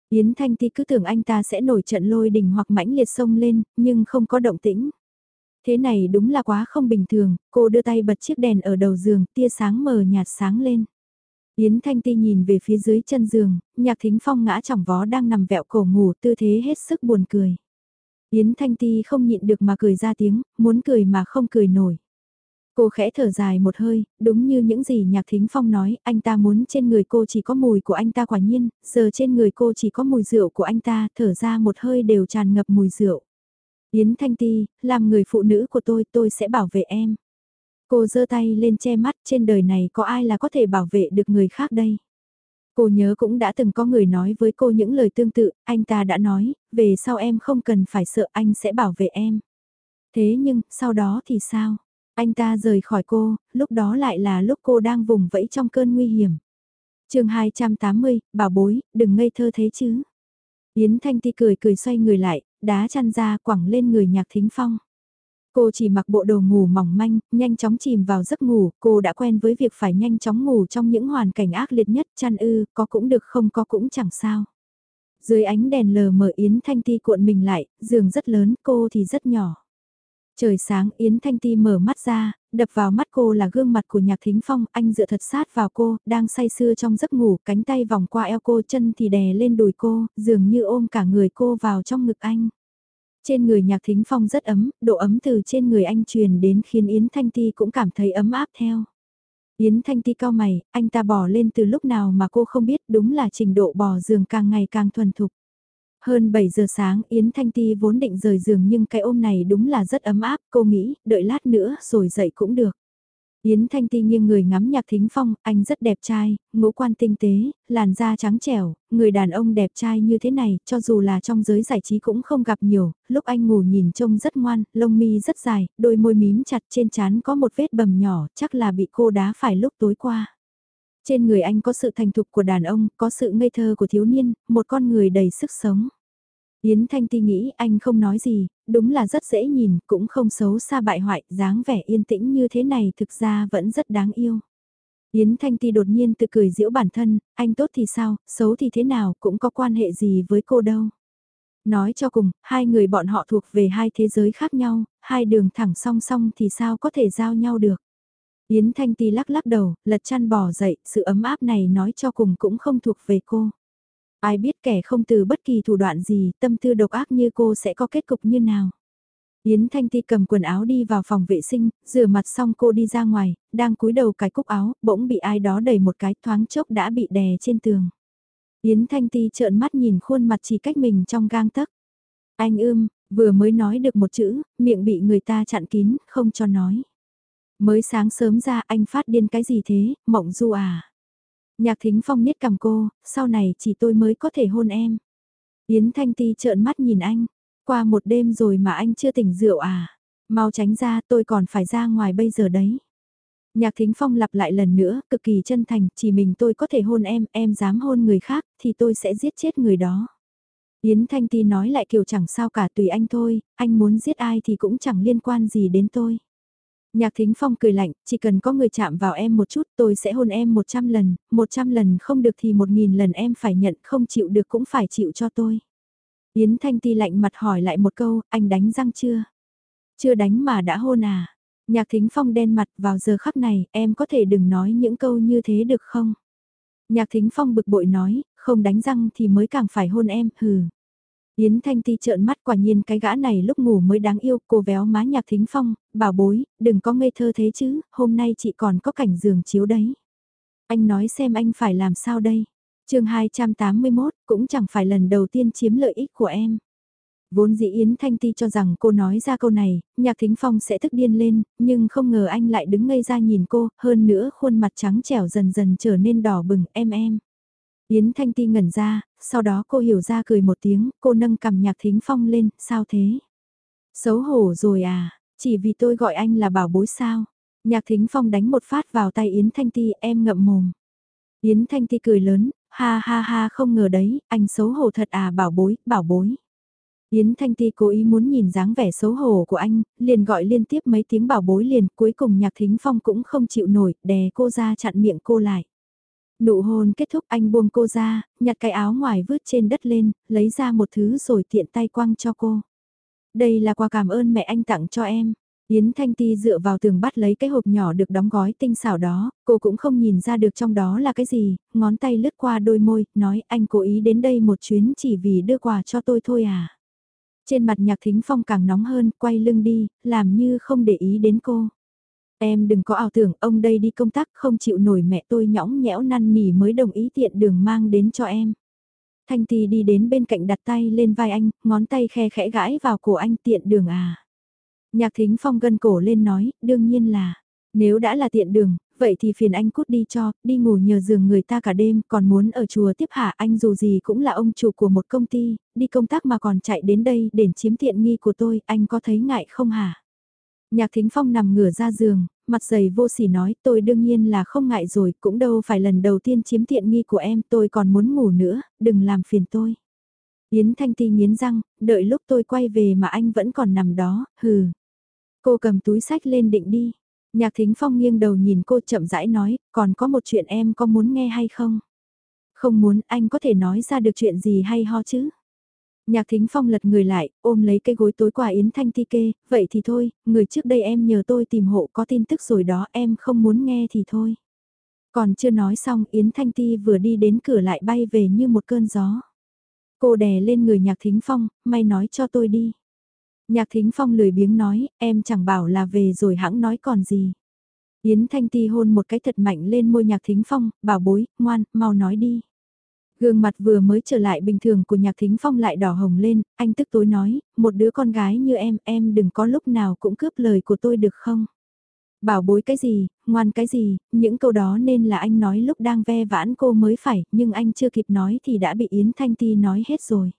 Yến Thanh Ti cứ tưởng anh ta sẽ nổi trận lôi đình hoặc mãnh liệt sông lên, nhưng không có động tĩnh. Thế này đúng là quá không bình thường, cô đưa tay bật chiếc đèn ở đầu giường, tia sáng mờ nhạt sáng lên. Yến Thanh Ti nhìn về phía dưới chân giường, nhạc thính phong ngã chỏng vó đang nằm vẹo cổ ngủ tư thế hết sức buồn cười. Yến Thanh Ti không nhịn được mà cười ra tiếng, muốn cười mà không cười nổi. Cô khẽ thở dài một hơi, đúng như những gì Nhạc Thính Phong nói, anh ta muốn trên người cô chỉ có mùi của anh ta quả nhiên, giờ trên người cô chỉ có mùi rượu của anh ta, thở ra một hơi đều tràn ngập mùi rượu. Yến Thanh Ti, làm người phụ nữ của tôi, tôi sẽ bảo vệ em. Cô giơ tay lên che mắt, trên đời này có ai là có thể bảo vệ được người khác đây? Cô nhớ cũng đã từng có người nói với cô những lời tương tự, anh ta đã nói, về sau em không cần phải sợ anh sẽ bảo vệ em. Thế nhưng, sau đó thì sao? Anh ta rời khỏi cô, lúc đó lại là lúc cô đang vùng vẫy trong cơn nguy hiểm. chương 280, bảo bối, đừng ngây thơ thế chứ. Yến Thanh Ti cười cười xoay người lại, đá chăn ra quẳng lên người nhạc thính phong. Cô chỉ mặc bộ đồ ngủ mỏng manh, nhanh chóng chìm vào giấc ngủ, cô đã quen với việc phải nhanh chóng ngủ trong những hoàn cảnh ác liệt nhất, chăn ư, có cũng được không có cũng chẳng sao. Dưới ánh đèn lờ mờ Yến Thanh Ti cuộn mình lại, giường rất lớn, cô thì rất nhỏ. Trời sáng Yến Thanh Ti mở mắt ra, đập vào mắt cô là gương mặt của Nhạc Thính Phong, anh dựa thật sát vào cô, đang say sưa trong giấc ngủ, cánh tay vòng qua eo cô, chân thì đè lên đùi cô, dường như ôm cả người cô vào trong ngực anh. Trên người Nhạc Thính Phong rất ấm, độ ấm từ trên người anh truyền đến khiến Yến Thanh Ti cũng cảm thấy ấm áp theo. Yến Thanh Ti cao mày, anh ta bỏ lên từ lúc nào mà cô không biết đúng là trình độ bò giường càng ngày càng thuần thục. Hơn 7 giờ sáng Yến Thanh Ti vốn định rời giường nhưng cái ôm này đúng là rất ấm áp, cô nghĩ, đợi lát nữa rồi dậy cũng được. Yến Thanh Ti nghiêng người ngắm nhạc thính phong, anh rất đẹp trai, ngũ quan tinh tế, làn da trắng trẻo, người đàn ông đẹp trai như thế này, cho dù là trong giới giải trí cũng không gặp nhiều, lúc anh ngủ nhìn trông rất ngoan, lông mi rất dài, đôi môi mím chặt trên trán có một vết bầm nhỏ, chắc là bị cô đá phải lúc tối qua. Trên người anh có sự thành thục của đàn ông, có sự ngây thơ của thiếu niên, một con người đầy sức sống. Yến Thanh Ti nghĩ anh không nói gì, đúng là rất dễ nhìn, cũng không xấu xa bại hoại, dáng vẻ yên tĩnh như thế này thực ra vẫn rất đáng yêu. Yến Thanh Ti đột nhiên tự cười giễu bản thân, anh tốt thì sao, xấu thì thế nào, cũng có quan hệ gì với cô đâu. Nói cho cùng, hai người bọn họ thuộc về hai thế giới khác nhau, hai đường thẳng song song thì sao có thể giao nhau được. Yến Thanh Ti lắc lắc đầu, lật chăn bò dậy, sự ấm áp này nói cho cùng cũng không thuộc về cô. Ai biết kẻ không từ bất kỳ thủ đoạn gì, tâm tư độc ác như cô sẽ có kết cục như nào. Yến Thanh Ti cầm quần áo đi vào phòng vệ sinh, rửa mặt xong cô đi ra ngoài, đang cúi đầu cài cúc áo, bỗng bị ai đó đẩy một cái thoáng chốc đã bị đè trên tường. Yến Thanh Ti trợn mắt nhìn khuôn mặt chỉ cách mình trong gang tấc. Anh ưm, vừa mới nói được một chữ, miệng bị người ta chặn kín, không cho nói. Mới sáng sớm ra anh phát điên cái gì thế, mộng du à. Nhạc thính phong niết cầm cô, sau này chỉ tôi mới có thể hôn em. Yến Thanh Ti trợn mắt nhìn anh, qua một đêm rồi mà anh chưa tỉnh rượu à. Mau tránh ra tôi còn phải ra ngoài bây giờ đấy. Nhạc thính phong lặp lại lần nữa, cực kỳ chân thành, chỉ mình tôi có thể hôn em, em dám hôn người khác, thì tôi sẽ giết chết người đó. Yến Thanh Ti nói lại kiểu chẳng sao cả tùy anh thôi, anh muốn giết ai thì cũng chẳng liên quan gì đến tôi. Nhạc Thính Phong cười lạnh, chỉ cần có người chạm vào em một chút tôi sẽ hôn em 100 lần, 100 lần không được thì 1.000 lần em phải nhận không chịu được cũng phải chịu cho tôi. Yến Thanh Ti lạnh mặt hỏi lại một câu, anh đánh răng chưa? Chưa đánh mà đã hôn à? Nhạc Thính Phong đen mặt vào giờ khắc này, em có thể đừng nói những câu như thế được không? Nhạc Thính Phong bực bội nói, không đánh răng thì mới càng phải hôn em, hừ. Yến Thanh Ti trợn mắt quả nhiên cái gã này lúc ngủ mới đáng yêu, cô véo má nhạc thính phong, bảo bối, đừng có ngây thơ thế chứ, hôm nay chị còn có cảnh giường chiếu đấy. Anh nói xem anh phải làm sao đây. chương 281 cũng chẳng phải lần đầu tiên chiếm lợi ích của em. Vốn dĩ Yến Thanh Ti cho rằng cô nói ra câu này, nhạc thính phong sẽ tức điên lên, nhưng không ngờ anh lại đứng ngây ra nhìn cô, hơn nữa khuôn mặt trắng trẻo dần dần trở nên đỏ bừng, em em. Yến Thanh Ti ngẩn ra, sau đó cô hiểu ra cười một tiếng, cô nâng cầm nhạc thính phong lên, sao thế? Xấu hổ rồi à, chỉ vì tôi gọi anh là bảo bối sao? Nhạc thính phong đánh một phát vào tay Yến Thanh Ti, em ngậm mồm. Yến Thanh Ti cười lớn, ha ha ha không ngờ đấy, anh xấu hổ thật à bảo bối, bảo bối. Yến Thanh Ti cố ý muốn nhìn dáng vẻ xấu hổ của anh, liền gọi liên tiếp mấy tiếng bảo bối liền, cuối cùng nhạc thính phong cũng không chịu nổi, đè cô ra chặn miệng cô lại. Nụ hôn kết thúc anh buông cô ra, nhặt cái áo ngoài vứt trên đất lên, lấy ra một thứ rồi tiện tay quăng cho cô. Đây là quà cảm ơn mẹ anh tặng cho em. Yến Thanh Ti dựa vào tường bắt lấy cái hộp nhỏ được đóng gói tinh xảo đó, cô cũng không nhìn ra được trong đó là cái gì, ngón tay lướt qua đôi môi, nói anh cố ý đến đây một chuyến chỉ vì đưa quà cho tôi thôi à. Trên mặt nhạc thính phong càng nóng hơn, quay lưng đi, làm như không để ý đến cô. Em đừng có ảo tưởng ông đây đi công tác không chịu nổi mẹ tôi nhõng nhẽo năn nỉ mới đồng ý tiện đường mang đến cho em. Thanh Ti đi đến bên cạnh đặt tay lên vai anh, ngón tay khe khẽ gãi vào cổ anh tiện đường à. Nhạc thính phong gân cổ lên nói, đương nhiên là, nếu đã là tiện đường, vậy thì phiền anh cút đi cho, đi ngủ nhờ giường người ta cả đêm, còn muốn ở chùa tiếp hạ anh dù gì cũng là ông chủ của một công ty, đi công tác mà còn chạy đến đây để chiếm tiện nghi của tôi, anh có thấy ngại không hả? Nhạc thính phong nằm ngửa ra giường, mặt dày vô sỉ nói tôi đương nhiên là không ngại rồi, cũng đâu phải lần đầu tiên chiếm tiện nghi của em, tôi còn muốn ngủ nữa, đừng làm phiền tôi. Yến Thanh Ti nghiến răng, đợi lúc tôi quay về mà anh vẫn còn nằm đó, hừ. Cô cầm túi sách lên định đi. Nhạc Thính Phong nghiêng đầu nhìn cô chậm rãi nói, còn có một chuyện em có muốn nghe hay không? Không muốn, anh có thể nói ra được chuyện gì hay ho chứ? Nhạc Thính Phong lật người lại, ôm lấy cây gối tối qua Yến Thanh Ti kê, vậy thì thôi, người trước đây em nhờ tôi tìm hộ có tin tức rồi đó, em không muốn nghe thì thôi. Còn chưa nói xong Yến Thanh Ti vừa đi đến cửa lại bay về như một cơn gió. Cô đè lên người Nhạc Thính Phong, may nói cho tôi đi. Nhạc Thính Phong lười biếng nói, em chẳng bảo là về rồi hãng nói còn gì. Yến Thanh Ti hôn một cái thật mạnh lên môi Nhạc Thính Phong, bảo bối, ngoan, mau nói đi. Gương mặt vừa mới trở lại bình thường của Nhạc Thính Phong lại đỏ hồng lên, anh tức tối nói, một đứa con gái như em, em đừng có lúc nào cũng cướp lời của tôi được không? Bảo bối cái gì, ngoan cái gì, những câu đó nên là anh nói lúc đang ve vãn cô mới phải, nhưng anh chưa kịp nói thì đã bị Yến Thanh Ti nói hết rồi.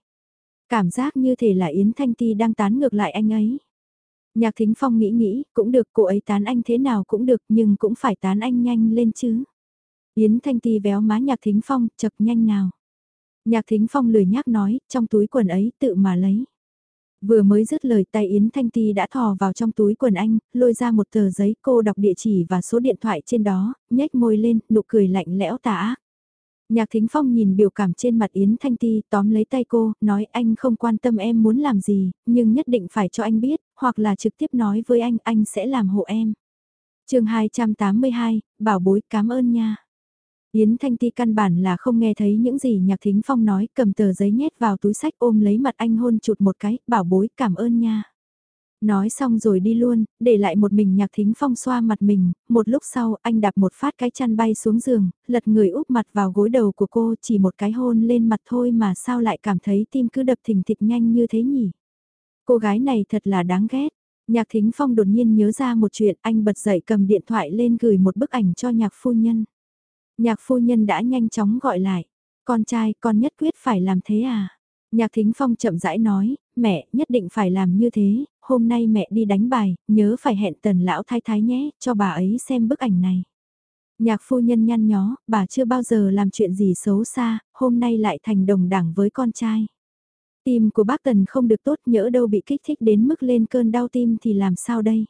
Cảm giác như thể là Yến Thanh Ti đang tán ngược lại anh ấy. Nhạc Thính Phong nghĩ nghĩ, cũng được cô ấy tán anh thế nào cũng được nhưng cũng phải tán anh nhanh lên chứ. Yến Thanh Ti véo má Nhạc Thính Phong, chật nhanh nào. Nhạc Thính Phong lười nhác nói, trong túi quần ấy tự mà lấy. Vừa mới dứt lời tay Yến Thanh Ti đã thò vào trong túi quần anh, lôi ra một tờ giấy cô đọc địa chỉ và số điện thoại trên đó, nhếch môi lên, nụ cười lạnh lẽo tà ác. Nhạc Thính Phong nhìn biểu cảm trên mặt Yến Thanh Ti tóm lấy tay cô, nói anh không quan tâm em muốn làm gì, nhưng nhất định phải cho anh biết, hoặc là trực tiếp nói với anh, anh sẽ làm hộ em. chương 282, bảo bối cảm ơn nha. Yến Thanh Ti căn bản là không nghe thấy những gì Nhạc Thính Phong nói, cầm tờ giấy nhét vào túi sách ôm lấy mặt anh hôn chụt một cái, bảo bối cảm ơn nha. Nói xong rồi đi luôn, để lại một mình nhạc thính phong xoa mặt mình, một lúc sau anh đạp một phát cái chăn bay xuống giường, lật người úp mặt vào gối đầu của cô chỉ một cái hôn lên mặt thôi mà sao lại cảm thấy tim cứ đập thình thịch nhanh như thế nhỉ. Cô gái này thật là đáng ghét. Nhạc thính phong đột nhiên nhớ ra một chuyện anh bật dậy cầm điện thoại lên gửi một bức ảnh cho nhạc phu nhân. Nhạc phu nhân đã nhanh chóng gọi lại. Con trai con nhất quyết phải làm thế à? Nhạc Thính Phong chậm rãi nói, mẹ nhất định phải làm như thế, hôm nay mẹ đi đánh bài, nhớ phải hẹn tần lão thái thái nhé, cho bà ấy xem bức ảnh này. Nhạc phu nhân nhăn nhó, bà chưa bao giờ làm chuyện gì xấu xa, hôm nay lại thành đồng đảng với con trai. Tim của bác Tần không được tốt nhỡ đâu bị kích thích đến mức lên cơn đau tim thì làm sao đây?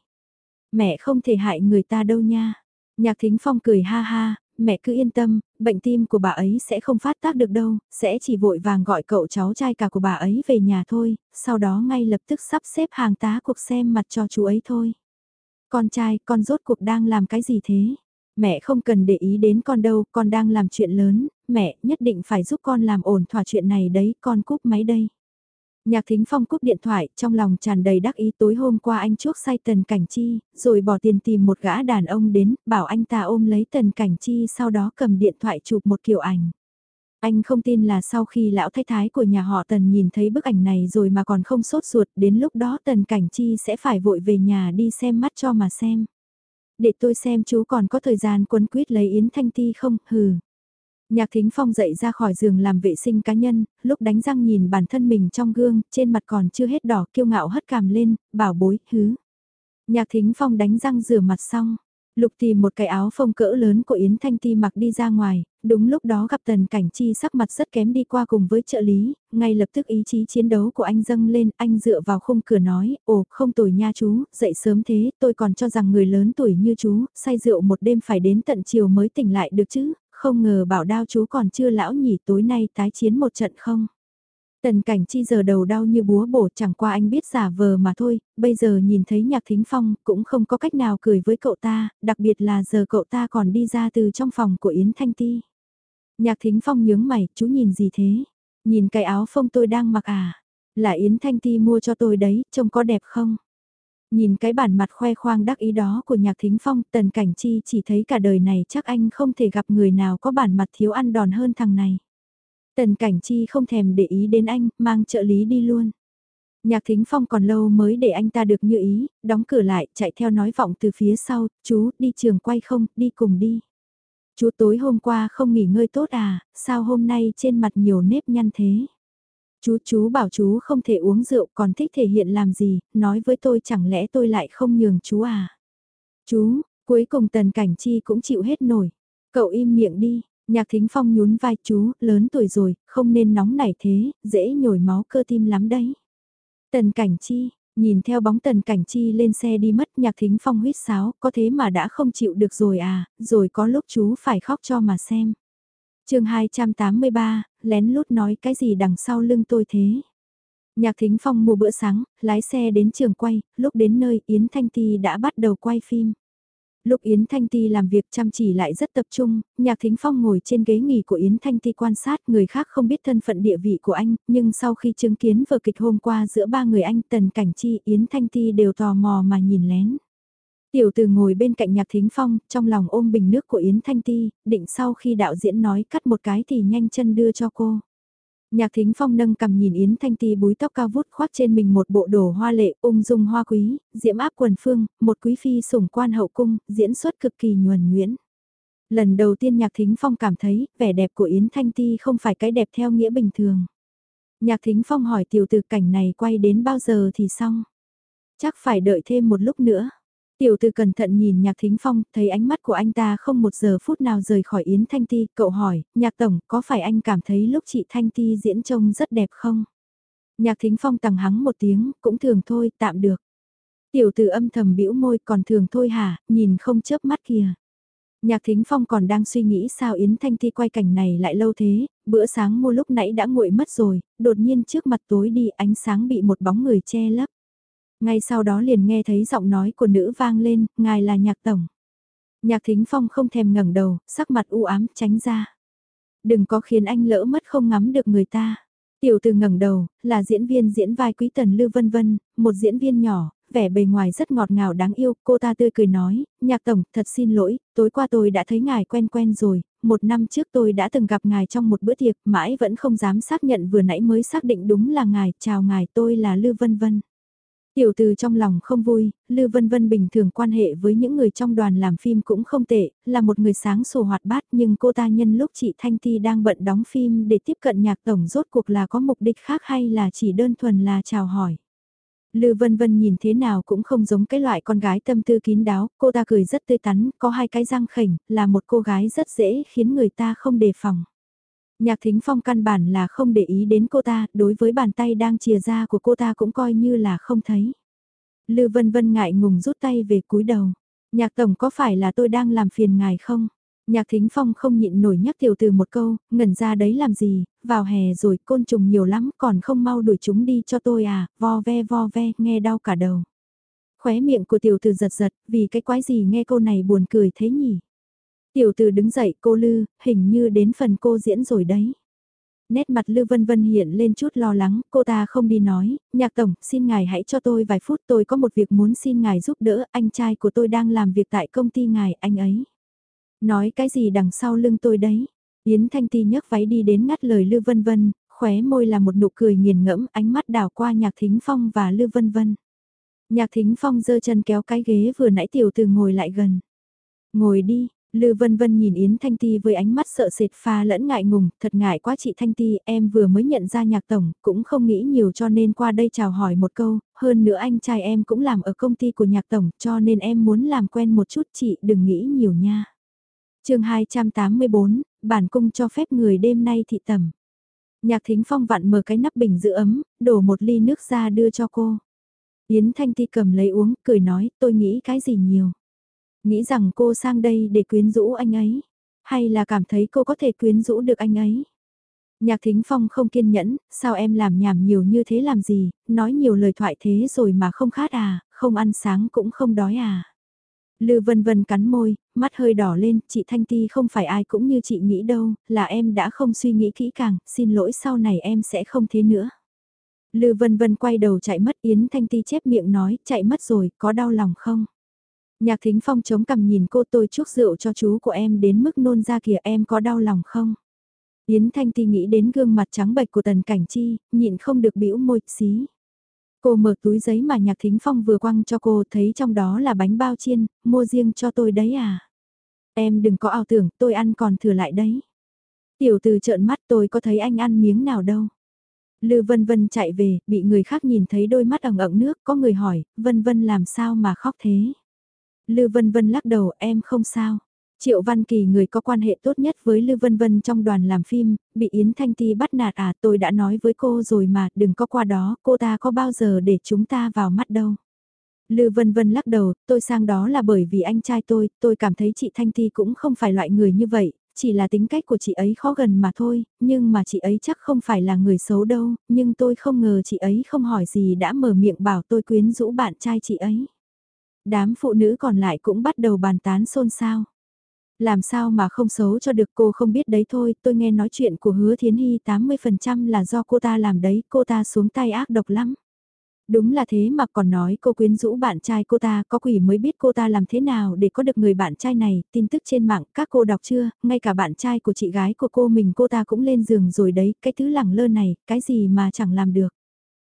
Mẹ không thể hại người ta đâu nha. Nhạc Thính Phong cười ha ha, mẹ cứ yên tâm, bệnh tim của bà ấy sẽ không phát tác được đâu, sẽ chỉ vội vàng gọi cậu cháu trai cả của bà ấy về nhà thôi, sau đó ngay lập tức sắp xếp hàng tá cuộc xem mặt cho chú ấy thôi. Con trai, con rốt cuộc đang làm cái gì thế? Mẹ không cần để ý đến con đâu, con đang làm chuyện lớn, mẹ nhất định phải giúp con làm ổn thỏa chuyện này đấy, con cúp máy đây. Nhạc Thính Phong cúp điện thoại, trong lòng tràn đầy đắc ý tối hôm qua anh chuốc say Tần Cảnh Chi, rồi bỏ tiền tìm một gã đàn ông đến, bảo anh ta ôm lấy Tần Cảnh Chi sau đó cầm điện thoại chụp một kiểu ảnh. Anh không tin là sau khi lão thái thái của nhà họ Tần nhìn thấy bức ảnh này rồi mà còn không sốt ruột, đến lúc đó Tần Cảnh Chi sẽ phải vội về nhà đi xem mắt cho mà xem. Để tôi xem chú còn có thời gian quấn quýt lấy Yến Thanh Ti không, hừ. Nhạc Thính Phong dậy ra khỏi giường làm vệ sinh cá nhân, lúc đánh răng nhìn bản thân mình trong gương, trên mặt còn chưa hết đỏ kiêu ngạo hất cằm lên, bảo bối, hứ. Nhạc Thính Phong đánh răng rửa mặt xong, Lục tìm một cái áo phông cỡ lớn của Yến Thanh Ti mặc đi ra ngoài, đúng lúc đó gặp Tần Cảnh Chi sắc mặt rất kém đi qua cùng với trợ lý, ngay lập tức ý chí chiến đấu của anh dâng lên, anh dựa vào khung cửa nói, ồ, không tuổi nha chú, dậy sớm thế, tôi còn cho rằng người lớn tuổi như chú, say rượu một đêm phải đến tận chiều mới tỉnh lại được chứ, không ngờ bảo đao chú còn chưa lão nhỉ tối nay tái chiến một trận không. Tần cảnh chi giờ đầu đau như búa bổ chẳng qua anh biết giả vờ mà thôi, bây giờ nhìn thấy nhạc thính phong cũng không có cách nào cười với cậu ta, đặc biệt là giờ cậu ta còn đi ra từ trong phòng của Yến Thanh Ti. Nhạc thính phong nhướng mày, chú nhìn gì thế? Nhìn cái áo phông tôi đang mặc à? Là Yến Thanh Ti mua cho tôi đấy, trông có đẹp không? Nhìn cái bản mặt khoe khoang đắc ý đó của nhạc thính phong, tần cảnh chi chỉ thấy cả đời này chắc anh không thể gặp người nào có bản mặt thiếu ăn đòn hơn thằng này. Tần cảnh chi không thèm để ý đến anh, mang trợ lý đi luôn. Nhạc thính phong còn lâu mới để anh ta được như ý, đóng cửa lại, chạy theo nói vọng từ phía sau, chú, đi trường quay không, đi cùng đi. Chú tối hôm qua không nghỉ ngơi tốt à, sao hôm nay trên mặt nhiều nếp nhăn thế? Chú chú bảo chú không thể uống rượu còn thích thể hiện làm gì, nói với tôi chẳng lẽ tôi lại không nhường chú à? Chú, cuối cùng tần cảnh chi cũng chịu hết nổi. Cậu im miệng đi, nhạc thính phong nhún vai chú, lớn tuổi rồi, không nên nóng nảy thế, dễ nhồi máu cơ tim lắm đấy. Tần cảnh chi, nhìn theo bóng tần cảnh chi lên xe đi mất nhạc thính phong huyết sáo, có thế mà đã không chịu được rồi à, rồi có lúc chú phải khóc cho mà xem chương 283, lén lút nói cái gì đằng sau lưng tôi thế. Nhạc Thính Phong mua bữa sáng, lái xe đến trường quay, lúc đến nơi Yến Thanh Ti đã bắt đầu quay phim. Lúc Yến Thanh Ti làm việc chăm chỉ lại rất tập trung, Nhạc Thính Phong ngồi trên ghế nghỉ của Yến Thanh Ti quan sát người khác không biết thân phận địa vị của anh, nhưng sau khi chứng kiến vở kịch hôm qua giữa ba người anh Tần Cảnh Chi Yến Thanh Ti đều tò mò mà nhìn lén. Tiểu từ ngồi bên cạnh nhạc thính phong, trong lòng ôm bình nước của Yến Thanh Ti, định sau khi đạo diễn nói cắt một cái thì nhanh chân đưa cho cô. Nhạc thính phong nâng cầm nhìn Yến Thanh Ti búi tóc cao vút khoác trên mình một bộ đồ hoa lệ ung dung hoa quý, diễm áp quần phương, một quý phi sủng quan hậu cung, diễn xuất cực kỳ nhuần nhuyễn. Lần đầu tiên nhạc thính phong cảm thấy vẻ đẹp của Yến Thanh Ti không phải cái đẹp theo nghĩa bình thường. Nhạc thính phong hỏi tiểu từ cảnh này quay đến bao giờ thì xong. Chắc phải đợi thêm một lúc nữa. Tiểu từ cẩn thận nhìn nhạc thính phong, thấy ánh mắt của anh ta không một giờ phút nào rời khỏi Yến Thanh Ti, cậu hỏi, nhạc tổng, có phải anh cảm thấy lúc chị Thanh Ti diễn trông rất đẹp không? Nhạc thính phong tằng hắng một tiếng, cũng thường thôi, tạm được. Tiểu từ âm thầm bĩu môi, còn thường thôi hả, nhìn không chớp mắt kìa. Nhạc Thính Phong còn đang suy nghĩ sao Yến Thanh Ti quay cảnh này lại lâu thế, bữa sáng mua lúc nãy đã nguội mất rồi, đột nhiên trước mặt tối đi ánh sáng bị một bóng người che lấp. Ngay sau đó liền nghe thấy giọng nói của nữ vang lên, ngài là nhạc tổng. Nhạc thính phong không thèm ngẩng đầu, sắc mặt u ám, tránh ra. Đừng có khiến anh lỡ mất không ngắm được người ta. Tiểu từ ngẩng đầu, là diễn viên diễn vai quý tần Lưu Vân Vân, một diễn viên nhỏ, vẻ bề ngoài rất ngọt ngào đáng yêu, cô ta tươi cười nói, nhạc tổng, thật xin lỗi, tối qua tôi đã thấy ngài quen quen rồi, một năm trước tôi đã từng gặp ngài trong một bữa tiệc, mãi vẫn không dám xác nhận vừa nãy mới xác định đúng là ngài, chào ngài tôi là Lưu Vân Vân. Tiểu từ trong lòng không vui, Lư Vân Vân bình thường quan hệ với những người trong đoàn làm phim cũng không tệ, là một người sáng sủa hoạt bát nhưng cô ta nhân lúc chị Thanh Ti đang bận đóng phim để tiếp cận nhạc tổng rốt cuộc là có mục đích khác hay là chỉ đơn thuần là chào hỏi. Lư Vân Vân nhìn thế nào cũng không giống cái loại con gái tâm tư kín đáo, cô ta cười rất tươi tắn, có hai cái răng khỉnh, là một cô gái rất dễ khiến người ta không đề phòng. Nhạc thính phong căn bản là không để ý đến cô ta, đối với bàn tay đang chìa ra của cô ta cũng coi như là không thấy. Lư vân vân ngại ngùng rút tay về cúi đầu. Nhạc tổng có phải là tôi đang làm phiền ngài không? Nhạc thính phong không nhịn nổi nhắc tiểu từ một câu, ngẩn ra đấy làm gì, vào hè rồi côn trùng nhiều lắm còn không mau đuổi chúng đi cho tôi à, vo ve vo ve, nghe đau cả đầu. Khóe miệng của tiểu từ giật giật, vì cái quái gì nghe câu này buồn cười thế nhỉ? Tiểu từ đứng dậy cô Lư, hình như đến phần cô diễn rồi đấy. Nét mặt Lư Vân Vân hiện lên chút lo lắng, cô ta không đi nói, nhạc tổng, xin ngài hãy cho tôi vài phút tôi có một việc muốn xin ngài giúp đỡ, anh trai của tôi đang làm việc tại công ty ngài, anh ấy. Nói cái gì đằng sau lưng tôi đấy? Yến Thanh Ti nhấc váy đi đến ngắt lời Lư Vân Vân, khóe môi là một nụ cười nghiền ngẫm, ánh mắt đảo qua Nhạc Thính Phong và Lư Vân Vân. Nhạc Thính Phong giơ chân kéo cái ghế vừa nãy tiểu từ ngồi lại gần. Ngồi đi, Lư Vân Vân nhìn Yến Thanh Ti với ánh mắt sợ sệt pha lẫn ngại ngùng, thật ngại quá chị Thanh Ti, em vừa mới nhận ra nhạc tổng, cũng không nghĩ nhiều cho nên qua đây chào hỏi một câu, hơn nữa anh trai em cũng làm ở công ty của nhạc tổng, cho nên em muốn làm quen một chút chị, đừng nghĩ nhiều nha. chương 284, bản cung cho phép người đêm nay thị tầm. Nhạc thính phong vặn mở cái nắp bình giữ ấm, đổ một ly nước ra đưa cho cô. Yến Thanh Ti cầm lấy uống, cười nói, tôi nghĩ cái gì nhiều. Nghĩ rằng cô sang đây để quyến rũ anh ấy. Hay là cảm thấy cô có thể quyến rũ được anh ấy. Nhạc Thính Phong không kiên nhẫn, sao em làm nhảm nhiều như thế làm gì, nói nhiều lời thoại thế rồi mà không khát à, không ăn sáng cũng không đói à. Lư vân vân cắn môi, mắt hơi đỏ lên, chị Thanh Ti không phải ai cũng như chị nghĩ đâu, là em đã không suy nghĩ kỹ càng, xin lỗi sau này em sẽ không thế nữa. Lư vân vân quay đầu chạy mất Yến Thanh Ti chép miệng nói, chạy mất rồi, có đau lòng không? Nhạc Thính Phong chống cằm nhìn cô tôi chuốc rượu cho chú của em đến mức nôn ra kìa em có đau lòng không? Yến Thanh Ti nghĩ đến gương mặt trắng bệch của Tần Cảnh Chi, nhịn không được bĩu môi, xí. Cô mở túi giấy mà Nhạc Thính Phong vừa quăng cho cô thấy trong đó là bánh bao chiên, mua riêng cho tôi đấy à. Em đừng có ảo tưởng, tôi ăn còn thừa lại đấy. Tiểu từ trợn mắt tôi có thấy anh ăn miếng nào đâu. Lư Vân Vân chạy về, bị người khác nhìn thấy đôi mắt ẩn ẩn nước, có người hỏi, Vân Vân làm sao mà khóc thế? Lư Vân Vân lắc đầu, em không sao. Triệu Văn Kỳ người có quan hệ tốt nhất với Lư Vân Vân trong đoàn làm phim, bị Yến Thanh Ti bắt nạt à tôi đã nói với cô rồi mà đừng có qua đó, cô ta có bao giờ để chúng ta vào mắt đâu. Lư Vân Vân lắc đầu, tôi sang đó là bởi vì anh trai tôi, tôi cảm thấy chị Thanh Ti cũng không phải loại người như vậy, chỉ là tính cách của chị ấy khó gần mà thôi, nhưng mà chị ấy chắc không phải là người xấu đâu, nhưng tôi không ngờ chị ấy không hỏi gì đã mở miệng bảo tôi quyến rũ bạn trai chị ấy. Đám phụ nữ còn lại cũng bắt đầu bàn tán xôn xao. Làm sao mà không xấu cho được cô không biết đấy thôi, tôi nghe nói chuyện của hứa thiến hy 80% là do cô ta làm đấy, cô ta xuống tay ác độc lắm. Đúng là thế mà còn nói cô quyến rũ bạn trai cô ta có quỷ mới biết cô ta làm thế nào để có được người bạn trai này, tin tức trên mạng các cô đọc chưa, ngay cả bạn trai của chị gái của cô mình cô ta cũng lên giường rồi đấy, cái thứ lẳng lơ này, cái gì mà chẳng làm được.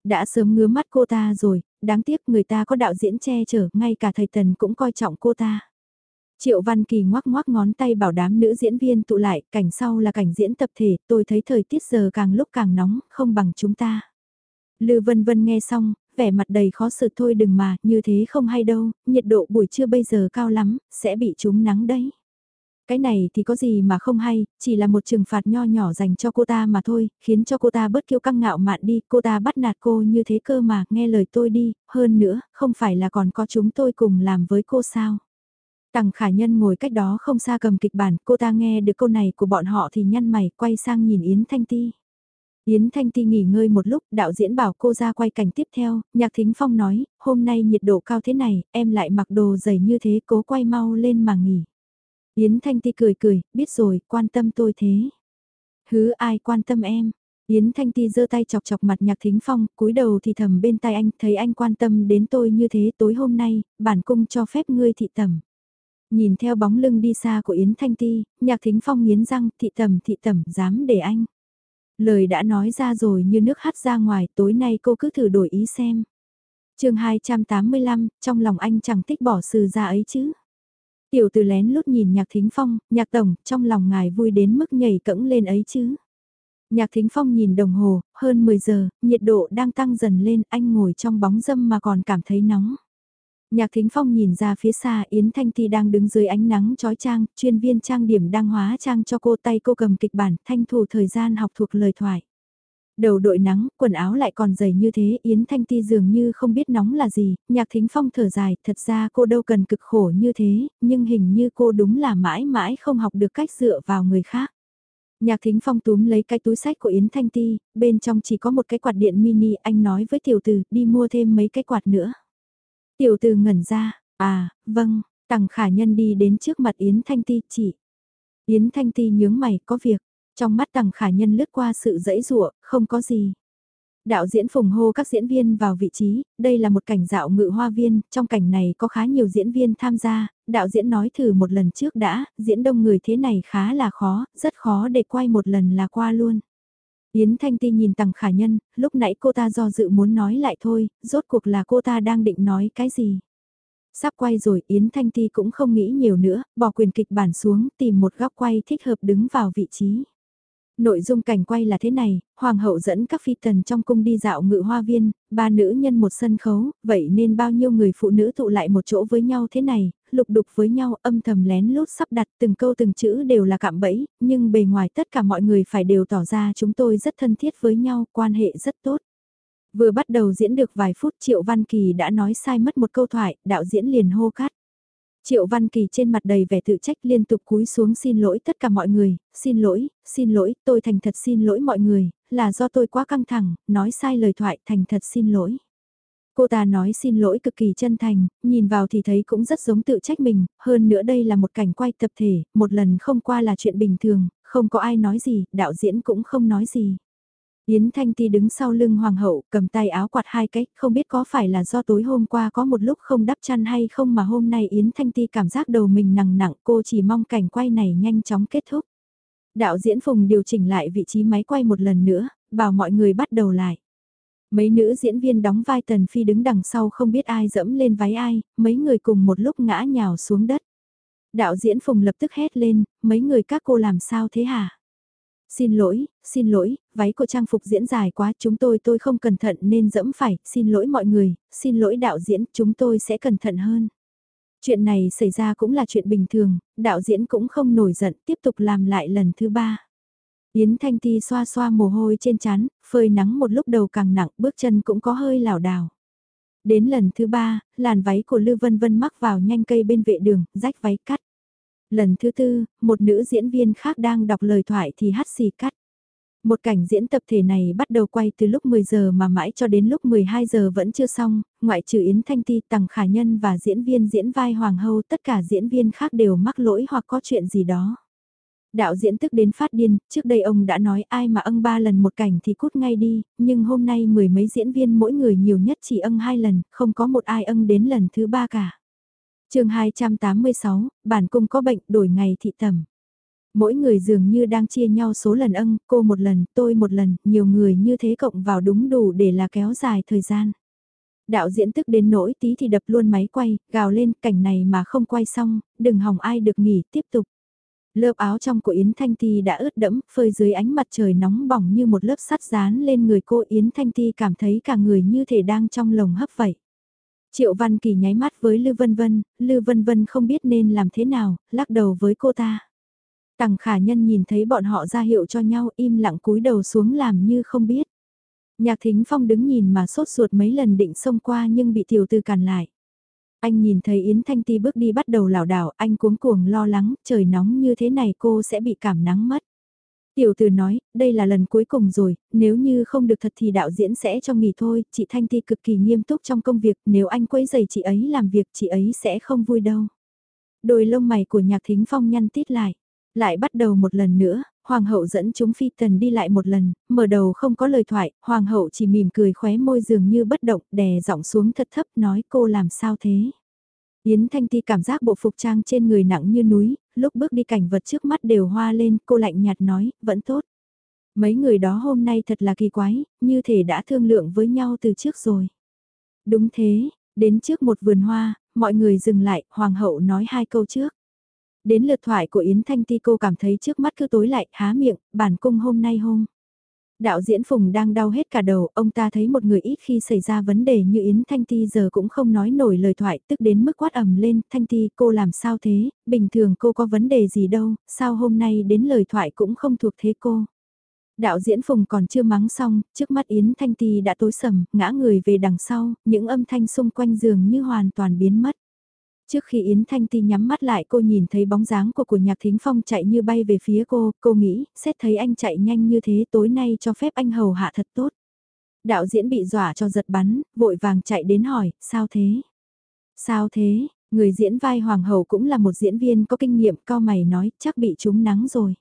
Đã sớm ngứa mắt cô ta rồi, đáng tiếc người ta có đạo diễn che chở, ngay cả thầy Tần cũng coi trọng cô ta. Triệu Văn Kỳ ngoắc ngoắc ngón tay bảo đám nữ diễn viên tụ lại, cảnh sau là cảnh diễn tập thể, tôi thấy thời tiết giờ càng lúc càng nóng, không bằng chúng ta. Lư Vân Vân nghe xong, vẻ mặt đầy khó xử thôi đừng mà, như thế không hay đâu, nhiệt độ buổi trưa bây giờ cao lắm, sẽ bị trúng nắng đấy. Cái này thì có gì mà không hay, chỉ là một trừng phạt nho nhỏ dành cho cô ta mà thôi, khiến cho cô ta bớt kiêu căng ngạo mạn đi, cô ta bắt nạt cô như thế cơ mà, nghe lời tôi đi, hơn nữa, không phải là còn có chúng tôi cùng làm với cô sao. Tằng khả nhân ngồi cách đó không xa cầm kịch bản, cô ta nghe được câu này của bọn họ thì nhăn mày, quay sang nhìn Yến Thanh Ti. Yến Thanh Ti nghỉ ngơi một lúc, đạo diễn bảo cô ra quay cảnh tiếp theo, Nhạc Thính Phong nói, hôm nay nhiệt độ cao thế này, em lại mặc đồ dày như thế, cố quay mau lên mà nghỉ. Yến Thanh Ti cười cười, biết rồi, quan tâm tôi thế. Hứ ai quan tâm em. Yến Thanh Ti giơ tay chọc chọc mặt Nhạc Thính Phong, cúi đầu thì thầm bên tai anh, thấy anh quan tâm đến tôi như thế tối hôm nay, bản cung cho phép ngươi thị tầm. Nhìn theo bóng lưng đi xa của Yến Thanh Ti, Nhạc Thính Phong nghiến răng, thị tầm thị tầm, dám để anh. Lời đã nói ra rồi như nước hắt ra ngoài, tối nay cô cứ thử đổi ý xem. chương 285, trong lòng anh chẳng thích bỏ sự ra ấy chứ. Tiểu từ lén lút nhìn nhạc thính phong, nhạc tổng, trong lòng ngài vui đến mức nhảy cẫng lên ấy chứ. Nhạc thính phong nhìn đồng hồ, hơn 10 giờ, nhiệt độ đang tăng dần lên, anh ngồi trong bóng dâm mà còn cảm thấy nóng. Nhạc Thính Phong nhìn ra phía xa Yến Thanh Ti đang đứng dưới ánh nắng trói trang, chuyên viên trang điểm đang hóa trang cho cô tay cô cầm kịch bản, thanh thủ thời gian học thuộc lời thoại. Đầu đội nắng, quần áo lại còn dày như thế, Yến Thanh Ti dường như không biết nóng là gì, Nhạc Thính Phong thở dài, thật ra cô đâu cần cực khổ như thế, nhưng hình như cô đúng là mãi mãi không học được cách dựa vào người khác. Nhạc Thính Phong túm lấy cái túi sách của Yến Thanh Ti, bên trong chỉ có một cái quạt điện mini, anh nói với tiểu tử, đi mua thêm mấy cái quạt nữa. Tiểu từ ngẩn ra, à, vâng, tằng khả nhân đi đến trước mặt Yến Thanh Ti chị Yến Thanh Ti nhướng mày, có việc, trong mắt tằng khả nhân lướt qua sự dẫy rụa, không có gì. Đạo diễn phùng hô các diễn viên vào vị trí, đây là một cảnh dạo ngự hoa viên, trong cảnh này có khá nhiều diễn viên tham gia, đạo diễn nói thử một lần trước đã, diễn đông người thế này khá là khó, rất khó để quay một lần là qua luôn. Yến Thanh Ti nhìn Tằng Khả Nhân, lúc nãy cô ta do dự muốn nói lại thôi, rốt cuộc là cô ta đang định nói cái gì. Sắp quay rồi Yến Thanh Ti cũng không nghĩ nhiều nữa, bỏ quyền kịch bản xuống tìm một góc quay thích hợp đứng vào vị trí. Nội dung cảnh quay là thế này, hoàng hậu dẫn các phi tần trong cung đi dạo ngự hoa viên, ba nữ nhân một sân khấu, vậy nên bao nhiêu người phụ nữ tụ lại một chỗ với nhau thế này, lục đục với nhau âm thầm lén lút sắp đặt từng câu từng chữ đều là cạm bẫy, nhưng bề ngoài tất cả mọi người phải đều tỏ ra chúng tôi rất thân thiết với nhau, quan hệ rất tốt. Vừa bắt đầu diễn được vài phút Triệu Văn Kỳ đã nói sai mất một câu thoại, đạo diễn liền hô cắt. Triệu Văn Kỳ trên mặt đầy vẻ tự trách liên tục cúi xuống xin lỗi tất cả mọi người, xin lỗi, xin lỗi, tôi thành thật xin lỗi mọi người, là do tôi quá căng thẳng, nói sai lời thoại thành thật xin lỗi. Cô ta nói xin lỗi cực kỳ chân thành, nhìn vào thì thấy cũng rất giống tự trách mình, hơn nữa đây là một cảnh quay tập thể, một lần không qua là chuyện bình thường, không có ai nói gì, đạo diễn cũng không nói gì. Yến Thanh Ti đứng sau lưng hoàng hậu, cầm tay áo quạt hai cách, không biết có phải là do tối hôm qua có một lúc không đắp chăn hay không mà hôm nay Yến Thanh Ti cảm giác đầu mình nặng nặng, cô chỉ mong cảnh quay này nhanh chóng kết thúc. Đạo diễn Phùng điều chỉnh lại vị trí máy quay một lần nữa, bảo mọi người bắt đầu lại. Mấy nữ diễn viên đóng vai Tần Phi đứng đằng sau không biết ai dẫm lên váy ai, mấy người cùng một lúc ngã nhào xuống đất. Đạo diễn Phùng lập tức hét lên, mấy người các cô làm sao thế hả? Xin lỗi, xin lỗi, váy của trang phục diễn dài quá chúng tôi tôi không cẩn thận nên dẫm phải, xin lỗi mọi người, xin lỗi đạo diễn, chúng tôi sẽ cẩn thận hơn. Chuyện này xảy ra cũng là chuyện bình thường, đạo diễn cũng không nổi giận, tiếp tục làm lại lần thứ ba. Yến Thanh Ti xoa xoa mồ hôi trên chán, phơi nắng một lúc đầu càng nặng, bước chân cũng có hơi lảo đảo. Đến lần thứ ba, làn váy của Lưu Vân Vân mắc vào nhanh cây bên vệ đường, rách váy cắt. Lần thứ tư, một nữ diễn viên khác đang đọc lời thoại thì hát xì cắt. Một cảnh diễn tập thể này bắt đầu quay từ lúc 10 giờ mà mãi cho đến lúc 12 giờ vẫn chưa xong, ngoại trừ Yến Thanh Ti, Tằng Khả Nhân và diễn viên diễn vai Hoàng Hâu tất cả diễn viên khác đều mắc lỗi hoặc có chuyện gì đó. Đạo diễn tức đến phát điên, trước đây ông đã nói ai mà âng ba lần một cảnh thì cút ngay đi, nhưng hôm nay mười mấy diễn viên mỗi người nhiều nhất chỉ âng hai lần, không có một ai âng đến lần thứ ba cả chương 286, bản cung có bệnh đổi ngày thị tầm. Mỗi người dường như đang chia nhau số lần âng, cô một lần, tôi một lần, nhiều người như thế cộng vào đúng đủ để là kéo dài thời gian. Đạo diễn tức đến nỗi tí thì đập luôn máy quay, gào lên cảnh này mà không quay xong, đừng hỏng ai được nghỉ, tiếp tục. Lớp áo trong của Yến Thanh Ti đã ướt đẫm, phơi dưới ánh mặt trời nóng bỏng như một lớp sắt dán lên người cô Yến Thanh Ti cảm thấy cả người như thể đang trong lồng hấp vậy. Triệu Văn Kỳ nháy mắt với Lư Vân Vân, Lư Vân Vân không biết nên làm thế nào, lắc đầu với cô ta. Tằng khả nhân nhìn thấy bọn họ ra hiệu cho nhau im lặng cúi đầu xuống làm như không biết. Nhạc thính phong đứng nhìn mà sốt ruột mấy lần định xông qua nhưng bị tiểu tư cản lại. Anh nhìn thấy Yến Thanh Ti bước đi bắt đầu lảo đảo, anh cuống cuồng lo lắng, trời nóng như thế này cô sẽ bị cảm nắng mất. Tiểu Từ nói, đây là lần cuối cùng rồi, nếu như không được thật thì đạo diễn sẽ cho nghỉ thôi, chị Thanh Ti cực kỳ nghiêm túc trong công việc, nếu anh quấy giày chị ấy làm việc chị ấy sẽ không vui đâu. Đôi lông mày của nhạc thính phong nhăn tít lại, lại bắt đầu một lần nữa, hoàng hậu dẫn chúng phi tần đi lại một lần, mở đầu không có lời thoại, hoàng hậu chỉ mỉm cười khóe môi dường như bất động, đè giọng xuống thật thấp nói cô làm sao thế. Yến Thanh Ti cảm giác bộ phục trang trên người nặng như núi, lúc bước đi cảnh vật trước mắt đều hoa lên, cô lạnh nhạt nói, vẫn tốt. Mấy người đó hôm nay thật là kỳ quái, như thể đã thương lượng với nhau từ trước rồi. Đúng thế, đến trước một vườn hoa, mọi người dừng lại, hoàng hậu nói hai câu trước. Đến lượt thoại của Yến Thanh Ti cô cảm thấy trước mắt cứ tối lại, há miệng, bản cung hôm nay hôm. Đạo diễn Phùng đang đau hết cả đầu, ông ta thấy một người ít khi xảy ra vấn đề như Yến Thanh Ti giờ cũng không nói nổi lời thoại, tức đến mức quát ầm lên, Thanh Ti cô làm sao thế, bình thường cô có vấn đề gì đâu, sao hôm nay đến lời thoại cũng không thuộc thế cô. Đạo diễn Phùng còn chưa mắng xong, trước mắt Yến Thanh Ti đã tối sầm, ngã người về đằng sau, những âm thanh xung quanh giường như hoàn toàn biến mất. Trước khi Yến Thanh Ti nhắm mắt lại cô nhìn thấy bóng dáng của của nhạc thính phong chạy như bay về phía cô, cô nghĩ, xét thấy anh chạy nhanh như thế tối nay cho phép anh hầu hạ thật tốt. Đạo diễn bị dọa cho giật bắn, vội vàng chạy đến hỏi, sao thế? Sao thế? Người diễn vai hoàng hậu cũng là một diễn viên có kinh nghiệm cao mày nói, chắc bị trúng nắng rồi.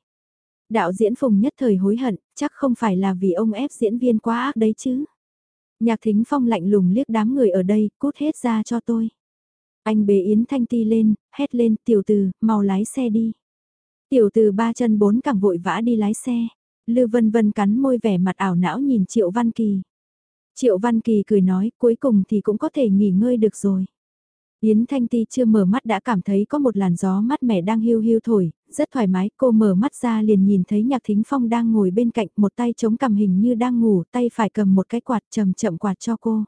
Đạo diễn Phùng nhất thời hối hận, chắc không phải là vì ông ép diễn viên quá ác đấy chứ. Nhạc thính phong lạnh lùng liếc đám người ở đây, cút hết ra cho tôi. Anh bế Yến Thanh Ti lên, hét lên, tiểu từ, mau lái xe đi. Tiểu từ ba chân bốn cẳng vội vã đi lái xe. Lư vân vân cắn môi vẻ mặt ảo não nhìn Triệu Văn Kỳ. Triệu Văn Kỳ cười nói, cuối cùng thì cũng có thể nghỉ ngơi được rồi. Yến Thanh Ti chưa mở mắt đã cảm thấy có một làn gió mát mẻ đang hiu hiu thổi, rất thoải mái, cô mở mắt ra liền nhìn thấy Nhạc Thính Phong đang ngồi bên cạnh, một tay chống cằm hình như đang ngủ, tay phải cầm một cái quạt chậm chậm quạt cho cô.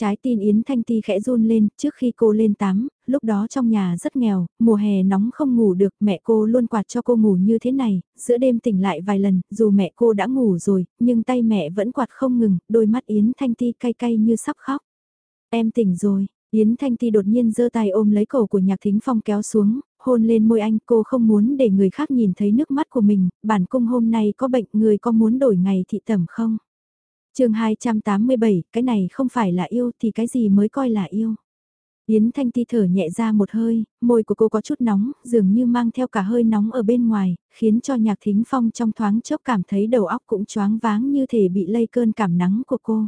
Trái tim Yến Thanh Ti khẽ run lên, trước khi cô lên tắm, lúc đó trong nhà rất nghèo, mùa hè nóng không ngủ được, mẹ cô luôn quạt cho cô ngủ như thế này, giữa đêm tỉnh lại vài lần, dù mẹ cô đã ngủ rồi, nhưng tay mẹ vẫn quạt không ngừng, đôi mắt Yến Thanh Ti cay cay như sắp khóc. Em tỉnh rồi, Yến Thanh Ti đột nhiên giơ tay ôm lấy cổ của Nhạc Thính Phong kéo xuống, hôn lên môi anh cô không muốn để người khác nhìn thấy nước mắt của mình, bản cung hôm nay có bệnh người có muốn đổi ngày thị tẩm không? Chương 287, cái này không phải là yêu thì cái gì mới coi là yêu? Yến Thanh Ti thở nhẹ ra một hơi, môi của cô có chút nóng, dường như mang theo cả hơi nóng ở bên ngoài, khiến cho nhạc thính phong trong thoáng chốc cảm thấy đầu óc cũng choáng váng như thể bị lây cơn cảm nắng của cô.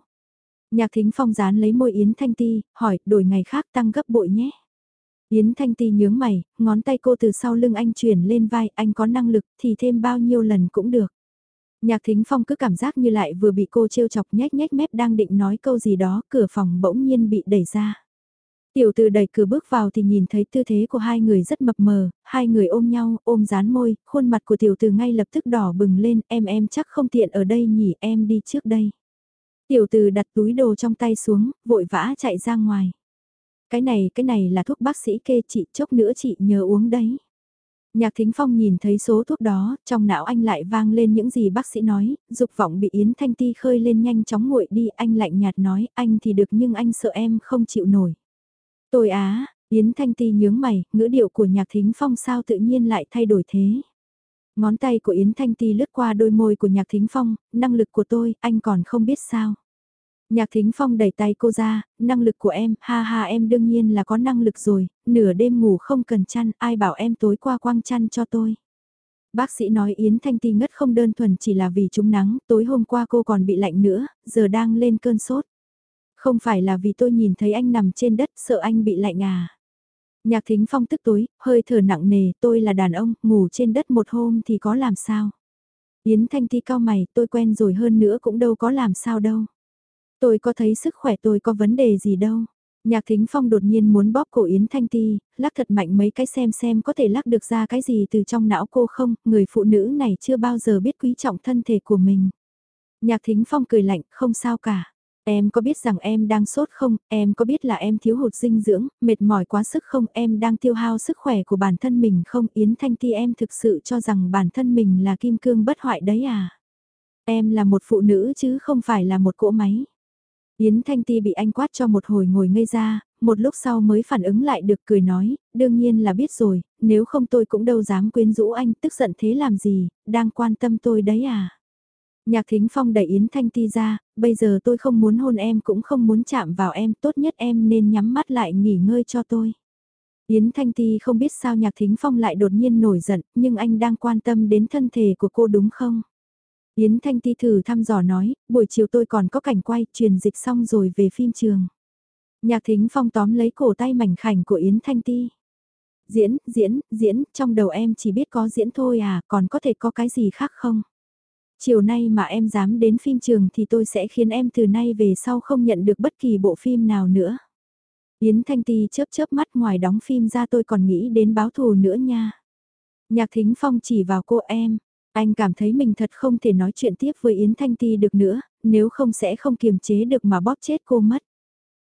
Nhạc thính phong dán lấy môi Yến Thanh Ti, hỏi đổi ngày khác tăng gấp bội nhé. Yến Thanh Ti nhướng mày, ngón tay cô từ sau lưng anh chuyển lên vai, anh có năng lực thì thêm bao nhiêu lần cũng được. Nhạc thính phong cứ cảm giác như lại vừa bị cô trêu chọc nhếch nhếch mép đang định nói câu gì đó, cửa phòng bỗng nhiên bị đẩy ra. Tiểu từ đẩy cửa bước vào thì nhìn thấy tư thế của hai người rất mập mờ, hai người ôm nhau, ôm dán môi, khuôn mặt của tiểu từ ngay lập tức đỏ bừng lên, em em chắc không tiện ở đây nhỉ, em đi trước đây. Tiểu từ đặt túi đồ trong tay xuống, vội vã chạy ra ngoài. Cái này, cái này là thuốc bác sĩ kê chị, chốc nữa chị nhớ uống đấy. Nhạc Thính Phong nhìn thấy số thuốc đó, trong não anh lại vang lên những gì bác sĩ nói, dục vọng bị Yến Thanh Ti khơi lên nhanh chóng nguội đi, anh lạnh nhạt nói, anh thì được nhưng anh sợ em không chịu nổi. Tôi á, Yến Thanh Ti nhướng mày, ngữ điệu của Nhạc Thính Phong sao tự nhiên lại thay đổi thế. Ngón tay của Yến Thanh Ti lướt qua đôi môi của Nhạc Thính Phong, năng lực của tôi, anh còn không biết sao. Nhạc Thính Phong đẩy tay cô ra, năng lực của em, ha ha em đương nhiên là có năng lực rồi, nửa đêm ngủ không cần chăn, ai bảo em tối qua quăng chăn cho tôi. Bác sĩ nói Yến Thanh Ti ngất không đơn thuần chỉ là vì trúng nắng, tối hôm qua cô còn bị lạnh nữa, giờ đang lên cơn sốt. Không phải là vì tôi nhìn thấy anh nằm trên đất sợ anh bị lạnh à. Nhạc Thính Phong tức tối, hơi thở nặng nề, tôi là đàn ông, ngủ trên đất một hôm thì có làm sao. Yến Thanh Ti cao mày, tôi quen rồi hơn nữa cũng đâu có làm sao đâu. Tôi có thấy sức khỏe tôi có vấn đề gì đâu. Nhạc Thính Phong đột nhiên muốn bóp cổ Yến Thanh Ti, lắc thật mạnh mấy cái xem xem có thể lắc được ra cái gì từ trong não cô không, người phụ nữ này chưa bao giờ biết quý trọng thân thể của mình. Nhạc Thính Phong cười lạnh, không sao cả. Em có biết rằng em đang sốt không, em có biết là em thiếu hụt dinh dưỡng, mệt mỏi quá sức không, em đang tiêu hao sức khỏe của bản thân mình không, Yến Thanh Ti em thực sự cho rằng bản thân mình là kim cương bất hoại đấy à. Em là một phụ nữ chứ không phải là một cỗ máy. Yến Thanh Ti bị anh quát cho một hồi ngồi ngây ra, một lúc sau mới phản ứng lại được cười nói, đương nhiên là biết rồi, nếu không tôi cũng đâu dám quyến rũ anh, tức giận thế làm gì, đang quan tâm tôi đấy à. Nhạc Thính Phong đẩy Yến Thanh Ti ra, bây giờ tôi không muốn hôn em cũng không muốn chạm vào em, tốt nhất em nên nhắm mắt lại nghỉ ngơi cho tôi. Yến Thanh Ti không biết sao Nhạc Thính Phong lại đột nhiên nổi giận, nhưng anh đang quan tâm đến thân thể của cô đúng không? Yến Thanh Ti thử thăm dò nói, buổi chiều tôi còn có cảnh quay, truyền dịch xong rồi về phim trường. Nhạc Thính Phong tóm lấy cổ tay mảnh khảnh của Yến Thanh Ti. Diễn, diễn, diễn, trong đầu em chỉ biết có diễn thôi à, còn có thể có cái gì khác không? Chiều nay mà em dám đến phim trường thì tôi sẽ khiến em từ nay về sau không nhận được bất kỳ bộ phim nào nữa. Yến Thanh Ti chớp chớp mắt ngoài đóng phim ra tôi còn nghĩ đến báo thù nữa nha. Nhạc Thính Phong chỉ vào cô em, anh cảm thấy mình thật không thể nói chuyện tiếp với Yến Thanh Ti được nữa, nếu không sẽ không kiềm chế được mà bóp chết cô mất.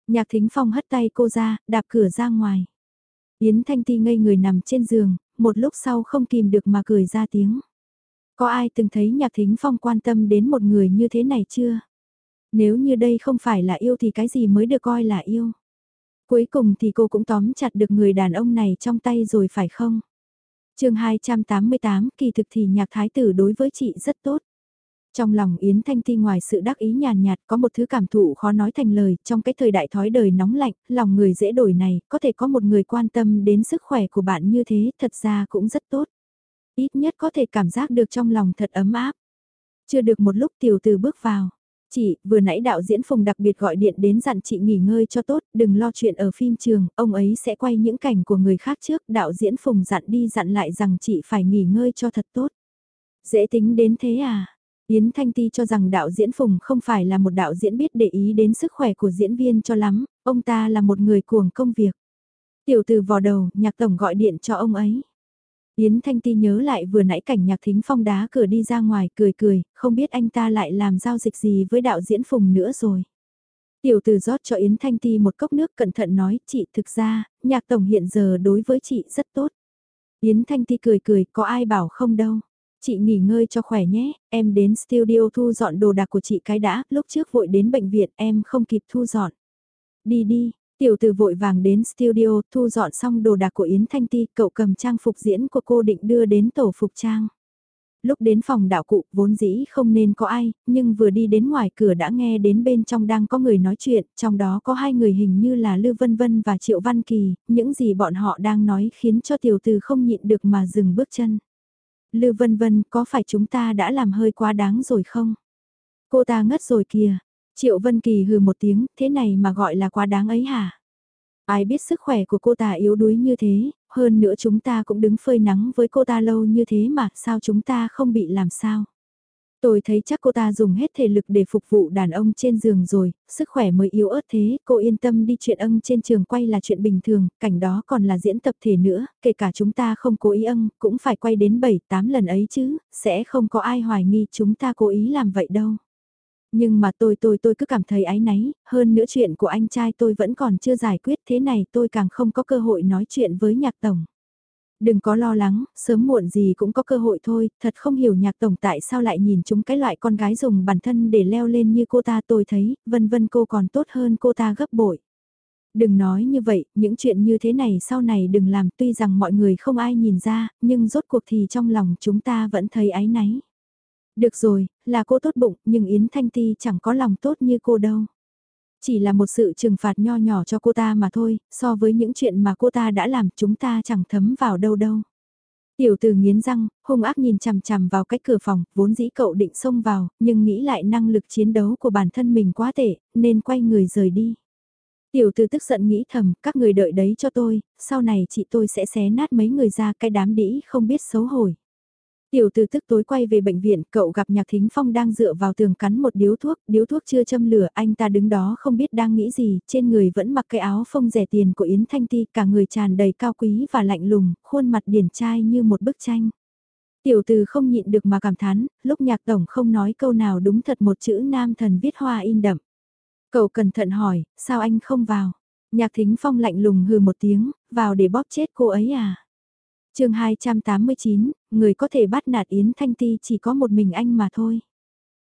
Nhạc Thính Phong hất tay cô ra, đạp cửa ra ngoài. Yến Thanh Ti ngây người nằm trên giường, một lúc sau không kìm được mà cười ra tiếng. Có ai từng thấy Nhạc Thính Phong quan tâm đến một người như thế này chưa? Nếu như đây không phải là yêu thì cái gì mới được coi là yêu? Cuối cùng thì cô cũng tóm chặt được người đàn ông này trong tay rồi phải không? Chương 288 kỳ thực thì nhạc thái tử đối với chị rất tốt. Trong lòng Yến Thanh Ti ngoài sự đắc ý nhàn nhạt có một thứ cảm thụ khó nói thành lời, trong cái thời đại thói đời nóng lạnh, lòng người dễ đổi này, có thể có một người quan tâm đến sức khỏe của bạn như thế, thật ra cũng rất tốt. Ít nhất có thể cảm giác được trong lòng thật ấm áp. Chưa được một lúc tiểu từ bước vào. Chị, vừa nãy đạo diễn Phùng đặc biệt gọi điện đến dặn chị nghỉ ngơi cho tốt, đừng lo chuyện ở phim trường, ông ấy sẽ quay những cảnh của người khác trước. Đạo diễn Phùng dặn đi dặn lại rằng chị phải nghỉ ngơi cho thật tốt. Dễ tính đến thế à? Yến Thanh Ti cho rằng đạo diễn Phùng không phải là một đạo diễn biết để ý đến sức khỏe của diễn viên cho lắm, ông ta là một người cuồng công việc. Tiểu từ vò đầu, nhạc tổng gọi điện cho ông ấy. Yến Thanh Ti nhớ lại vừa nãy cảnh nhạc thính phong đá cửa đi ra ngoài cười cười, không biết anh ta lại làm giao dịch gì với đạo diễn Phùng nữa rồi. Tiểu từ rót cho Yến Thanh Ti một cốc nước cẩn thận nói, chị thực ra, nhạc tổng hiện giờ đối với chị rất tốt. Yến Thanh Ti cười cười, có ai bảo không đâu. Chị nghỉ ngơi cho khỏe nhé, em đến studio thu dọn đồ đạc của chị cái đã, lúc trước vội đến bệnh viện em không kịp thu dọn. Đi đi, Tiểu từ vội vàng đến studio thu dọn xong đồ đạc của Yến Thanh Ti, cậu cầm trang phục diễn của cô định đưa đến tổ phục trang. Lúc đến phòng đạo cụ vốn dĩ không nên có ai, nhưng vừa đi đến ngoài cửa đã nghe đến bên trong đang có người nói chuyện, trong đó có hai người hình như là Lưu Vân Vân và Triệu Văn Kỳ, những gì bọn họ đang nói khiến cho tiểu từ không nhịn được mà dừng bước chân. Lưu Vân Vân có phải chúng ta đã làm hơi quá đáng rồi không? Cô ta ngất rồi kìa. Triệu Vân Kỳ hừ một tiếng, thế này mà gọi là quá đáng ấy hả? Ai biết sức khỏe của cô ta yếu đuối như thế, hơn nữa chúng ta cũng đứng phơi nắng với cô ta lâu như thế mà sao chúng ta không bị làm sao? Tôi thấy chắc cô ta dùng hết thể lực để phục vụ đàn ông trên giường rồi, sức khỏe mới yếu ớt thế, cô yên tâm đi chuyện ân trên trường quay là chuyện bình thường, cảnh đó còn là diễn tập thể nữa, kể cả chúng ta không cố ý ân, cũng phải quay đến 7-8 lần ấy chứ, sẽ không có ai hoài nghi chúng ta cố ý làm vậy đâu. Nhưng mà tôi tôi tôi cứ cảm thấy áy náy, hơn nữa chuyện của anh trai tôi vẫn còn chưa giải quyết thế này tôi càng không có cơ hội nói chuyện với nhạc tổng. Đừng có lo lắng, sớm muộn gì cũng có cơ hội thôi, thật không hiểu nhạc tổng tại sao lại nhìn chúng cái loại con gái dùng bản thân để leo lên như cô ta tôi thấy, vân vân cô còn tốt hơn cô ta gấp bội. Đừng nói như vậy, những chuyện như thế này sau này đừng làm tuy rằng mọi người không ai nhìn ra, nhưng rốt cuộc thì trong lòng chúng ta vẫn thấy áy náy. Được rồi, là cô tốt bụng, nhưng Yến Thanh Ti chẳng có lòng tốt như cô đâu. Chỉ là một sự trừng phạt nho nhỏ cho cô ta mà thôi, so với những chuyện mà cô ta đã làm chúng ta chẳng thấm vào đâu đâu. Tiểu tử nghiến răng, hung ác nhìn chằm chằm vào cách cửa phòng, vốn dĩ cậu định xông vào, nhưng nghĩ lại năng lực chiến đấu của bản thân mình quá tệ, nên quay người rời đi. Tiểu tử tức giận nghĩ thầm, các người đợi đấy cho tôi, sau này chị tôi sẽ xé nát mấy người ra cái đám đĩ không biết xấu hổi. Tiểu từ tức tối quay về bệnh viện, cậu gặp Nhạc Thính Phong đang dựa vào tường cắn một điếu thuốc, điếu thuốc chưa châm lửa, anh ta đứng đó không biết đang nghĩ gì, trên người vẫn mặc cái áo phông rẻ tiền của Yến Thanh Ti, cả người tràn đầy cao quý và lạnh lùng, khuôn mặt điển trai như một bức tranh. Tiểu từ không nhịn được mà cảm thán, lúc nhạc tổng không nói câu nào đúng thật một chữ nam thần viết hoa in đậm. Cậu cẩn thận hỏi, sao anh không vào? Nhạc thính phong lạnh lùng hừ một tiếng, vào để bóp chết cô ấy à? Chương 289, người có thể bắt nạt Yến Thanh Ti chỉ có một mình anh mà thôi.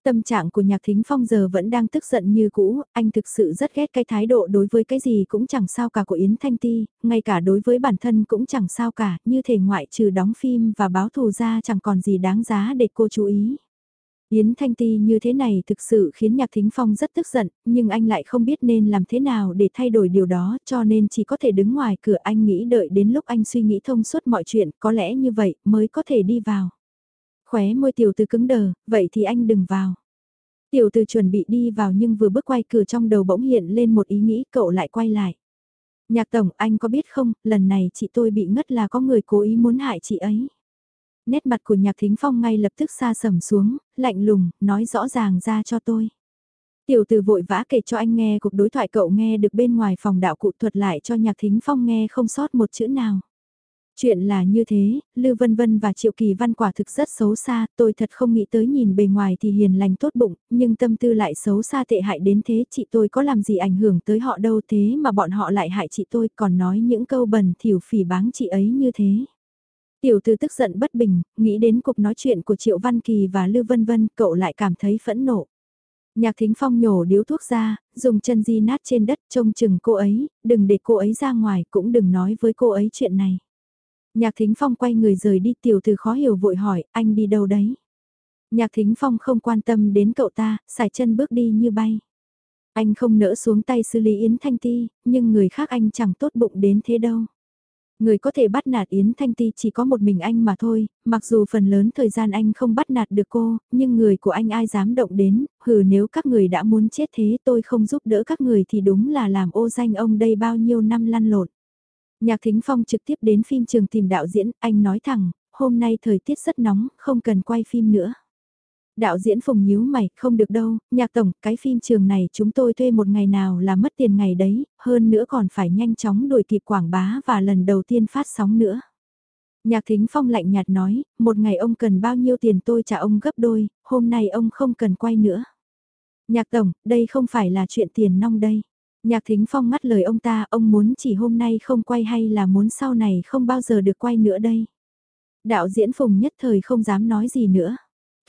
Tâm trạng của Nhạc Thính Phong giờ vẫn đang tức giận như cũ, anh thực sự rất ghét cái thái độ đối với cái gì cũng chẳng sao cả của Yến Thanh Ti, ngay cả đối với bản thân cũng chẳng sao cả, như thể ngoại trừ đóng phim và báo thù ra chẳng còn gì đáng giá để cô chú ý. Yến Thanh Ti như thế này thực sự khiến Nhạc Thính Phong rất tức giận, nhưng anh lại không biết nên làm thế nào để thay đổi điều đó cho nên chỉ có thể đứng ngoài cửa anh nghĩ đợi đến lúc anh suy nghĩ thông suốt mọi chuyện, có lẽ như vậy mới có thể đi vào. Khóe môi tiểu từ cứng đờ, vậy thì anh đừng vào. Tiểu từ chuẩn bị đi vào nhưng vừa bước quay cửa trong đầu bỗng hiện lên một ý nghĩ cậu lại quay lại. Nhạc tổng anh có biết không, lần này chị tôi bị ngất là có người cố ý muốn hại chị ấy. Nét mặt của nhạc thính phong ngay lập tức xa sầm xuống, lạnh lùng, nói rõ ràng ra cho tôi. Tiểu tử vội vã kể cho anh nghe cuộc đối thoại cậu nghe được bên ngoài phòng đạo cụ thuật lại cho nhạc thính phong nghe không sót một chữ nào. Chuyện là như thế, Lưu Vân Vân và Triệu Kỳ Văn quả thực rất xấu xa, tôi thật không nghĩ tới nhìn bề ngoài thì hiền lành tốt bụng, nhưng tâm tư lại xấu xa tệ hại đến thế, chị tôi có làm gì ảnh hưởng tới họ đâu thế mà bọn họ lại hại chị tôi còn nói những câu bẩn thỉu phỉ báng chị ấy như thế. Tiểu thư tức giận bất bình, nghĩ đến cuộc nói chuyện của Triệu Văn Kỳ và Lưu Vân Vân, cậu lại cảm thấy phẫn nộ. Nhạc thính phong nhổ điếu thuốc ra, dùng chân di nát trên đất trông chừng cô ấy, đừng để cô ấy ra ngoài, cũng đừng nói với cô ấy chuyện này. Nhạc thính phong quay người rời đi tiểu từ khó hiểu vội hỏi, anh đi đâu đấy? Nhạc thính phong không quan tâm đến cậu ta, xài chân bước đi như bay. Anh không nỡ xuống tay xử lý Yến Thanh Ti, nhưng người khác anh chẳng tốt bụng đến thế đâu. Người có thể bắt nạt Yến Thanh Ti chỉ có một mình anh mà thôi, mặc dù phần lớn thời gian anh không bắt nạt được cô, nhưng người của anh ai dám động đến, hừ nếu các người đã muốn chết thế tôi không giúp đỡ các người thì đúng là làm ô danh ông đây bao nhiêu năm lăn lộn. Nhạc Thính Phong trực tiếp đến phim trường tìm đạo diễn, anh nói thẳng, hôm nay thời tiết rất nóng, không cần quay phim nữa. Đạo diễn Phùng nhíu mày, không được đâu, nhạc tổng, cái phim trường này chúng tôi thuê một ngày nào là mất tiền ngày đấy, hơn nữa còn phải nhanh chóng đuổi kịp quảng bá và lần đầu tiên phát sóng nữa. Nhạc Thính Phong lạnh nhạt nói, một ngày ông cần bao nhiêu tiền tôi trả ông gấp đôi, hôm nay ông không cần quay nữa. Nhạc tổng, đây không phải là chuyện tiền nong đây. Nhạc Thính Phong ngắt lời ông ta, ông muốn chỉ hôm nay không quay hay là muốn sau này không bao giờ được quay nữa đây. Đạo diễn Phùng nhất thời không dám nói gì nữa.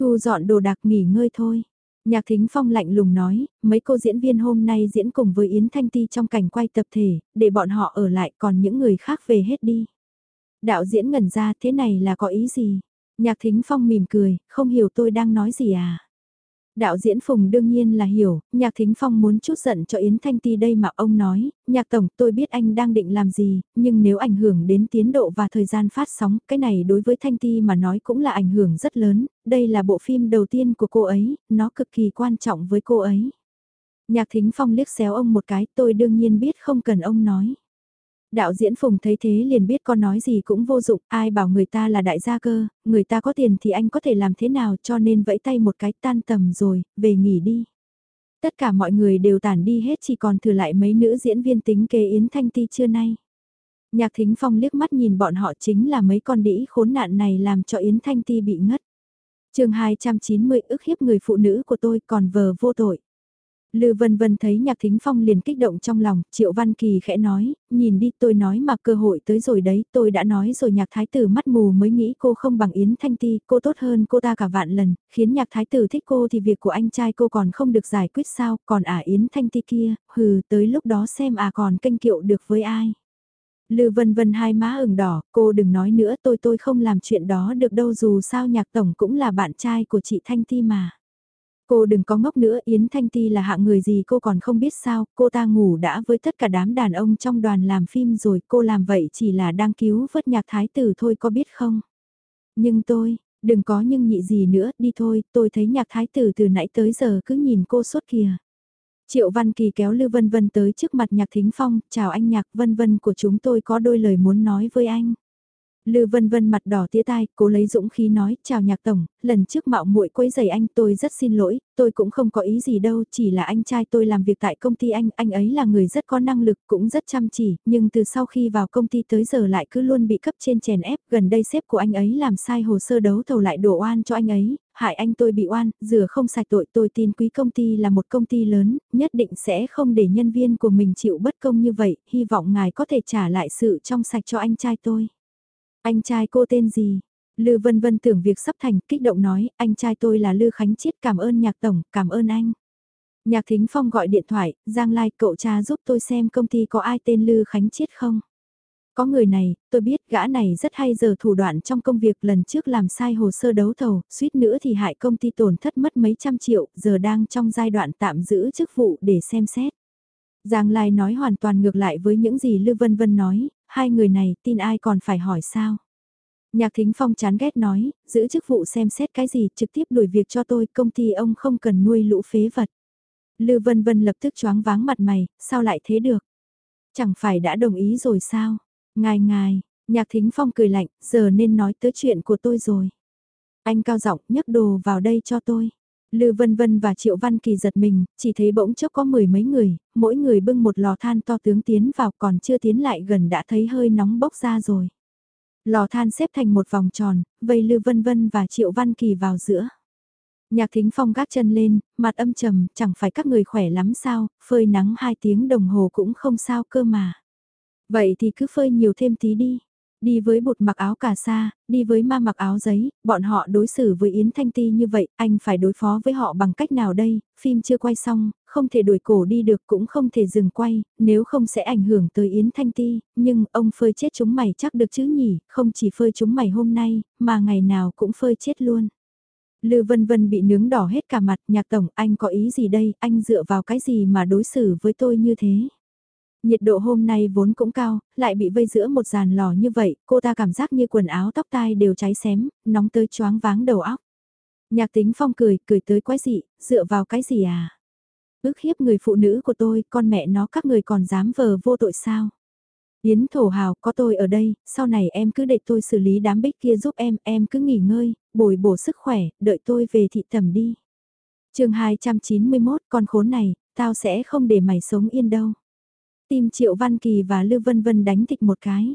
Thu dọn đồ đạc nghỉ ngơi thôi. Nhạc Thính Phong lạnh lùng nói, mấy cô diễn viên hôm nay diễn cùng với Yến Thanh Ti trong cảnh quay tập thể, để bọn họ ở lại còn những người khác về hết đi. Đạo diễn ngẩn ra thế này là có ý gì? Nhạc Thính Phong mỉm cười, không hiểu tôi đang nói gì à? Đạo diễn Phùng đương nhiên là hiểu, Nhạc Thính Phong muốn chút giận cho Yến Thanh Ti đây mà ông nói, Nhạc Tổng tôi biết anh đang định làm gì, nhưng nếu ảnh hưởng đến tiến độ và thời gian phát sóng, cái này đối với Thanh Ti mà nói cũng là ảnh hưởng rất lớn, đây là bộ phim đầu tiên của cô ấy, nó cực kỳ quan trọng với cô ấy. Nhạc Thính Phong liếc xéo ông một cái, tôi đương nhiên biết không cần ông nói. Đạo diễn Phùng thấy thế liền biết con nói gì cũng vô dụng, ai bảo người ta là đại gia cơ, người ta có tiền thì anh có thể làm thế nào cho nên vẫy tay một cái tan tầm rồi, về nghỉ đi. Tất cả mọi người đều tản đi hết chỉ còn thừa lại mấy nữ diễn viên tính kế Yến Thanh Ti chưa nay. Nhạc Thính Phong liếc mắt nhìn bọn họ chính là mấy con đĩ khốn nạn này làm cho Yến Thanh Ti bị ngất. chương 290 ức hiếp người phụ nữ của tôi còn vờ vô tội. Lư Vân Vân thấy Nhạc Thính Phong liền kích động trong lòng, Triệu Văn Kỳ khẽ nói, nhìn đi tôi nói mà cơ hội tới rồi đấy, tôi đã nói rồi Nhạc Thái Tử mắt mù mới nghĩ cô không bằng Yến Thanh Ti, cô tốt hơn cô ta cả vạn lần, khiến Nhạc Thái Tử thích cô thì việc của anh trai cô còn không được giải quyết sao, còn à Yến Thanh Ti kia, hừ, tới lúc đó xem à còn kênh kiệu được với ai. Lư Vân Vân hai má ửng đỏ, cô đừng nói nữa tôi tôi không làm chuyện đó được đâu dù sao Nhạc Tổng cũng là bạn trai của chị Thanh Ti mà. Cô đừng có ngốc nữa, Yến Thanh Ti là hạng người gì cô còn không biết sao, cô ta ngủ đã với tất cả đám đàn ông trong đoàn làm phim rồi, cô làm vậy chỉ là đang cứu vớt nhạc thái tử thôi có biết không? Nhưng tôi, đừng có nhưng nhị gì nữa, đi thôi, tôi thấy nhạc thái tử từ nãy tới giờ cứ nhìn cô suốt kìa. Triệu Văn Kỳ kéo Lưu Vân Vân tới trước mặt nhạc thính phong, chào anh nhạc Vân Vân của chúng tôi có đôi lời muốn nói với anh. Lư Vân Vân mặt đỏ tía tai, cố lấy dũng khí nói, chào nhạc tổng, lần trước mạo muội quấy giày anh tôi rất xin lỗi, tôi cũng không có ý gì đâu, chỉ là anh trai tôi làm việc tại công ty anh, anh ấy là người rất có năng lực, cũng rất chăm chỉ, nhưng từ sau khi vào công ty tới giờ lại cứ luôn bị cấp trên chèn ép, gần đây sếp của anh ấy làm sai hồ sơ đấu thầu lại đổ oan cho anh ấy, hại anh tôi bị oan, rửa không sạch tội tôi tin quý công ty là một công ty lớn, nhất định sẽ không để nhân viên của mình chịu bất công như vậy, hy vọng ngài có thể trả lại sự trong sạch cho anh trai tôi. Anh trai cô tên gì? Lư Vân Vân tưởng việc sắp thành, kích động nói, anh trai tôi là Lư Khánh Chiết cảm ơn nhạc tổng, cảm ơn anh. Nhạc Thính Phong gọi điện thoại, Giang Lai cậu cha giúp tôi xem công ty có ai tên Lư Khánh Chiết không? Có người này, tôi biết gã này rất hay giờ thủ đoạn trong công việc lần trước làm sai hồ sơ đấu thầu, suýt nữa thì hại công ty tổn thất mất mấy trăm triệu, giờ đang trong giai đoạn tạm giữ chức vụ để xem xét. Giang Lai nói hoàn toàn ngược lại với những gì Lư Vân Vân nói, hai người này tin ai còn phải hỏi sao. Nhạc Thính Phong chán ghét nói, giữ chức vụ xem xét cái gì trực tiếp đuổi việc cho tôi, công ty ông không cần nuôi lũ phế vật. Lư Vân Vân lập tức choáng váng mặt mày, sao lại thế được? Chẳng phải đã đồng ý rồi sao? Ngài ngài, Nhạc Thính Phong cười lạnh, giờ nên nói tới chuyện của tôi rồi. Anh cao giọng nhấc đồ vào đây cho tôi. Lư Vân Vân và Triệu Văn Kỳ giật mình, chỉ thấy bỗng chốc có mười mấy người, mỗi người bưng một lò than to tướng tiến vào còn chưa tiến lại gần đã thấy hơi nóng bốc ra rồi. Lò than xếp thành một vòng tròn, vây Lư Vân Vân và Triệu Văn Kỳ vào giữa. Nhạc Thính Phong gác chân lên, mặt âm trầm, chẳng phải các người khỏe lắm sao, phơi nắng hai tiếng đồng hồ cũng không sao cơ mà. Vậy thì cứ phơi nhiều thêm tí đi đi với bột mặc áo cà sa, đi với ma mặc áo giấy, bọn họ đối xử với Yến Thanh Ti như vậy, anh phải đối phó với họ bằng cách nào đây, phim chưa quay xong, không thể đuổi cổ đi được cũng không thể dừng quay, nếu không sẽ ảnh hưởng tới Yến Thanh Ti, nhưng ông phơi chết chúng mày chắc được chứ nhỉ, không chỉ phơi chúng mày hôm nay, mà ngày nào cũng phơi chết luôn. Lư Vân Vân bị nướng đỏ hết cả mặt, nhạc tổng, anh có ý gì đây, anh dựa vào cái gì mà đối xử với tôi như thế? Nhiệt độ hôm nay vốn cũng cao, lại bị vây giữa một dàn lò như vậy, cô ta cảm giác như quần áo tóc tai đều cháy xém, nóng tới choáng váng đầu óc. Nhạc tính phong cười, cười tới quái dị, dựa vào cái gì à? Ước hiếp người phụ nữ của tôi, con mẹ nó các người còn dám vờ vô tội sao? Yến thổ hào, có tôi ở đây, sau này em cứ để tôi xử lý đám bích kia giúp em, em cứ nghỉ ngơi, bồi bổ sức khỏe, đợi tôi về thị tầm đi. chương 291, con khốn này, tao sẽ không để mày sống yên đâu tim Triệu Văn Kỳ và Lư Vân Vân đánh thịt một cái.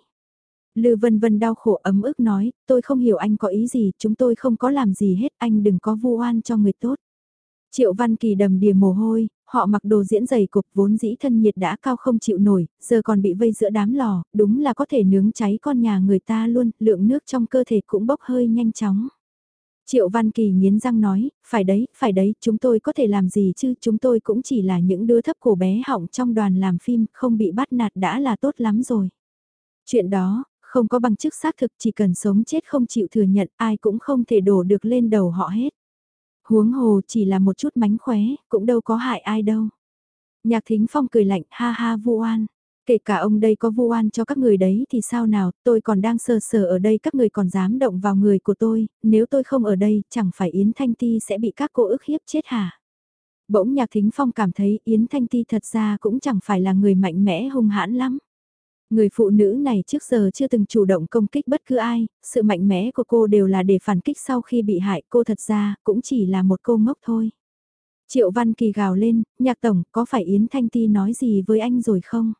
Lư Vân Vân đau khổ ấm ức nói, tôi không hiểu anh có ý gì, chúng tôi không có làm gì hết, anh đừng có vu oan cho người tốt. Triệu Văn Kỳ đầm đìa mồ hôi, họ mặc đồ diễn dày cục vốn dĩ thân nhiệt đã cao không chịu nổi, giờ còn bị vây giữa đám lò, đúng là có thể nướng cháy con nhà người ta luôn, lượng nước trong cơ thể cũng bốc hơi nhanh chóng. Triệu Văn Kỳ nghiến răng nói, phải đấy, phải đấy, chúng tôi có thể làm gì chứ, chúng tôi cũng chỉ là những đứa thấp cổ bé họng trong đoàn làm phim, không bị bắt nạt đã là tốt lắm rồi. Chuyện đó, không có bằng chức xác thực chỉ cần sống chết không chịu thừa nhận ai cũng không thể đổ được lên đầu họ hết. Huống hồ chỉ là một chút mánh khóe, cũng đâu có hại ai đâu. Nhạc thính phong cười lạnh ha ha vu oan. Kể cả ông đây có vu oan cho các người đấy thì sao nào, tôi còn đang sờ sờ ở đây các người còn dám động vào người của tôi, nếu tôi không ở đây chẳng phải Yến Thanh Ti sẽ bị các cô ức hiếp chết hả? Bỗng nhạc thính phong cảm thấy Yến Thanh Ti thật ra cũng chẳng phải là người mạnh mẽ hung hãn lắm. Người phụ nữ này trước giờ chưa từng chủ động công kích bất cứ ai, sự mạnh mẽ của cô đều là để phản kích sau khi bị hại cô thật ra cũng chỉ là một cô ngốc thôi. Triệu Văn Kỳ gào lên, nhạc tổng có phải Yến Thanh Ti nói gì với anh rồi không?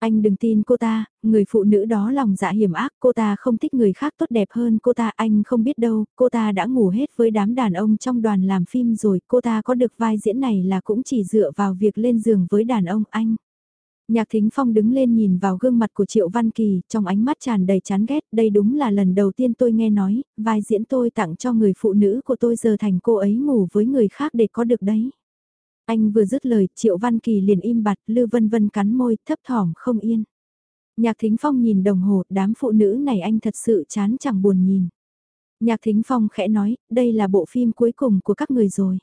Anh đừng tin cô ta, người phụ nữ đó lòng dạ hiểm ác, cô ta không thích người khác tốt đẹp hơn cô ta, anh không biết đâu, cô ta đã ngủ hết với đám đàn ông trong đoàn làm phim rồi, cô ta có được vai diễn này là cũng chỉ dựa vào việc lên giường với đàn ông anh. Nhạc Thính Phong đứng lên nhìn vào gương mặt của Triệu Văn Kỳ, trong ánh mắt tràn đầy chán ghét, đây đúng là lần đầu tiên tôi nghe nói, vai diễn tôi tặng cho người phụ nữ của tôi giờ thành cô ấy ngủ với người khác để có được đấy. Anh vừa dứt lời, Triệu Văn Kỳ liền im bặt, Lư Vân Vân cắn môi, thấp thỏm không yên. Nhạc Thính Phong nhìn đồng hồ, đám phụ nữ này anh thật sự chán chẳng buồn nhìn. Nhạc Thính Phong khẽ nói, đây là bộ phim cuối cùng của các người rồi.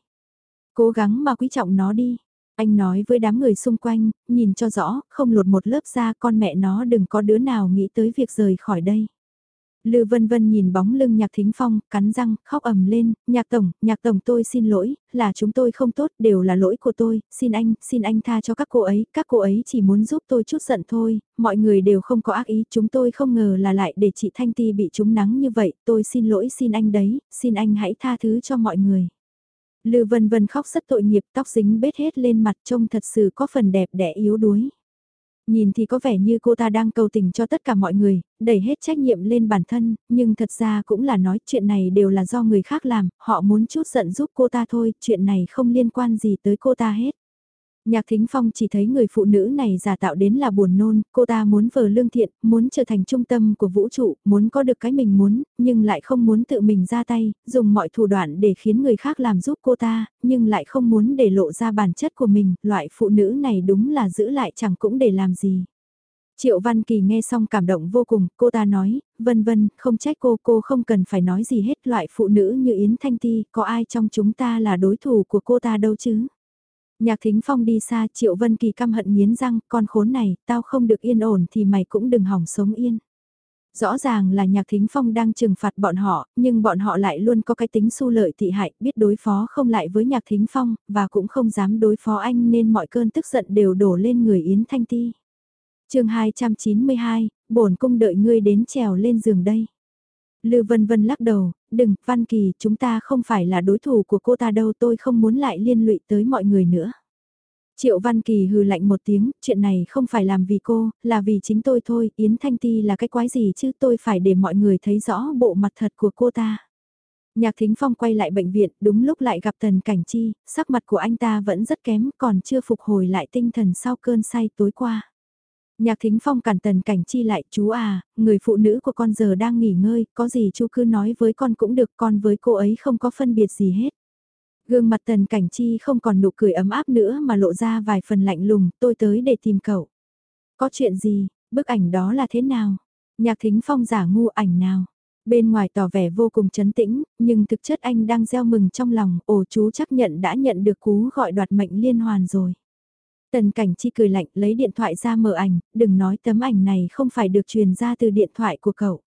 Cố gắng mà quý trọng nó đi. Anh nói với đám người xung quanh, nhìn cho rõ, không lột một lớp da con mẹ nó đừng có đứa nào nghĩ tới việc rời khỏi đây. Lư vân vân nhìn bóng lưng nhạc thính phong, cắn răng, khóc ầm lên, nhạc tổng, nhạc tổng tôi xin lỗi, là chúng tôi không tốt, đều là lỗi của tôi, xin anh, xin anh tha cho các cô ấy, các cô ấy chỉ muốn giúp tôi chút giận thôi, mọi người đều không có ác ý, chúng tôi không ngờ là lại để chị Thanh Ti bị trúng nắng như vậy, tôi xin lỗi xin anh đấy, xin anh hãy tha thứ cho mọi người. Lư vân vân khóc rất tội nghiệp, tóc dính bết hết lên mặt trông thật sự có phần đẹp đẽ yếu đuối. Nhìn thì có vẻ như cô ta đang cầu tình cho tất cả mọi người, đẩy hết trách nhiệm lên bản thân, nhưng thật ra cũng là nói chuyện này đều là do người khác làm, họ muốn chút giận giúp cô ta thôi, chuyện này không liên quan gì tới cô ta hết. Nhạc Thính Phong chỉ thấy người phụ nữ này giả tạo đến là buồn nôn, cô ta muốn vờ lương thiện, muốn trở thành trung tâm của vũ trụ, muốn có được cái mình muốn, nhưng lại không muốn tự mình ra tay, dùng mọi thủ đoạn để khiến người khác làm giúp cô ta, nhưng lại không muốn để lộ ra bản chất của mình, loại phụ nữ này đúng là giữ lại chẳng cũng để làm gì. Triệu Văn Kỳ nghe xong cảm động vô cùng, cô ta nói, vân vân, không trách cô, cô không cần phải nói gì hết, loại phụ nữ như Yến Thanh Ti, có ai trong chúng ta là đối thủ của cô ta đâu chứ. Nhạc Thính Phong đi xa Triệu Vân Kỳ căm hận nghiến răng, con khốn này, tao không được yên ổn thì mày cũng đừng hỏng sống yên. Rõ ràng là Nhạc Thính Phong đang trừng phạt bọn họ, nhưng bọn họ lại luôn có cái tính su lợi thị hại, biết đối phó không lại với Nhạc Thính Phong, và cũng không dám đối phó anh nên mọi cơn tức giận đều đổ lên người Yến Thanh Ti. chương 292, bổn cung đợi ngươi đến trèo lên giường đây. Lư Vân Vân lắc đầu, đừng, Văn Kỳ, chúng ta không phải là đối thủ của cô ta đâu tôi không muốn lại liên lụy tới mọi người nữa. Triệu Văn Kỳ hừ lạnh một tiếng, chuyện này không phải làm vì cô, là vì chính tôi thôi, Yến Thanh Ti là cái quái gì chứ tôi phải để mọi người thấy rõ bộ mặt thật của cô ta. Nhạc Thính Phong quay lại bệnh viện, đúng lúc lại gặp Tần Cảnh Chi, sắc mặt của anh ta vẫn rất kém, còn chưa phục hồi lại tinh thần sau cơn say tối qua. Nhạc Thính Phong cản Tần Cảnh Chi lại, chú à, người phụ nữ của con giờ đang nghỉ ngơi, có gì chú cứ nói với con cũng được, con với cô ấy không có phân biệt gì hết. Gương mặt Tần Cảnh Chi không còn nụ cười ấm áp nữa mà lộ ra vài phần lạnh lùng, tôi tới để tìm cậu. Có chuyện gì, bức ảnh đó là thế nào? Nhạc Thính Phong giả ngu ảnh nào? Bên ngoài tỏ vẻ vô cùng chấn tĩnh, nhưng thực chất anh đang gieo mừng trong lòng, ồ chú chắc nhận đã nhận được cú gọi đoạt mệnh liên hoàn rồi. Tần cảnh chi cười lạnh lấy điện thoại ra mở ảnh, đừng nói tấm ảnh này không phải được truyền ra từ điện thoại của cậu.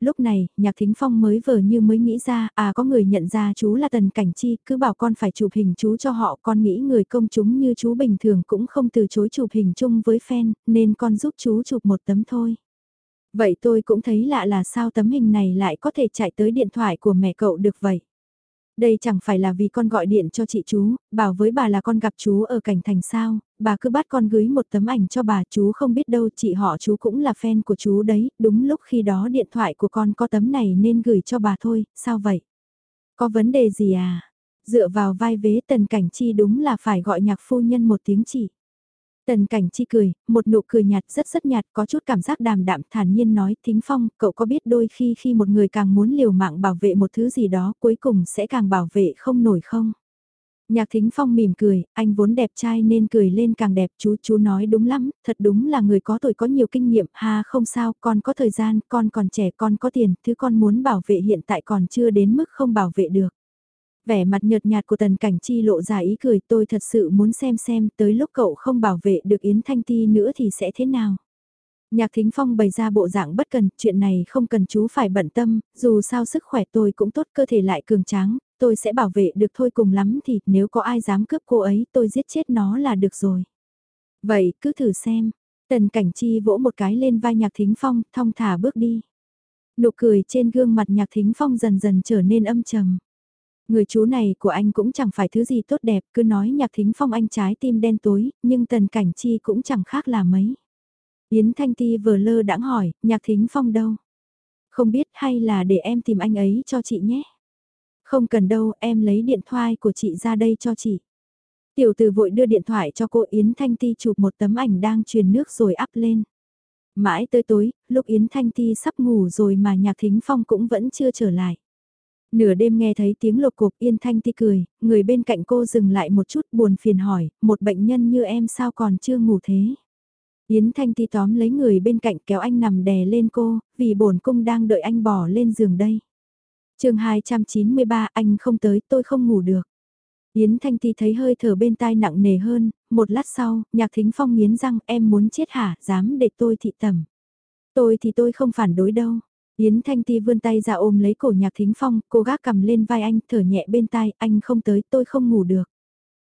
Lúc này, nhạc thính phong mới vờ như mới nghĩ ra, à có người nhận ra chú là tần cảnh chi, cứ bảo con phải chụp hình chú cho họ, con nghĩ người công chúng như chú bình thường cũng không từ chối chụp hình chung với fan, nên con giúp chú chụp một tấm thôi. Vậy tôi cũng thấy lạ là sao tấm hình này lại có thể chạy tới điện thoại của mẹ cậu được vậy. Đây chẳng phải là vì con gọi điện cho chị chú, bảo với bà là con gặp chú ở cảnh thành sao, bà cứ bắt con gửi một tấm ảnh cho bà chú không biết đâu chị họ chú cũng là fan của chú đấy, đúng lúc khi đó điện thoại của con có tấm này nên gửi cho bà thôi, sao vậy? Có vấn đề gì à? Dựa vào vai vế tần cảnh chi đúng là phải gọi nhạc phu nhân một tiếng chị. Tần cảnh chi cười, một nụ cười nhạt rất rất nhạt có chút cảm giác đàm đạm thản nhiên nói thính phong, cậu có biết đôi khi khi một người càng muốn liều mạng bảo vệ một thứ gì đó cuối cùng sẽ càng bảo vệ không nổi không? Nhạc thính phong mỉm cười, anh vốn đẹp trai nên cười lên càng đẹp chú chú nói đúng lắm, thật đúng là người có tuổi có nhiều kinh nghiệm, ha không sao, con có thời gian, con còn trẻ, con có tiền, thứ con muốn bảo vệ hiện tại còn chưa đến mức không bảo vệ được. Vẻ mặt nhợt nhạt của tần cảnh chi lộ ra ý cười tôi thật sự muốn xem xem tới lúc cậu không bảo vệ được Yến Thanh Ti nữa thì sẽ thế nào. Nhạc Thính Phong bày ra bộ dạng bất cần, chuyện này không cần chú phải bận tâm, dù sao sức khỏe tôi cũng tốt cơ thể lại cường tráng, tôi sẽ bảo vệ được thôi cùng lắm thì nếu có ai dám cướp cô ấy tôi giết chết nó là được rồi. Vậy cứ thử xem, tần cảnh chi vỗ một cái lên vai Nhạc Thính Phong, thong thả bước đi. Nụ cười trên gương mặt Nhạc Thính Phong dần dần trở nên âm trầm. Người chú này của anh cũng chẳng phải thứ gì tốt đẹp, cứ nói nhạc thính phong anh trái tim đen tối, nhưng tần cảnh chi cũng chẳng khác là mấy. Yến Thanh Ti vừa lơ đãng hỏi, nhạc thính phong đâu? Không biết hay là để em tìm anh ấy cho chị nhé? Không cần đâu, em lấy điện thoại của chị ra đây cho chị. Tiểu từ vội đưa điện thoại cho cô Yến Thanh Ti chụp một tấm ảnh đang truyền nước rồi up lên. Mãi tới tối, lúc Yến Thanh Ti sắp ngủ rồi mà nhạc thính phong cũng vẫn chưa trở lại. Nửa đêm nghe thấy tiếng lục cục yên thanh ti cười, người bên cạnh cô dừng lại một chút buồn phiền hỏi, một bệnh nhân như em sao còn chưa ngủ thế? Yến Thanh Ti tóm lấy người bên cạnh kéo anh nằm đè lên cô, vì bổn cung đang đợi anh bỏ lên giường đây. chương 293 anh không tới tôi không ngủ được. Yến Thanh Ti thấy hơi thở bên tai nặng nề hơn, một lát sau, nhạc thính phong nghiến răng em muốn chết hả, dám để tôi thị tầm. Tôi thì tôi không phản đối đâu. Yến Thanh Ti vươn tay ra ôm lấy cổ nhạc thính phong, cô gác cầm lên vai anh, thở nhẹ bên tai, anh không tới, tôi không ngủ được.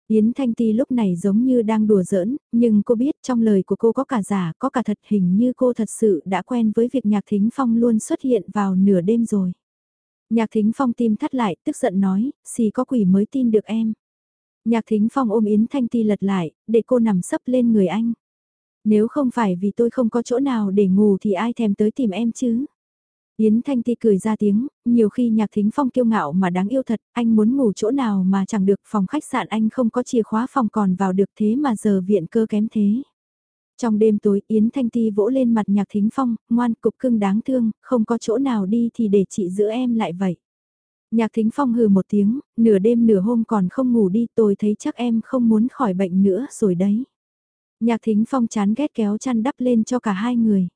Yến Thanh Ti lúc này giống như đang đùa giỡn, nhưng cô biết trong lời của cô có cả giả, có cả thật hình như cô thật sự đã quen với việc nhạc thính phong luôn xuất hiện vào nửa đêm rồi. Nhạc thính phong tim thắt lại, tức giận nói, xì có quỷ mới tin được em. Nhạc thính phong ôm Yến Thanh Ti lật lại, để cô nằm sấp lên người anh. Nếu không phải vì tôi không có chỗ nào để ngủ thì ai thèm tới tìm em chứ? Yến Thanh Ti cười ra tiếng, nhiều khi nhạc thính phong kiêu ngạo mà đáng yêu thật, anh muốn ngủ chỗ nào mà chẳng được phòng khách sạn anh không có chìa khóa phòng còn vào được thế mà giờ viện cơ kém thế. Trong đêm tối Yến Thanh Ti vỗ lên mặt nhạc thính phong, ngoan cục cưng đáng thương, không có chỗ nào đi thì để chị giữ em lại vậy. Nhạc thính phong hừ một tiếng, nửa đêm nửa hôm còn không ngủ đi tôi thấy chắc em không muốn khỏi bệnh nữa rồi đấy. Nhạc thính phong chán ghét kéo chăn đắp lên cho cả hai người.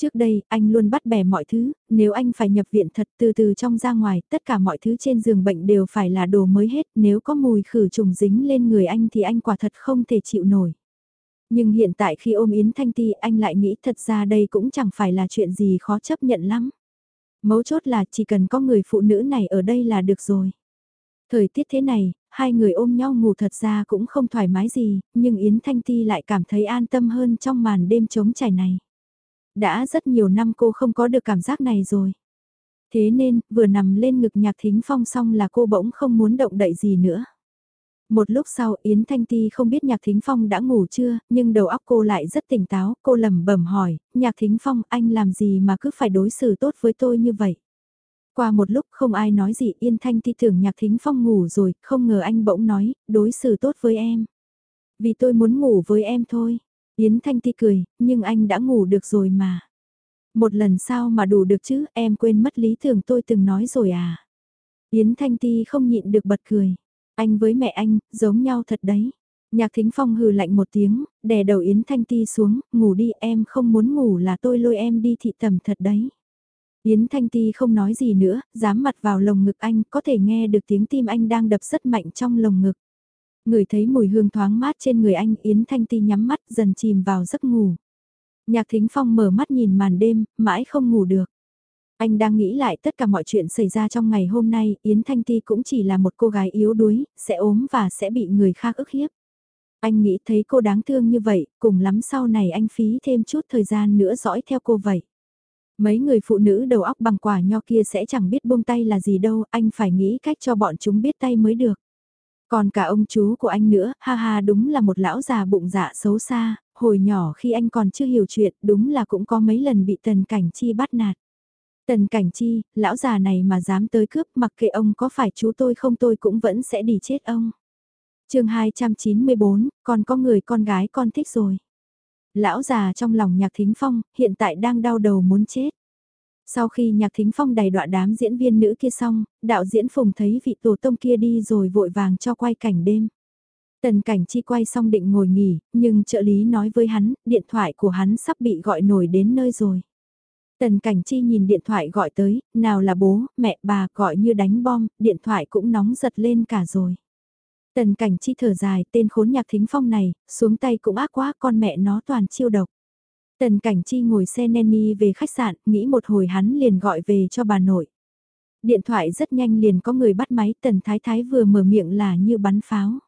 Trước đây, anh luôn bắt bẻ mọi thứ, nếu anh phải nhập viện thật từ từ trong ra ngoài, tất cả mọi thứ trên giường bệnh đều phải là đồ mới hết, nếu có mùi khử trùng dính lên người anh thì anh quả thật không thể chịu nổi. Nhưng hiện tại khi ôm Yến Thanh Ti anh lại nghĩ thật ra đây cũng chẳng phải là chuyện gì khó chấp nhận lắm. Mấu chốt là chỉ cần có người phụ nữ này ở đây là được rồi. Thời tiết thế này, hai người ôm nhau ngủ thật ra cũng không thoải mái gì, nhưng Yến Thanh Ti lại cảm thấy an tâm hơn trong màn đêm trống trải này. Đã rất nhiều năm cô không có được cảm giác này rồi. Thế nên, vừa nằm lên ngực nhạc thính phong xong là cô bỗng không muốn động đậy gì nữa. Một lúc sau Yến Thanh Ti không biết Nhạc Thính Phong đã ngủ chưa, nhưng đầu óc cô lại rất tỉnh táo, cô lẩm bẩm hỏi, Nhạc Thính Phong anh làm gì mà cứ phải đối xử tốt với tôi như vậy? Qua một lúc không ai nói gì Yên Thanh Ti tưởng Nhạc Thính Phong ngủ rồi, không ngờ anh bỗng nói, đối xử tốt với em. Vì tôi muốn ngủ với em thôi. Yến Thanh Ti cười, nhưng anh đã ngủ được rồi mà. Một lần sao mà đủ được chứ, em quên mất lý tưởng tôi từng nói rồi à. Yến Thanh Ti không nhịn được bật cười. Anh với mẹ anh, giống nhau thật đấy. Nhạc Thính Phong hừ lạnh một tiếng, đè đầu Yến Thanh Ti xuống, ngủ đi em không muốn ngủ là tôi lôi em đi thị tầm thật đấy. Yến Thanh Ti không nói gì nữa, dám mặt vào lồng ngực anh, có thể nghe được tiếng tim anh đang đập rất mạnh trong lồng ngực. Người thấy mùi hương thoáng mát trên người anh Yến Thanh Ti nhắm mắt dần chìm vào giấc ngủ. Nhạc Thính Phong mở mắt nhìn màn đêm, mãi không ngủ được. Anh đang nghĩ lại tất cả mọi chuyện xảy ra trong ngày hôm nay, Yến Thanh Ti cũng chỉ là một cô gái yếu đuối, sẽ ốm và sẽ bị người khác ức hiếp. Anh nghĩ thấy cô đáng thương như vậy, cùng lắm sau này anh phí thêm chút thời gian nữa dõi theo cô vậy. Mấy người phụ nữ đầu óc bằng quả nho kia sẽ chẳng biết buông tay là gì đâu, anh phải nghĩ cách cho bọn chúng biết tay mới được. Còn cả ông chú của anh nữa, ha ha đúng là một lão già bụng dạ xấu xa, hồi nhỏ khi anh còn chưa hiểu chuyện, đúng là cũng có mấy lần bị Tần Cảnh Chi bắt nạt. Tần Cảnh Chi, lão già này mà dám tới cướp mặc kệ ông có phải chú tôi không tôi cũng vẫn sẽ đi chết ông. chương 294, còn có người con gái con thích rồi. Lão già trong lòng nhạc thính phong, hiện tại đang đau đầu muốn chết. Sau khi nhạc thính phong đầy đọa đám diễn viên nữ kia xong, đạo diễn Phùng thấy vị tổ tông kia đi rồi vội vàng cho quay cảnh đêm. Tần cảnh chi quay xong định ngồi nghỉ, nhưng trợ lý nói với hắn, điện thoại của hắn sắp bị gọi nổi đến nơi rồi. Tần cảnh chi nhìn điện thoại gọi tới, nào là bố, mẹ, bà gọi như đánh bom, điện thoại cũng nóng giật lên cả rồi. Tần cảnh chi thở dài, tên khốn nhạc thính phong này, xuống tay cũng ác quá, con mẹ nó toàn chiêu độc. Tần cảnh chi ngồi xe nanny về khách sạn, nghĩ một hồi hắn liền gọi về cho bà nội. Điện thoại rất nhanh liền có người bắt máy, tần thái thái vừa mở miệng là như bắn pháo.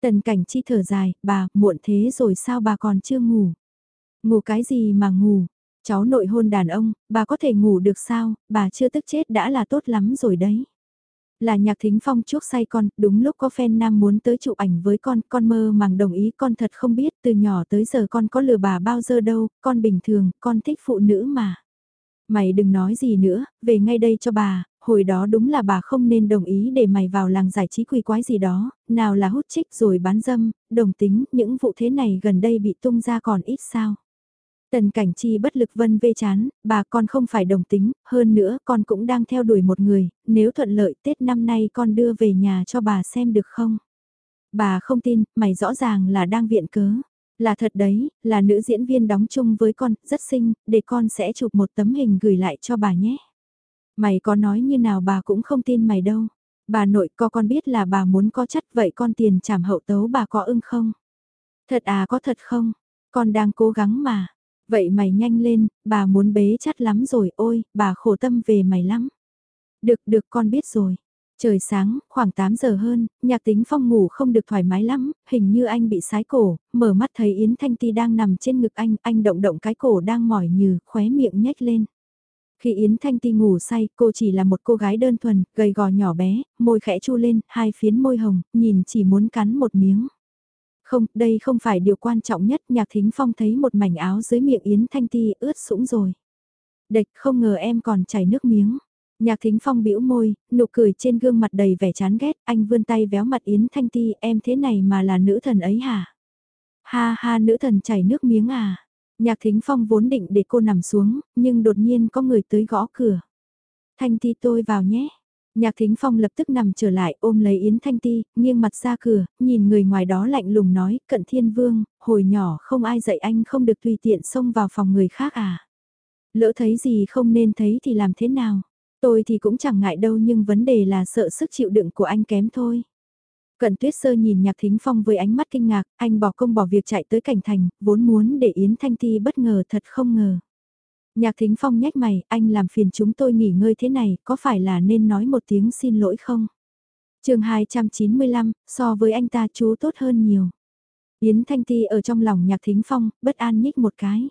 Tần cảnh chi thở dài, bà, muộn thế rồi sao bà còn chưa ngủ? Ngủ cái gì mà ngủ? Cháu nội hôn đàn ông, bà có thể ngủ được sao, bà chưa tức chết đã là tốt lắm rồi đấy. Là nhạc thính phong chuốc say con, đúng lúc có fan nam muốn tới chụp ảnh với con, con mơ màng đồng ý con thật không biết từ nhỏ tới giờ con có lừa bà bao giờ đâu, con bình thường, con thích phụ nữ mà. Mày đừng nói gì nữa, về ngay đây cho bà, hồi đó đúng là bà không nên đồng ý để mày vào làng giải trí quỷ quái gì đó, nào là hút chích rồi bán dâm, đồng tính, những vụ thế này gần đây bị tung ra còn ít sao. Tần cảnh chi bất lực vân vê chán, bà con không phải đồng tính, hơn nữa con cũng đang theo đuổi một người, nếu thuận lợi Tết năm nay con đưa về nhà cho bà xem được không? Bà không tin, mày rõ ràng là đang viện cớ. Là thật đấy, là nữ diễn viên đóng chung với con, rất xinh, để con sẽ chụp một tấm hình gửi lại cho bà nhé. Mày có nói như nào bà cũng không tin mày đâu. Bà nội có con biết là bà muốn có chất vậy con tiền trảm hậu tấu bà có ưng không? Thật à có thật không? Con đang cố gắng mà. Vậy mày nhanh lên, bà muốn bế chắt lắm rồi, ôi, bà khổ tâm về mày lắm. Được, được con biết rồi. Trời sáng, khoảng 8 giờ hơn, nhạc tính phong ngủ không được thoải mái lắm, hình như anh bị sái cổ, mở mắt thấy Yến Thanh Ti đang nằm trên ngực anh, anh động động cái cổ đang mỏi như, khóe miệng nhếch lên. Khi Yến Thanh Ti ngủ say, cô chỉ là một cô gái đơn thuần, gầy gò nhỏ bé, môi khẽ chu lên, hai phiến môi hồng, nhìn chỉ muốn cắn một miếng. Không, đây không phải điều quan trọng nhất, nhạc thính phong thấy một mảnh áo dưới miệng Yến Thanh Ti ướt sũng rồi. Địch không ngờ em còn chảy nước miếng. Nhạc thính phong bĩu môi, nụ cười trên gương mặt đầy vẻ chán ghét, anh vươn tay véo mặt Yến Thanh Ti, em thế này mà là nữ thần ấy hả? Ha ha nữ thần chảy nước miếng à? Nhạc thính phong vốn định để cô nằm xuống, nhưng đột nhiên có người tới gõ cửa. Thanh Ti tôi vào nhé. Nhạc Thính Phong lập tức nằm trở lại ôm lấy Yến Thanh Ti, nghiêng mặt ra cửa, nhìn người ngoài đó lạnh lùng nói, cận thiên vương, hồi nhỏ không ai dạy anh không được tùy tiện xông vào phòng người khác à. Lỡ thấy gì không nên thấy thì làm thế nào? Tôi thì cũng chẳng ngại đâu nhưng vấn đề là sợ sức chịu đựng của anh kém thôi. Cận tuyết sơ nhìn nhạc thính phong với ánh mắt kinh ngạc, anh bỏ công bỏ việc chạy tới cảnh thành, vốn muốn để Yến Thanh Ti bất ngờ thật không ngờ. Nhạc thính phong nhếch mày, anh làm phiền chúng tôi nghỉ ngơi thế này, có phải là nên nói một tiếng xin lỗi không? chương 295, so với anh ta chú tốt hơn nhiều. Yến Thanh Ti ở trong lòng nhạc thính phong, bất an nhích một cái.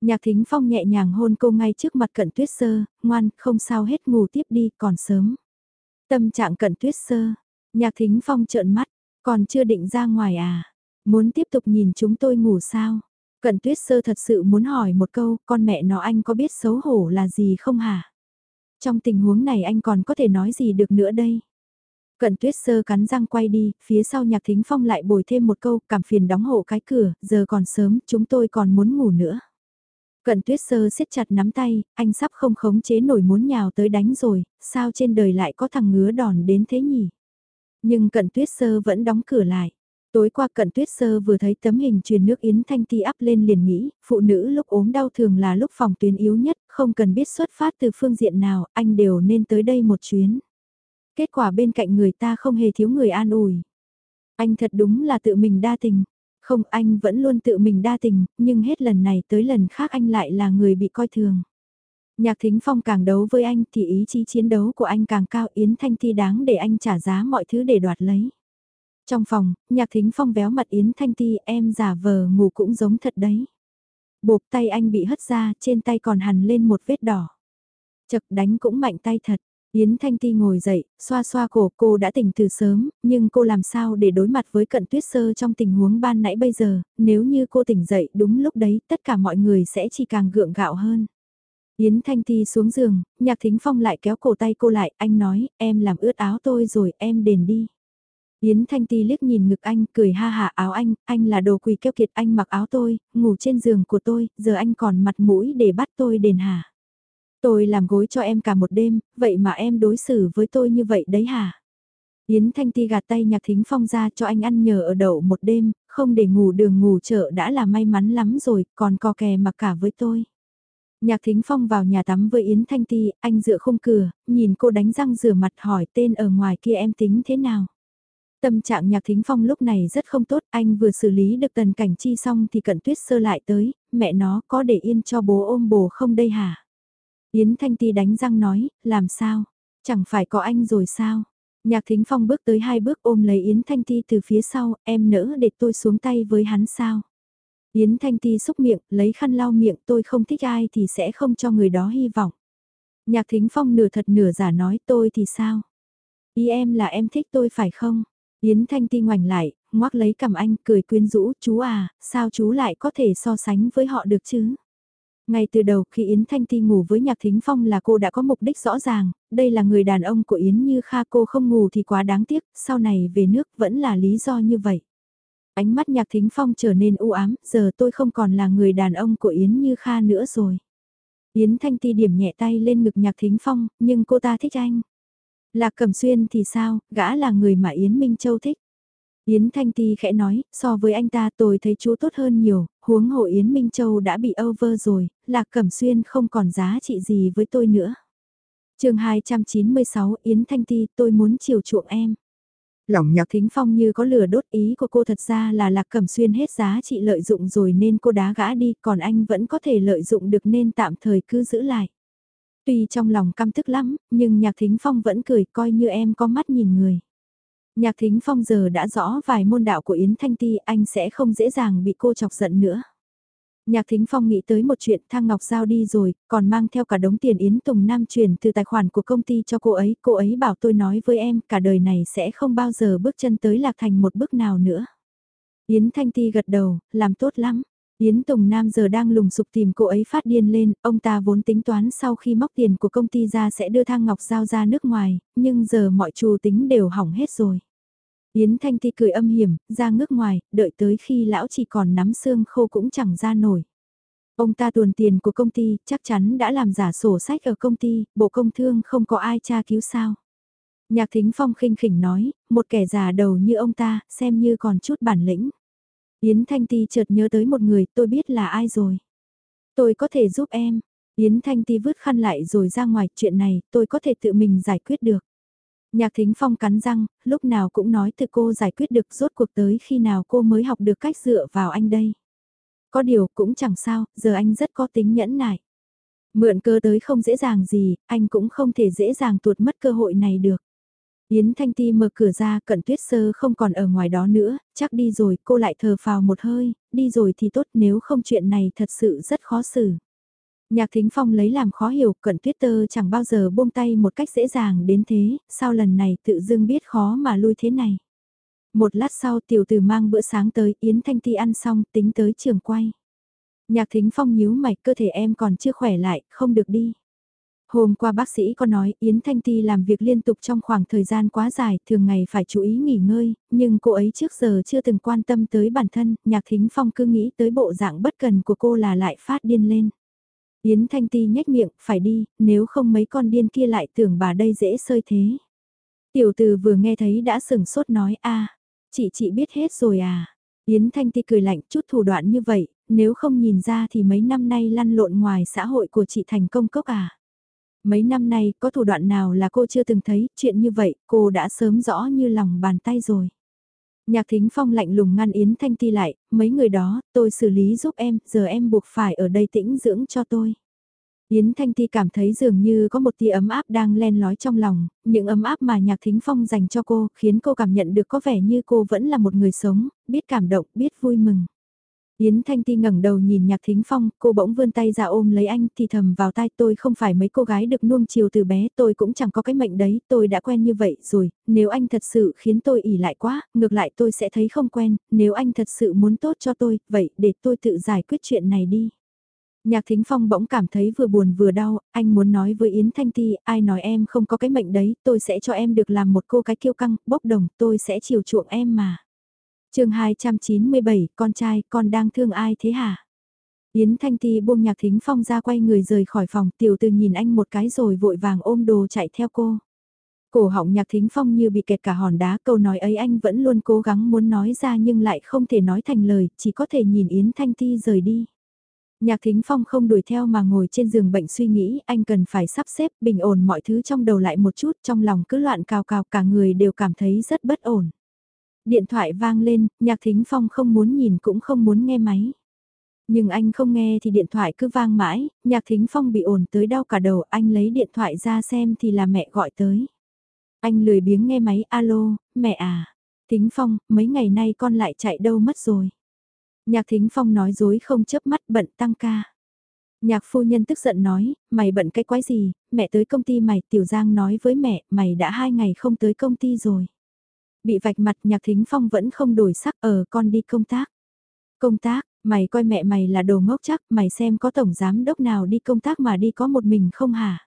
Nhạc thính phong nhẹ nhàng hôn cô ngay trước mặt cận tuyết sơ, ngoan, không sao hết ngủ tiếp đi, còn sớm. Tâm trạng cận tuyết sơ, nhạc thính phong trợn mắt, còn chưa định ra ngoài à? Muốn tiếp tục nhìn chúng tôi ngủ sao? Cận tuyết sơ thật sự muốn hỏi một câu, con mẹ nó anh có biết xấu hổ là gì không hả? Trong tình huống này anh còn có thể nói gì được nữa đây? Cận tuyết sơ cắn răng quay đi, phía sau nhạc thính phong lại bồi thêm một câu, cảm phiền đóng hộ cái cửa, giờ còn sớm, chúng tôi còn muốn ngủ nữa. Cận tuyết sơ siết chặt nắm tay, anh sắp không khống chế nổi muốn nhào tới đánh rồi, sao trên đời lại có thằng ngứa đòn đến thế nhỉ? Nhưng cận tuyết sơ vẫn đóng cửa lại. Tối qua cận tuyết sơ vừa thấy tấm hình truyền nước Yến Thanh Ti áp lên liền nghĩ, phụ nữ lúc ốm đau thường là lúc phòng tuyến yếu nhất, không cần biết xuất phát từ phương diện nào, anh đều nên tới đây một chuyến. Kết quả bên cạnh người ta không hề thiếu người an ủi. Anh thật đúng là tự mình đa tình. Không anh vẫn luôn tự mình đa tình, nhưng hết lần này tới lần khác anh lại là người bị coi thường. Nhạc Thính Phong càng đấu với anh thì ý chí chiến đấu của anh càng cao Yến Thanh Ti đáng để anh trả giá mọi thứ để đoạt lấy. Trong phòng, nhạc thính phong véo mặt Yến Thanh Ti em giả vờ ngủ cũng giống thật đấy. Bộp tay anh bị hất ra, trên tay còn hằn lên một vết đỏ. Chật đánh cũng mạnh tay thật. Yến Thanh Ti ngồi dậy, xoa xoa cổ cô đã tỉnh từ sớm, nhưng cô làm sao để đối mặt với cận tuyết sơ trong tình huống ban nãy bây giờ, nếu như cô tỉnh dậy đúng lúc đấy tất cả mọi người sẽ chỉ càng gượng gạo hơn. Yến Thanh Ti xuống giường, nhạc thính phong lại kéo cổ tay cô lại, anh nói, em làm ướt áo tôi rồi, em đền đi. Yến Thanh Ti liếc nhìn ngực anh, cười ha hả áo anh, anh là đồ quỳ keo kiệt anh mặc áo tôi, ngủ trên giường của tôi, giờ anh còn mặt mũi để bắt tôi đền hả? Tôi làm gối cho em cả một đêm, vậy mà em đối xử với tôi như vậy đấy hả? Yến Thanh Ti gạt tay Nhạc Thính Phong ra cho anh ăn nhờ ở đậu một đêm, không để ngủ đường ngủ chợ đã là may mắn lắm rồi, còn co kè mặc cả với tôi. Nhạc Thính Phong vào nhà tắm với Yến Thanh Ti, anh dựa khung cửa, nhìn cô đánh răng rửa mặt hỏi tên ở ngoài kia em tính thế nào. Tâm trạng Nhạc Thính Phong lúc này rất không tốt, anh vừa xử lý được tần cảnh chi xong thì cận tuyết sơ lại tới, mẹ nó có để yên cho bố ôm bồ không đây hả? Yến Thanh Ti đánh răng nói, làm sao? Chẳng phải có anh rồi sao? Nhạc Thính Phong bước tới hai bước ôm lấy Yến Thanh Ti từ phía sau, em nỡ để tôi xuống tay với hắn sao? Yến Thanh Ti xúc miệng, lấy khăn lau miệng tôi không thích ai thì sẽ không cho người đó hy vọng. Nhạc Thính Phong nửa thật nửa giả nói tôi thì sao? Ý em là em thích tôi phải không? Yến Thanh Ti ngoảnh lại, ngoác lấy cầm anh cười quyến rũ, chú à, sao chú lại có thể so sánh với họ được chứ? Ngay từ đầu khi Yến Thanh Ti ngủ với Nhạc Thính Phong là cô đã có mục đích rõ ràng, đây là người đàn ông của Yến Như Kha cô không ngủ thì quá đáng tiếc, sau này về nước vẫn là lý do như vậy. Ánh mắt Nhạc Thính Phong trở nên u ám, giờ tôi không còn là người đàn ông của Yến Như Kha nữa rồi. Yến Thanh Ti điểm nhẹ tay lên ngực Nhạc Thính Phong, nhưng cô ta thích anh. Lạc Cẩm Xuyên thì sao, gã là người mà Yến Minh Châu thích. Yến Thanh Ti khẽ nói, so với anh ta tôi thấy chú tốt hơn nhiều, huống hộ Yến Minh Châu đã bị over rồi, Lạc Cẩm Xuyên không còn giá trị gì với tôi nữa. chương 296 Yến Thanh Ti tôi muốn chiều chuộng em. Lòng nhạc thính phong như có lửa đốt ý của cô thật ra là Lạc Cẩm Xuyên hết giá trị lợi dụng rồi nên cô đá gã đi còn anh vẫn có thể lợi dụng được nên tạm thời cứ giữ lại. Tuy trong lòng căm tức lắm, nhưng nhạc thính phong vẫn cười coi như em có mắt nhìn người. Nhạc thính phong giờ đã rõ vài môn đạo của Yến Thanh Ti anh sẽ không dễ dàng bị cô chọc giận nữa. Nhạc Thính Phong nghĩ tới một chuyện Thang Ngọc Giao đi rồi, còn mang theo cả đống tiền Yến Tùng Nam chuyển từ tài khoản của công ty cho cô ấy. Cô ấy bảo tôi nói với em cả đời này sẽ không bao giờ bước chân tới Lạc Thành một bước nào nữa. Yến Thanh Ti gật đầu, làm tốt lắm. Yến Tùng Nam giờ đang lùng sục tìm cô ấy phát điên lên, ông ta vốn tính toán sau khi móc tiền của công ty ra sẽ đưa Thang Ngọc Giao ra nước ngoài, nhưng giờ mọi trù tính đều hỏng hết rồi. Yến Thanh Ti cười âm hiểm, ra nước ngoài, đợi tới khi lão chỉ còn nắm xương khô cũng chẳng ra nổi. Ông ta tuồn tiền của công ty, chắc chắn đã làm giả sổ sách ở công ty, bộ công thương không có ai tra cứu sao. Nhạc thính phong khinh khỉnh nói, một kẻ già đầu như ông ta, xem như còn chút bản lĩnh. Yến Thanh Ti chợt nhớ tới một người, tôi biết là ai rồi. Tôi có thể giúp em. Yến Thanh Ti vứt khăn lại rồi ra ngoài, chuyện này, tôi có thể tự mình giải quyết được. Nhạc Thính Phong cắn răng, lúc nào cũng nói từ cô giải quyết được rốt cuộc tới khi nào cô mới học được cách dựa vào anh đây. Có điều cũng chẳng sao, giờ anh rất có tính nhẫn nại. Mượn cơ tới không dễ dàng gì, anh cũng không thể dễ dàng tuột mất cơ hội này được. Yến Thanh Ti mở cửa ra, cận tuyết sơ không còn ở ngoài đó nữa, chắc đi rồi, cô lại thở phào một hơi, đi rồi thì tốt nếu không chuyện này thật sự rất khó xử. Nhạc Thính Phong lấy làm khó hiểu, cận tuyết tơ chẳng bao giờ buông tay một cách dễ dàng đến thế, sao lần này tự dưng biết khó mà lui thế này. Một lát sau tiểu tử mang bữa sáng tới, Yến Thanh Ti ăn xong, tính tới trường quay. Nhạc Thính Phong nhíu mày, cơ thể em còn chưa khỏe lại, không được đi. Hôm qua bác sĩ có nói Yến Thanh Ti làm việc liên tục trong khoảng thời gian quá dài, thường ngày phải chú ý nghỉ ngơi, nhưng cô ấy trước giờ chưa từng quan tâm tới bản thân, Nhạc Thính Phong cứ nghĩ tới bộ dạng bất cần của cô là lại phát điên lên. Yến Thanh Ti nhếch miệng, phải đi, nếu không mấy con điên kia lại tưởng bà đây dễ sơi thế. Tiểu từ vừa nghe thấy đã sừng sốt nói a chị chị biết hết rồi à. Yến Thanh Ti cười lạnh chút thủ đoạn như vậy, nếu không nhìn ra thì mấy năm nay lăn lộn ngoài xã hội của chị thành công cốc à. Mấy năm nay có thủ đoạn nào là cô chưa từng thấy, chuyện như vậy cô đã sớm rõ như lòng bàn tay rồi. Nhạc Thính Phong lạnh lùng ngăn Yến Thanh Ti lại, mấy người đó, tôi xử lý giúp em, giờ em buộc phải ở đây tĩnh dưỡng cho tôi. Yến Thanh Ti cảm thấy dường như có một tia ấm áp đang len lói trong lòng, những ấm áp mà Nhạc Thính Phong dành cho cô, khiến cô cảm nhận được có vẻ như cô vẫn là một người sống, biết cảm động, biết vui mừng. Yến Thanh Ti ngẩng đầu nhìn Nhạc Thính Phong, cô bỗng vươn tay ra ôm lấy anh thì thầm vào tai tôi không phải mấy cô gái được nuông chiều từ bé, tôi cũng chẳng có cái mệnh đấy, tôi đã quen như vậy rồi, nếu anh thật sự khiến tôi ỉ lại quá, ngược lại tôi sẽ thấy không quen, nếu anh thật sự muốn tốt cho tôi, vậy để tôi tự giải quyết chuyện này đi. Nhạc Thính Phong bỗng cảm thấy vừa buồn vừa đau, anh muốn nói với Yến Thanh Ti, ai nói em không có cái mệnh đấy, tôi sẽ cho em được làm một cô cái kiêu căng, bốc đồng, tôi sẽ chiều chuộng em mà chương 297, con trai, con đang thương ai thế hả? Yến Thanh Ti buông Nhạc Thính Phong ra quay người rời khỏi phòng, tiểu từ nhìn anh một cái rồi vội vàng ôm đồ chạy theo cô. Cổ họng Nhạc Thính Phong như bị kẹt cả hòn đá, câu nói ấy anh vẫn luôn cố gắng muốn nói ra nhưng lại không thể nói thành lời, chỉ có thể nhìn Yến Thanh Ti rời đi. Nhạc Thính Phong không đuổi theo mà ngồi trên giường bệnh suy nghĩ anh cần phải sắp xếp bình ổn mọi thứ trong đầu lại một chút trong lòng cứ loạn cào cào cả người đều cảm thấy rất bất ổn. Điện thoại vang lên, Nhạc Thính Phong không muốn nhìn cũng không muốn nghe máy. Nhưng anh không nghe thì điện thoại cứ vang mãi, Nhạc Thính Phong bị ổn tới đau cả đầu anh lấy điện thoại ra xem thì là mẹ gọi tới. Anh lười biếng nghe máy alo, mẹ à. Thính Phong, mấy ngày nay con lại chạy đâu mất rồi. Nhạc Thính Phong nói dối không chớp mắt bận tăng ca. Nhạc phu nhân tức giận nói, mày bận cái quái gì, mẹ tới công ty mày, Tiểu Giang nói với mẹ, mày đã hai ngày không tới công ty rồi. Bị vạch mặt Nhạc Thính Phong vẫn không đổi sắc, ở con đi công tác. Công tác, mày coi mẹ mày là đồ ngốc chắc, mày xem có tổng giám đốc nào đi công tác mà đi có một mình không hả?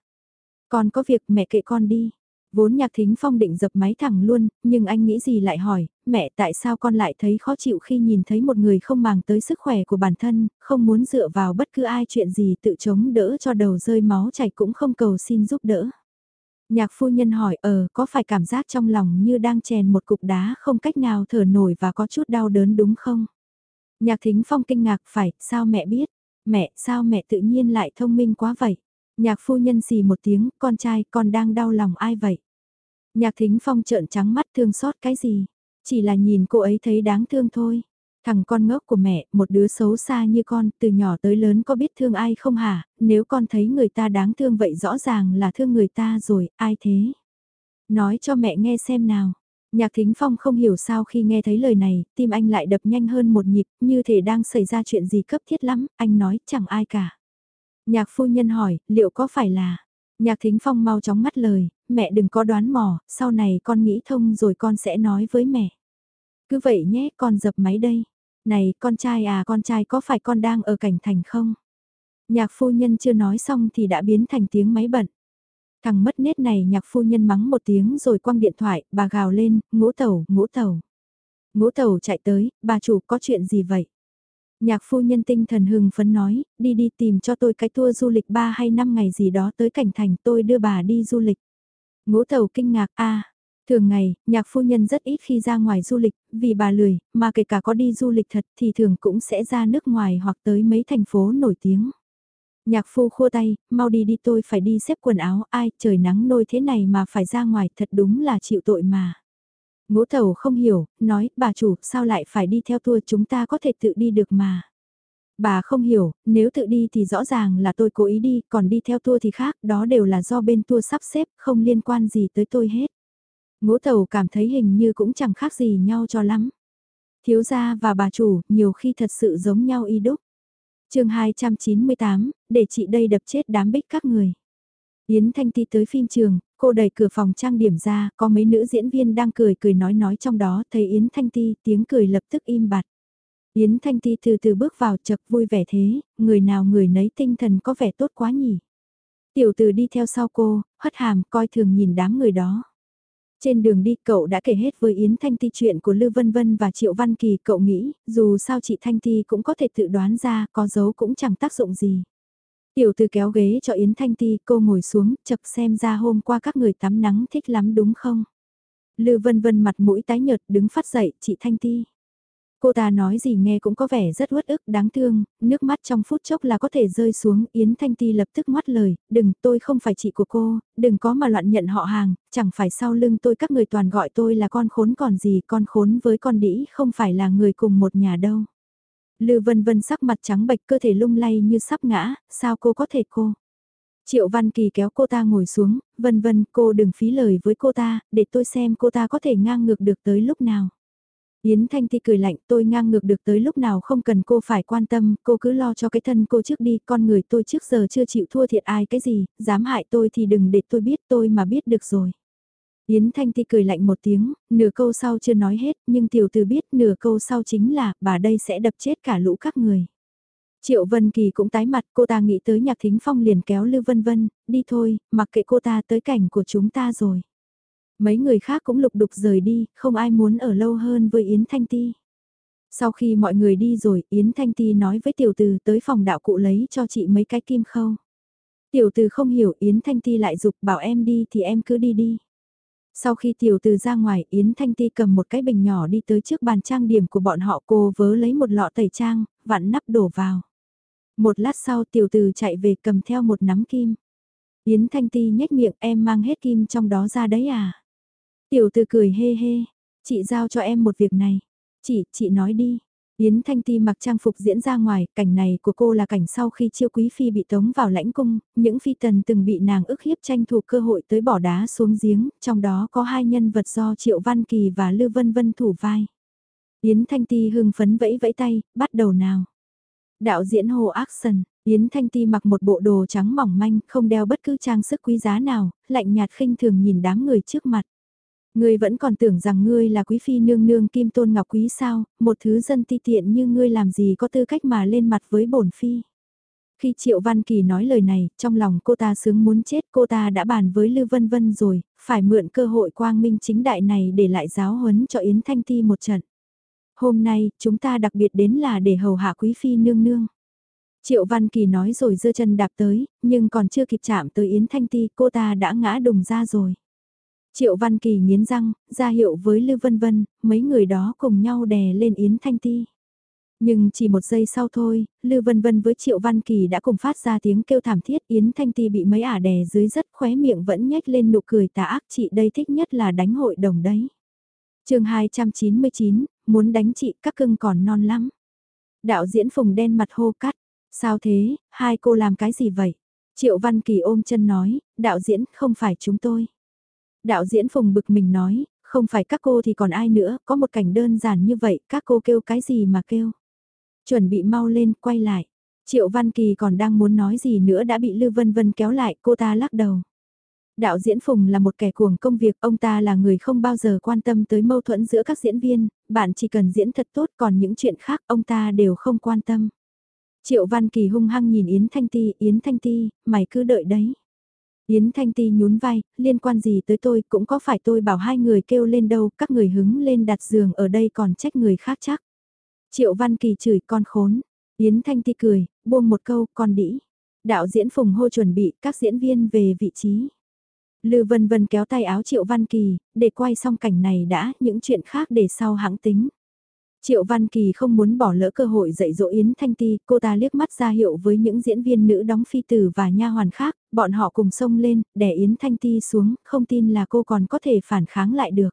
Con có việc mẹ kệ con đi. Vốn nhạc thính phong định dập máy thẳng luôn, nhưng anh nghĩ gì lại hỏi, mẹ tại sao con lại thấy khó chịu khi nhìn thấy một người không màng tới sức khỏe của bản thân, không muốn dựa vào bất cứ ai chuyện gì tự chống đỡ cho đầu rơi máu chảy cũng không cầu xin giúp đỡ. Nhạc phu nhân hỏi ờ có phải cảm giác trong lòng như đang chèn một cục đá không cách nào thở nổi và có chút đau đớn đúng không? Nhạc thính phong kinh ngạc phải, sao mẹ biết? Mẹ, sao mẹ tự nhiên lại thông minh quá vậy? Nhạc phu nhân xì một tiếng, con trai, con đang đau lòng ai vậy? Nhạc thính phong trợn trắng mắt thương xót cái gì? Chỉ là nhìn cô ấy thấy đáng thương thôi. Thằng con ngốc của mẹ, một đứa xấu xa như con, từ nhỏ tới lớn có biết thương ai không hả? Nếu con thấy người ta đáng thương vậy rõ ràng là thương người ta rồi, ai thế? Nói cho mẹ nghe xem nào. Nhạc Thính Phong không hiểu sao khi nghe thấy lời này, tim anh lại đập nhanh hơn một nhịp, như thể đang xảy ra chuyện gì cấp thiết lắm, anh nói chẳng ai cả. Nhạc phu nhân hỏi, liệu có phải là... Nhạc Thính Phong mau chóng ngắt lời, mẹ đừng có đoán mò, sau này con nghĩ thông rồi con sẽ nói với mẹ. Cứ vậy nhé, con dập máy đây. Này, con trai à, con trai có phải con đang ở cảnh thành không? Nhạc phu nhân chưa nói xong thì đã biến thành tiếng máy bận. Thằng mất nết này nhạc phu nhân mắng một tiếng rồi quăng điện thoại, bà gào lên, ngũ tẩu, ngũ tẩu. Ngũ tẩu chạy tới, bà chủ có chuyện gì vậy? Nhạc phu nhân tinh thần hừng phấn nói, đi đi tìm cho tôi cái tour du lịch 3 hay 5 ngày gì đó tới cảnh thành tôi đưa bà đi du lịch. Ngũ tàu kinh ngạc a Thường ngày, nhạc phu nhân rất ít khi ra ngoài du lịch, vì bà lười, mà kể cả có đi du lịch thật thì thường cũng sẽ ra nước ngoài hoặc tới mấy thành phố nổi tiếng. Nhạc phu khua tay, mau đi đi tôi phải đi xếp quần áo, ai trời nắng nôi thế này mà phải ra ngoài thật đúng là chịu tội mà. Ngũ thầu không hiểu, nói, bà chủ, sao lại phải đi theo tour chúng ta có thể tự đi được mà. Bà không hiểu, nếu tự đi thì rõ ràng là tôi cố ý đi, còn đi theo tour thì khác, đó đều là do bên tour sắp xếp, không liên quan gì tới tôi hết. Ngũ tàu cảm thấy hình như cũng chẳng khác gì nhau cho lắm. Thiếu gia và bà chủ, nhiều khi thật sự giống nhau y đúc. chương 298, để chị đây đập chết đám bích các người. Yến Thanh Ti tới phim trường, cô đẩy cửa phòng trang điểm ra, có mấy nữ diễn viên đang cười cười nói nói trong đó, thấy Yến Thanh Ti, tiếng cười lập tức im bặt. Yến Thanh Ti từ từ bước vào chật vui vẻ thế, người nào người nấy tinh thần có vẻ tốt quá nhỉ. Tiểu từ đi theo sau cô, hất hàm coi thường nhìn đám người đó. Trên đường đi cậu đã kể hết với Yến Thanh Ti chuyện của Lưu Vân Vân và Triệu Văn Kỳ cậu nghĩ, dù sao chị Thanh Ti cũng có thể tự đoán ra, có dấu cũng chẳng tác dụng gì. Tiểu tư kéo ghế cho Yến Thanh Ti, cô ngồi xuống, chập xem ra hôm qua các người tắm nắng thích lắm đúng không? Lư vân vân mặt mũi tái nhợt đứng phát dậy, chị Thanh Ti. Cô ta nói gì nghe cũng có vẻ rất uất ức đáng thương, nước mắt trong phút chốc là có thể rơi xuống, Yến Thanh Ti lập tức ngoắt lời, đừng, tôi không phải chị của cô, đừng có mà loạn nhận họ hàng, chẳng phải sau lưng tôi các người toàn gọi tôi là con khốn còn gì, con khốn với con đĩ không phải là người cùng một nhà đâu. Lư vân vân sắc mặt trắng bệch cơ thể lung lay như sắp ngã, sao cô có thể cô? Triệu Văn Kỳ kéo cô ta ngồi xuống, vân vân cô đừng phí lời với cô ta, để tôi xem cô ta có thể ngang ngược được tới lúc nào. Yến Thanh Ti cười lạnh tôi ngang ngược được tới lúc nào không cần cô phải quan tâm, cô cứ lo cho cái thân cô trước đi, con người tôi trước giờ chưa chịu thua thiệt ai cái gì, dám hại tôi thì đừng để tôi biết tôi mà biết được rồi. Yến Thanh Ti cười lạnh một tiếng, nửa câu sau chưa nói hết, nhưng tiểu tử biết nửa câu sau chính là, bà đây sẽ đập chết cả lũ các người. Triệu Vân Kỳ cũng tái mặt, cô ta nghĩ tới nhạc thính phong liền kéo Lưu Vân Vân, đi thôi, mặc kệ cô ta tới cảnh của chúng ta rồi. Mấy người khác cũng lục đục rời đi, không ai muốn ở lâu hơn với Yến Thanh Ti. Sau khi mọi người đi rồi, Yến Thanh Ti nói với tiểu từ tới phòng đạo cụ lấy cho chị mấy cái kim khâu. Tiểu từ không hiểu Yến Thanh Ti lại dục bảo em đi thì em cứ đi đi. Sau khi tiểu từ ra ngoài Yến Thanh Ti cầm một cái bình nhỏ đi tới trước bàn trang điểm của bọn họ cô vớ lấy một lọ tẩy trang, vặn nắp đổ vào. Một lát sau tiểu từ chạy về cầm theo một nắm kim. Yến Thanh Ti nhếch miệng em mang hết kim trong đó ra đấy à. Tiểu từ cười hê hê, chị giao cho em một việc này. Chị, chị nói đi. Yến Thanh Ti mặc trang phục diễn ra ngoài, cảnh này của cô là cảnh sau khi chiêu quý phi bị tống vào lãnh cung, những phi tần từng bị nàng ức hiếp tranh thủ cơ hội tới bỏ đá xuống giếng, trong đó có hai nhân vật do Triệu Văn Kỳ và Lưu Vân Vân thủ vai. Yến Thanh Ti hưng phấn vẫy vẫy tay, bắt đầu nào. Đạo diễn Hồ Action, Yến Thanh Ti mặc một bộ đồ trắng mỏng manh, không đeo bất cứ trang sức quý giá nào, lạnh nhạt khinh thường nhìn đám người trước mặt. Ngươi vẫn còn tưởng rằng ngươi là quý phi nương nương kim tôn ngọc quý sao, một thứ dân ti tiện như ngươi làm gì có tư cách mà lên mặt với bổn phi. Khi Triệu Văn Kỳ nói lời này, trong lòng cô ta sướng muốn chết cô ta đã bàn với Lưu Vân Vân rồi, phải mượn cơ hội quang minh chính đại này để lại giáo huấn cho Yến Thanh Ti một trận. Hôm nay, chúng ta đặc biệt đến là để hầu hạ quý phi nương nương. Triệu Văn Kỳ nói rồi giơ chân đạp tới, nhưng còn chưa kịp chạm tới Yến Thanh Ti cô ta đã ngã đùng ra rồi. Triệu Văn Kỳ nghiến răng, ra hiệu với Lưu Vân Vân, mấy người đó cùng nhau đè lên Yến Thanh Ti. Nhưng chỉ một giây sau thôi, Lưu Vân Vân với Triệu Văn Kỳ đã cùng phát ra tiếng kêu thảm thiết Yến Thanh Ti bị mấy ả đè dưới rất khóe miệng vẫn nhếch lên nụ cười tà ác chị đây thích nhất là đánh hội đồng đấy. chương 299, muốn đánh chị các cưng còn non lắm. Đạo diễn Phùng đen mặt hô cắt, sao thế, hai cô làm cái gì vậy? Triệu Văn Kỳ ôm chân nói, đạo diễn không phải chúng tôi. Đạo diễn Phùng bực mình nói, không phải các cô thì còn ai nữa, có một cảnh đơn giản như vậy, các cô kêu cái gì mà kêu. Chuẩn bị mau lên, quay lại. Triệu Văn Kỳ còn đang muốn nói gì nữa đã bị Lưu Vân Vân kéo lại, cô ta lắc đầu. Đạo diễn Phùng là một kẻ cuồng công việc, ông ta là người không bao giờ quan tâm tới mâu thuẫn giữa các diễn viên, bạn chỉ cần diễn thật tốt còn những chuyện khác ông ta đều không quan tâm. Triệu Văn Kỳ hung hăng nhìn Yến Thanh Ti, Yến Thanh Ti, mày cứ đợi đấy. Yến Thanh Ti nhún vai, liên quan gì tới tôi, cũng có phải tôi bảo hai người kêu lên đâu, các người hứng lên đặt giường ở đây còn trách người khác chắc. Triệu Văn Kỳ chửi con khốn, Yến Thanh Ti cười, buông một câu, con đĩ. Đạo diễn Phùng Hô chuẩn bị các diễn viên về vị trí. Lư Vân Vân kéo tay áo Triệu Văn Kỳ, để quay xong cảnh này đã, những chuyện khác để sau hãng tính. Triệu Văn Kỳ không muốn bỏ lỡ cơ hội dạy dỗ Yến Thanh Ti, cô ta liếc mắt ra hiệu với những diễn viên nữ đóng phi tử và nha hoàn khác, bọn họ cùng xông lên, đè Yến Thanh Ti xuống, không tin là cô còn có thể phản kháng lại được.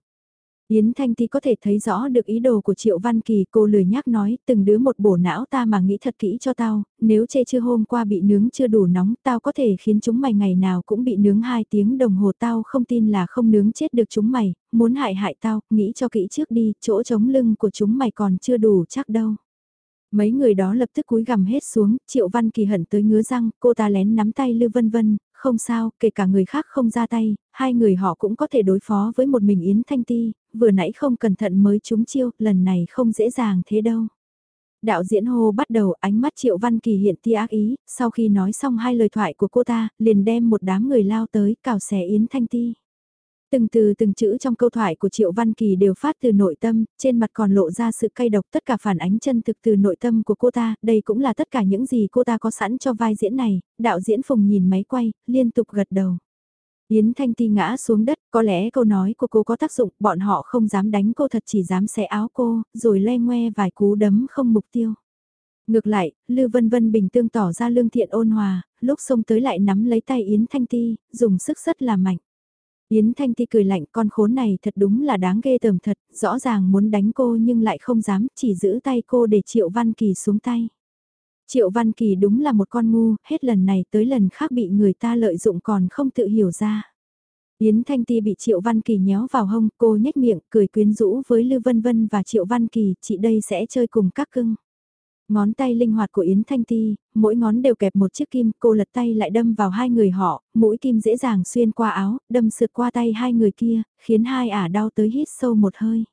Yến Thanh Ti có thể thấy rõ được ý đồ của Triệu Văn Kỳ, cô lười nhắc nói, từng đứa một bổ não ta mà nghĩ thật kỹ cho tao, nếu chê chưa hôm qua bị nướng chưa đủ nóng, tao có thể khiến chúng mày ngày nào cũng bị nướng 2 tiếng đồng hồ tao không tin là không nướng chết được chúng mày, muốn hại hại tao, nghĩ cho kỹ trước đi, chỗ chống lưng của chúng mày còn chưa đủ chắc đâu. Mấy người đó lập tức cúi gằm hết xuống, Triệu Văn Kỳ hận tới ngứa răng, cô ta lén nắm tay Lưu Vân Vân, không sao, kể cả người khác không ra tay, hai người họ cũng có thể đối phó với một mình Yến Thanh Ti, vừa nãy không cẩn thận mới trúng chiêu, lần này không dễ dàng thế đâu. Đạo diễn hô bắt đầu ánh mắt Triệu Văn Kỳ hiện tia ác ý, sau khi nói xong hai lời thoại của cô ta, liền đem một đám người lao tới, cào xẻ Yến Thanh Ti. Từng từ từng chữ trong câu thoại của Triệu Văn Kỳ đều phát từ nội tâm, trên mặt còn lộ ra sự cay độc tất cả phản ánh chân thực từ nội tâm của cô ta, đây cũng là tất cả những gì cô ta có sẵn cho vai diễn này, đạo diễn Phùng nhìn máy quay, liên tục gật đầu. Yến Thanh Ti ngã xuống đất, có lẽ câu nói của cô có tác dụng, bọn họ không dám đánh cô thật chỉ dám xé áo cô, rồi le ngoe vài cú đấm không mục tiêu. Ngược lại, lư Vân Vân bình tương tỏ ra lương thiện ôn hòa, lúc xông tới lại nắm lấy tay Yến Thanh Ti, dùng sức rất là mạnh. Yến Thanh Ti cười lạnh con khốn này thật đúng là đáng ghê tởm thật, rõ ràng muốn đánh cô nhưng lại không dám, chỉ giữ tay cô để Triệu Văn Kỳ xuống tay. Triệu Văn Kỳ đúng là một con ngu, hết lần này tới lần khác bị người ta lợi dụng còn không tự hiểu ra. Yến Thanh Ti bị Triệu Văn Kỳ nhéo vào hông, cô nhếch miệng, cười quyến rũ với Lưu Vân Vân và Triệu Văn Kỳ, chị đây sẽ chơi cùng các cưng. Ngón tay linh hoạt của Yến Thanh Ti, mỗi ngón đều kẹp một chiếc kim, cô lật tay lại đâm vào hai người họ, mũi kim dễ dàng xuyên qua áo, đâm sượt qua tay hai người kia, khiến hai ả đau tới hít sâu một hơi.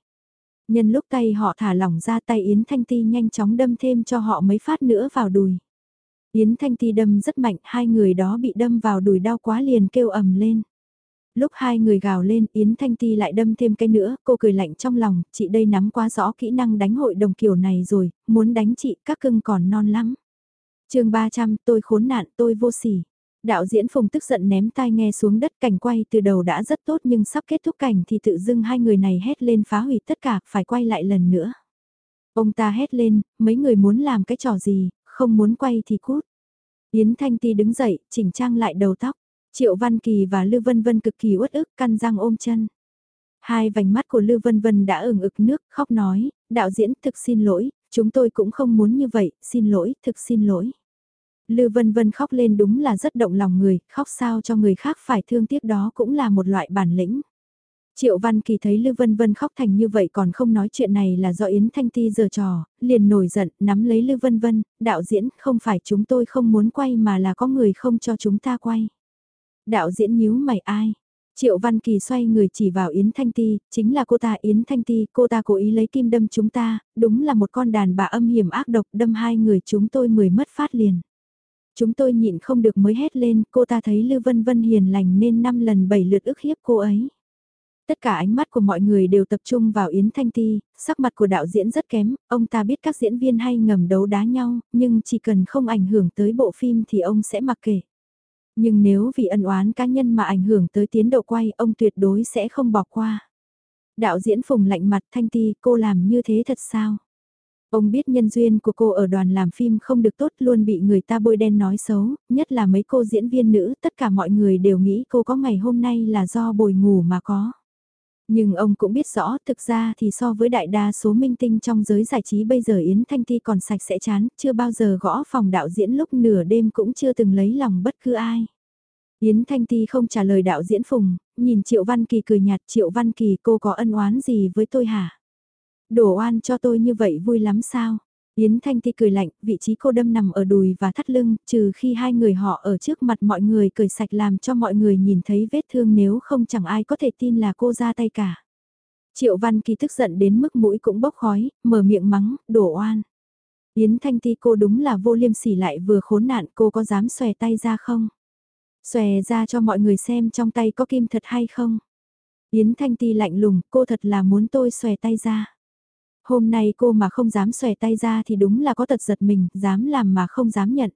Nhân lúc tay họ thả lỏng ra tay Yến Thanh Ti nhanh chóng đâm thêm cho họ mấy phát nữa vào đùi. Yến Thanh Ti đâm rất mạnh, hai người đó bị đâm vào đùi đau quá liền kêu ầm lên. Lúc hai người gào lên, Yến Thanh Ti lại đâm thêm cái nữa, cô cười lạnh trong lòng, chị đây nắm quá rõ kỹ năng đánh hội đồng kiểu này rồi, muốn đánh chị các cưng còn non lắm. chương 300, tôi khốn nạn, tôi vô sỉ. Đạo diễn Phùng tức giận ném tai nghe xuống đất cảnh quay từ đầu đã rất tốt nhưng sắp kết thúc cảnh thì tự dưng hai người này hét lên phá hủy tất cả, phải quay lại lần nữa. Ông ta hét lên, mấy người muốn làm cái trò gì, không muốn quay thì cút. Yến Thanh Ti đứng dậy, chỉnh trang lại đầu tóc. Triệu Văn Kỳ và Lưu Vân Vân cực kỳ uất ức, căn răng ôm chân. Hai vành mắt của Lưu Vân Vân đã ửng ực nước, khóc nói, đạo diễn thực xin lỗi, chúng tôi cũng không muốn như vậy, xin lỗi, thực xin lỗi. Lưu Vân Vân khóc lên đúng là rất động lòng người, khóc sao cho người khác phải thương tiếc đó cũng là một loại bản lĩnh. Triệu Văn Kỳ thấy Lưu Vân Vân khóc thành như vậy còn không nói chuyện này là do Yến Thanh Ti giờ trò, liền nổi giận, nắm lấy Lưu Vân Vân, đạo diễn, không phải chúng tôi không muốn quay mà là có người không cho chúng ta quay. Đạo diễn nhíu mày ai? Triệu Văn Kỳ xoay người chỉ vào Yến Thanh Ti, chính là cô ta Yến Thanh Ti, cô ta cố ý lấy kim đâm chúng ta, đúng là một con đàn bà âm hiểm ác độc đâm hai người chúng tôi mười mất phát liền. Chúng tôi nhịn không được mới hét lên, cô ta thấy lư Vân Vân hiền lành nên năm lần bảy lượt ức hiếp cô ấy. Tất cả ánh mắt của mọi người đều tập trung vào Yến Thanh Ti, sắc mặt của đạo diễn rất kém, ông ta biết các diễn viên hay ngầm đấu đá nhau, nhưng chỉ cần không ảnh hưởng tới bộ phim thì ông sẽ mặc kệ. Nhưng nếu vì ân oán cá nhân mà ảnh hưởng tới tiến độ quay, ông tuyệt đối sẽ không bỏ qua. Đạo diễn Phùng lạnh mặt Thanh Ti, cô làm như thế thật sao? Ông biết nhân duyên của cô ở đoàn làm phim không được tốt luôn bị người ta bôi đen nói xấu, nhất là mấy cô diễn viên nữ, tất cả mọi người đều nghĩ cô có ngày hôm nay là do bồi ngủ mà có. Nhưng ông cũng biết rõ thực ra thì so với đại đa số minh tinh trong giới giải trí bây giờ Yến Thanh Ti còn sạch sẽ chán, chưa bao giờ gõ phòng đạo diễn lúc nửa đêm cũng chưa từng lấy lòng bất cứ ai. Yến Thanh Ti không trả lời đạo diễn Phùng, nhìn Triệu Văn Kỳ cười nhạt Triệu Văn Kỳ cô có ân oán gì với tôi hả? Đổ oan cho tôi như vậy vui lắm sao? Yến Thanh Ti cười lạnh, vị trí cô đâm nằm ở đùi và thắt lưng, trừ khi hai người họ ở trước mặt mọi người cười sạch làm cho mọi người nhìn thấy vết thương nếu không chẳng ai có thể tin là cô ra tay cả. Triệu Văn Kỳ tức giận đến mức mũi cũng bốc khói, mở miệng mắng, đổ oan. Yến Thanh Ti cô đúng là vô liêm sỉ lại vừa khốn nạn cô có dám xòe tay ra không? Xòe ra cho mọi người xem trong tay có kim thật hay không? Yến Thanh Ti lạnh lùng, cô thật là muốn tôi xòe tay ra. Hôm nay cô mà không dám xòe tay ra thì đúng là có tật giật mình, dám làm mà không dám nhận.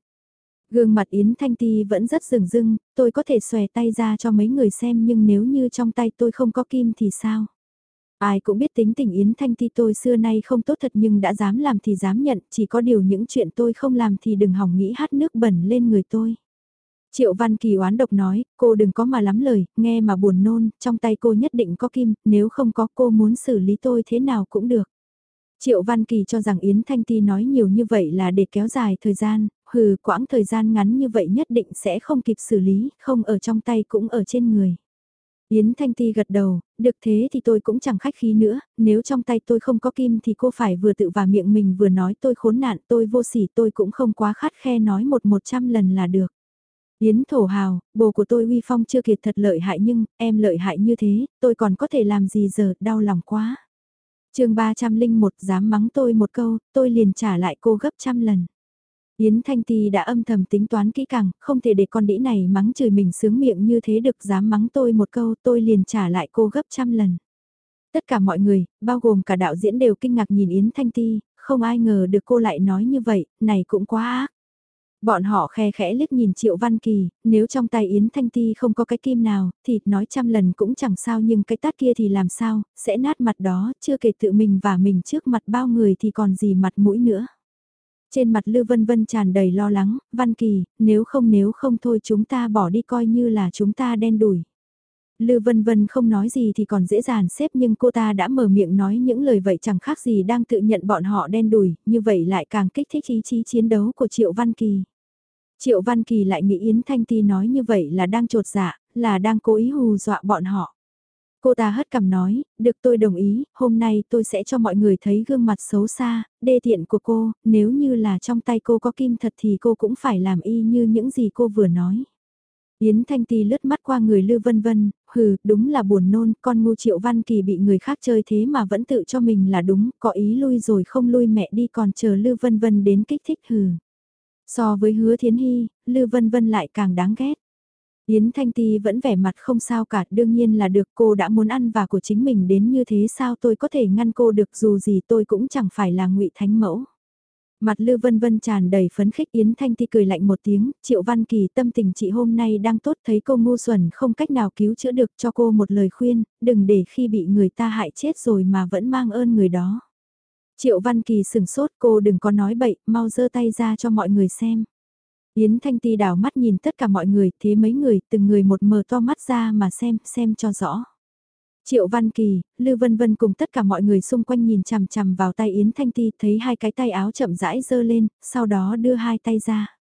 Gương mặt Yến Thanh Ti vẫn rất rừng rưng, tôi có thể xòe tay ra cho mấy người xem nhưng nếu như trong tay tôi không có kim thì sao? Ai cũng biết tính tình Yến Thanh Ti tôi xưa nay không tốt thật nhưng đã dám làm thì dám nhận, chỉ có điều những chuyện tôi không làm thì đừng hỏng nghĩ hát nước bẩn lên người tôi. Triệu Văn Kỳ oán độc nói, cô đừng có mà lắm lời, nghe mà buồn nôn, trong tay cô nhất định có kim, nếu không có cô muốn xử lý tôi thế nào cũng được. Triệu Văn Kỳ cho rằng Yến Thanh Ti nói nhiều như vậy là để kéo dài thời gian, hừ quãng thời gian ngắn như vậy nhất định sẽ không kịp xử lý, không ở trong tay cũng ở trên người. Yến Thanh Ti gật đầu, được thế thì tôi cũng chẳng khách khí nữa, nếu trong tay tôi không có kim thì cô phải vừa tự vào miệng mình vừa nói tôi khốn nạn tôi vô sỉ tôi cũng không quá khát khe nói một một trăm lần là được. Yến Thổ Hào, bồ của tôi uy phong chưa kiệt thật lợi hại nhưng, em lợi hại như thế, tôi còn có thể làm gì giờ, đau lòng quá chương 301 dám mắng tôi một câu, tôi liền trả lại cô gấp trăm lần. Yến Thanh Ti đã âm thầm tính toán kỹ càng, không thể để con đĩ này mắng chửi mình sướng miệng như thế được dám mắng tôi một câu tôi liền trả lại cô gấp trăm lần. Tất cả mọi người, bao gồm cả đạo diễn đều kinh ngạc nhìn Yến Thanh Ti, không ai ngờ được cô lại nói như vậy, này cũng quá ác. Bọn họ khe khẽ liếc nhìn Triệu Văn Kỳ, nếu trong tay Yến Thanh Ti không có cái kim nào, thì nói trăm lần cũng chẳng sao nhưng cái tát kia thì làm sao, sẽ nát mặt đó, chưa kể tự mình và mình trước mặt bao người thì còn gì mặt mũi nữa. Trên mặt Lư Vân Vân tràn đầy lo lắng, Văn Kỳ, nếu không nếu không thôi chúng ta bỏ đi coi như là chúng ta đen đủi. Lư Vân Vân không nói gì thì còn dễ dàng xếp nhưng cô ta đã mở miệng nói những lời vậy chẳng khác gì đang tự nhận bọn họ đen đủi, như vậy lại càng kích thích ý chí chiến đấu của Triệu Văn Kỳ. Triệu Văn Kỳ lại nghĩ Yến Thanh Ti nói như vậy là đang trột dạ, là đang cố ý hù dọa bọn họ. Cô ta hất cằm nói, được tôi đồng ý, hôm nay tôi sẽ cho mọi người thấy gương mặt xấu xa, đê tiện của cô, nếu như là trong tay cô có kim thật thì cô cũng phải làm y như những gì cô vừa nói. Yến Thanh Ti lướt mắt qua người Lưu Vân Vân, hừ, đúng là buồn nôn, con ngu Triệu Văn Kỳ bị người khác chơi thế mà vẫn tự cho mình là đúng, có ý lui rồi không lui mẹ đi còn chờ Lưu Vân Vân đến kích thích hừ. So với hứa thiến hy, Lư Vân Vân lại càng đáng ghét. Yến Thanh Ti vẫn vẻ mặt không sao cả, đương nhiên là được cô đã muốn ăn và của chính mình đến như thế sao tôi có thể ngăn cô được dù gì tôi cũng chẳng phải là ngụy thánh mẫu. Mặt Lư Vân Vân tràn đầy phấn khích Yến Thanh Ti cười lạnh một tiếng, Triệu Văn Kỳ tâm tình chị hôm nay đang tốt thấy cô ngu xuẩn không cách nào cứu chữa được cho cô một lời khuyên, đừng để khi bị người ta hại chết rồi mà vẫn mang ơn người đó. Triệu Văn Kỳ sừng sốt cô đừng có nói bậy, mau giơ tay ra cho mọi người xem. Yến Thanh Ti đảo mắt nhìn tất cả mọi người, thế mấy người, từng người một mờ to mắt ra mà xem, xem cho rõ. Triệu Văn Kỳ, Lưu Vân Vân cùng tất cả mọi người xung quanh nhìn chằm chằm vào tay Yến Thanh Ti thấy hai cái tay áo chậm rãi dơ lên, sau đó đưa hai tay ra.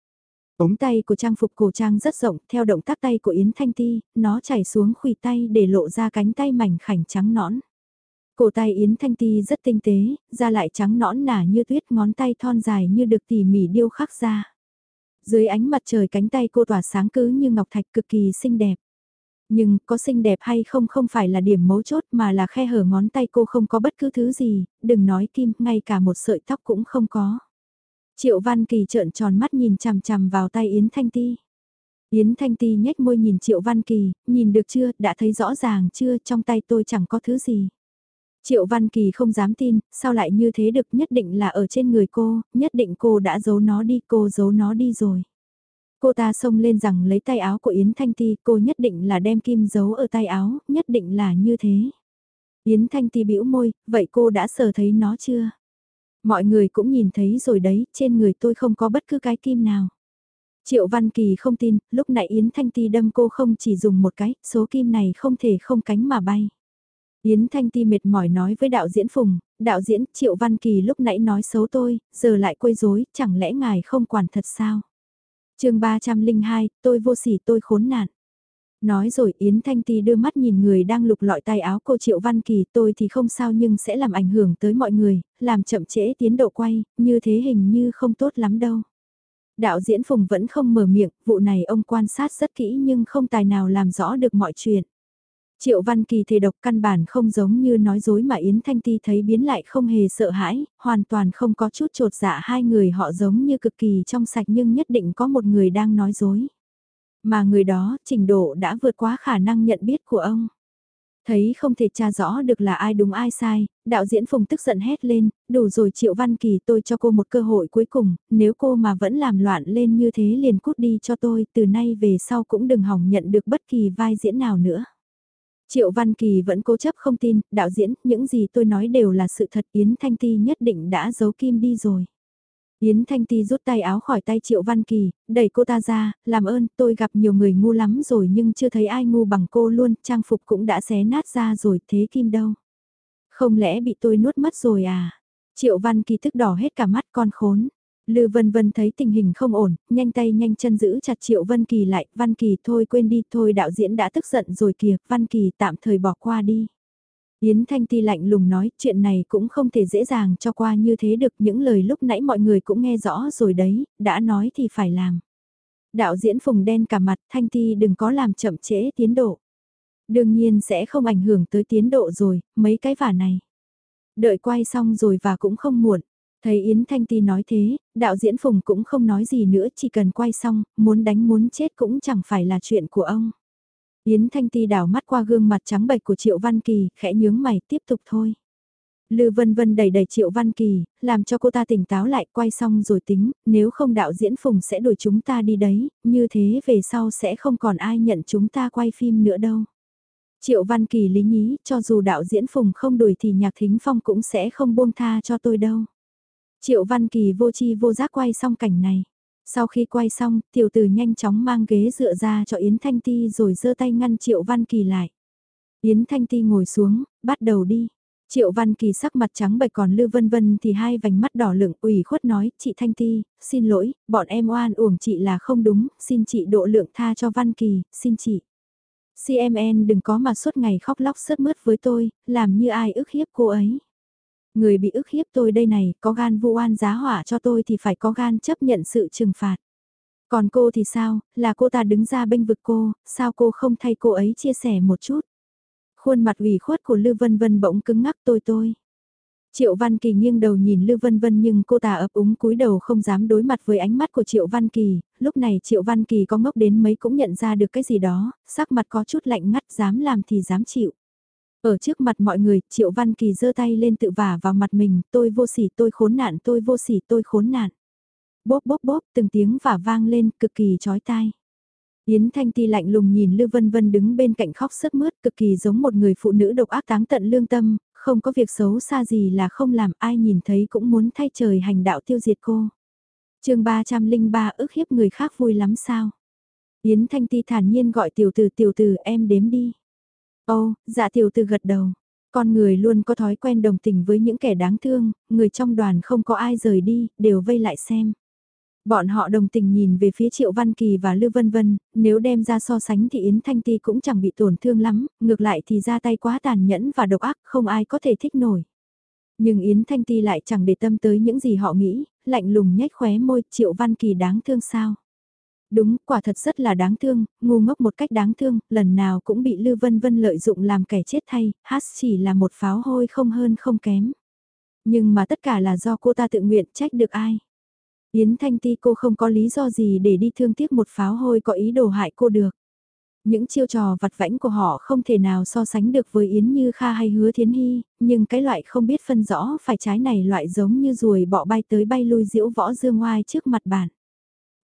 Ống tay của trang phục cổ trang rất rộng, theo động tác tay của Yến Thanh Ti, nó chảy xuống khuỷu tay để lộ ra cánh tay mảnh khảnh trắng nõn. Cổ tay Yến Thanh Ti rất tinh tế, da lại trắng nõn nả như tuyết ngón tay thon dài như được tỉ mỉ điêu khắc ra. Dưới ánh mặt trời cánh tay cô tỏa sáng cứ như ngọc thạch cực kỳ xinh đẹp. Nhưng có xinh đẹp hay không không phải là điểm mấu chốt mà là khe hở ngón tay cô không có bất cứ thứ gì, đừng nói kim, ngay cả một sợi tóc cũng không có. Triệu Văn Kỳ trợn tròn mắt nhìn chằm chằm vào tay Yến Thanh Ti. Yến Thanh Ti nhếch môi nhìn Triệu Văn Kỳ, nhìn được chưa, đã thấy rõ ràng chưa, trong tay tôi chẳng có thứ gì. Triệu Văn Kỳ không dám tin, sao lại như thế được nhất định là ở trên người cô, nhất định cô đã giấu nó đi, cô giấu nó đi rồi. Cô ta xông lên rằng lấy tay áo của Yến Thanh Ti, cô nhất định là đem kim giấu ở tay áo, nhất định là như thế. Yến Thanh Ti bĩu môi, vậy cô đã sờ thấy nó chưa? Mọi người cũng nhìn thấy rồi đấy, trên người tôi không có bất cứ cái kim nào. Triệu Văn Kỳ không tin, lúc nãy Yến Thanh Ti đâm cô không chỉ dùng một cái, số kim này không thể không cánh mà bay. Yến Thanh Ti mệt mỏi nói với đạo diễn Phùng, đạo diễn Triệu Văn Kỳ lúc nãy nói xấu tôi, giờ lại quấy rối, chẳng lẽ ngài không quản thật sao? Chương 302, tôi vô sỉ tôi khốn nạn. Nói rồi Yến Thanh Ti đưa mắt nhìn người đang lục lọi tay áo cô Triệu Văn Kỳ tôi thì không sao nhưng sẽ làm ảnh hưởng tới mọi người, làm chậm trễ tiến độ quay, như thế hình như không tốt lắm đâu. Đạo diễn Phùng vẫn không mở miệng, vụ này ông quan sát rất kỹ nhưng không tài nào làm rõ được mọi chuyện. Triệu Văn Kỳ thề độc căn bản không giống như nói dối mà Yến Thanh Ti thấy biến lại không hề sợ hãi, hoàn toàn không có chút trột dạ hai người họ giống như cực kỳ trong sạch nhưng nhất định có một người đang nói dối. Mà người đó, trình độ đã vượt quá khả năng nhận biết của ông. Thấy không thể tra rõ được là ai đúng ai sai, đạo diễn Phùng tức giận hét lên, đủ rồi Triệu Văn Kỳ tôi cho cô một cơ hội cuối cùng, nếu cô mà vẫn làm loạn lên như thế liền cút đi cho tôi, từ nay về sau cũng đừng hỏng nhận được bất kỳ vai diễn nào nữa. Triệu Văn Kỳ vẫn cố chấp không tin, đạo diễn, những gì tôi nói đều là sự thật Yến Thanh Ti nhất định đã giấu kim đi rồi. Yến Thanh Ti rút tay áo khỏi tay Triệu Văn Kỳ, đẩy cô ta ra, làm ơn, tôi gặp nhiều người ngu lắm rồi nhưng chưa thấy ai ngu bằng cô luôn, trang phục cũng đã xé nát ra rồi, thế kim đâu? Không lẽ bị tôi nuốt mất rồi à? Triệu Văn Kỳ tức đỏ hết cả mắt con khốn. Lư Vân Vân thấy tình hình không ổn, nhanh tay nhanh chân giữ chặt Triệu Vân Kỳ lại, Văn Kỳ thôi quên đi, thôi đạo diễn đã tức giận rồi kìa, Văn Kỳ tạm thời bỏ qua đi. Yến Thanh Ti lạnh lùng nói, chuyện này cũng không thể dễ dàng cho qua như thế được, những lời lúc nãy mọi người cũng nghe rõ rồi đấy, đã nói thì phải làm. Đạo diễn Phùng đen cả mặt, Thanh Ti đừng có làm chậm trễ tiến độ. Đương nhiên sẽ không ảnh hưởng tới tiến độ rồi, mấy cái vả này. Đợi quay xong rồi và cũng không muộn. Thấy Yến Thanh Ti nói thế, đạo diễn Phùng cũng không nói gì nữa chỉ cần quay xong, muốn đánh muốn chết cũng chẳng phải là chuyện của ông. Yến Thanh Ti đảo mắt qua gương mặt trắng bệch của Triệu Văn Kỳ, khẽ nhướng mày tiếp tục thôi. Lư Vân Vân đẩy đẩy Triệu Văn Kỳ, làm cho cô ta tỉnh táo lại quay xong rồi tính, nếu không đạo diễn Phùng sẽ đuổi chúng ta đi đấy, như thế về sau sẽ không còn ai nhận chúng ta quay phim nữa đâu. Triệu Văn Kỳ lý nhí, cho dù đạo diễn Phùng không đuổi thì Nhạc Thính Phong cũng sẽ không buông tha cho tôi đâu. Triệu Văn Kỳ vô chi vô giác quay xong cảnh này. Sau khi quay xong, tiểu tử nhanh chóng mang ghế dựa ra cho Yến Thanh Ti rồi giơ tay ngăn Triệu Văn Kỳ lại. Yến Thanh Ti ngồi xuống, bắt đầu đi. Triệu Văn Kỳ sắc mặt trắng bệch còn Lư Vân Vân thì hai vành mắt đỏ lửng ủy khuất nói, chị Thanh Ti, xin lỗi, bọn em oan uổng chị là không đúng, xin chị độ lượng tha cho Văn Kỳ, xin chị. CMN đừng có mà suốt ngày khóc lóc sớt mướt với tôi, làm như ai ức hiếp cô ấy. Người bị ức hiếp tôi đây này, có gan vu oan giá hỏa cho tôi thì phải có gan chấp nhận sự trừng phạt. Còn cô thì sao, là cô ta đứng ra bênh vực cô, sao cô không thay cô ấy chia sẻ một chút. Khuôn mặt ủy khuất của Lưu Vân Vân bỗng cứng ngắc tôi tôi. Triệu Văn Kỳ nghiêng đầu nhìn Lưu Vân Vân nhưng cô ta ấp úng cúi đầu không dám đối mặt với ánh mắt của Triệu Văn Kỳ, lúc này Triệu Văn Kỳ có ngốc đến mấy cũng nhận ra được cái gì đó, sắc mặt có chút lạnh ngắt dám làm thì dám chịu. Ở trước mặt mọi người, Triệu Văn Kỳ giơ tay lên tự vả vào mặt mình, tôi vô sỉ, tôi khốn nạn, tôi vô sỉ, tôi khốn nạn. Bốp bốp bốp, từng tiếng vả vang lên, cực kỳ chói tai. Yến Thanh Ti lạnh lùng nhìn Lưu Vân Vân đứng bên cạnh khóc sướt mướt cực kỳ giống một người phụ nữ độc ác táng tận lương tâm, không có việc xấu xa gì là không làm ai nhìn thấy cũng muốn thay trời hành đạo tiêu diệt cô. chương 303 ức hiếp người khác vui lắm sao? Yến Thanh Ti thản nhiên gọi tiểu tử tiểu tử em đếm đi ô, dạ tiểu từ gật đầu. Con người luôn có thói quen đồng tình với những kẻ đáng thương, người trong đoàn không có ai rời đi, đều vây lại xem. Bọn họ đồng tình nhìn về phía Triệu Văn Kỳ và Lưu Vân Vân, nếu đem ra so sánh thì Yến Thanh Ti cũng chẳng bị tổn thương lắm, ngược lại thì ra tay quá tàn nhẫn và độc ác, không ai có thể thích nổi. Nhưng Yến Thanh Ti lại chẳng để tâm tới những gì họ nghĩ, lạnh lùng nhếch khóe môi, Triệu Văn Kỳ đáng thương sao. Đúng, quả thật rất là đáng thương, ngu ngốc một cách đáng thương, lần nào cũng bị Lưu Vân Vân lợi dụng làm kẻ chết thay, hát chỉ là một pháo hôi không hơn không kém. Nhưng mà tất cả là do cô ta tự nguyện trách được ai. Yến Thanh Ti cô không có lý do gì để đi thương tiếc một pháo hôi có ý đồ hại cô được. Những chiêu trò vặt vãnh của họ không thể nào so sánh được với Yến Như Kha hay Hứa Thiến Hy, nhưng cái loại không biết phân rõ phải trái này loại giống như ruồi bọ bay tới bay lui diễu võ dương ngoai trước mặt bạn.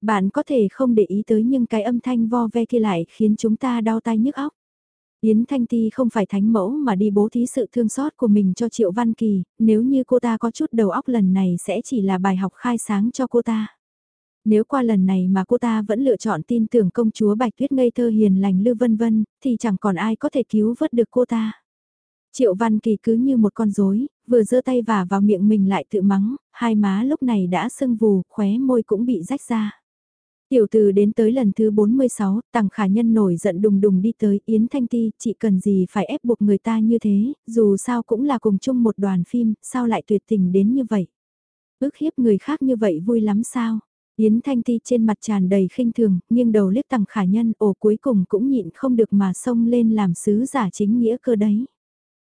Bạn có thể không để ý tới nhưng cái âm thanh vo ve kia lại khiến chúng ta đau tai nhức óc. Yến Thanh Ti không phải thánh mẫu mà đi bố thí sự thương xót của mình cho Triệu Văn Kỳ, nếu như cô ta có chút đầu óc lần này sẽ chỉ là bài học khai sáng cho cô ta. Nếu qua lần này mà cô ta vẫn lựa chọn tin tưởng công chúa Bạch Tuyết ngây thơ hiền lành lư Vân Vân, thì chẳng còn ai có thể cứu vớt được cô ta. Triệu Văn Kỳ cứ như một con rối, vừa giơ tay vả vào miệng mình lại tự mắng, hai má lúc này đã sưng vù, khóe môi cũng bị rách ra. Tiểu từ đến tới lần thứ 46, tàng khả nhân nổi giận đùng đùng đi tới Yến Thanh Ti, chị cần gì phải ép buộc người ta như thế, dù sao cũng là cùng chung một đoàn phim, sao lại tuyệt tình đến như vậy. Ước hiếp người khác như vậy vui lắm sao. Yến Thanh Ti trên mặt tràn đầy khinh thường, nhưng đầu liếc tàng khả nhân, ồ cuối cùng cũng nhịn không được mà xông lên làm sứ giả chính nghĩa cơ đấy.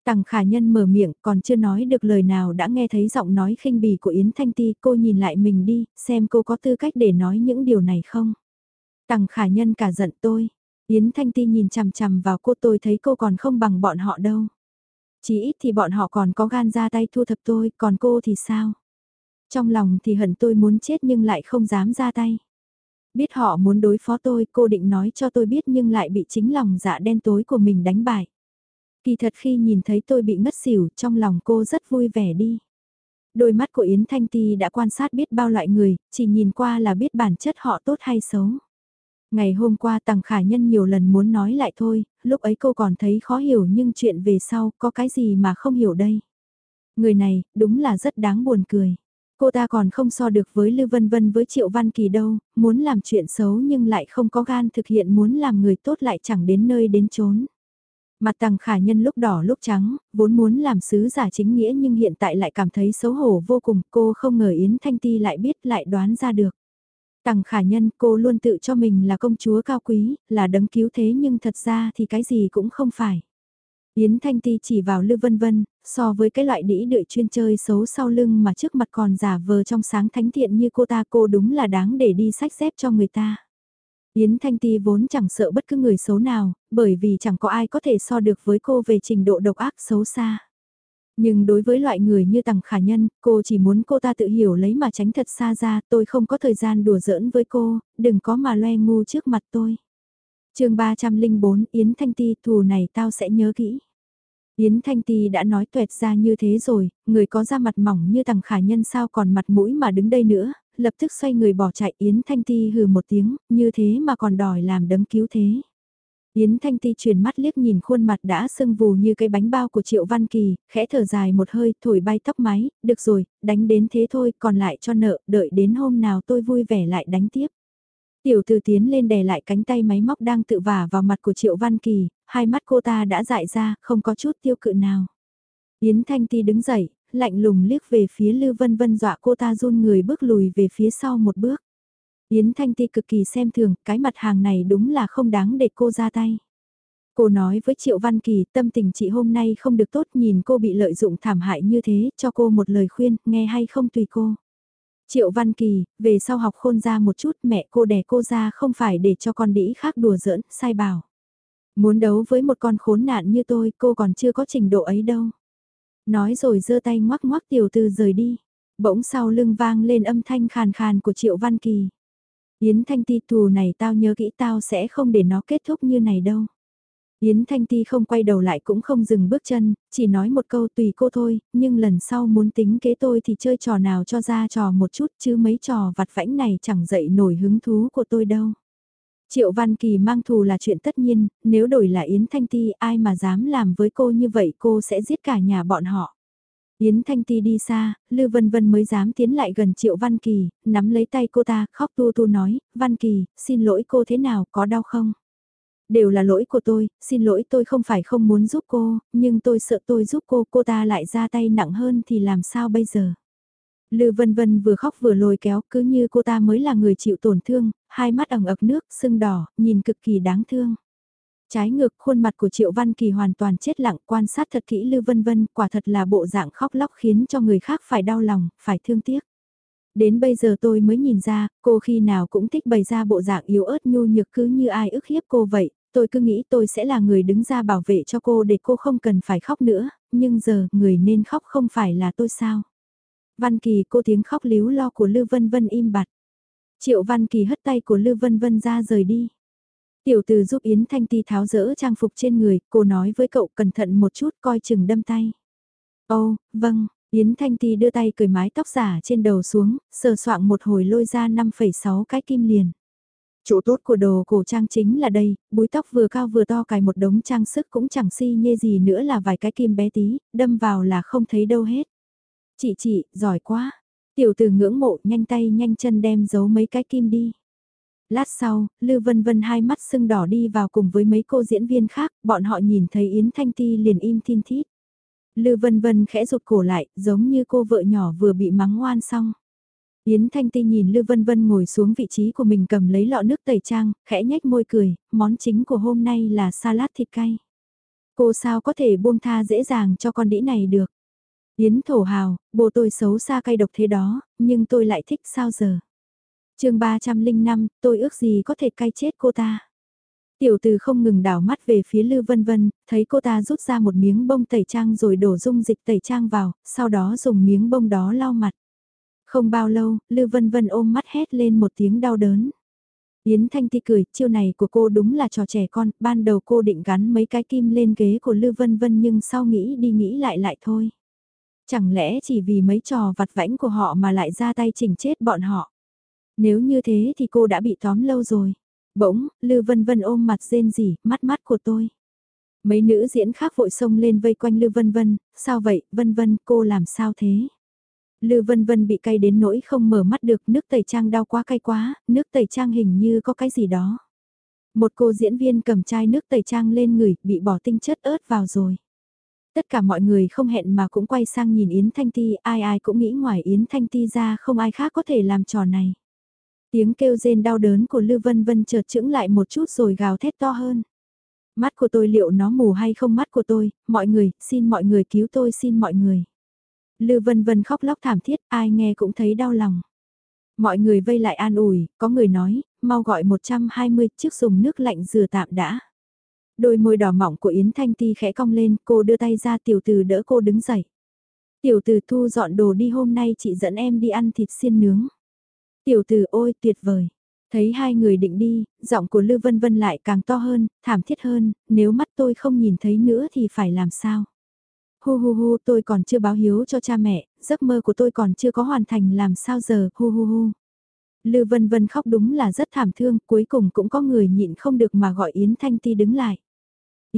Tằng khả nhân mở miệng còn chưa nói được lời nào đã nghe thấy giọng nói khinh bỉ của Yến Thanh Ti cô nhìn lại mình đi, xem cô có tư cách để nói những điều này không. Tằng khả nhân cả giận tôi. Yến Thanh Ti nhìn chằm chằm vào cô tôi thấy cô còn không bằng bọn họ đâu. Chỉ ít thì bọn họ còn có gan ra tay thu thập tôi, còn cô thì sao? Trong lòng thì hận tôi muốn chết nhưng lại không dám ra tay. Biết họ muốn đối phó tôi, cô định nói cho tôi biết nhưng lại bị chính lòng dạ đen tối của mình đánh bại. Kỳ thật khi nhìn thấy tôi bị ngất xỉu trong lòng cô rất vui vẻ đi. Đôi mắt của Yến Thanh Ti đã quan sát biết bao loại người, chỉ nhìn qua là biết bản chất họ tốt hay xấu. Ngày hôm qua Tằng Khả Nhân nhiều lần muốn nói lại thôi, lúc ấy cô còn thấy khó hiểu nhưng chuyện về sau có cái gì mà không hiểu đây. Người này, đúng là rất đáng buồn cười. Cô ta còn không so được với Lưu Vân Vân với Triệu Văn Kỳ đâu, muốn làm chuyện xấu nhưng lại không có gan thực hiện muốn làm người tốt lại chẳng đến nơi đến chốn. Mặt tằng khả nhân lúc đỏ lúc trắng, vốn muốn làm sứ giả chính nghĩa nhưng hiện tại lại cảm thấy xấu hổ vô cùng, cô không ngờ Yến Thanh Ti lại biết lại đoán ra được. Tằng khả nhân cô luôn tự cho mình là công chúa cao quý, là đấng cứu thế nhưng thật ra thì cái gì cũng không phải. Yến Thanh Ti chỉ vào Lưu Vân Vân, so với cái loại đĩ đợi chuyên chơi xấu sau lưng mà trước mặt còn giả vờ trong sáng thánh thiện như cô ta cô đúng là đáng để đi sách dép cho người ta. Yến Thanh Ti vốn chẳng sợ bất cứ người xấu nào, bởi vì chẳng có ai có thể so được với cô về trình độ độc ác xấu xa. Nhưng đối với loại người như Tằng Khả Nhân, cô chỉ muốn cô ta tự hiểu lấy mà tránh thật xa ra, tôi không có thời gian đùa giỡn với cô, đừng có mà loe ngu trước mặt tôi. chương 304 Yến Thanh Ti thù này tao sẽ nhớ kỹ. Yến Thanh Ti đã nói tuệt ra như thế rồi, người có da mặt mỏng như Tằng Khả Nhân sao còn mặt mũi mà đứng đây nữa, lập tức xoay người bỏ chạy Yến Thanh Ti hừ một tiếng, như thế mà còn đòi làm đấng cứu thế. Yến Thanh Ti chuyển mắt liếc nhìn khuôn mặt đã sưng vù như cái bánh bao của Triệu Văn Kỳ, khẽ thở dài một hơi, thổi bay tóc mái, được rồi, đánh đến thế thôi, còn lại cho nợ, đợi đến hôm nào tôi vui vẻ lại đánh tiếp. Tiểu từ tiến lên đè lại cánh tay máy móc đang tự vả vào mặt của Triệu Văn Kỳ, hai mắt cô ta đã dại ra, không có chút tiêu cự nào. Yến Thanh Ti đứng dậy, lạnh lùng liếc về phía Lưu Vân Vân dọa cô ta run người bước lùi về phía sau một bước. Yến Thanh Ti cực kỳ xem thường, cái mặt hàng này đúng là không đáng để cô ra tay. Cô nói với Triệu Văn Kỳ tâm tình chị hôm nay không được tốt nhìn cô bị lợi dụng thảm hại như thế, cho cô một lời khuyên, nghe hay không tùy cô. Triệu Văn Kỳ, về sau học khôn ra một chút mẹ cô đẻ cô ra không phải để cho con đĩ khác đùa giỡn, sai bảo. Muốn đấu với một con khốn nạn như tôi cô còn chưa có trình độ ấy đâu. Nói rồi giơ tay ngoắc ngoắc tiểu tư rời đi. Bỗng sau lưng vang lên âm thanh khàn khàn của Triệu Văn Kỳ. Yến Thanh Ti thù này tao nhớ kỹ tao sẽ không để nó kết thúc như này đâu. Yến Thanh Ti không quay đầu lại cũng không dừng bước chân, chỉ nói một câu tùy cô thôi, nhưng lần sau muốn tính kế tôi thì chơi trò nào cho ra trò một chút chứ mấy trò vặt vãnh này chẳng dậy nổi hứng thú của tôi đâu. Triệu Văn Kỳ mang thù là chuyện tất nhiên, nếu đổi là Yến Thanh Ti ai mà dám làm với cô như vậy cô sẽ giết cả nhà bọn họ. Yến Thanh Ti đi xa, Lư Vân Vân mới dám tiến lại gần Triệu Văn Kỳ, nắm lấy tay cô ta, khóc tu tu nói, Văn Kỳ, xin lỗi cô thế nào, có đau không? Đều là lỗi của tôi, xin lỗi tôi không phải không muốn giúp cô, nhưng tôi sợ tôi giúp cô, cô ta lại ra tay nặng hơn thì làm sao bây giờ? Lư Vân Vân vừa khóc vừa lôi kéo cứ như cô ta mới là người chịu tổn thương, hai mắt ẩn ực nước, sưng đỏ, nhìn cực kỳ đáng thương. Trái ngược khuôn mặt của Triệu Văn Kỳ hoàn toàn chết lặng quan sát thật kỹ Lư Vân Vân quả thật là bộ dạng khóc lóc khiến cho người khác phải đau lòng, phải thương tiếc. Đến bây giờ tôi mới nhìn ra, cô khi nào cũng thích bày ra bộ dạng yếu ớt nhu nhược cứ như ai ức hiếp cô vậy, tôi cứ nghĩ tôi sẽ là người đứng ra bảo vệ cho cô để cô không cần phải khóc nữa, nhưng giờ người nên khóc không phải là tôi sao. Văn Kỳ cô tiếng khóc líu lo của Lư Vân Vân im bặt. Triệu Văn Kỳ hất tay của Lư Vân Vân ra rời đi. Tiểu từ giúp Yến Thanh Ti tháo rỡ trang phục trên người, cô nói với cậu cẩn thận một chút coi chừng đâm tay. Ồ, vâng, Yến Thanh Ti đưa tay cười mái tóc giả trên đầu xuống, sờ soạng một hồi lôi ra 5,6 cái kim liền. Chỗ tốt của đồ cổ trang chính là đây, búi tóc vừa cao vừa to cài một đống trang sức cũng chẳng si nhê gì nữa là vài cái kim bé tí, đâm vào là không thấy đâu hết. Chị chị, giỏi quá. Tiểu từ ngưỡng mộ nhanh tay nhanh chân đem giấu mấy cái kim đi. Lát sau, Lư Vân Vân hai mắt sưng đỏ đi vào cùng với mấy cô diễn viên khác, bọn họ nhìn thấy Yến Thanh Ti liền im tin thít. Lư Vân Vân khẽ rụt cổ lại, giống như cô vợ nhỏ vừa bị mắng ngoan xong. Yến Thanh Ti nhìn Lư Vân Vân ngồi xuống vị trí của mình cầm lấy lọ nước tẩy trang, khẽ nhếch môi cười, món chính của hôm nay là salad thịt cay. Cô sao có thể buông tha dễ dàng cho con đĩ này được. Yến thổ hào, bố tôi xấu xa cay độc thế đó, nhưng tôi lại thích sao giờ. chương 305, tôi ước gì có thể cay chết cô ta. Tiểu từ không ngừng đảo mắt về phía Lư Vân Vân, thấy cô ta rút ra một miếng bông tẩy trang rồi đổ dung dịch tẩy trang vào, sau đó dùng miếng bông đó lau mặt. Không bao lâu, Lư Vân Vân ôm mắt hét lên một tiếng đau đớn. Yến Thanh Ti cười, chiêu này của cô đúng là trò trẻ con, ban đầu cô định gắn mấy cái kim lên ghế của Lư Vân Vân nhưng sau nghĩ đi nghĩ lại lại thôi. Chẳng lẽ chỉ vì mấy trò vặt vãnh của họ mà lại ra tay chỉnh chết bọn họ. Nếu như thế thì cô đã bị tóm lâu rồi. Bỗng, Lư Vân Vân ôm mặt rên rỉ, mắt mắt của tôi. Mấy nữ diễn khác vội xông lên vây quanh Lư Vân Vân, sao vậy, Vân Vân, cô làm sao thế? Lư Vân Vân bị cay đến nỗi không mở mắt được, nước tẩy trang đau quá cay quá, nước tẩy trang hình như có cái gì đó. Một cô diễn viên cầm chai nước tẩy trang lên người, bị bỏ tinh chất ớt vào rồi. Tất cả mọi người không hẹn mà cũng quay sang nhìn Yến Thanh Ti, ai ai cũng nghĩ ngoài Yến Thanh Ti ra không ai khác có thể làm trò này. Tiếng kêu rên đau đớn của Lư Vân Vân chợt chững lại một chút rồi gào thét to hơn. Mắt của tôi liệu nó mù hay không mắt của tôi, mọi người, xin mọi người cứu tôi xin mọi người. Lư Vân Vân khóc lóc thảm thiết, ai nghe cũng thấy đau lòng. Mọi người vây lại an ủi, có người nói, mau gọi 120 chiếc dùng nước lạnh rửa tạm đã. Đôi môi đỏ mỏng của Yến Thanh Ti khẽ cong lên, cô đưa tay ra tiểu từ đỡ cô đứng dậy. Tiểu từ thu dọn đồ đi hôm nay chị dẫn em đi ăn thịt xiên nướng. Tiểu từ ôi tuyệt vời. Thấy hai người định đi, giọng của Lư Vân Vân lại càng to hơn, thảm thiết hơn, nếu mắt tôi không nhìn thấy nữa thì phải làm sao? Hu hu hu tôi còn chưa báo hiếu cho cha mẹ, giấc mơ của tôi còn chưa có hoàn thành làm sao giờ, hu hu hu. Lư Vân Vân khóc đúng là rất thảm thương, cuối cùng cũng có người nhịn không được mà gọi Yến Thanh Ti đứng lại.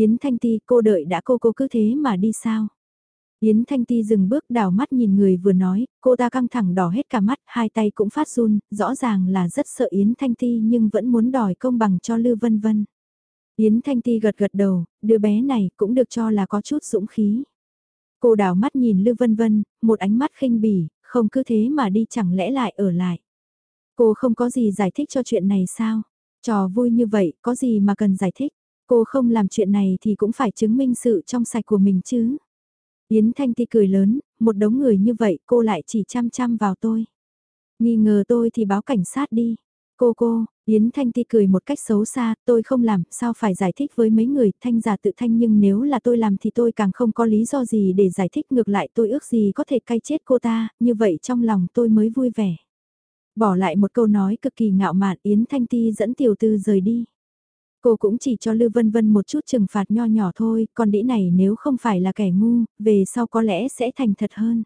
Yến Thanh Ti cô đợi đã cô cô cứ thế mà đi sao? Yến Thanh Ti dừng bước đảo mắt nhìn người vừa nói, cô ta căng thẳng đỏ hết cả mắt, hai tay cũng phát run, rõ ràng là rất sợ Yến Thanh Ti nhưng vẫn muốn đòi công bằng cho Lưu Vân Vân. Yến Thanh Ti gật gật đầu, đứa bé này cũng được cho là có chút dũng khí. Cô đảo mắt nhìn Lưu Vân Vân, một ánh mắt khinh bỉ, không cứ thế mà đi chẳng lẽ lại ở lại. Cô không có gì giải thích cho chuyện này sao? Trò vui như vậy, có gì mà cần giải thích? Cô không làm chuyện này thì cũng phải chứng minh sự trong sạch của mình chứ. Yến Thanh Ti cười lớn, một đống người như vậy cô lại chỉ chăm chăm vào tôi. Nghi ngờ tôi thì báo cảnh sát đi. Cô cô, Yến Thanh Ti cười một cách xấu xa, tôi không làm, sao phải giải thích với mấy người, thanh giả tự thanh nhưng nếu là tôi làm thì tôi càng không có lý do gì để giải thích ngược lại tôi ước gì có thể cay chết cô ta, như vậy trong lòng tôi mới vui vẻ. Bỏ lại một câu nói cực kỳ ngạo mạn Yến Thanh Ti dẫn tiểu tư rời đi. Cô cũng chỉ cho Lưu Vân Vân một chút trừng phạt nho nhỏ thôi, còn đĩ này nếu không phải là kẻ ngu, về sau có lẽ sẽ thành thật hơn.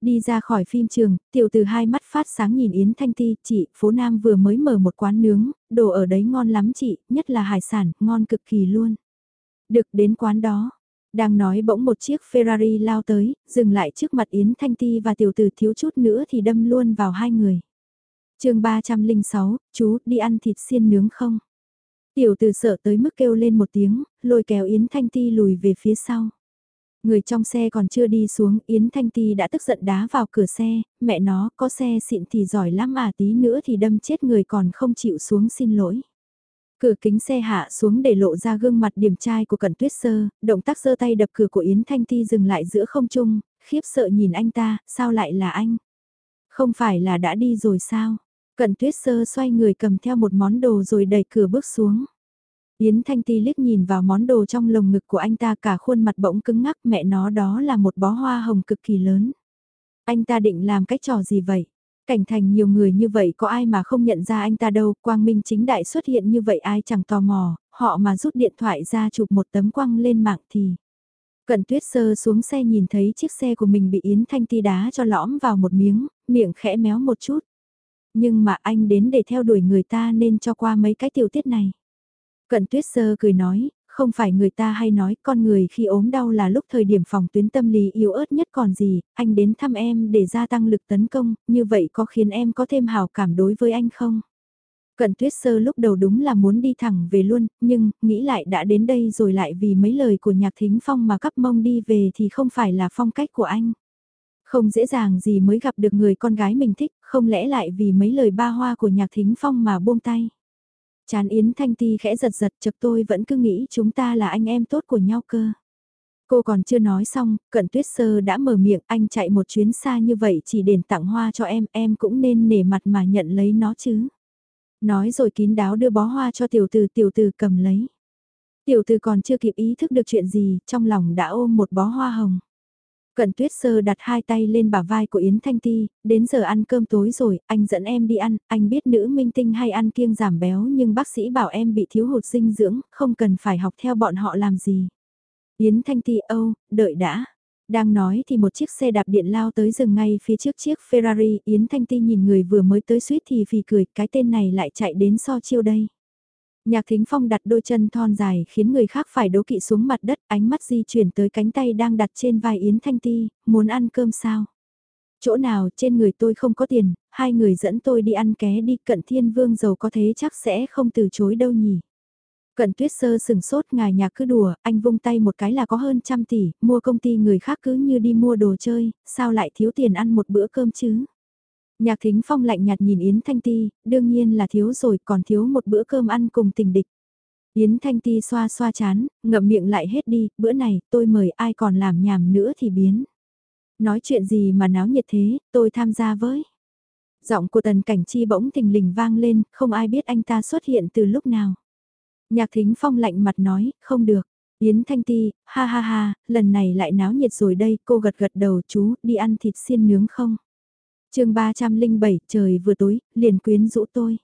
Đi ra khỏi phim trường, tiểu từ hai mắt phát sáng nhìn Yến Thanh Ti, chị, phố Nam vừa mới mở một quán nướng, đồ ở đấy ngon lắm chị, nhất là hải sản, ngon cực kỳ luôn. Được đến quán đó, đang nói bỗng một chiếc Ferrari lao tới, dừng lại trước mặt Yến Thanh Ti và tiểu tử thiếu chút nữa thì đâm luôn vào hai người. chương 306, chú, đi ăn thịt xiên nướng không? Tiểu từ sợ tới mức kêu lên một tiếng, lôi kéo Yến Thanh Ti lùi về phía sau. Người trong xe còn chưa đi xuống, Yến Thanh Ti đã tức giận đá vào cửa xe, mẹ nó có xe xịn thì giỏi lắm à tí nữa thì đâm chết người còn không chịu xuống xin lỗi. Cửa kính xe hạ xuống để lộ ra gương mặt điểm trai của Cẩn Tuyết Sơ, động tác giơ tay đập cửa của Yến Thanh Ti dừng lại giữa không trung, khiếp sợ nhìn anh ta, sao lại là anh? Không phải là đã đi rồi sao? Cận Tuyết Sơ xoay người cầm theo một món đồ rồi đẩy cửa bước xuống. Yến Thanh Ti liếc nhìn vào món đồ trong lồng ngực của anh ta cả khuôn mặt bỗng cứng ngắc mẹ nó đó là một bó hoa hồng cực kỳ lớn. Anh ta định làm cái trò gì vậy? Cảnh thành nhiều người như vậy có ai mà không nhận ra anh ta đâu, quang minh chính đại xuất hiện như vậy ai chẳng tò mò, họ mà rút điện thoại ra chụp một tấm quăng lên mạng thì... Cận tuyết sơ xuống xe nhìn thấy chiếc xe của mình bị Yến Thanh Ti đá cho lõm vào một miếng, miệng khẽ méo một chút. Nhưng mà anh đến để theo đuổi người ta nên cho qua mấy cái tiểu tiết này. Cận tuyết sơ cười nói, không phải người ta hay nói con người khi ốm đau là lúc thời điểm phòng tuyến tâm lý yếu ớt nhất còn gì, anh đến thăm em để gia tăng lực tấn công, như vậy có khiến em có thêm hào cảm đối với anh không? Cận tuyết sơ lúc đầu đúng là muốn đi thẳng về luôn, nhưng, nghĩ lại đã đến đây rồi lại vì mấy lời của nhạc thính phong mà cắp mông đi về thì không phải là phong cách của anh. Không dễ dàng gì mới gặp được người con gái mình thích, không lẽ lại vì mấy lời ba hoa của nhạc thính phong mà buông tay. Chán Yến Thanh Ti khẽ giật giật chật tôi vẫn cứ nghĩ chúng ta là anh em tốt của nhau cơ. Cô còn chưa nói xong, cận tuyết sơ đã mở miệng anh chạy một chuyến xa như vậy chỉ để tặng hoa cho em, em cũng nên nể mặt mà nhận lấy nó chứ. Nói rồi kín đáo đưa bó hoa cho tiểu từ tiểu từ cầm lấy. Tiểu từ còn chưa kịp ý thức được chuyện gì, trong lòng đã ôm một bó hoa hồng. Cận tuyết sơ đặt hai tay lên bả vai của Yến Thanh Ti, đến giờ ăn cơm tối rồi, anh dẫn em đi ăn, anh biết nữ minh tinh hay ăn kiêng giảm béo nhưng bác sĩ bảo em bị thiếu hụt dinh dưỡng, không cần phải học theo bọn họ làm gì. Yến Thanh Ti âu, đợi đã. Đang nói thì một chiếc xe đạp điện lao tới dừng ngay phía trước chiếc Ferrari, Yến Thanh Ti nhìn người vừa mới tới suýt thì phì cười, cái tên này lại chạy đến so chiêu đây. Nhạc thính phong đặt đôi chân thon dài khiến người khác phải đố kỵ xuống mặt đất, ánh mắt di chuyển tới cánh tay đang đặt trên vai Yến Thanh Ti, muốn ăn cơm sao? Chỗ nào trên người tôi không có tiền, hai người dẫn tôi đi ăn ké đi cận thiên vương giàu có thế chắc sẽ không từ chối đâu nhỉ. Cận tuyết sơ sừng sốt ngài nhạc cứ đùa, anh vung tay một cái là có hơn trăm tỷ, mua công ty người khác cứ như đi mua đồ chơi, sao lại thiếu tiền ăn một bữa cơm chứ? Nhạc thính phong lạnh nhạt nhìn Yến Thanh Ti, đương nhiên là thiếu rồi còn thiếu một bữa cơm ăn cùng tình địch. Yến Thanh Ti xoa xoa chán, ngậm miệng lại hết đi, bữa này tôi mời ai còn làm nhảm nữa thì biến. Nói chuyện gì mà náo nhiệt thế, tôi tham gia với. Giọng của tần cảnh chi bỗng thình lình vang lên, không ai biết anh ta xuất hiện từ lúc nào. Nhạc thính phong lạnh mặt nói, không được. Yến Thanh Ti, ha ha ha, lần này lại náo nhiệt rồi đây, cô gật gật đầu chú, đi ăn thịt xiên nướng không? Chương 307, trời vừa tối, liền quyến rũ tôi.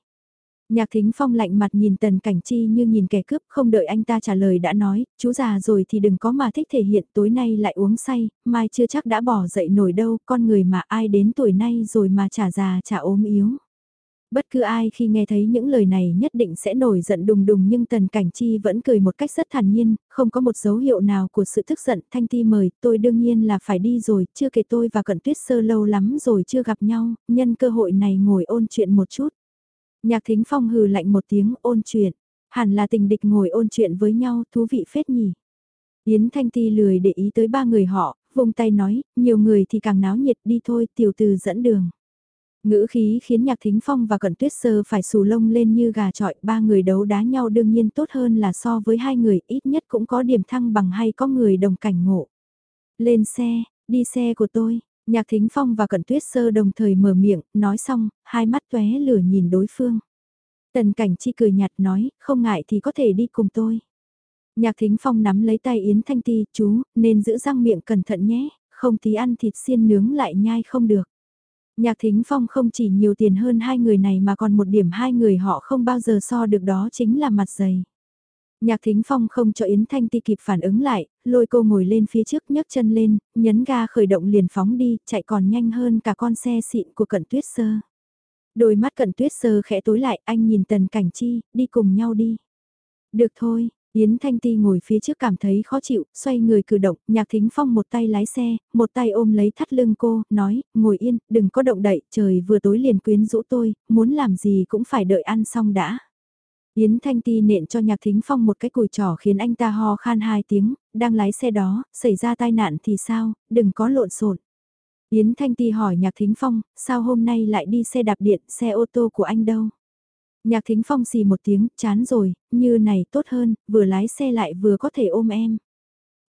Nhạc thính phong lạnh mặt nhìn tần cảnh chi như nhìn kẻ cướp không đợi anh ta trả lời đã nói, chú già rồi thì đừng có mà thích thể hiện tối nay lại uống say, mai chưa chắc đã bỏ dậy nổi đâu, con người mà ai đến tuổi nay rồi mà trả già trả ốm yếu. Bất cứ ai khi nghe thấy những lời này nhất định sẽ nổi giận đùng đùng nhưng Tần Cảnh Chi vẫn cười một cách rất thản nhiên, không có một dấu hiệu nào của sự tức giận. Thanh Ti mời, tôi đương nhiên là phải đi rồi, chưa kể tôi và Cận Tuyết Sơ lâu lắm rồi chưa gặp nhau, nhân cơ hội này ngồi ôn chuyện một chút. Nhạc Thính Phong hừ lạnh một tiếng ôn chuyện, hẳn là tình địch ngồi ôn chuyện với nhau, thú vị phết nhỉ. Yến Thanh Ti lười để ý tới ba người họ, vung tay nói, nhiều người thì càng náo nhiệt đi thôi, tiểu từ dẫn đường. Ngữ khí khiến Nhạc Thính Phong và Cận Tuyết Sơ phải xù lông lên như gà trọi, ba người đấu đá nhau đương nhiên tốt hơn là so với hai người, ít nhất cũng có điểm thăng bằng hay có người đồng cảnh ngộ. Lên xe, đi xe của tôi, Nhạc Thính Phong và Cận Tuyết Sơ đồng thời mở miệng, nói xong, hai mắt tóe lửa nhìn đối phương. Tần Cảnh Chi cười nhạt nói, không ngại thì có thể đi cùng tôi. Nhạc Thính Phong nắm lấy tay Yến Thanh Ti, chú, nên giữ răng miệng cẩn thận nhé, không tí ăn thịt xiên nướng lại nhai không được. Nhạc Thính Phong không chỉ nhiều tiền hơn hai người này mà còn một điểm hai người họ không bao giờ so được đó chính là mặt dày. Nhạc Thính Phong không cho Yến Thanh Ti kịp phản ứng lại, lôi cô ngồi lên phía trước nhấc chân lên, nhấn ga khởi động liền phóng đi, chạy còn nhanh hơn cả con xe xịn của cận tuyết sơ. Đôi mắt cận tuyết sơ khẽ tối lại, anh nhìn tần cảnh chi, đi cùng nhau đi. Được thôi, Yến Thanh Ti ngồi phía trước cảm thấy khó chịu, xoay người cử động, nhạc thính phong một tay lái xe, một tay ôm lấy thắt lưng cô, nói, ngồi yên, đừng có động đậy, trời vừa tối liền quyến rũ tôi, muốn làm gì cũng phải đợi ăn xong đã. Yến Thanh Ti nện cho nhạc thính phong một cái cùi trỏ khiến anh ta ho khan hai tiếng, đang lái xe đó, xảy ra tai nạn thì sao, đừng có lộn xộn. Yến Thanh Ti hỏi nhạc thính phong, sao hôm nay lại đi xe đạp điện, xe ô tô của anh đâu? Nhạc thính phong xì một tiếng, chán rồi, như này tốt hơn, vừa lái xe lại vừa có thể ôm em.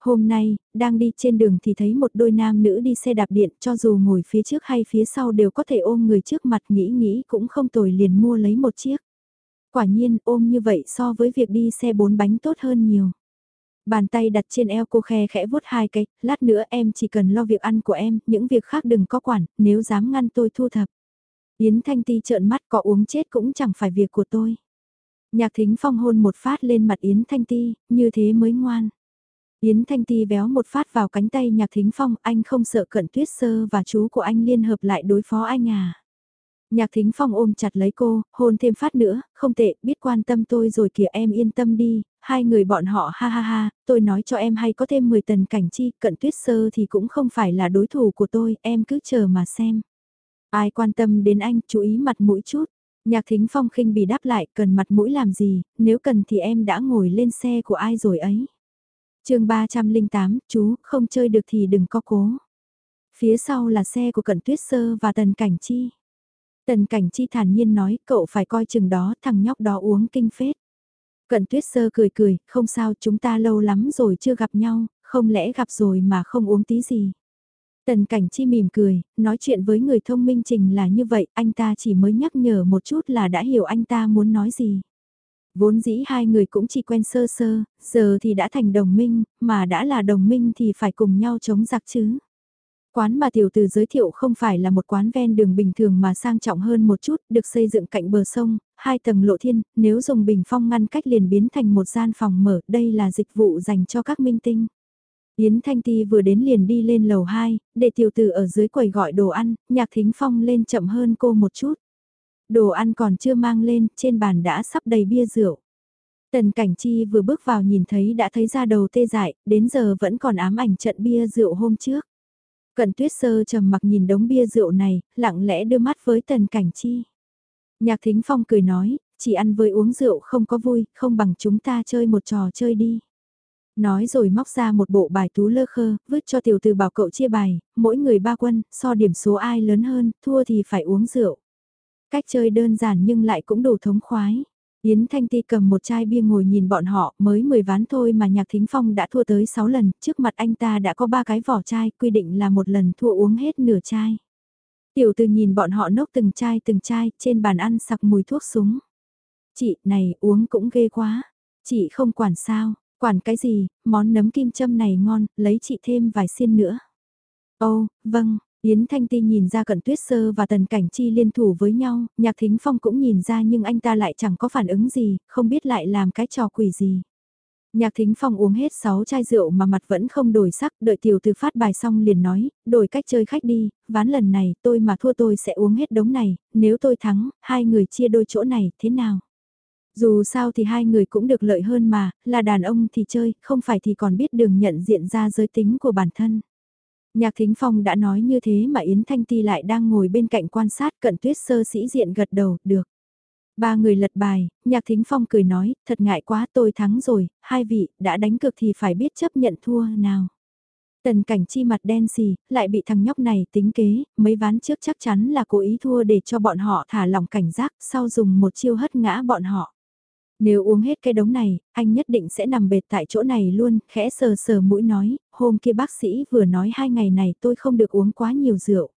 Hôm nay, đang đi trên đường thì thấy một đôi nam nữ đi xe đạp điện cho dù ngồi phía trước hay phía sau đều có thể ôm người trước mặt nghĩ nghĩ cũng không tồi liền mua lấy một chiếc. Quả nhiên ôm như vậy so với việc đi xe bốn bánh tốt hơn nhiều. Bàn tay đặt trên eo cô khe khẽ vuốt hai cái, lát nữa em chỉ cần lo việc ăn của em, những việc khác đừng có quản, nếu dám ngăn tôi thu thập. Yến Thanh Ti trợn mắt có uống chết cũng chẳng phải việc của tôi. Nhạc Thính Phong hôn một phát lên mặt Yến Thanh Ti, như thế mới ngoan. Yến Thanh Ti véo một phát vào cánh tay Nhạc Thính Phong, anh không sợ cận tuyết sơ và chú của anh liên hợp lại đối phó anh à. Nhạc Thính Phong ôm chặt lấy cô, hôn thêm phát nữa, không tệ, biết quan tâm tôi rồi kìa em yên tâm đi, hai người bọn họ ha ha ha, tôi nói cho em hay có thêm 10 tần cảnh chi, cận tuyết sơ thì cũng không phải là đối thủ của tôi, em cứ chờ mà xem. Ai quan tâm đến anh, chú ý mặt mũi chút. Nhạc thính phong khinh bị đáp lại, cần mặt mũi làm gì, nếu cần thì em đã ngồi lên xe của ai rồi ấy. chương 308, chú, không chơi được thì đừng có cố. Phía sau là xe của Cận Tuyết Sơ và Tần Cảnh Chi. Tần Cảnh Chi thản nhiên nói, cậu phải coi chừng đó, thằng nhóc đó uống kinh phết. Cận Tuyết Sơ cười cười, không sao, chúng ta lâu lắm rồi chưa gặp nhau, không lẽ gặp rồi mà không uống tí gì. Tần cảnh chi mỉm cười, nói chuyện với người thông minh trình là như vậy, anh ta chỉ mới nhắc nhở một chút là đã hiểu anh ta muốn nói gì. Vốn dĩ hai người cũng chỉ quen sơ sơ, giờ thì đã thành đồng minh, mà đã là đồng minh thì phải cùng nhau chống giặc chứ. Quán mà tiểu từ giới thiệu không phải là một quán ven đường bình thường mà sang trọng hơn một chút, được xây dựng cạnh bờ sông, hai tầng lộ thiên, nếu dùng bình phong ngăn cách liền biến thành một gian phòng mở, đây là dịch vụ dành cho các minh tinh. Yến Thanh Ti vừa đến liền đi lên lầu 2, để tiểu tử ở dưới quầy gọi đồ ăn, nhạc thính phong lên chậm hơn cô một chút. Đồ ăn còn chưa mang lên, trên bàn đã sắp đầy bia rượu. Tần Cảnh Chi vừa bước vào nhìn thấy đã thấy ra đầu tê dại, đến giờ vẫn còn ám ảnh trận bia rượu hôm trước. Cận tuyết sơ trầm mặc nhìn đống bia rượu này, lặng lẽ đưa mắt với Tần Cảnh Chi. Nhạc Thính Phong cười nói, chỉ ăn với uống rượu không có vui, không bằng chúng ta chơi một trò chơi đi. Nói rồi móc ra một bộ bài tú lơ khơ, vứt cho tiểu từ bảo cậu chia bài, mỗi người ba quân, so điểm số ai lớn hơn, thua thì phải uống rượu. Cách chơi đơn giản nhưng lại cũng đủ thống khoái. Yến Thanh Ti cầm một chai bia ngồi nhìn bọn họ, mới 10 ván thôi mà Nhạc Thính Phong đã thua tới 6 lần, trước mặt anh ta đã có ba cái vỏ chai, quy định là một lần thua uống hết nửa chai. Tiểu từ nhìn bọn họ nốc từng chai từng chai, trên bàn ăn sặc mùi thuốc súng. Chị, này, uống cũng ghê quá. Chị không quản sao, Quản cái gì, món nấm kim châm này ngon, lấy chị thêm vài xiên nữa. Ồ, vâng, Yến Thanh Ti nhìn ra cận tuyết sơ và tần cảnh chi liên thủ với nhau, nhạc thính phong cũng nhìn ra nhưng anh ta lại chẳng có phản ứng gì, không biết lại làm cái trò quỷ gì. Nhạc thính phong uống hết 6 chai rượu mà mặt vẫn không đổi sắc, đợi tiểu từ phát bài xong liền nói, đổi cách chơi khách đi, ván lần này tôi mà thua tôi sẽ uống hết đống này, nếu tôi thắng, hai người chia đôi chỗ này, thế nào? Dù sao thì hai người cũng được lợi hơn mà, là đàn ông thì chơi, không phải thì còn biết đường nhận diện ra giới tính của bản thân. Nhạc Thính Phong đã nói như thế mà Yến Thanh Ti lại đang ngồi bên cạnh quan sát cận tuyết sơ sĩ diện gật đầu, được. Ba người lật bài, Nhạc Thính Phong cười nói, thật ngại quá tôi thắng rồi, hai vị, đã đánh cược thì phải biết chấp nhận thua nào. Tần cảnh chi mặt đen xì, lại bị thằng nhóc này tính kế, mấy ván trước chắc chắn là cố ý thua để cho bọn họ thả lỏng cảnh giác, sau dùng một chiêu hất ngã bọn họ. Nếu uống hết cái đống này, anh nhất định sẽ nằm bệt tại chỗ này luôn, khẽ sờ sờ mũi nói, hôm kia bác sĩ vừa nói hai ngày này tôi không được uống quá nhiều rượu.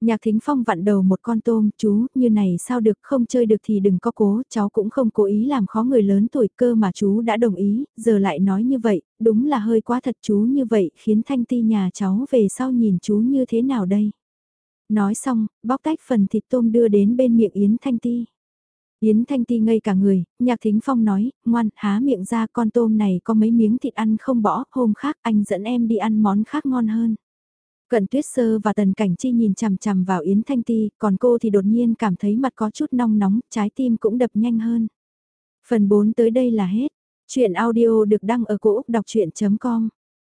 Nhạc thính phong vặn đầu một con tôm, chú, như này sao được, không chơi được thì đừng có cố, cháu cũng không cố ý làm khó người lớn tuổi cơ mà chú đã đồng ý, giờ lại nói như vậy, đúng là hơi quá thật chú như vậy, khiến thanh ti nhà cháu về sau nhìn chú như thế nào đây. Nói xong, bóc tách phần thịt tôm đưa đến bên miệng Yến Thanh Ti. Yến Thanh Ti ngây cả người, nhạc thính phong nói, ngoan, há miệng ra con tôm này có mấy miếng thịt ăn không bỏ, hôm khác anh dẫn em đi ăn món khác ngon hơn. Cận tuyết sơ và tần cảnh chi nhìn chằm chằm vào Yến Thanh Ti, còn cô thì đột nhiên cảm thấy mặt có chút nong nóng, trái tim cũng đập nhanh hơn. Phần 4 tới đây là hết. Chuyện audio được đăng ở cổ Úc đọc chuyện.com